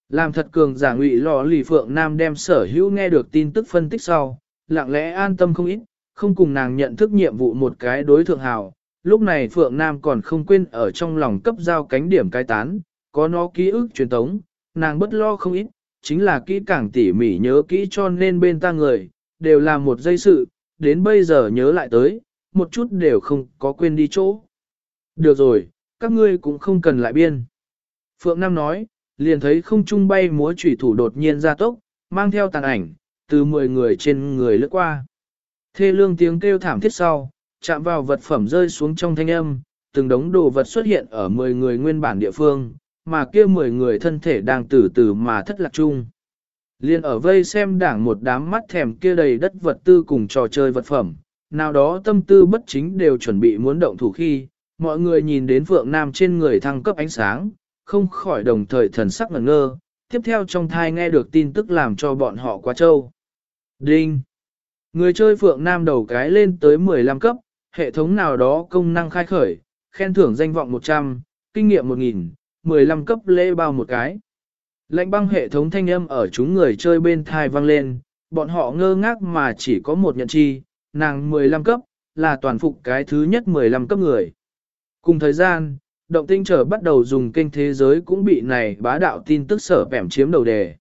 Làm thật cường giả ngụy lò lì phượng nam đem sở hữu nghe được tin tức phân tích sau, lặng lẽ an tâm không ít, không cùng nàng nhận thức nhiệm vụ một cái đối thượng hào. Lúc này Phượng Nam còn không quên ở trong lòng cấp giao cánh điểm cai tán, có nó ký ức truyền tống, nàng bất lo không ít, chính là kỹ càng tỉ mỉ nhớ kỹ cho nên bên ta người, đều là một dây sự, đến bây giờ nhớ lại tới, một chút đều không có quên đi chỗ. Được rồi, các ngươi cũng không cần lại biên. Phượng Nam nói, liền thấy không trung bay múa chủy thủ đột nhiên ra tốc, mang theo tàn ảnh, từ 10 người trên người lướt qua. Thê lương tiếng kêu thảm thiết sau, chạm vào vật phẩm rơi xuống trong thanh âm, từng đống đồ vật xuất hiện ở 10 người nguyên bản địa phương, mà kia 10 người thân thể đang từ từ mà thất lạc chung. Liên ở vây xem đảng một đám mắt thèm kia đầy đất vật tư cùng trò chơi vật phẩm, nào đó tâm tư bất chính đều chuẩn bị muốn động thủ khi, mọi người nhìn đến Phượng Nam trên người thăng cấp ánh sáng, không khỏi đồng thời thần sắc ngẩn ngơ, tiếp theo trong thai nghe được tin tức làm cho bọn họ quá trâu. Đinh! Người chơi Phượng Nam đầu cái lên tới 15 cấp, hệ thống nào đó công năng khai khởi, khen thưởng danh vọng 100, kinh nghiệm 1000, 15 cấp lễ bao một cái. Lệnh băng hệ thống thanh âm ở chúng người chơi bên thai vang lên, bọn họ ngơ ngác mà chỉ có một nhận chi, nàng 15 cấp, là toàn phục cái thứ nhất 15 cấp người. Cùng thời gian, động tinh trở bắt đầu dùng kênh thế giới cũng bị này bá đạo tin tức sở bẻm chiếm đầu đề.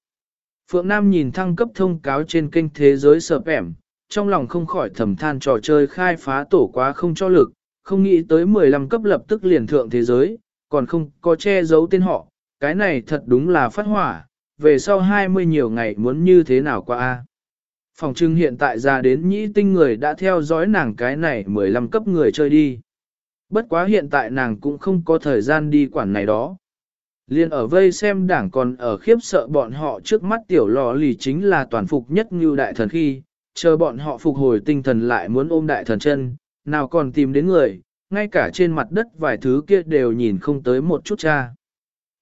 Phượng Nam nhìn thăng cấp thông cáo trên kênh thế giới sở bẻm, trong lòng không khỏi thầm than trò chơi khai phá tổ quá không cho lực, không nghĩ tới 15 cấp lập tức liền thượng thế giới, còn không có che giấu tên họ, cái này thật đúng là phát hỏa, về sau 20 nhiều ngày muốn như thế nào qua a Phòng trưng hiện tại ra đến nhĩ tinh người đã theo dõi nàng cái này 15 cấp người chơi đi. Bất quá hiện tại nàng cũng không có thời gian đi quản này đó. Liên ở vây xem đảng còn ở khiếp sợ bọn họ trước mắt tiểu lò lì chính là toàn phục nhất như đại thần khi, chờ bọn họ phục hồi tinh thần lại muốn ôm đại thần chân, nào còn tìm đến người, ngay cả trên mặt đất vài thứ kia đều nhìn không tới một chút cha.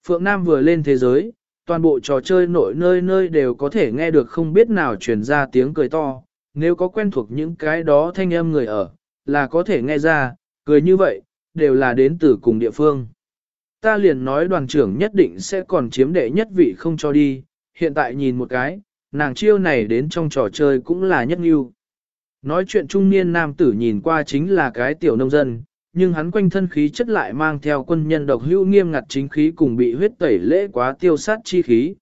Phượng Nam vừa lên thế giới, toàn bộ trò chơi nội nơi nơi đều có thể nghe được không biết nào truyền ra tiếng cười to, nếu có quen thuộc những cái đó thanh âm người ở, là có thể nghe ra, cười như vậy, đều là đến từ cùng địa phương. Ta liền nói đoàn trưởng nhất định sẽ còn chiếm đệ nhất vị không cho đi, hiện tại nhìn một cái, nàng chiêu này đến trong trò chơi cũng là nhất nghiêu. Nói chuyện trung niên nam tử nhìn qua chính là cái tiểu nông dân, nhưng hắn quanh thân khí chất lại mang theo quân nhân độc hữu nghiêm ngặt chính khí cùng bị huyết tẩy lễ quá tiêu sát chi khí.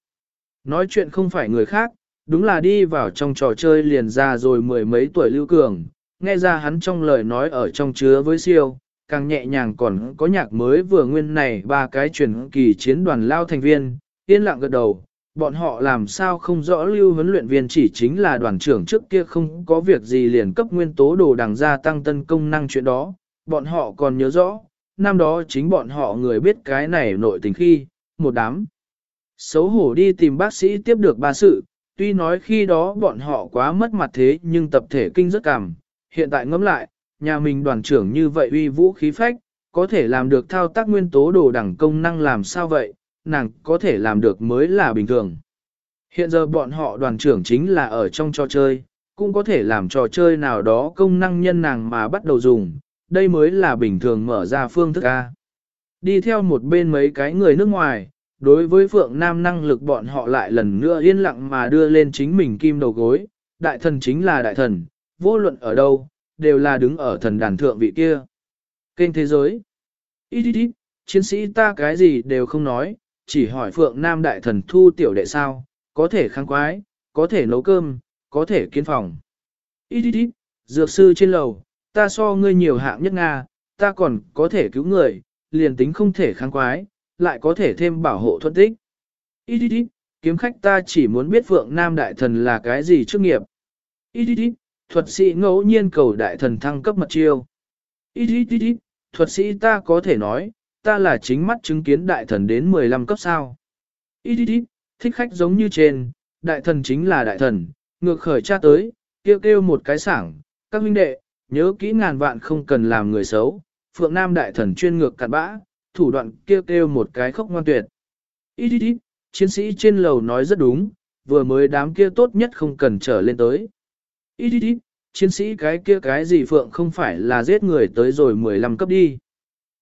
Nói chuyện không phải người khác, đúng là đi vào trong trò chơi liền ra rồi mười mấy tuổi lưu cường, nghe ra hắn trong lời nói ở trong chứa với siêu, càng nhẹ nhàng còn có nhạc mới vừa nguyên này ba cái truyền kỳ chiến đoàn lao thành viên, yên lặng gật đầu, bọn họ làm sao không rõ lưu huấn luyện viên chỉ chính là đoàn trưởng trước kia không có việc gì liền cấp nguyên tố đồ đằng gia tăng tân công năng chuyện đó, bọn họ còn nhớ rõ, năm đó chính bọn họ người biết cái này nội tình khi, một đám. Xấu hổ đi tìm bác sĩ tiếp được ba sự, tuy nói khi đó bọn họ quá mất mặt thế nhưng tập thể kinh rất cảm, hiện tại ngẫm lại, nhà mình đoàn trưởng như vậy uy vũ khí phách, có thể làm được thao tác nguyên tố đồ đẳng công năng làm sao vậy, nàng có thể làm được mới là bình thường. Hiện giờ bọn họ đoàn trưởng chính là ở trong trò chơi, cũng có thể làm trò chơi nào đó công năng nhân nàng mà bắt đầu dùng, đây mới là bình thường mở ra phương thức A. Đi theo một bên mấy cái người nước ngoài, đối với Phượng Nam năng lực bọn họ lại lần nữa yên lặng mà đưa lên chính mình kim đầu gối, đại thần chính là đại thần, vô luận ở đâu, đều là đứng ở thần đàn thượng vị kia. Kênh thế giới. Ít ít ít, chiến sĩ ta cái gì đều không nói, chỉ hỏi Phượng Nam đại thần thu tiểu đệ sao, có thể kháng quái, có thể nấu cơm, có thể kiến phòng. Ít ít ít, dược sư trên lầu, ta so ngươi nhiều hạng nhất Nga, ta còn có thể cứu người, liền tính không thể kháng quái, lại có thể thêm bảo hộ thuận tích. Ít ít ít, kiếm khách ta chỉ muốn biết Phượng Nam đại thần là cái gì chức nghiệp. Ít ít ít, thuật sĩ ngẫu nhiên cầu đại thần thăng cấp mật chiêu. Ít ít ít ít, thuật sĩ ta có thể nói, ta là chính mắt chứng kiến đại thần đến 15 cấp sao. Ít ít ít, thích khách giống như trên, đại thần chính là đại thần, ngược khởi tra tới, kêu kêu một cái sảng, các huynh đệ, nhớ kỹ ngàn vạn không cần làm người xấu, phượng nam đại thần chuyên ngược cặn bã, thủ đoạn kêu kêu một cái khốc ngoan tuyệt. Ít ít ít, chiến sĩ trên lầu nói rất đúng, vừa mới đám kia tốt nhất không cần trở lên tới. Ít ít ít, chiến sĩ cái kia cái gì phượng không phải là giết người tới rồi 15 cấp đi.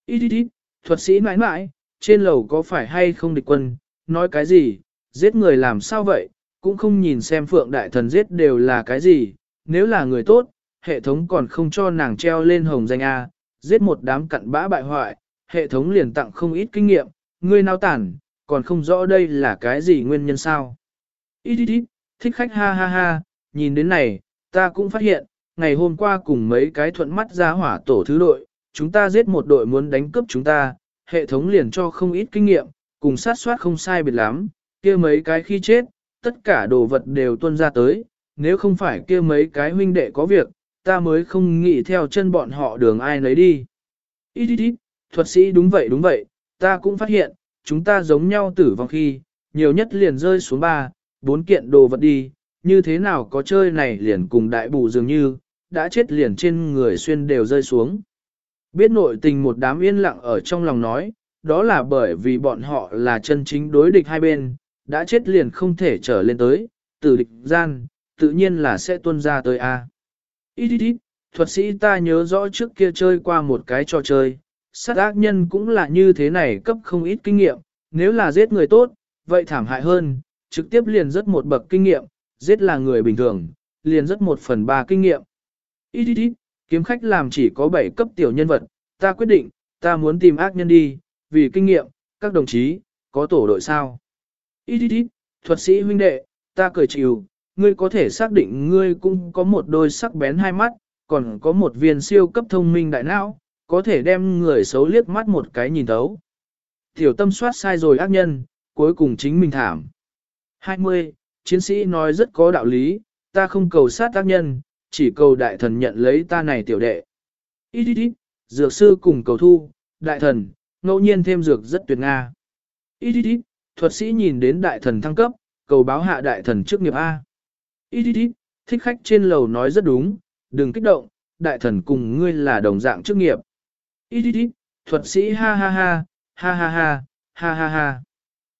Ít ít ít, thuật sĩ mãi mãi, trên lầu có phải hay không địch quân, nói cái gì, giết người làm sao vậy, cũng không nhìn xem phượng đại thần giết đều là cái gì, nếu là người tốt, hệ thống còn không cho nàng treo lên hồng danh A, giết một đám cặn bã bại hoại, hệ thống liền tặng không ít kinh nghiệm, ngươi nào tản, còn không rõ đây là cái gì nguyên nhân sao. Ít ít ít, thích khách ha ha ha, nhìn đến này, ta cũng phát hiện, ngày hôm qua cùng mấy cái thuận mắt ra hỏa tổ thứ đội, chúng ta giết một đội muốn đánh cướp chúng ta, hệ thống liền cho không ít kinh nghiệm, cùng sát soát không sai biệt lắm, kia mấy cái khi chết, tất cả đồ vật đều tuân ra tới, nếu không phải kia mấy cái huynh đệ có việc, ta mới không nghĩ theo chân bọn họ đường ai nấy đi. Ít ít ít, thuật sĩ đúng vậy đúng vậy, ta cũng phát hiện, chúng ta giống nhau tử vong khi, nhiều nhất liền rơi xuống ba, bốn kiện đồ vật đi, như thế nào có chơi này liền cùng đại bù dường như, đã chết liền trên người xuyên đều rơi xuống. Biết nội tình một đám yên lặng ở trong lòng nói, đó là bởi vì bọn họ là chân chính đối địch hai bên, đã chết liền không thể trở lên tới, từ địch gian, tự nhiên là sẽ tuân ra tới A. Ít ít ít, thuật sĩ ta nhớ rõ trước kia chơi qua một cái trò chơi, sát ác nhân cũng là như thế này cấp không ít kinh nghiệm, nếu là giết người tốt, vậy thảm hại hơn, trực tiếp liền rất một bậc kinh nghiệm, giết là người bình thường, liền rất một phần ba kinh nghiệm. Ít ít ít, kiếm khách làm chỉ có 7 cấp tiểu nhân vật, ta quyết định, ta muốn tìm ác nhân đi, vì kinh nghiệm, các đồng chí, có tổ đội sao? Ít ít ít, thuật sĩ huynh đệ, ta cười chịu, ngươi có thể xác định ngươi cũng có một đôi sắc bén hai mắt, còn có một viên siêu cấp thông minh đại não, có thể đem người xấu liếc mắt một cái nhìn thấu. Tiểu tâm soát sai rồi ác nhân, cuối cùng chính mình thảm. 20. Chiến sĩ nói rất có đạo lý, ta không cầu sát ác nhân, chỉ cầu đại thần nhận lấy ta này tiểu đệ. Ít ít ít, dược sư cùng cầu thu, đại thần, ngẫu nhiên thêm dược rất tuyệt nga. Ít ít ít, thuật sĩ nhìn đến đại thần thăng cấp, cầu báo hạ đại thần trước nghiệp A. Ít ít ít, thích khách trên lầu nói rất đúng, đừng kích động, đại thần cùng ngươi là đồng dạng chức nghiệp. Ít ít ít, thuật sĩ ha ha ha, ha ha ha, ha ha ha.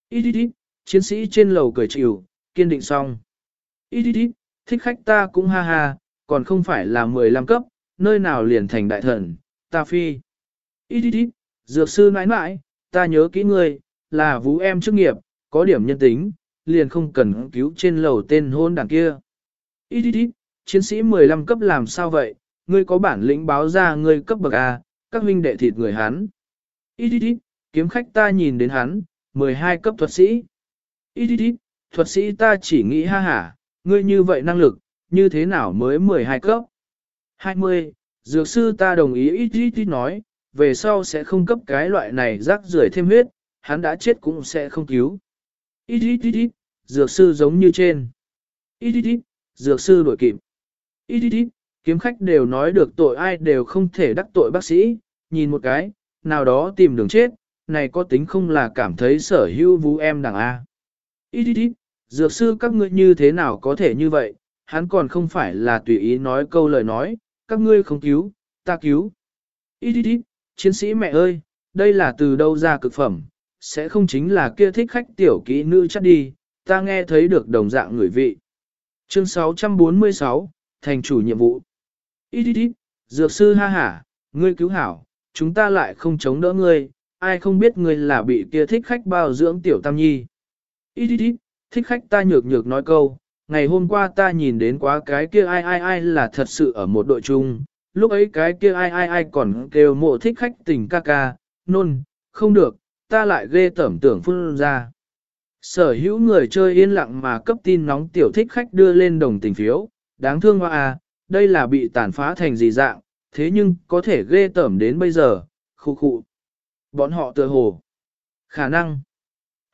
Ít ít ít, chiến sĩ trên lầu cười chịu, kiên định xong. Ít ít ít, thích khách ta cũng ha ha, còn không phải là 15 cấp, nơi nào liền thành đại thần, ta phi. Ít ít ít, dược sư nãi nãi, ta nhớ kỹ ngươi, là vũ em chức nghiệp, có điểm nhân tính, liền không cần cứu trên lầu tên hôn đảng kia. Ít ít ít, chiến sĩ 15 cấp làm sao vậy, ngươi có bản lĩnh báo ra ngươi cấp bậc A, các huynh đệ thịt người hắn. Ít ít ít, kiếm khách ta nhìn đến hắn, 12 cấp thuật sĩ. Ít ít ít, thuật sĩ ta chỉ nghĩ ha hả, ngươi như vậy năng lực, như thế nào mới 12 cấp? 20. Dược sư ta đồng ý ít ít ít nói, về sau sẽ không cấp cái loại này rác rưởi thêm huyết, hắn đã chết cũng sẽ không cứu. Ít ít ít ít, dược sư giống như trên. Ít ít ít, dược sư đổi kịp. Ít ít ít, kiếm khách đều nói được tội ai đều không thể đắc tội bác sĩ, nhìn một cái, nào đó tìm đường chết, này có tính không là cảm thấy sở hữu vũ em đằng A. Ít ít ít, dược sư các ngươi như thế nào có thể như vậy, hắn còn không phải là tùy ý nói câu lời nói, các ngươi không cứu, ta cứu. Ít ít ít, chiến sĩ mẹ ơi, đây là từ đâu ra cực phẩm, sẽ không chính là kia thích khách tiểu kỹ nữ chắc đi, ta nghe thấy được đồng dạng người vị. Chương 646, thành chủ nhiệm vụ. Ít ít ít, dược sư ha hả, ngươi cứu hảo, chúng ta lại không chống đỡ ngươi, ai không biết ngươi là bị kia thích khách bao dưỡng tiểu tam nhi. Ít ít ít, thích khách ta nhược nhược nói câu, ngày hôm qua ta nhìn đến quá cái kia ai ai ai là thật sự ở một đội chung, lúc ấy cái kia ai ai ai còn kêu mộ thích khách tình ca ca, nôn, không được, ta lại ghê tẩm tưởng phun ra. Sở hữu người chơi yên lặng mà cấp tin nóng tiểu thích khách đưa lên đồng tình phiếu, đáng thương hoa à, đây là bị tàn phá thành gì dạng, thế nhưng có thể ghê tẩm đến bây giờ, khu khu. Bọn họ tựa hồ. Khả năng.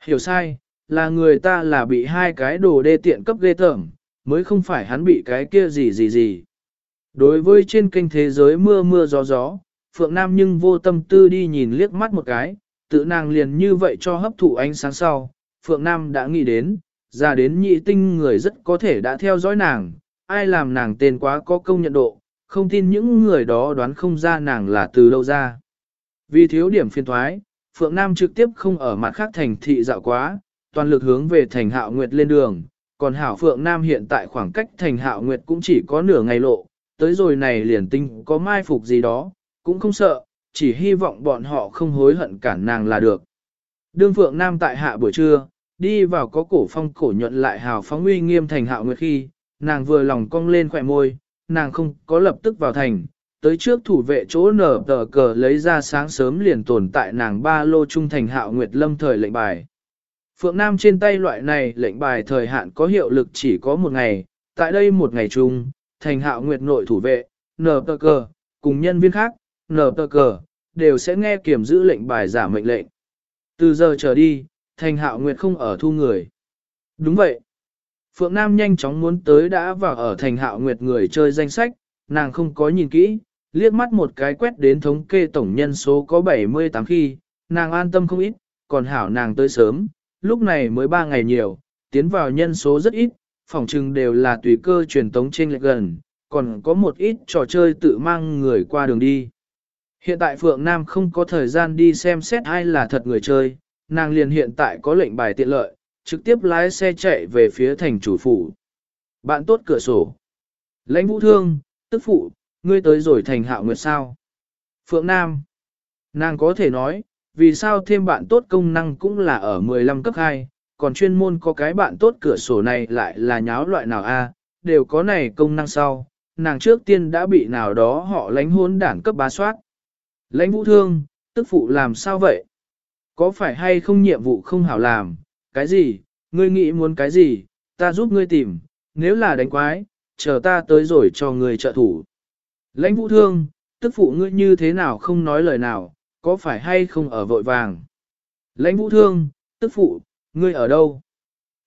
Hiểu sai, là người ta là bị hai cái đồ đê tiện cấp ghê tởm, mới không phải hắn bị cái kia gì gì gì. Đối với trên kênh thế giới mưa mưa gió gió, Phượng Nam nhưng vô tâm tư đi nhìn liếc mắt một cái, tự nàng liền như vậy cho hấp thụ ánh sáng sau. Phượng Nam đã nghĩ đến, ra đến nhị tinh người rất có thể đã theo dõi nàng, ai làm nàng tên quá có công nhận độ, không tin những người đó đoán không ra nàng là từ đâu ra. Vì thiếu điểm phiên thoái, Phượng Nam trực tiếp không ở mặt khác thành thị dạo quá, toàn lực hướng về thành hạo nguyệt lên đường, còn hảo Phượng Nam hiện tại khoảng cách thành hạo nguyệt cũng chỉ có nửa ngày lộ, tới rồi này liền tinh có mai phục gì đó, cũng không sợ, chỉ hy vọng bọn họ không hối hận cản nàng là được. Đương Phượng Nam tại hạ buổi trưa, đi vào có cổ phong cổ nhuận lại hào phóng uy nghiêm thành hạo nguyệt khi, nàng vừa lòng cong lên khỏe môi, nàng không có lập tức vào thành, tới trước thủ vệ chỗ nở tờ cờ lấy ra sáng sớm liền tồn tại nàng ba lô trung thành hạo nguyệt lâm thời lệnh bài. Phượng Nam trên tay loại này lệnh bài thời hạn có hiệu lực chỉ có một ngày, tại đây một ngày chung, thành hạo nguyệt nội thủ vệ, nở tờ cờ, cùng nhân viên khác, nở tờ cờ, đều sẽ nghe kiểm giữ lệnh bài giả mệnh lệnh. Từ giờ trở đi, thành hạo nguyệt không ở thu người. Đúng vậy. Phượng Nam nhanh chóng muốn tới đã vào ở thành hạo nguyệt người chơi danh sách, nàng không có nhìn kỹ, liếc mắt một cái quét đến thống kê tổng nhân số có 78 khi, nàng an tâm không ít, còn hảo nàng tới sớm, lúc này mới 3 ngày nhiều, tiến vào nhân số rất ít, phòng trừng đều là tùy cơ truyền tống trên lệch gần, còn có một ít trò chơi tự mang người qua đường đi. Hiện tại Phượng Nam không có thời gian đi xem xét ai là thật người chơi, nàng liền hiện tại có lệnh bài tiện lợi, trực tiếp lái xe chạy về phía thành chủ phủ. Bạn tốt cửa sổ. Lãnh vũ thương, tức phụ, ngươi tới rồi thành hạo nguyệt sao. Phượng Nam. Nàng có thể nói, vì sao thêm bạn tốt công năng cũng là ở 15 cấp 2, còn chuyên môn có cái bạn tốt cửa sổ này lại là nháo loại nào a đều có này công năng sau. Nàng trước tiên đã bị nào đó họ lánh hôn đảng cấp bá soát. Lãnh vũ thương, tức phụ làm sao vậy? Có phải hay không nhiệm vụ không hảo làm? Cái gì? Ngươi nghĩ muốn cái gì? Ta giúp ngươi tìm, nếu là đánh quái, chờ ta tới rồi cho ngươi trợ thủ. Lãnh vũ thương, tức phụ ngươi như thế nào không nói lời nào, có phải hay không ở vội vàng? Lãnh vũ thương, tức phụ, ngươi ở đâu?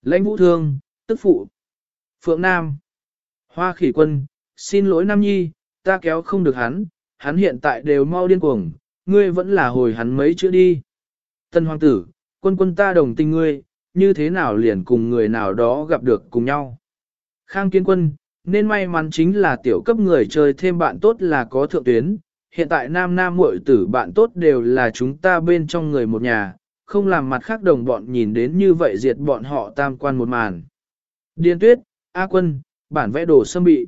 Lãnh vũ thương, tức phụ. Phượng Nam. Hoa khỉ quân, xin lỗi Nam Nhi, ta kéo không được hắn, hắn hiện tại đều mau điên cuồng, ngươi vẫn là hồi hắn mấy chữ đi. Tân hoàng tử, quân quân ta đồng tình ngươi, như thế nào liền cùng người nào đó gặp được cùng nhau. Khang kiến quân, nên may mắn chính là tiểu cấp người chơi thêm bạn tốt là có thượng tuyến, hiện tại nam nam muội tử bạn tốt đều là chúng ta bên trong người một nhà, không làm mặt khác đồng bọn nhìn đến như vậy diệt bọn họ tam quan một màn. Điên tuyết, A quân, bản vẽ đồ xâm bị.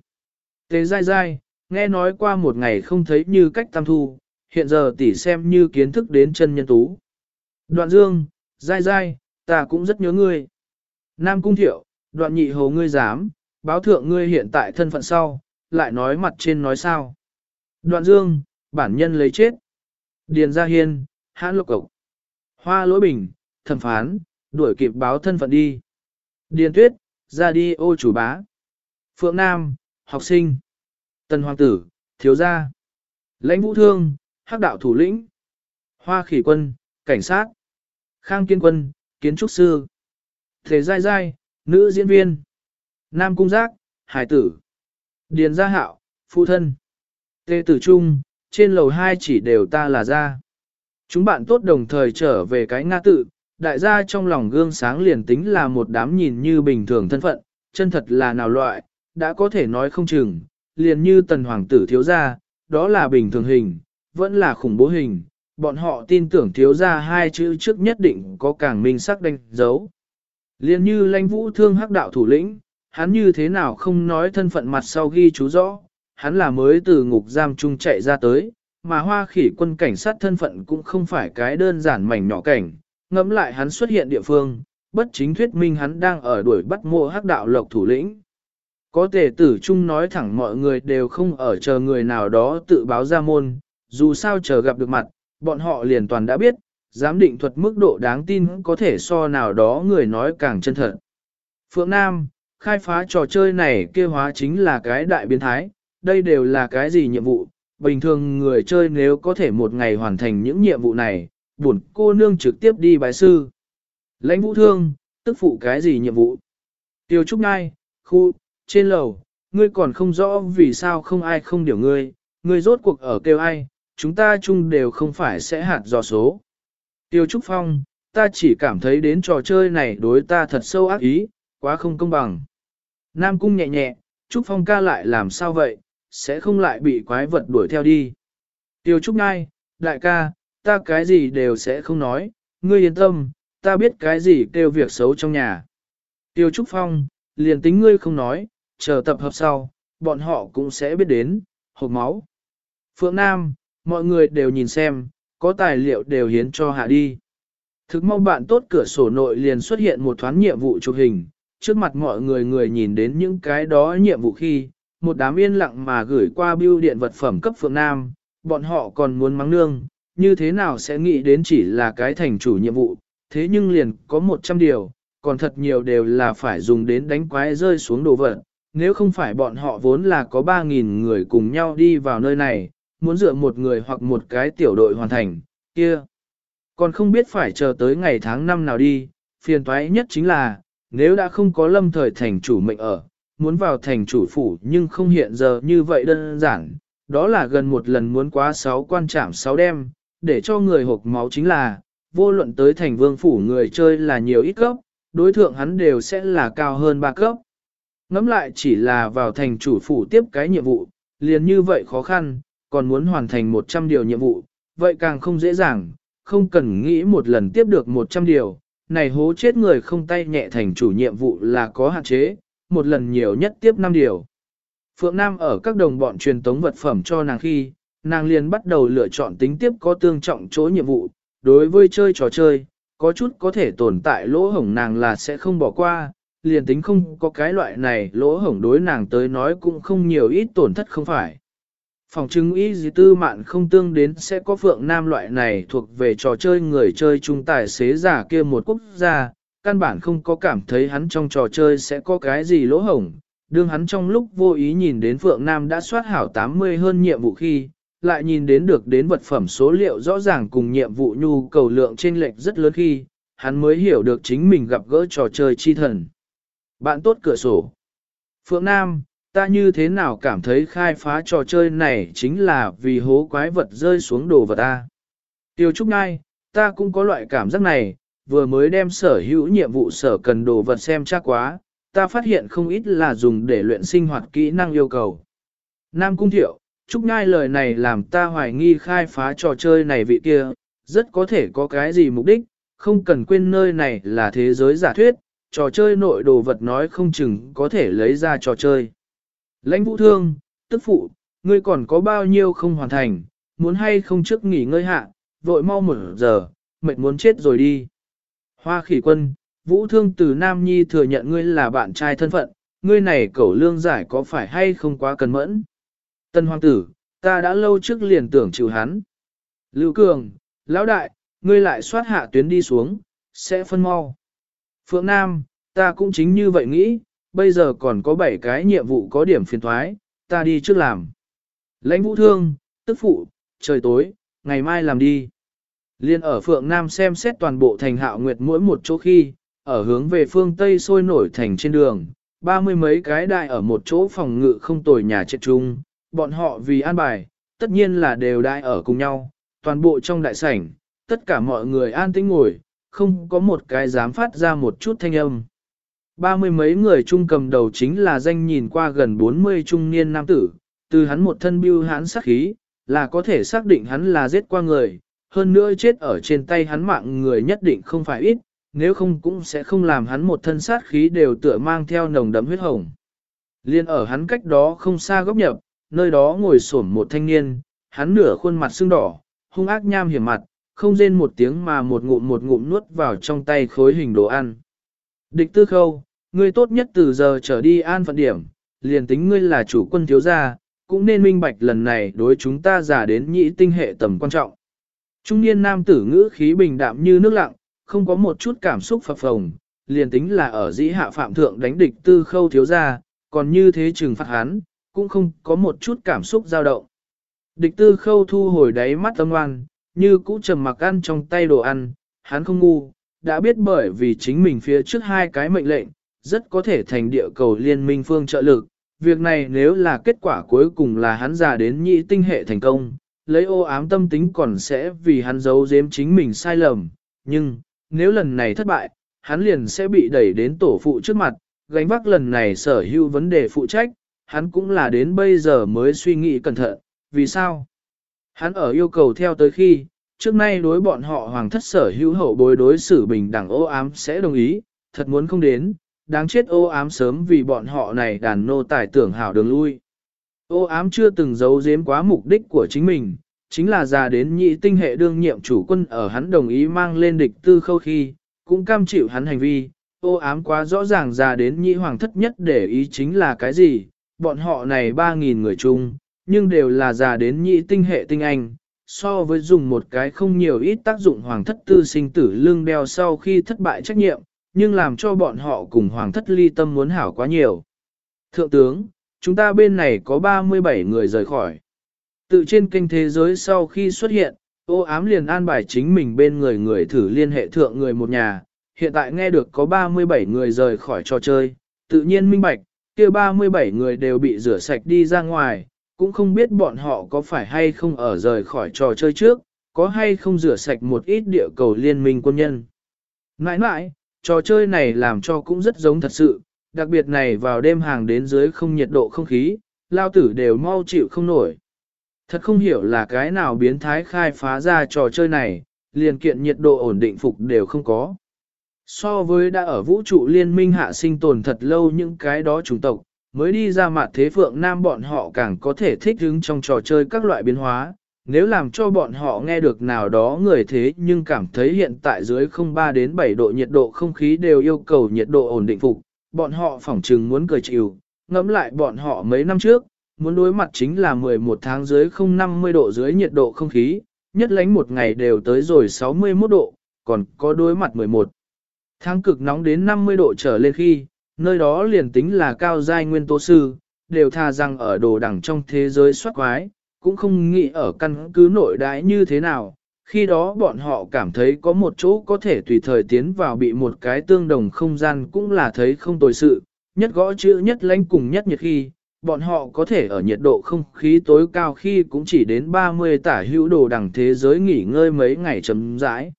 Tế dai dai, nghe nói qua một ngày không thấy như cách tam thu, hiện giờ tỷ xem như kiến thức đến chân nhân tú. Đoạn dương, dai dai, ta cũng rất nhớ ngươi. Nam cung thiệu, đoạn nhị hồ ngươi dám, báo thượng ngươi hiện tại thân phận sau, lại nói mặt trên nói sao. Đoạn dương, bản nhân lấy chết. Điền gia hiên, hãn lục cộc. Hoa lỗi bình, thẩm phán, đuổi kịp báo thân phận đi. Điền tuyết, ra đi ô chủ bá. Phượng Nam, học sinh. Tần Hoàng tử, thiếu gia. Lãnh vũ thương, hắc đạo thủ lĩnh. Hoa khỉ quân, cảnh sát. Khang kiên quân, kiến trúc sư. Thế giai giai, nữ diễn viên. Nam cung giác, hải tử. Điền gia hạo, phụ thân. Tê tử trung, trên lầu hai chỉ đều ta là gia. Chúng bạn tốt đồng thời trở về cái nga tự, đại gia trong lòng gương sáng liền tính là một đám nhìn như bình thường thân phận, chân thật là nào loại, đã có thể nói không chừng, liền như tần hoàng tử thiếu gia, đó là bình thường hình, vẫn là khủng bố hình, bọn họ tin tưởng thiếu gia hai chữ trước nhất định có càng minh sắc đánh dấu. Liền như lãnh vũ thương hắc đạo thủ lĩnh, hắn như thế nào không nói thân phận mặt sau ghi chú rõ, hắn là mới từ ngục giam trung chạy ra tới, mà hoa khỉ quân cảnh sát thân phận cũng không phải cái đơn giản mảnh nhỏ cảnh, ngẫm lại hắn xuất hiện địa phương, bất chính thuyết minh hắn đang ở đuổi bắt mộ hắc đạo lộc thủ lĩnh. Có thể tử trung nói thẳng mọi người đều không ở chờ người nào đó tự báo ra môn, dù sao chờ gặp được mặt, bọn họ liền toàn đã biết, giám định thuật mức độ đáng tin có thể so nào đó người nói càng chân thật. Phượng Nam, khai phá trò chơi này kêu hóa chính là cái đại biến thái, đây đều là cái gì nhiệm vụ, bình thường người chơi nếu có thể một ngày hoàn thành những nhiệm vụ này, buồn cô nương trực tiếp đi bài sư. Lãnh vũ thương, tức phụ cái gì nhiệm vụ? Tiêu Trúc Ngai, khu, trên lầu, ngươi còn không rõ vì sao không ai không điều ngươi, ngươi rốt cuộc ở kêu ai, chúng ta chung đều không phải sẽ hạt dò số. Tiêu Trúc Phong, ta chỉ cảm thấy đến trò chơi này đối ta thật sâu ác ý, quá không công bằng. Nam Cung nhẹ nhẹ, Trúc Phong ca lại làm sao vậy, sẽ không lại bị quái vật đuổi theo đi. Tiêu Trúc Ngai, đại ca, ta cái gì đều sẽ không nói, ngươi yên tâm, ta biết cái gì kêu việc xấu trong nhà. Tiêu Trúc Phong, liền tính ngươi không nói, chờ tập hợp sau, bọn họ cũng sẽ biết đến, hộp máu. Phượng Nam, mọi người đều nhìn xem, có tài liệu đều hiến cho hạ đi. Thực mau bạn tốt cửa sổ nội liền xuất hiện một thoáng nhiệm vụ chụp hình, trước mặt mọi người người nhìn đến những cái đó nhiệm vụ khi, một đám yên lặng mà gửi qua bưu điện vật phẩm cấp Phượng Nam, bọn họ còn muốn mắng nương, như thế nào sẽ nghĩ đến chỉ là cái thành chủ nhiệm vụ, thế nhưng liền có 100 điều, còn thật nhiều đều là phải dùng đến đánh quái rơi xuống đồ vật, nếu không phải bọn họ vốn là có 3.000 người cùng nhau đi vào nơi này, muốn dựa một người hoặc một cái tiểu đội hoàn thành, kia. Còn không biết phải chờ tới ngày tháng năm nào đi, phiền toái nhất chính là, nếu đã không có lâm thời thành chủ mệnh ở, muốn vào thành chủ phủ nhưng không hiện giờ như vậy đơn giản, đó là gần một lần muốn quá sáu quan trảm sáu đêm, để cho người hộp máu chính là, vô luận tới thành vương phủ người chơi là nhiều ít cấp, đối thượng hắn đều sẽ là cao hơn ba cấp. Ngắm lại chỉ là vào thành chủ phủ tiếp cái nhiệm vụ, liền như vậy khó khăn, còn muốn hoàn thành 100 điều nhiệm vụ, vậy càng không dễ dàng, không cần nghĩ một lần tiếp được 100 điều, này hố chết người không tay nhẹ thành chủ nhiệm vụ là có hạn chế, một lần nhiều nhất tiếp 5 điều. Phượng Nam ở các đồng bọn truyền tống vật phẩm cho nàng khi, nàng liền bắt đầu lựa chọn tính tiếp có tương trọng chỗ nhiệm vụ, đối với chơi trò chơi, có chút có thể tồn tại lỗ hổng nàng là sẽ không bỏ qua, liền tính không có cái loại này lỗ hổng đối nàng tới nói cũng không nhiều ít tổn thất không phải. Phòng chứng ý gì tư mạn không tương đến sẽ có phượng nam loại này thuộc về trò chơi người chơi trung tài xế giả kia một quốc gia, căn bản không có cảm thấy hắn trong trò chơi sẽ có cái gì lỗ hổng. Đương hắn trong lúc vô ý nhìn đến Phượng Nam đã soát hảo 80 hơn nhiệm vụ khi, lại nhìn đến được đến vật phẩm số liệu rõ ràng cùng nhiệm vụ nhu cầu lượng trên lệch rất lớn khi, hắn mới hiểu được chính mình gặp gỡ trò chơi chi thần. Bạn tốt cửa sổ. Phượng Nam, ta như thế nào cảm thấy khai phá trò chơi này chính là vì hố quái vật rơi xuống đồ vật ta. Tiêu Trúc Ngai, ta cũng có loại cảm giác này, vừa mới đem sở hữu nhiệm vụ sở cần đồ vật xem chắc quá, ta phát hiện không ít là dùng để luyện sinh hoạt kỹ năng yêu cầu. Nam Cung Thiệu, Trúc Ngai lời này làm ta hoài nghi khai phá trò chơi này vị kia, rất có thể có cái gì mục đích, không cần quên nơi này là thế giới giả thuyết, trò chơi nội đồ vật nói không chừng có thể lấy ra trò chơi. Lãnh vũ thương, tức phụ, ngươi còn có bao nhiêu không hoàn thành, muốn hay không trước nghỉ ngơi hạ, vội mau một giờ, mệt muốn chết rồi đi. Hoa khỉ quân, vũ thương từ Nam Nhi thừa nhận ngươi là bạn trai thân phận, ngươi này cẩu lương giải có phải hay không quá cần mẫn. Tân hoàng tử, ta đã lâu trước liền tưởng chịu hắn. Lưu Cường, lão đại, ngươi lại soát hạ tuyến đi xuống, sẽ phân mau. Phượng Nam, ta cũng chính như vậy nghĩ, bây giờ còn có 7 cái nhiệm vụ có điểm phiền thoái, ta đi trước làm. Lãnh vũ thương, tức phụ, trời tối, ngày mai làm đi. Liên ở Phượng Nam xem xét toàn bộ thành hạo nguyệt mỗi một chỗ khi, ở hướng về phương Tây sôi nổi thành trên đường, ba mươi mấy cái đại ở một chỗ phòng ngự không tồi nhà chết trung, bọn họ vì an bài, tất nhiên là đều đại ở cùng nhau, toàn bộ trong đại sảnh, tất cả mọi người an tĩnh ngồi, không có một cái dám phát ra một chút thanh âm. Ba mươi mấy người chung cầm đầu chính là danh nhìn qua gần 40 trung niên nam tử, từ hắn một thân bưu hãn sắc khí, là có thể xác định hắn là giết qua người, hơn nữa chết ở trên tay hắn mạng người nhất định không phải ít, nếu không cũng sẽ không làm hắn một thân sát khí đều tựa mang theo nồng đậm huyết hồng. Liên ở hắn cách đó không xa góc nhập, nơi đó ngồi xổm một thanh niên, hắn nửa khuôn mặt sưng đỏ, hung ác nham hiểm mặt, không rên một tiếng mà một ngụm một ngụm nuốt vào trong tay khối hình đồ ăn. Địch tư khâu, ngươi tốt nhất từ giờ trở đi an phận điểm, liền tính ngươi là chủ quân thiếu gia, cũng nên minh bạch lần này đối chúng ta giả đến nhị tinh hệ tầm quan trọng. Trung niên nam tử ngữ khí bình đạm như nước lặng, không có một chút cảm xúc phập phồng, liền tính là ở dĩ hạ phạm thượng đánh địch tư khâu thiếu gia, còn như thế trừng phạt hắn, cũng không có một chút cảm xúc dao động. Địch tư khâu thu hồi đáy mắt tâm ngoan, như cũ trầm mặc ăn trong tay đồ ăn, hắn không ngu, đã biết bởi vì chính mình phía trước hai cái mệnh lệnh, rất có thể thành địa cầu liên minh phương trợ lực. Việc này nếu là kết quả cuối cùng là hắn già đến nhị tinh hệ thành công, lấy ô ám tâm tính còn sẽ vì hắn giấu giếm chính mình sai lầm, nhưng, nếu lần này thất bại, hắn liền sẽ bị đẩy đến tổ phụ trước mặt, gánh vác lần này sở hữu vấn đề phụ trách, hắn cũng là đến bây giờ mới suy nghĩ cẩn thận, vì sao? Hắn ở yêu cầu theo tới khi, trước nay đối bọn họ hoàng thất sở hữu hậu bối đối xử bình đẳng ô ám sẽ đồng ý, thật muốn không đến, đáng chết ô ám sớm vì bọn họ này đàn nô tài tưởng hảo đường lui. Ô ám chưa từng giấu giếm quá mục đích của chính mình, chính là già đến nhị tinh hệ đương nhiệm chủ quân ở hắn đồng ý mang lên địch tư khâu khi, cũng cam chịu hắn hành vi. Ô ám quá rõ ràng già đến nhị hoàng thất nhất để ý chính là cái gì, bọn họ này 3.000 người chung, nhưng đều là già đến nhị tinh hệ tinh anh, so với dùng một cái không nhiều ít tác dụng hoàng thất tư sinh tử lương đeo sau khi thất bại trách nhiệm, nhưng làm cho bọn họ cùng hoàng thất ly tâm muốn hảo quá nhiều. Thượng tướng, chúng ta bên này có 37 người rời khỏi. Tự trên kênh thế giới sau khi xuất hiện, ô ám liền an bài chính mình bên người người thử liên hệ thượng người một nhà, hiện tại nghe được có 37 người rời khỏi trò chơi, tự nhiên minh bạch, kia 37 người đều bị rửa sạch đi ra ngoài, cũng không biết bọn họ có phải hay không ở rời khỏi trò chơi trước, có hay không rửa sạch một ít địa cầu liên minh quân nhân. Nãi nãi, trò chơi này làm cho cũng rất giống thật sự, đặc biệt này vào đêm hàng đến dưới không nhiệt độ không khí, lao tử đều mau chịu không nổi. Thật không hiểu là cái nào biến thái khai phá ra trò chơi này, liền kiện nhiệt độ ổn định phục đều không có. So với đã ở vũ trụ liên minh hạ sinh tồn thật lâu những cái đó chủng tộc, mới đi ra mặt thế phượng nam bọn họ càng có thể thích ứng trong trò chơi các loại biến hóa. Nếu làm cho bọn họ nghe được nào đó người thế nhưng cảm thấy hiện tại dưới 03 đến 7 độ nhiệt độ không khí đều yêu cầu nhiệt độ ổn định phục, bọn họ phỏng trừng muốn cười chịu, ngẫm lại bọn họ mấy năm trước, muốn đối mặt chính là 11 tháng dưới 050 độ dưới nhiệt độ không khí, nhất lánh một ngày đều tới rồi 61 độ, còn có đối mặt 11. Tháng cực nóng đến 50 độ trở lên khi, nơi đó liền tính là cao giai nguyên tố sư, đều tha rằng ở đồ đẳng trong thế giới soát quái, cũng không nghĩ ở căn cứ nội đái như thế nào. Khi đó bọn họ cảm thấy có một chỗ có thể tùy thời tiến vào bị một cái tương đồng không gian cũng là thấy không tồi sự, nhất gõ chữ nhất lãnh cùng nhất nhiệt khi, bọn họ có thể ở nhiệt độ không khí tối cao khi cũng chỉ đến 30 tả hữu đồ đẳng thế giới nghỉ ngơi mấy ngày chấm rãi.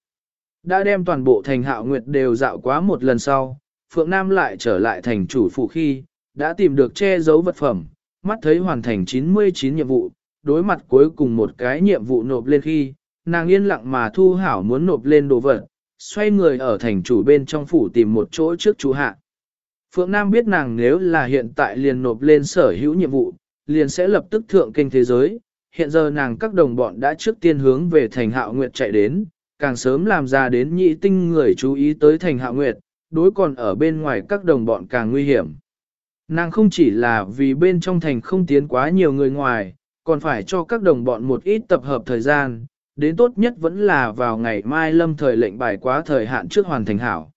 Đã đem toàn bộ thành hạo nguyệt đều dạo quá một lần sau, Phượng Nam lại trở lại thành chủ phụ khi, đã tìm được che giấu vật phẩm, mắt thấy hoàn thành 99 nhiệm vụ, đối mặt cuối cùng một cái nhiệm vụ nộp lên khi, nàng yên lặng mà thu hảo muốn nộp lên đồ vật, xoay người ở thành chủ bên trong phủ tìm một chỗ trước chú hạ. Phượng Nam biết nàng nếu là hiện tại liền nộp lên sở hữu nhiệm vụ, liền sẽ lập tức thượng kinh thế giới. Hiện giờ nàng các đồng bọn đã trước tiên hướng về thành hạo nguyệt chạy đến, càng sớm làm ra đến nhị tinh người chú ý tới thành hạo nguyệt, đối còn ở bên ngoài các đồng bọn càng nguy hiểm. Nàng không chỉ là vì bên trong thành không tiến quá nhiều người ngoài, còn phải cho các đồng bọn một ít tập hợp thời gian, đến tốt nhất vẫn là vào ngày mai lâm thời lệnh bài quá thời hạn trước hoàn thành hảo.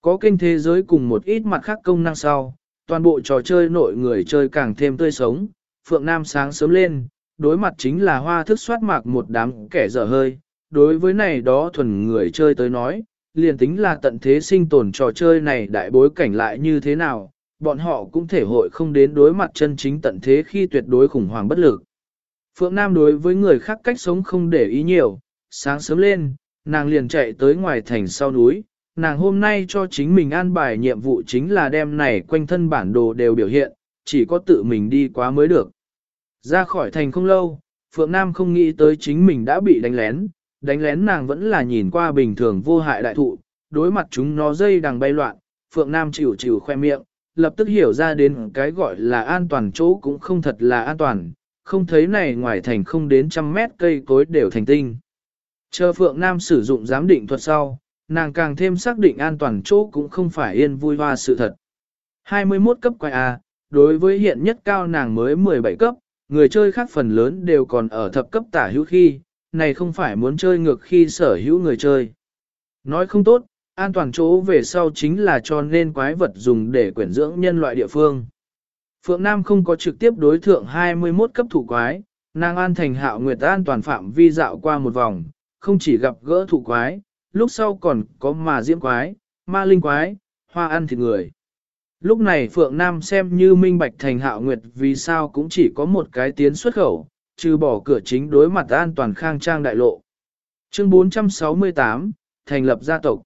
Có kênh thế giới cùng một ít mặt khác công năng sau, toàn bộ trò chơi nội người chơi càng thêm tươi sống, Phượng Nam sáng sớm lên, đối mặt chính là hoa thức soát mạc một đám kẻ dở hơi, đối với này đó thuần người chơi tới nói, liền tính là tận thế sinh tồn trò chơi này đại bối cảnh lại như thế nào, bọn họ cũng thể hội không đến đối mặt chân chính tận thế khi tuyệt đối khủng hoảng bất lực. Phượng Nam đối với người khác cách sống không để ý nhiều, sáng sớm lên, nàng liền chạy tới ngoài thành sau núi, nàng hôm nay cho chính mình an bài nhiệm vụ chính là đem này quanh thân bản đồ đều biểu hiện, chỉ có tự mình đi quá mới được. Ra khỏi thành không lâu, Phượng Nam không nghĩ tới chính mình đã bị đánh lén, đánh lén nàng vẫn là nhìn qua bình thường vô hại đại thụ, đối mặt chúng nó dây đằng bay loạn, Phượng Nam chịu chịu khoe miệng, lập tức hiểu ra đến cái gọi là an toàn chỗ cũng không thật là an toàn, không thấy này ngoài thành không đến trăm mét cây cối đều thành tinh. Chờ Phượng Nam sử dụng giám định thuật sau, nàng càng thêm xác định an toàn chỗ cũng không phải yên vui hoa sự thật. 21 cấp quay A, đối với hiện nhất cao nàng mới 17 cấp, người chơi khác phần lớn đều còn ở thập cấp tả hữu khi, này không phải muốn chơi ngược khi sở hữu người chơi. Nói không tốt, an toàn chỗ về sau chính là cho nên quái vật dùng để quyển dưỡng nhân loại địa phương. Phượng Nam không có trực tiếp đối thượng 21 cấp thủ quái, nàng an thành hạo nguyệt an toàn phạm vi dạo qua một vòng, không chỉ gặp gỡ thủ quái, lúc sau còn có mà diễm quái, ma linh quái, hoa ăn thịt người. Lúc này Phượng Nam xem như minh bạch thành hạo nguyệt vì sao cũng chỉ có một cái tiến xuất khẩu, trừ bỏ cửa chính đối mặt an toàn khang trang đại lộ. Chương 468, thành lập gia tộc.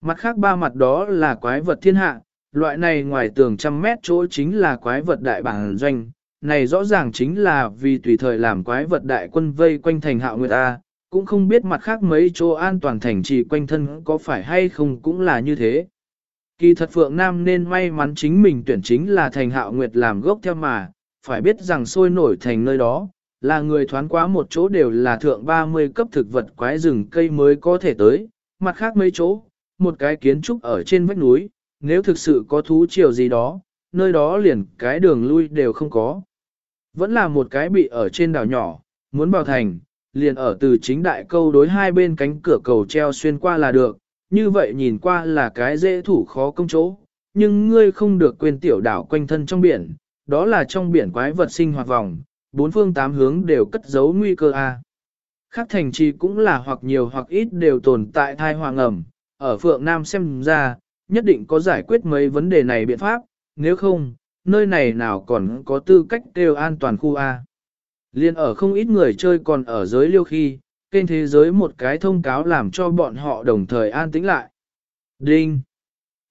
Mặt khác ba mặt đó là quái vật thiên hạ, loại này ngoài tường trăm mét chỗ chính là quái vật đại bản doanh, này rõ ràng chính là vì tùy thời làm quái vật đại quân vây quanh thành hạo nguyệt A, cũng không biết mặt khác mấy chỗ an toàn thành trì quanh thân có phải hay không cũng là như thế. Kỳ thật Phượng Nam nên may mắn chính mình tuyển chính là thành hạo nguyệt làm gốc theo mà, phải biết rằng sôi nổi thành nơi đó, là người thoán quá một chỗ đều là thượng 30 cấp thực vật quái rừng cây mới có thể tới, mặt khác mấy chỗ, một cái kiến trúc ở trên vách núi, nếu thực sự có thú chiều gì đó, nơi đó liền cái đường lui đều không có. Vẫn là một cái bị ở trên đảo nhỏ, muốn vào thành, liền ở từ chính đại câu đối hai bên cánh cửa cầu treo xuyên qua là được, như vậy nhìn qua là cái dễ thủ khó công chỗ, nhưng ngươi không được quên tiểu đảo quanh thân trong biển, đó là trong biển quái vật sinh hoạt vòng, bốn phương tám hướng đều cất giấu nguy cơ A. Khác thành trì cũng là hoặc nhiều hoặc ít đều tồn tại thai hoàng ẩm, ở Phượng Nam xem ra, nhất định có giải quyết mấy vấn đề này biện pháp, nếu không, nơi này nào còn có tư cách kêu an toàn khu A. Liên ở không ít người chơi còn ở giới liêu khi, kênh thế giới một cái thông cáo làm cho bọn họ đồng thời an tĩnh lại. Đinh!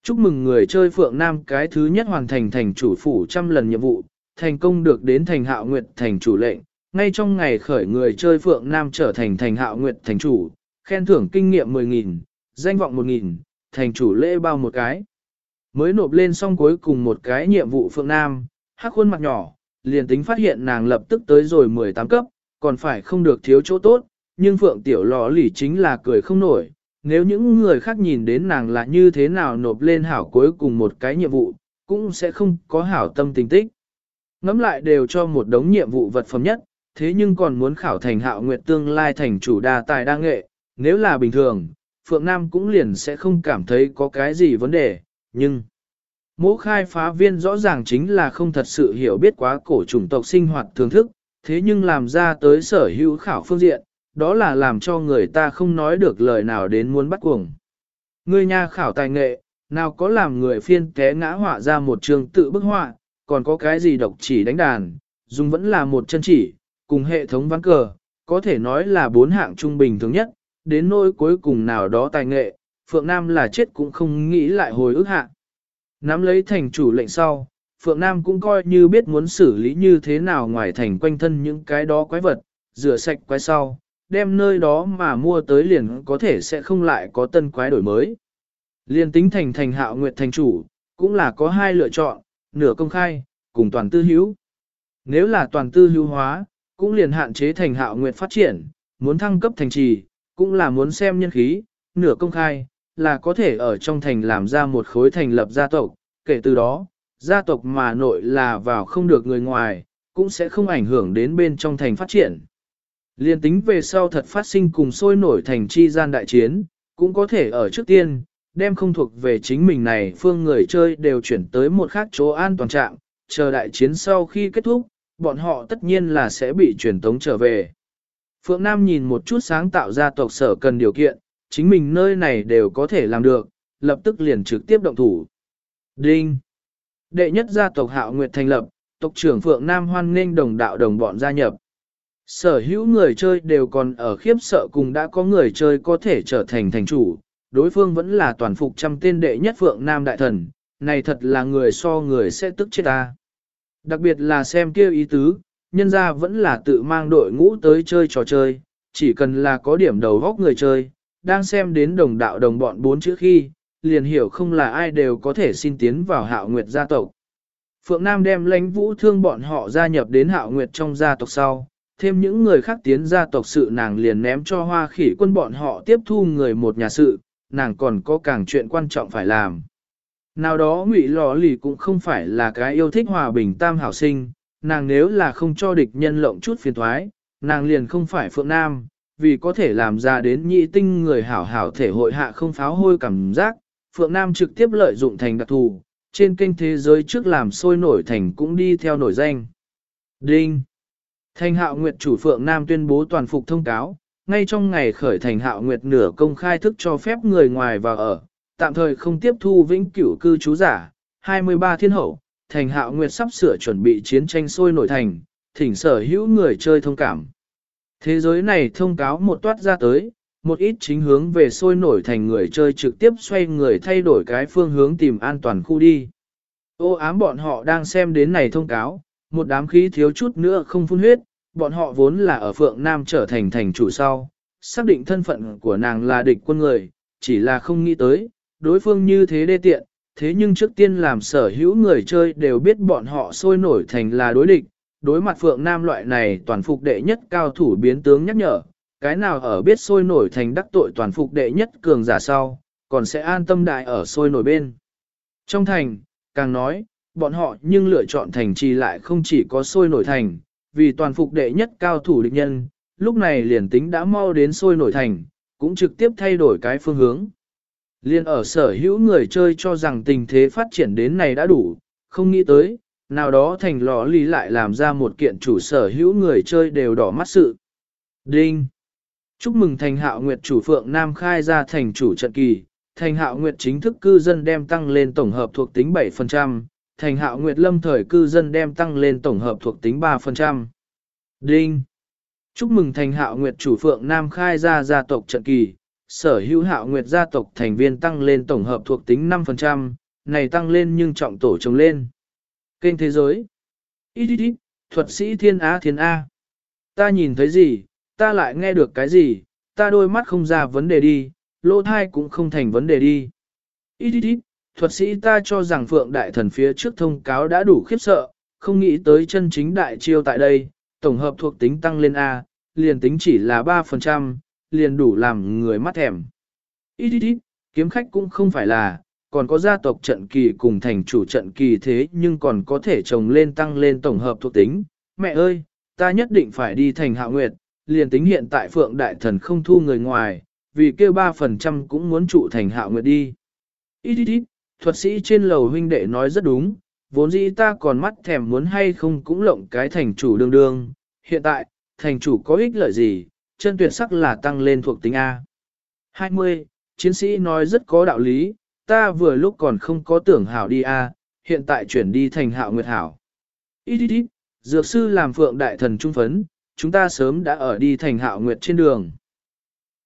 Chúc mừng người chơi Phượng Nam cái thứ nhất hoàn thành thành chủ phủ trăm lần nhiệm vụ, thành công được đến thành hạo nguyệt thành chủ lệnh. Ngay trong ngày khởi người chơi Phượng Nam trở thành thành hạo nguyệt thành chủ, khen thưởng kinh nghiệm 10.000, danh vọng 1.000, thành chủ lễ bao một cái. Mới nộp lên xong cuối cùng một cái nhiệm vụ Phượng Nam, hắc khuôn mặt nhỏ, liền tính phát hiện nàng lập tức tới rồi 18 cấp, còn phải không được thiếu chỗ tốt, nhưng Phượng Tiểu lò lì chính là cười không nổi. Nếu những người khác nhìn đến nàng là như thế nào nộp lên hảo cuối cùng một cái nhiệm vụ, cũng sẽ không có hảo tâm tình tích. Ngắm lại đều cho một đống nhiệm vụ vật phẩm nhất, thế nhưng còn muốn khảo thành hạo nguyệt tương lai thành chủ đa tài đa nghệ, nếu là bình thường, Phượng Nam cũng liền sẽ không cảm thấy có cái gì vấn đề, nhưng... Mỗ khai phá viên rõ ràng chính là không thật sự hiểu biết quá cổ chủng tộc sinh hoạt thưởng thức, thế nhưng làm ra tới sở hữu khảo phương diện, đó là làm cho người ta không nói được lời nào đến muốn bắt cuồng. Người nhà khảo tài nghệ, nào có làm người phiên té ngã họa ra một trường tự bức họa, còn có cái gì độc chỉ đánh đàn, dùng vẫn là một chân chỉ, cùng hệ thống ván cờ, có thể nói là bốn hạng trung bình thường nhất, đến nỗi cuối cùng nào đó tài nghệ, Phượng Nam là chết cũng không nghĩ lại hồi ức hạ. Nắm lấy thành chủ lệnh sau, Phượng Nam cũng coi như biết muốn xử lý như thế nào ngoài thành quanh thân những cái đó quái vật, rửa sạch quái sau, đem nơi đó mà mua tới liền có thể sẽ không lại có tân quái đổi mới. Liên tính thành thành hạo nguyệt thành chủ, cũng là có hai lựa chọn, nửa công khai, cùng toàn tư hữu. Nếu là toàn tư hữu hóa, cũng liền hạn chế thành hạo nguyệt phát triển, muốn thăng cấp thành trì, cũng là muốn xem nhân khí, nửa công khai, là có thể ở trong thành làm ra một khối thành lập gia tộc, kể từ đó, gia tộc mà nội là vào không được người ngoài, cũng sẽ không ảnh hưởng đến bên trong thành phát triển. Liên tính về sau thật phát sinh cùng sôi nổi thành chi gian đại chiến, cũng có thể ở trước tiên, đem không thuộc về chính mình này phương người chơi đều chuyển tới một khác chỗ an toàn trạng, chờ đại chiến sau khi kết thúc, bọn họ tất nhiên là sẽ bị chuyển tống trở về. Phượng Nam nhìn một chút sáng tạo ra tộc sở cần điều kiện, chính mình nơi này đều có thể làm được, lập tức liền trực tiếp động thủ. Đinh! Đệ nhất gia tộc Hạo Nguyệt thành lập, tộc trưởng Phượng Nam hoan nghênh đồng đạo đồng bọn gia nhập. Sở hữu người chơi đều còn ở khiếp sợ cùng đã có người chơi có thể trở thành thành chủ, đối phương vẫn là toàn phục trăm tên đệ nhất Phượng Nam đại thần, này thật là người so người sẽ tức chết ta. Đặc biệt là xem kia ý tứ, nhân ra vẫn là tự mang đội ngũ tới chơi trò chơi, chỉ cần là có điểm đầu góc người chơi, đang xem đến đồng đạo đồng bọn bốn chữ khi, liền hiểu không là ai đều có thể xin tiến vào hạo nguyệt gia tộc. Phượng Nam đem lãnh vũ thương bọn họ gia nhập đến hạo nguyệt trong gia tộc sau, thêm những người khác tiến gia tộc sự nàng liền ném cho hoa khỉ quân bọn họ tiếp thu người một nhà sự, nàng còn có càng chuyện quan trọng phải làm. Nào đó ngụy lò lì cũng không phải là cái yêu thích hòa bình tam hảo sinh, nàng nếu là không cho địch nhân lộng chút phiền thoái, nàng liền không phải Phượng Nam, vì có thể làm ra đến nhị tinh người hảo hảo thể hội hạ không pháo hôi cảm giác, Phượng Nam trực tiếp lợi dụng thành đặc thù, trên kênh thế giới trước làm sôi nổi thành cũng đi theo nổi danh. Đinh! Thành hạo nguyệt chủ Phượng Nam tuyên bố toàn phục thông cáo, ngay trong ngày khởi thành hạo nguyệt nửa công khai thức cho phép người ngoài vào ở, tạm thời không tiếp thu vĩnh cửu cư trú giả, 23 thiên hậu, thành hạo nguyệt sắp sửa chuẩn bị chiến tranh sôi nổi thành, thỉnh sở hữu người chơi thông cảm. Thế giới này thông cáo một toát ra tới, một ít chính hướng về sôi nổi thành người chơi trực tiếp xoay người thay đổi cái phương hướng tìm an toàn khu đi. Ô ám bọn họ đang xem đến này thông cáo, một đám khí thiếu chút nữa không phun huyết, bọn họ vốn là ở Phượng Nam trở thành thành chủ sau, xác định thân phận của nàng là địch quân người, chỉ là không nghĩ tới, đối phương như thế đê tiện, thế nhưng trước tiên làm sở hữu người chơi đều biết bọn họ sôi nổi thành là đối địch, đối mặt Phượng Nam loại này toàn phục đệ nhất cao thủ biến tướng nhắc nhở, cái nào ở biết sôi nổi thành đắc tội toàn phục đệ nhất cường giả sau, còn sẽ an tâm đại ở sôi nổi bên. Trong thành, càng nói, bọn họ nhưng lựa chọn thành trì lại không chỉ có sôi nổi thành, vì toàn phục đệ nhất cao thủ địch nhân, lúc này liền tính đã mau đến sôi nổi thành, cũng trực tiếp thay đổi cái phương hướng. Liên ở sở hữu người chơi cho rằng tình thế phát triển đến này đã đủ, không nghĩ tới, nào đó thành lò lý lại làm ra một kiện chủ sở hữu người chơi đều đỏ mắt sự. Đinh! Chúc mừng thành hạo nguyệt chủ phượng Nam khai ra thành chủ trận kỳ, thành hạo nguyệt chính thức cư dân đem tăng lên tổng hợp thuộc tính 7%, thành hạo nguyệt lâm thời cư dân đem tăng lên tổng hợp thuộc tính 3%. Đinh! Chúc mừng thành hạo nguyệt chủ phượng Nam khai ra gia tộc trận kỳ, sở hữu hạo nguyệt gia tộc thành viên tăng lên tổng hợp thuộc tính 5%, này tăng lên nhưng trọng tổ trồng lên. Kênh thế giới. Ít ít ít, thuật sĩ thiên á thiên A. Ta nhìn thấy gì, ta lại nghe được cái gì, ta đôi mắt không ra vấn đề đi, lỗ thai cũng không thành vấn đề đi. Ít ít ít, thuật sĩ ta cho rằng phượng đại thần phía trước thông cáo đã đủ khiếp sợ, không nghĩ tới chân chính đại chiêu tại đây, tổng hợp thuộc tính tăng lên A, liền tính chỉ là 3%, liền đủ làm người mắt thèm. Ít ít ít, kiếm khách cũng không phải là, còn có gia tộc trận kỳ cùng thành chủ trận kỳ thế nhưng còn có thể trồng lên tăng lên tổng hợp thuộc tính. Mẹ ơi, ta nhất định phải đi thành hạ nguyệt, liền tính hiện tại phượng đại thần không thu người ngoài, vì kêu 3% cũng muốn trụ thành hạ nguyệt đi. Ít ít ít, thuật sĩ trên lầu huynh đệ nói rất đúng, vốn dĩ ta còn mắt thèm muốn hay không cũng lộng cái thành chủ đương đương, hiện tại, thành chủ có ích lợi gì, chân tuyệt sắc là tăng lên thuộc tính A. 20. Chiến sĩ nói rất có đạo lý, ta vừa lúc còn không có tưởng hảo đi A, hiện tại chuyển đi thành hạo nguyệt hảo. Ít ít ít, dược sư làm phượng đại thần trung phấn, chúng ta sớm đã ở đi thành hạo nguyệt trên đường.